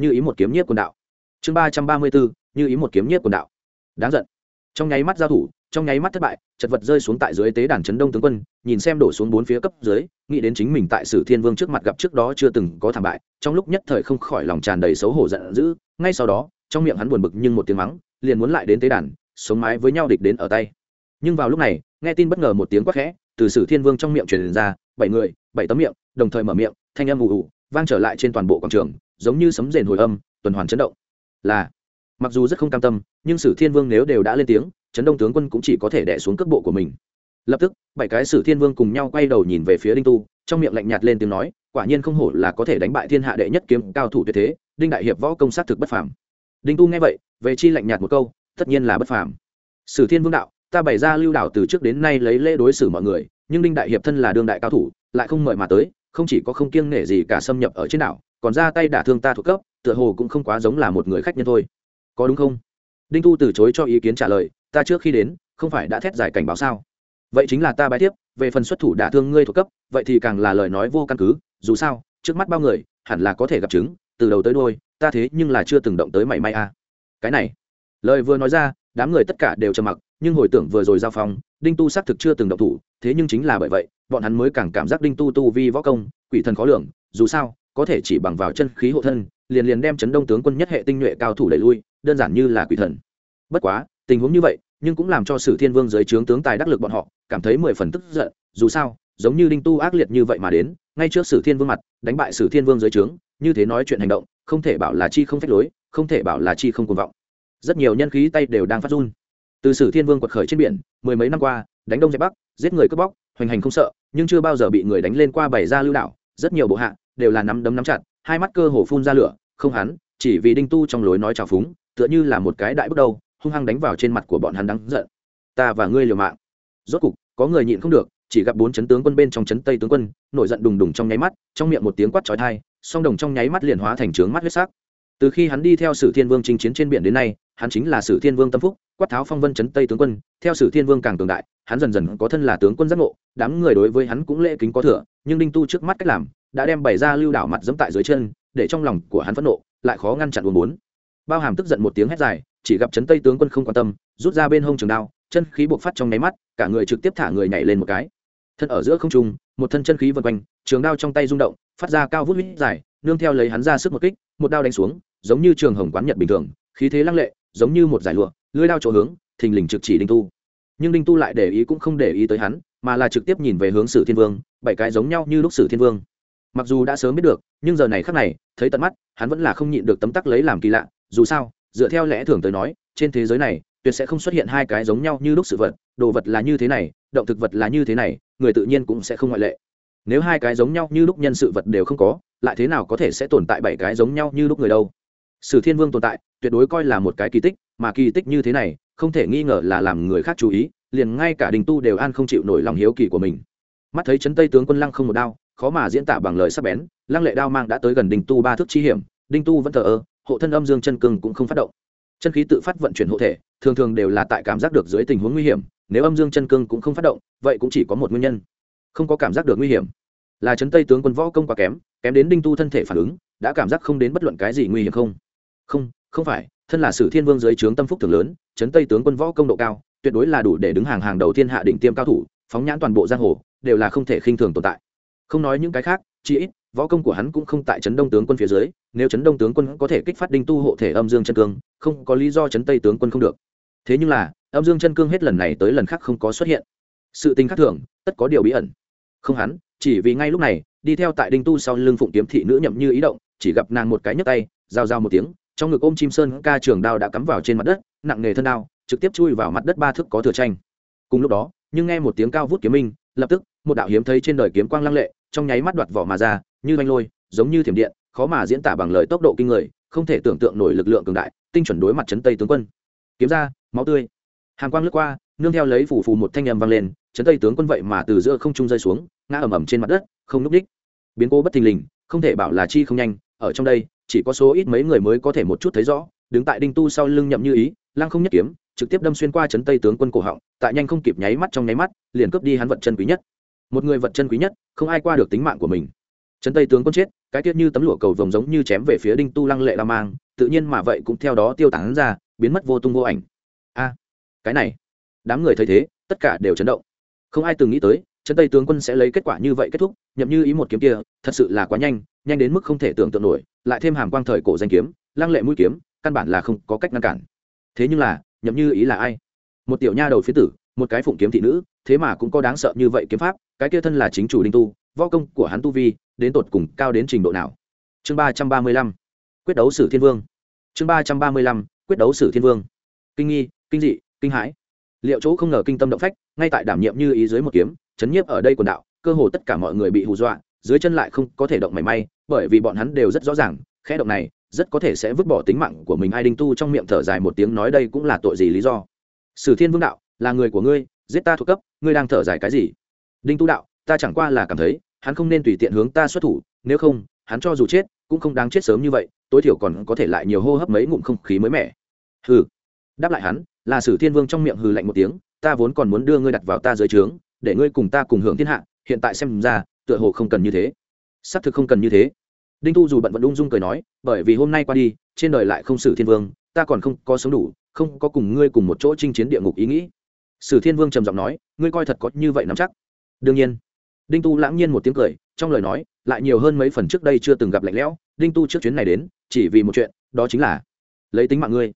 Speaker 1: như ý một kiếm nhiếp quần đạo. Chương ba trăm ba mươi bốn như ý một kiếm nhiếp quần đạo. Đáng giận. Trong nháy mắt giao thủ, trong nháy mắt thất bại, chật vật rơi xuống tại dưới tế đàn chấn đông tướng quân, nhìn xem đổ xuống bốn phía cấp dưới, nghĩ đến chính mình tại sử thiên vương trước mặt gặp trước đó chưa từng có thảm bại, trong lúc nhất thời không khỏi lòng tràn đầy xấu hổ giận dữ, ngay sau đó, trong miệng hắn buồn bực nhưng một tiếng mắng, liền muốn lại đến tế đàn sống mái với nhau địch đến ở tay. Nhưng vào lúc này, nghe tin bất ngờ một tiếng quát khẽ, từ sử thiên vương trong miệng truyền ra, bảy người, bảy tấm miệng, đồng thời mở miệng, thanh âm ù ù, vang trở lại trên toàn bộ quảng trường, giống như sấm rền hồi âm, tuần hoàn chấn động. Là, mặc dù rất không cam tâm, nhưng sử thiên vương nếu đều đã lên tiếng, chấn đông tướng quân cũng chỉ có thể đẻ xuống cước bộ của mình. Lập tức, bảy cái sử thiên vương cùng nhau quay đầu nhìn về phía đinh tu, trong miệng lạnh nhạt lên tiếng nói, quả nhiên không hổ là có thể đánh bại thiên hạ đệ nhất kiếm cao thủ tuyệt thế, đinh đại hiệp võ công sát thực bất phàm. Đinh tu nghe vậy, về chi lạnh nhạt một câu tất nhiên là bất phàm. Sử thiên vương đạo, ta bày ra lưu đảo từ trước đến nay lấy lễ đối xử mọi người, nhưng đinh đại hiệp thân là đương đại cao thủ, lại không mời mà tới, không chỉ có không kiêng nể gì cả xâm nhập ở trên đảo, còn ra tay đả thương ta thuộc cấp, tựa hồ cũng không quá giống là một người khách nhân thôi. Có đúng không? Đinh tu từ chối cho ý kiến trả lời, ta trước khi đến, không phải đã thét giải cảnh báo sao? Vậy chính là ta bài tiếp, về phần xuất thủ đả thương ngươi thuộc cấp, vậy thì càng là lời nói vô căn cứ, dù sao, trước mắt bao người, hẳn là có thể gặp chứng, từ đầu tới đôi ta thế nhưng là chưa từng động tới mảy may a. À. cái này lời vừa nói ra, đám người tất cả đều trầm mặc, nhưng hồi tưởng vừa rồi giao phong, đinh tu xác thực chưa từng động thủ, thế nhưng chính là bởi vậy, bọn hắn mới càng cảm giác đinh tu tu vi võ công, quỷ thần khó lường, dù sao, có thể chỉ bằng vào chân khí hộ thân, liền liền đem chấn đông tướng quân nhất hệ tinh nhuệ cao thủ đẩy lui, đơn giản như là quỷ thần. Bất quá, tình huống như vậy, nhưng cũng làm cho sử thiên vương dưới trướng tướng tài đắc lực bọn họ, cảm thấy mười phần tức giận, dù sao, giống như đinh tu ác liệt như vậy mà đến, ngay trước sử thiên vương mặt, đánh bại sử thiên vương dưới trướng, như thế nói chuyện hành động, không thể bảo là chi không phép lối, không thể bảo là chi không cuồng vọng rất nhiều nhân khí tay đều đang phát run. Từ sử thiên vương quật khởi trên biển, mười mấy năm qua, đánh đông dẹp bắc, giết người cướp bóc, hoành hành không sợ, nhưng chưa bao giờ bị người đánh lên qua bảy ra lưu đảo, rất nhiều bộ hạ đều là nắm đấm nắm chặt, hai mắt cơ hồ phun ra lửa, không hắn, chỉ vì đinh tu trong lối nói trào phúng, tựa như là một cái đại bước đầu, hung hăng đánh vào trên mặt của bọn hắn đắng giận. Ta và ngươi liều mạng. Rốt cục, có người nhịn không được, chỉ gặp bốn chấn tướng quân bên trong chấn tây tướng quân, nổi giận đùng đùng trong nháy mắt, trong miệng một tiếng quát chói tai, song đồng trong nháy mắt liền hóa thành trướng mắt huyết sắc từ khi hắn đi theo sử thiên vương chinh chiến trên biển đến nay, hắn chính là sử thiên vương tâm phúc, quát tháo phong vân chấn tây tướng quân. Theo sử thiên vương càng cường đại, hắn dần dần có thân là tướng quân giác ngộ, đám người đối với hắn cũng lễ kính có thừa, nhưng đinh tu trước mắt cách làm, đã đem bày ra lưu đảo mặt dẫm tại dưới chân, để trong lòng của hắn phẫn nộ, lại khó ngăn chặn uốn muốn bao hàm tức giận một tiếng hét dài, chỉ gặp chấn tây tướng quân không quan tâm, rút ra bên hông trường đao, chân khí buộc phát trong nháy mắt, cả người trực tiếp thả người nhảy lên một cái. Thân ở giữa không trung, một thân chân khí vần quanh, trường đao trong tay rung động, phát ra cao vút huyết dài nương theo lấy hắn ra sức một kích, một đao đánh xuống, giống như trường hồng quán nhật bình thường, khí thế lăng lệ, giống như một giải lụa lưỡi đao chỗ hướng, thình lình trực chỉ đinh tu. Nhưng đinh tu lại để ý cũng không để ý tới hắn, mà là trực tiếp nhìn về hướng sử thiên vương, bảy cái giống nhau như lúc sử thiên vương. Mặc dù đã sớm biết được, nhưng giờ này khắc này, thấy tận mắt, hắn vẫn là không nhịn được tấm tắc lấy làm kỳ lạ, dù sao, dựa theo lẽ thường tới nói, trên thế giới này, tuyệt sẽ không xuất hiện hai cái giống nhau như lúc sự vật, đồ vật là như thế này, động thực vật là như thế này, người tự nhiên cũng sẽ không ngoại lệ. Nếu hai cái giống nhau như lúc nhân sự vật đều không có lại thế nào có thể sẽ tồn tại bảy cái giống nhau như lúc người đâu? Sử thiên vương tồn tại, tuyệt đối coi là một cái kỳ tích, mà kỳ tích như thế này, không thể nghi ngờ là làm người khác chú ý, liền ngay cả đình tu đều an không chịu nổi lòng hiếu kỳ của mình. Mắt thấy chấn tây tướng quân lăng không một đao, khó mà diễn tả bằng lời sắc bén, lăng lệ đao mang đã tới gần đình tu ba thước chi hiểm đinh tu vẫn thờ ơ, hộ thân âm dương chân cưng cũng không phát động. Chân khí tự phát vận chuyển hộ thể, thường thường đều là tại cảm giác được dưới tình huống nguy hiểm, nếu âm dương chân cưng cũng không phát động, vậy cũng chỉ có một nguyên nhân. Không có cảm giác được nguy hiểm là Trấn tây tướng quân võ công quá kém kém đến đinh tu thân thể phản ứng, đã cảm giác không đến bất luận cái gì nguy hiểm không? Không không phải, thân là sử thiên vương dưới trướng tâm phúc thường lớn Trấn tây tướng quân võ công độ cao, tuyệt đối là đủ để đứng hàng hàng đầu thiên hạ đỉnh tiêm cao thủ, phóng nhãn toàn bộ giang hồ, đều là không thể khinh thường tồn tại. Không nói những cái khác chỉ ít, võ công của hắn cũng không tại trấn đông tướng quân phía dưới, nếu trấn đông tướng quân có thể kích phát đinh tu hộ thể âm dương chân cương, không có lý do trấn tây tướng quân không được. Thế nhưng là, âm dương chân cương hết lần này tới lần khác không có xuất hiện. Sự tình khác thường, tất có điều bí ẩn không hắn, chỉ vì ngay lúc này, đi theo tại đinh tu sau lưng phụng kiếm thị nữ nhậm như ý động, chỉ gặp nàng một cái nhấc tay, giao giao một tiếng, trong ngực ôm chim sơn ca trường đao đã cắm vào trên mặt đất, nặng nghề thân đao, trực tiếp chui vào mặt đất ba thước có thừa tranh. Cùng lúc đó, nhưng nghe một tiếng cao vút kiếm minh, lập tức, một đạo hiếm thấy trên đời kiếm quang lăng lệ, trong nháy mắt đoạt vỏ mà ra, như oanh lôi, giống như thiểm điện, khó mà diễn tả bằng lời tốc độ kinh người, không thể tưởng tượng nổi lực lượng cường đại, tinh chuẩn đối mặt chấn tây tướng quân. Kiếm ra, máu tươi. Hàng quang lướt qua, nương theo lấy phủ phù một thanh âm vang lên chấn tây tướng quân vậy mà từ giữa không trung rơi xuống, ngã ầm ầm trên mặt đất, không núp đích. Biến cố bất thình lình, không thể bảo là chi không nhanh, ở trong đây, chỉ có số ít mấy người mới có thể một chút thấy rõ, đứng tại đinh tu sau lưng nhậm như ý, lăng không nhất kiếm, trực tiếp đâm xuyên qua chấn tây tướng quân cổ họng, tại nhanh không kịp nháy mắt trong nháy mắt, liền cướp đi hắn vật chân quý nhất. Một người vật chân quý nhất, không ai qua được tính mạng của mình. Chấn tây tướng quân chết, cái tiết như tấm lụa cầu vồng giống như chém về phía đinh tu lăng lệ la mang, tự nhiên mà vậy cũng theo đó tiêu tán ra, biến mất vô tung vô ảnh. A, cái này, đám người thấy thế, tất cả đều chấn động không ai từng nghĩ tới trấn tây tướng quân sẽ lấy kết quả như vậy kết thúc, nhậm như ý một kiếm kia, thật sự là quá nhanh nhanh đến mức không thể tưởng tượng nổi, lại thêm hàm quang thời cổ danh kiếm, lăng lệ mũi kiếm, căn bản là không có cách ngăn cản. Thế nhưng là, nhậm như ý là ai? Một tiểu nha đầu phía tử, một cái phụng kiếm thị nữ, thế mà cũng có đáng sợ như vậy kiếm pháp, cái kia thân là chính chủ đinh tu, võ công của hắn tu vi, đến tột cùng cao đến trình độ nào? Chương ba trăm ba mươi lăm, quyết đấu sử thiên vương. Chương ba trăm ba mươi lăm, quyết đấu sử thiên vương. Kinh nghi, kinh dị, kinh hãi liệu chỗ không ngờ kinh tâm động phách, ngay tại đảm nhiệm như ý dưới một kiếm, chấn nhiếp ở đây quần đạo, cơ hồ tất cả mọi người bị hù dọa, dưới chân lại không có thể động mảy may, bởi vì bọn hắn đều rất rõ ràng, khẽ động này rất có thể sẽ vứt bỏ tính mạng của mình. Ai đinh tu trong miệng thở dài một tiếng nói đây cũng là tội gì lý do? Sử thiên vương đạo, là người của ngươi, giết ta thuộc cấp, ngươi đang thở dài cái gì? Đinh tu đạo, ta chẳng qua là cảm thấy, hắn không nên tùy tiện hướng ta xuất thủ, nếu không, hắn cho dù chết, cũng không đáng chết sớm như vậy, tối thiểu còn có thể lại nhiều hô hấp mấy ngụm không khí mới mẻ. Hừ đáp lại hắn, là sử thiên vương trong miệng hừ lạnh một tiếng, ta vốn còn muốn đưa ngươi đặt vào ta dưới trướng, để ngươi cùng ta cùng hưởng thiên hạ, hiện tại xem ra, tựa hồ không cần như thế. Xác thực không cần như thế. Đinh tu dù bận vẫn ung dung cười nói, bởi vì hôm nay qua đi, trên đời lại không sử thiên vương, ta còn không có sống đủ, không có cùng ngươi cùng một chỗ chinh chiến địa ngục ý nghĩ. Sử thiên vương trầm giọng nói, ngươi coi thật có như vậy nắm chắc. Đương nhiên. Đinh tu lãng nhiên một tiếng cười, trong lời nói, lại nhiều hơn mấy phần trước đây chưa từng gặp lạnh lẽo. Đinh tu trước chuyến này đến, chỉ vì một chuyện, đó chính là lấy tính mạng ngươi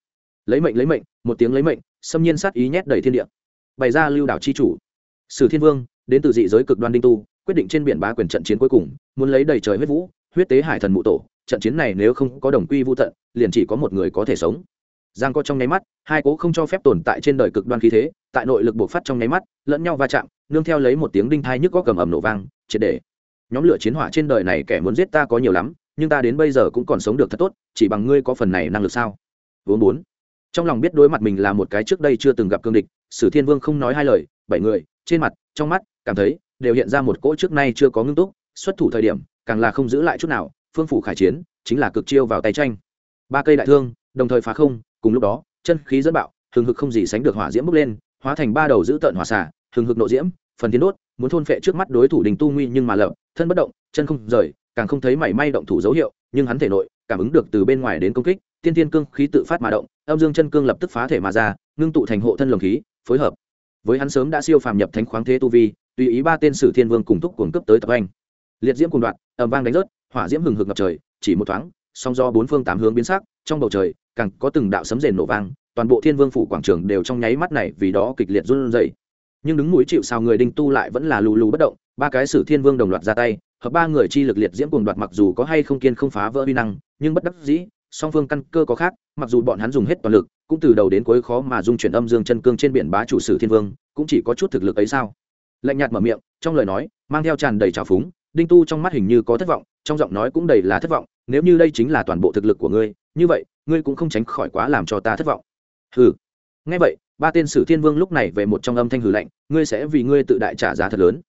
Speaker 1: lấy mệnh lấy mệnh, một tiếng lấy mệnh, xâm nhiên sát ý nhét đầy thiên địa. Bày ra lưu đảo chi chủ. Sử thiên vương, đến từ dị giới cực đoan đinh tu, quyết định trên biển bá quyền trận chiến cuối cùng, muốn lấy đầy trời huyết vũ, huyết tế hải thần mụ tổ. Trận chiến này nếu không có đồng quy vô tận, liền chỉ có một người có thể sống. Giang có trong nháy mắt, hai cố không cho phép tồn tại trên đời cực đoan khí thế, tại nội lực buộc phát trong nháy mắt, lẫn nhau va chạm, nương theo lấy một tiếng đinh thai nhức có cầm ầm nổ vang, triệt để. Nhóm lửa chiến hỏa trên đời này kẻ muốn giết ta có nhiều lắm, nhưng ta đến bây giờ cũng còn sống được thật tốt, chỉ bằng ngươi có phần này năng lực sao? Vốn bốn trong lòng biết đối mặt mình là một cái trước đây chưa từng gặp cương địch, sử thiên vương không nói hai lời, bảy người, trên mặt, trong mắt, cảm thấy, đều hiện ra một cỗ trước nay chưa có ngưng túc, xuất thủ thời điểm, càng là không giữ lại chút nào, phương phủ khải chiến, chính là cực chiêu vào tay tranh. Ba cây đại thương, đồng thời phá không, cùng lúc đó, chân khí dẫn bạo, hừng hực không gì sánh được hỏa diễm bốc lên, hóa thành ba đầu giữ tợn hỏa xả hừng hực nộ diễm, phần tiến đốt, muốn thôn phệ trước mắt đối thủ đình tu nguy nhưng mà lợm, thân bất động, chân không rời, càng không thấy mảy may động thủ dấu hiệu, nhưng hắn thể nội, cảm ứng được từ bên ngoài đến công kích, tiên tiên cương khí tự phát mà động âm dương chân cương lập tức phá thể mà ra, ngưng tụ thành hộ thân lồng khí, phối hợp. Với hắn sớm đã siêu phàm nhập thánh khoáng thế tu vi, tùy ý ba tên sử thiên vương cùng thúc cuồng cấp tới tập anh. Liệt diễm cùng đoạn ẩm vang đánh rớt, hỏa diễm hừng hực ngập trời, chỉ một thoáng, song do bốn phương tám hướng biến sắc, trong bầu trời, càng có từng đạo sấm rền nổ vang, toàn bộ thiên vương phủ quảng trường đều trong nháy mắt này vì đó kịch liệt run rẩy. Nhưng đứng mũi chịu sao người đinh tu lại vẫn là lù lù bất động, ba cái sử thiên vương đồng loạt ra tay, hợp ba người chi lực liệt diễm cùng đoạt mặc dù có hay không kiên không phá vỡ uy năng, nhưng bất đắc dĩ song phương căn cơ có khác, mặc dù bọn hắn dùng hết toàn lực, cũng từ đầu đến cuối khó mà dung chuyển âm dương chân cương trên biển bá chủ sử thiên vương, cũng chỉ có chút thực lực ấy sao? Lạnh nhạt mở miệng, trong lời nói, mang theo tràn đầy trào phúng, đinh tu trong mắt hình như có thất vọng, trong giọng nói cũng đầy là thất vọng, nếu như đây chính là toàn bộ thực lực của ngươi, như vậy, ngươi cũng không tránh khỏi quá làm cho ta thất vọng. Hừ. Ngay vậy, ba tên sử thiên vương lúc này về một trong âm thanh hừ lạnh, ngươi sẽ vì ngươi tự đại trả giá thật lớn.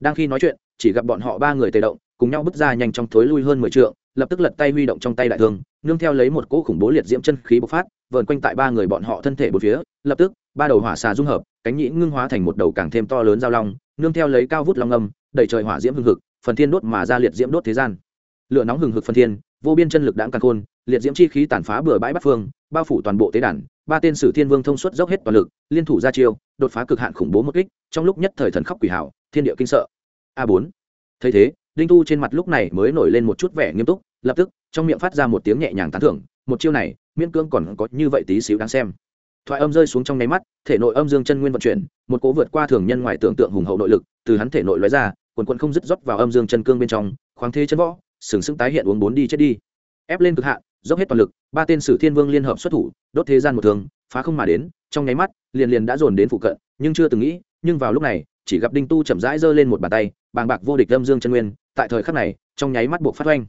Speaker 1: Đang khi nói chuyện chỉ gặp bọn họ ba người tề động, cùng nhau bước ra nhanh trong thối lui hơn mười trượng, lập tức lật tay huy động trong tay đại thương, nương theo lấy một cỗ khủng bố liệt diễm chân khí bộc phát, vờn quanh tại ba người bọn họ thân thể bốn phía, lập tức, ba đầu hỏa xà dung hợp, cánh nhĩ ngưng hóa thành một đầu càng thêm to lớn giao long, nương theo lấy cao vút long âm đẩy trời hỏa diễm hưng hực, phần thiên đốt mà ra liệt diễm đốt thế gian. Lửa nóng hừng hực phần thiên, vô biên chân lực đãng càng khôn, liệt diễm chi khí tàn phá bừa bãi bắc phương, bao phủ toàn bộ tế đàn, ba tên sử thiên vương thông suốt dốc hết toàn lực, liên thủ ra chiêu, đột phá cực hạn khủng bố một kích, trong lúc nhất thời thần khóc quỷ hảo thiên địa kinh sợ a bốn. Thấy thế, đinh tu trên mặt lúc này mới nổi lên một chút vẻ nghiêm túc, lập tức, trong miệng phát ra một tiếng nhẹ nhàng tán thưởng, một chiêu này, miễn cưỡng còn có như vậy tí xíu đáng xem. Thoại âm rơi xuống trong nháy mắt, thể nội âm dương chân nguyên vận chuyển, một cố vượt qua thường nhân ngoài tưởng tượng hùng hậu nội lực, từ hắn thể nội lóe ra, quần quần không dứt rót vào âm dương chân cương bên trong, khoáng thế chân võ, sừng sững tái hiện uống bốn đi chết đi. Ép lên cực hạn, dốc hết toàn lực, ba tên sử thiên vương liên hợp xuất thủ, đốt thế gian một thường phá không mà đến, trong nháy mắt, liền liền đã dồn đến phụ cận, nhưng chưa từng nghĩ, nhưng vào lúc này chỉ gặp đinh tu chậm rãi giơ lên một bàn tay, bàng bạc vô địch âm dương chân nguyên, tại thời khắc này, trong nháy mắt buộc phát oanh.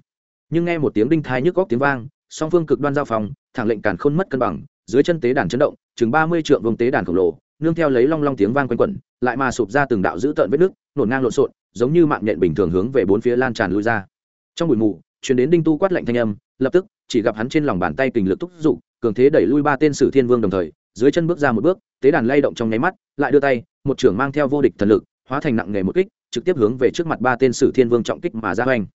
Speaker 1: Nhưng nghe một tiếng đinh thai nhức góc tiếng vang, song phương cực đoan giao phòng, thẳng lệnh càn khôn mất cân bằng, dưới chân tế đàn chấn động, chừng ba mươi trượng vùng tế đàn khổng lồ, nương theo lấy long long tiếng vang quanh quẩn, lại mà sụp ra từng đạo dữ tợn vết nước nổn ngang lộn xộn, giống như mạng nhện bình thường hướng về bốn phía lan tràn lui ra. Trong bụi mù chuyển đến đinh tu quát lạnh thanh âm, lập tức, chỉ gặp hắn trên lòng bàn tay kình lực thúc dụ cường thế đẩy lui ba tên sử thiên vương đồng thời, dưới chân bước ra một bước, tế đàn lay động trong nháy mắt, lại đưa tay một trưởng mang theo vô địch thần lực, hóa thành nặng nghề một kích, trực tiếp hướng về trước mặt ba tên sử thiên vương trọng kích mà ra hoành.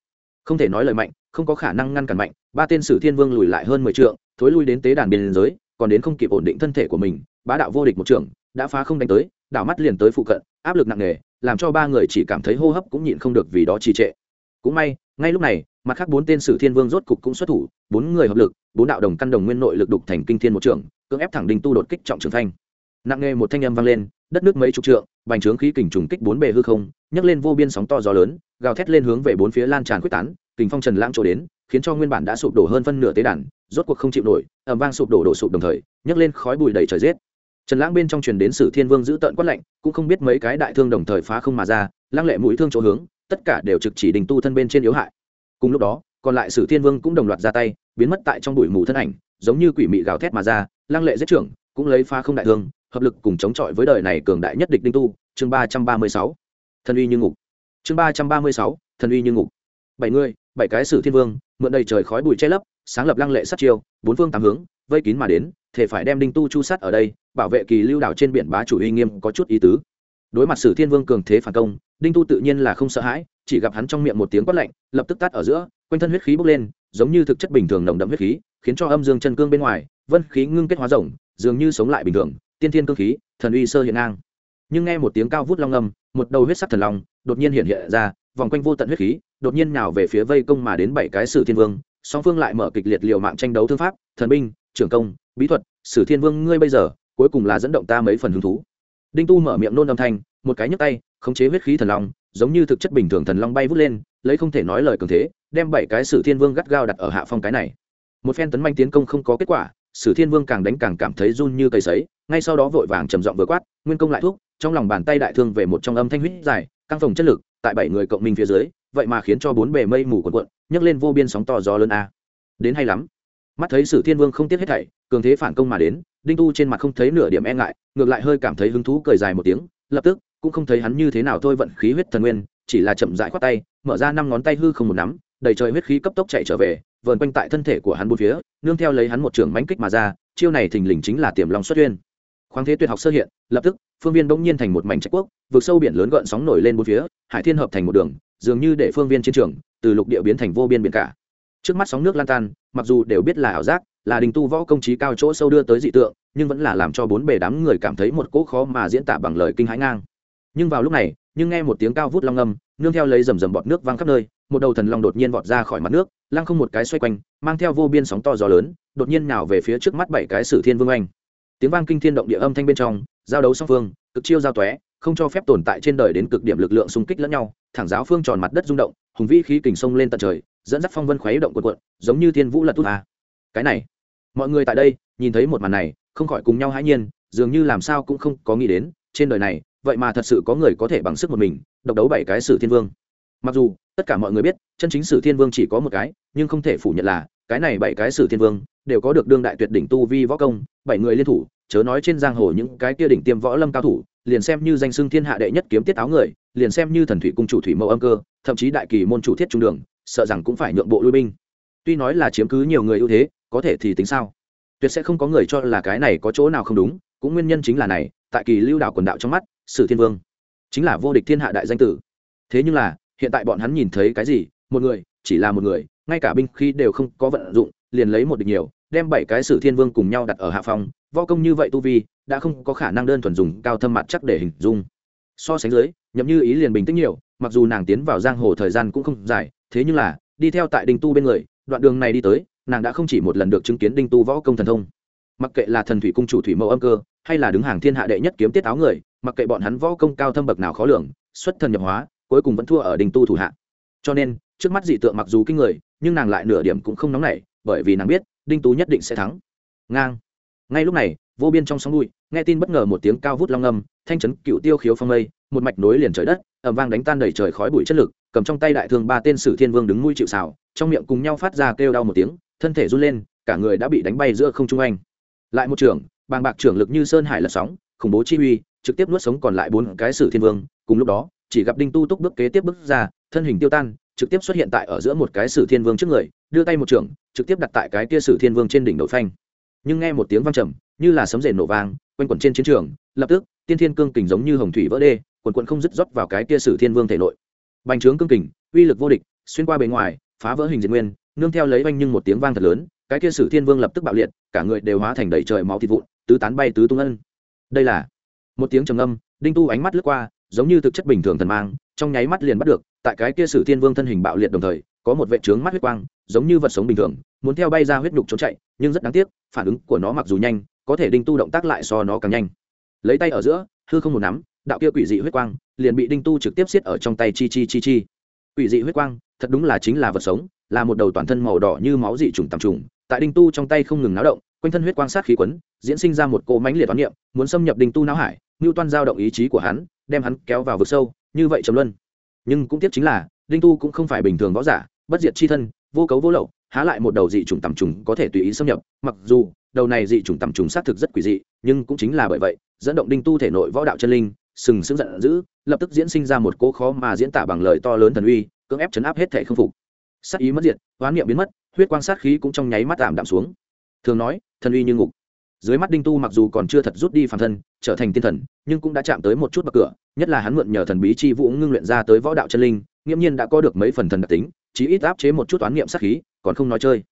Speaker 1: Không thể nói lời mạnh, không có khả năng ngăn cản mạnh, ba tên sử thiên vương lùi lại hơn mười trượng, thối lui đến tế đàn biên giới, còn đến không kịp ổn định thân thể của mình, bá đạo vô địch một trưởng, đã phá không đánh tới, đảo mắt liền tới phụ cận, áp lực nặng nề, làm cho ba người chỉ cảm thấy hô hấp cũng nhịn không được vì đó trì trệ. Cũng may, ngay lúc này, mặt khác bốn tên sử thiên vương rốt cục cũng xuất thủ, bốn người hợp lực, bốn đạo đồng căn đồng nguyên nội lực đục thành kinh thiên một trưởng, cưỡng ép thẳng đinh tu đột kích trọng trường thanh nặng nề một thanh âm vang lên đất nước mấy chục trượng, bành trướng khí kình trùng kích bốn bề hư không, nhấc lên vô biên sóng to gió lớn, gào thét lên hướng về bốn phía lan tràn quyết tán, kình phong trần lãng trổ đến, khiến cho nguyên bản đã sụp đổ hơn phân nửa tế đàn, rốt cuộc không chịu nổi ẩm vang sụp đổ đổ sụp đồng thời, nhấc lên khói bụi đầy trời rét trần lãng bên trong truyền đến sử thiên vương giữ tợn quát lạnh, cũng không biết mấy cái đại thương đồng thời phá không mà ra, lăng lệ mũi thương chỗ hướng, tất cả đều trực chỉ đình tu thân bên trên yếu hại. Cùng lúc đó, còn lại sử thiên vương cũng đồng loạt ra tay, biến mất tại trong bụi mù thân ảnh, giống như quỷ mị gào thét mà ra, lăng lệ giết trưởng, cũng lấy phá không đại thương hợp lực cùng chống chọi với đời này cường đại nhất địch đinh tu, chương ba trăm ba mươi sáu. Thần uy như ngục. Chương ba trăm ba mươi sáu, thần uy như ngục. Bảy người, bảy cái sử thiên vương, mượn đầy trời khói bụi che lấp, sáng lập lăng lệ sát chiêu, bốn phương tám hướng, vây kín mà đến, thể phải đem đinh tu chu sát ở đây, bảo vệ kỳ lưu đảo trên biển bá chủ uy nghiêm có chút ý tứ. Đối mặt sử thiên vương cường thế phản công, đinh tu tự nhiên là không sợ hãi, chỉ gặp hắn trong miệng một tiếng quát lạnh, lập tức tắt ở giữa, quanh thân huyết khí bốc lên, giống như thực chất bình thường nồng đậm huyết khí, khiến cho âm dương chân cương bên ngoài, vân khí ngưng kết hóa rồng dường như sống lại bình thường tiên thiên cương khí, thần uy sơ hiện ngang. Nhưng nghe một tiếng cao vút long âm, một đầu huyết sắc thần long đột nhiên hiện hiện ra, vòng quanh vô tận huyết khí, đột nhiên nào về phía vây công mà đến bảy cái sử thiên vương, song phương lại mở kịch liệt liều mạng tranh đấu thương pháp, thần binh, trưởng công, bí thuật, sử thiên vương ngươi bây giờ, cuối cùng là dẫn động ta mấy phần hứng thú. Đinh tu mở miệng nôn âm thanh, một cái nhấc tay, khống chế huyết khí thần long, giống như thực chất bình thường thần long bay vút lên, lấy không thể nói lời cường thế, đem bảy cái sử thiên vương gắt gao đặt ở hạ phong cái này. Một phen tấn manh tiến công không có kết quả sử thiên vương càng đánh càng cảm thấy run như cây sấy, ngay sau đó vội vàng trầm giọng vừa quát, nguyên công lại thuốc trong lòng bàn tay đại thương về một trong âm thanh huyết dài, căng phòng chất lực, tại bảy người cộng minh phía dưới, vậy mà khiến cho bốn bề mây mù cuộn cuộn, nhấc lên vô biên sóng to gió lớn a. Đến hay lắm. Mắt thấy sử thiên vương không tiếc hết thảy, cường thế phản công mà đến, đinh tu trên mặt không thấy nửa điểm e ngại, ngược lại hơi cảm thấy hứng thú cười dài một tiếng, lập tức, cũng không thấy hắn như thế nào thôi vận khí huyết thần nguyên, chỉ là chậm rãi khoát tay, mở ra năm ngón tay hư không một nắm đầy trời huyết khí cấp tốc chạy trở về vờn quanh tại thân thể của hắn bốn phía, nương theo lấy hắn một trường mãnh kích mà ra, chiêu này thình lình chính là tiềm long xuất uyên khoáng thế tuyệt học sơ hiện, lập tức, phương viên bỗng nhiên thành một mảnh trạch quốc vượt sâu biển lớn gợn sóng nổi lên bốn phía, hải thiên hợp thành một đường, dường như để phương viên chiến trường, từ lục địa biến thành vô biên biển cả. Trước mắt sóng nước lan tan, mặc dù đều biết là ảo giác, là đình tu võ công trí cao chỗ sâu đưa tới dị tượng, nhưng vẫn là làm cho bốn bề đám người cảm thấy một cỗ khó mà diễn tả bằng lời kinh hãi ngang. Nhưng vào lúc này, nhưng nghe một tiếng cao vút long âm, nương theo lấy rầm rầm bọt nước văng khắp nơi, một đầu thần long đột nhiên vọt ra khỏi mặt nước lăng không một cái xoay quanh, mang theo vô biên sóng to gió lớn, đột nhiên nào về phía trước mắt bảy cái sử thiên vương anh tiếng vang kinh thiên động địa âm thanh bên trong, giao đấu song phương, cực chiêu giao tóe, không cho phép tồn tại trên đời đến cực điểm lực lượng xung kích lẫn nhau, thẳng giáo phương tròn mặt đất rung động, hùng vĩ khí kình sông lên tận trời, dẫn dắt phong vân khuấy động quần quận, giống như thiên vũ lật tút à. cái này, mọi người tại đây, nhìn thấy một màn này, không khỏi cùng nhau hãi nhiên, dường như làm sao cũng không có nghĩ đến, trên đời này, vậy mà thật sự có người có thể bằng sức một mình, độc đấu bảy cái sử thiên vương mặc dù, tất cả mọi người biết, chân chính sử thiên vương chỉ có một cái, nhưng không thể phủ nhận là, cái này bảy cái sử thiên vương đều có được đương đại tuyệt đỉnh tu vi võ công, bảy người liên thủ, chớ nói trên giang hồ những cái kia đỉnh tiêm võ lâm cao thủ, liền xem như danh xưng thiên hạ đệ nhất kiếm tiết áo người, liền xem như thần thủy cung chủ thủy mẫu âm cơ, thậm chí đại kỳ môn chủ thiết trung đường, sợ rằng cũng phải nhượng bộ lui binh. Tuy nói là chiếm cứ nhiều người ưu thế, có thể thì tính sao? Tuyệt sẽ không có người cho là cái này có chỗ nào không đúng, cũng nguyên nhân chính là này, tại kỳ lưu đảo quần đạo trong mắt, sử thiên vương chính là vô địch thiên hạ đại danh tử. Thế nhưng là hiện tại bọn hắn nhìn thấy cái gì, một người, chỉ là một người, ngay cả binh khí đều không có vận dụng, liền lấy một địch nhiều, đem bảy cái sử thiên vương cùng nhau đặt ở hạ phòng, võ công như vậy tu vi, đã không có khả năng đơn thuần dùng cao thâm mặt chắc để hình dung. So sánh dưới, nhậm như ý liền bình tĩnh nhiều, mặc dù nàng tiến vào giang hồ thời gian cũng không dài, thế nhưng là, đi theo tại đinh tu bên người, đoạn đường này đi tới, nàng đã không chỉ một lần được chứng kiến đinh tu võ công thần thông. Mặc kệ là thần thủy cung chủ thủy mẫu âm cơ, hay là đứng hàng thiên hạ đệ nhất kiếm tiết áo người, mặc kệ bọn hắn võ công cao thâm bậc nào khó lường, xuất thần nhập hóa cuối cùng vẫn thua ở đình tu thủ hạ. Cho nên, trước mắt dị tượng mặc dù kinh người, nhưng nàng lại nửa điểm cũng không nóng nảy, bởi vì nàng biết đinh tú nhất định sẽ thắng. Ngang. Ngay lúc này, vô biên trong sóng bụi, nghe tin bất ngờ một tiếng cao vút long âm, thanh chấn cựu tiêu khiếu phong mây, một mạch nối liền trời đất ẩm vang đánh tan đầy trời khói bụi chất lực, cầm trong tay đại thương ba tên sử thiên vương đứng mũi chịu xào trong miệng cùng nhau phát ra kêu đau một tiếng, thân thể run lên, cả người đã bị đánh bay giữa không trung anh. Lại một trưởng bàng bạc trưởng lực như sơn hải lật sóng, khủng bố chi uy, trực tiếp nuốt sống còn lại bốn cái sử thiên vương, cùng lúc đó chỉ gặp đinh tu túc bước kế tiếp bước ra, thân hình tiêu tan, trực tiếp xuất hiện tại ở giữa một cái sử thiên vương trước người, đưa tay một trưởng, trực tiếp đặt tại cái kia sử thiên vương trên đỉnh đầu phanh. Nhưng nghe một tiếng vang trầm, như là sấm rền nổ vang, quanh quẩn trên chiến trường, lập tức, tiên thiên cương kình giống như hồng thủy vỡ đê, quần quận không dứt rót vào cái kia sử thiên vương thể nội. Bành trướng cương kình, uy lực vô địch, xuyên qua bề ngoài, phá vỡ hình diện nguyên, nương theo lấy oanh nhưng một tiếng vang thật lớn, cái kia sử thiên vương lập tức bạo liệt, cả người đều hóa thành đầy trời máu thịt vụn, tứ tán bay tứ tung ân. Đây là một tiếng trầm âm đinh tu ánh mắt lướt qua giống như thực chất bình thường thần mang, trong nháy mắt liền bắt được, tại cái kia sử thiên vương thân hình bạo liệt đồng thời, có một vệ trướng mắt huyết quang, giống như vật sống bình thường, muốn theo bay ra huyết nhục trốn chạy, nhưng rất đáng tiếc, phản ứng của nó mặc dù nhanh, có thể đinh tu động tác lại so nó càng nhanh. Lấy tay ở giữa, hư không một nắm, đạo kia quỷ dị huyết quang liền bị đinh tu trực tiếp xiết ở trong tay chi chi chi chi. Quỷ dị huyết quang, thật đúng là chính là vật sống, là một đầu toàn thân màu đỏ như máu dị trùng tầm trùng tại đinh tu trong tay không ngừng náo động, quanh thân huyết quang sát khí quấn, diễn sinh ra một cỗ mãnh liệt toán niệm, muốn xâm nhập đinh tu não hải ngưu toan giao động ý chí của hắn đem hắn kéo vào vực sâu, như vậy trầm luân. Nhưng cũng tiếc chính là, đinh tu cũng không phải bình thường võ giả, bất diệt chi thân, vô cấu vô lậu, há lại một đầu dị trùng tầm trùng có thể tùy ý xâm nhập. Mặc dù, đầu này dị trùng tầm trùng xác thực rất quỷ dị, nhưng cũng chính là bởi vậy, dẫn động đinh tu thể nội võ đạo chân linh, sừng sững giận dữ, lập tức diễn sinh ra một cỗ khó mà diễn tả bằng lời to lớn thần uy, cưỡng ép chấn áp hết thể không phục. Sát ý mất diệt hoán niệm biến mất, huyết quang sát khí cũng trong nháy mắt tạm đạm xuống. Thường nói, thần uy như ngục dưới mắt đinh tu mặc dù còn chưa thật rút đi phản thân, trở thành tiên thần, nhưng cũng đã chạm tới một chút bậc cửa, nhất là hắn mượn nhờ thần bí chi vũ ngưng luyện ra tới võ đạo chân linh, nghiễm nhiên đã có được mấy phần thần đặc tính, chí ít áp chế một chút toán niệm sát khí, còn không nói chơi.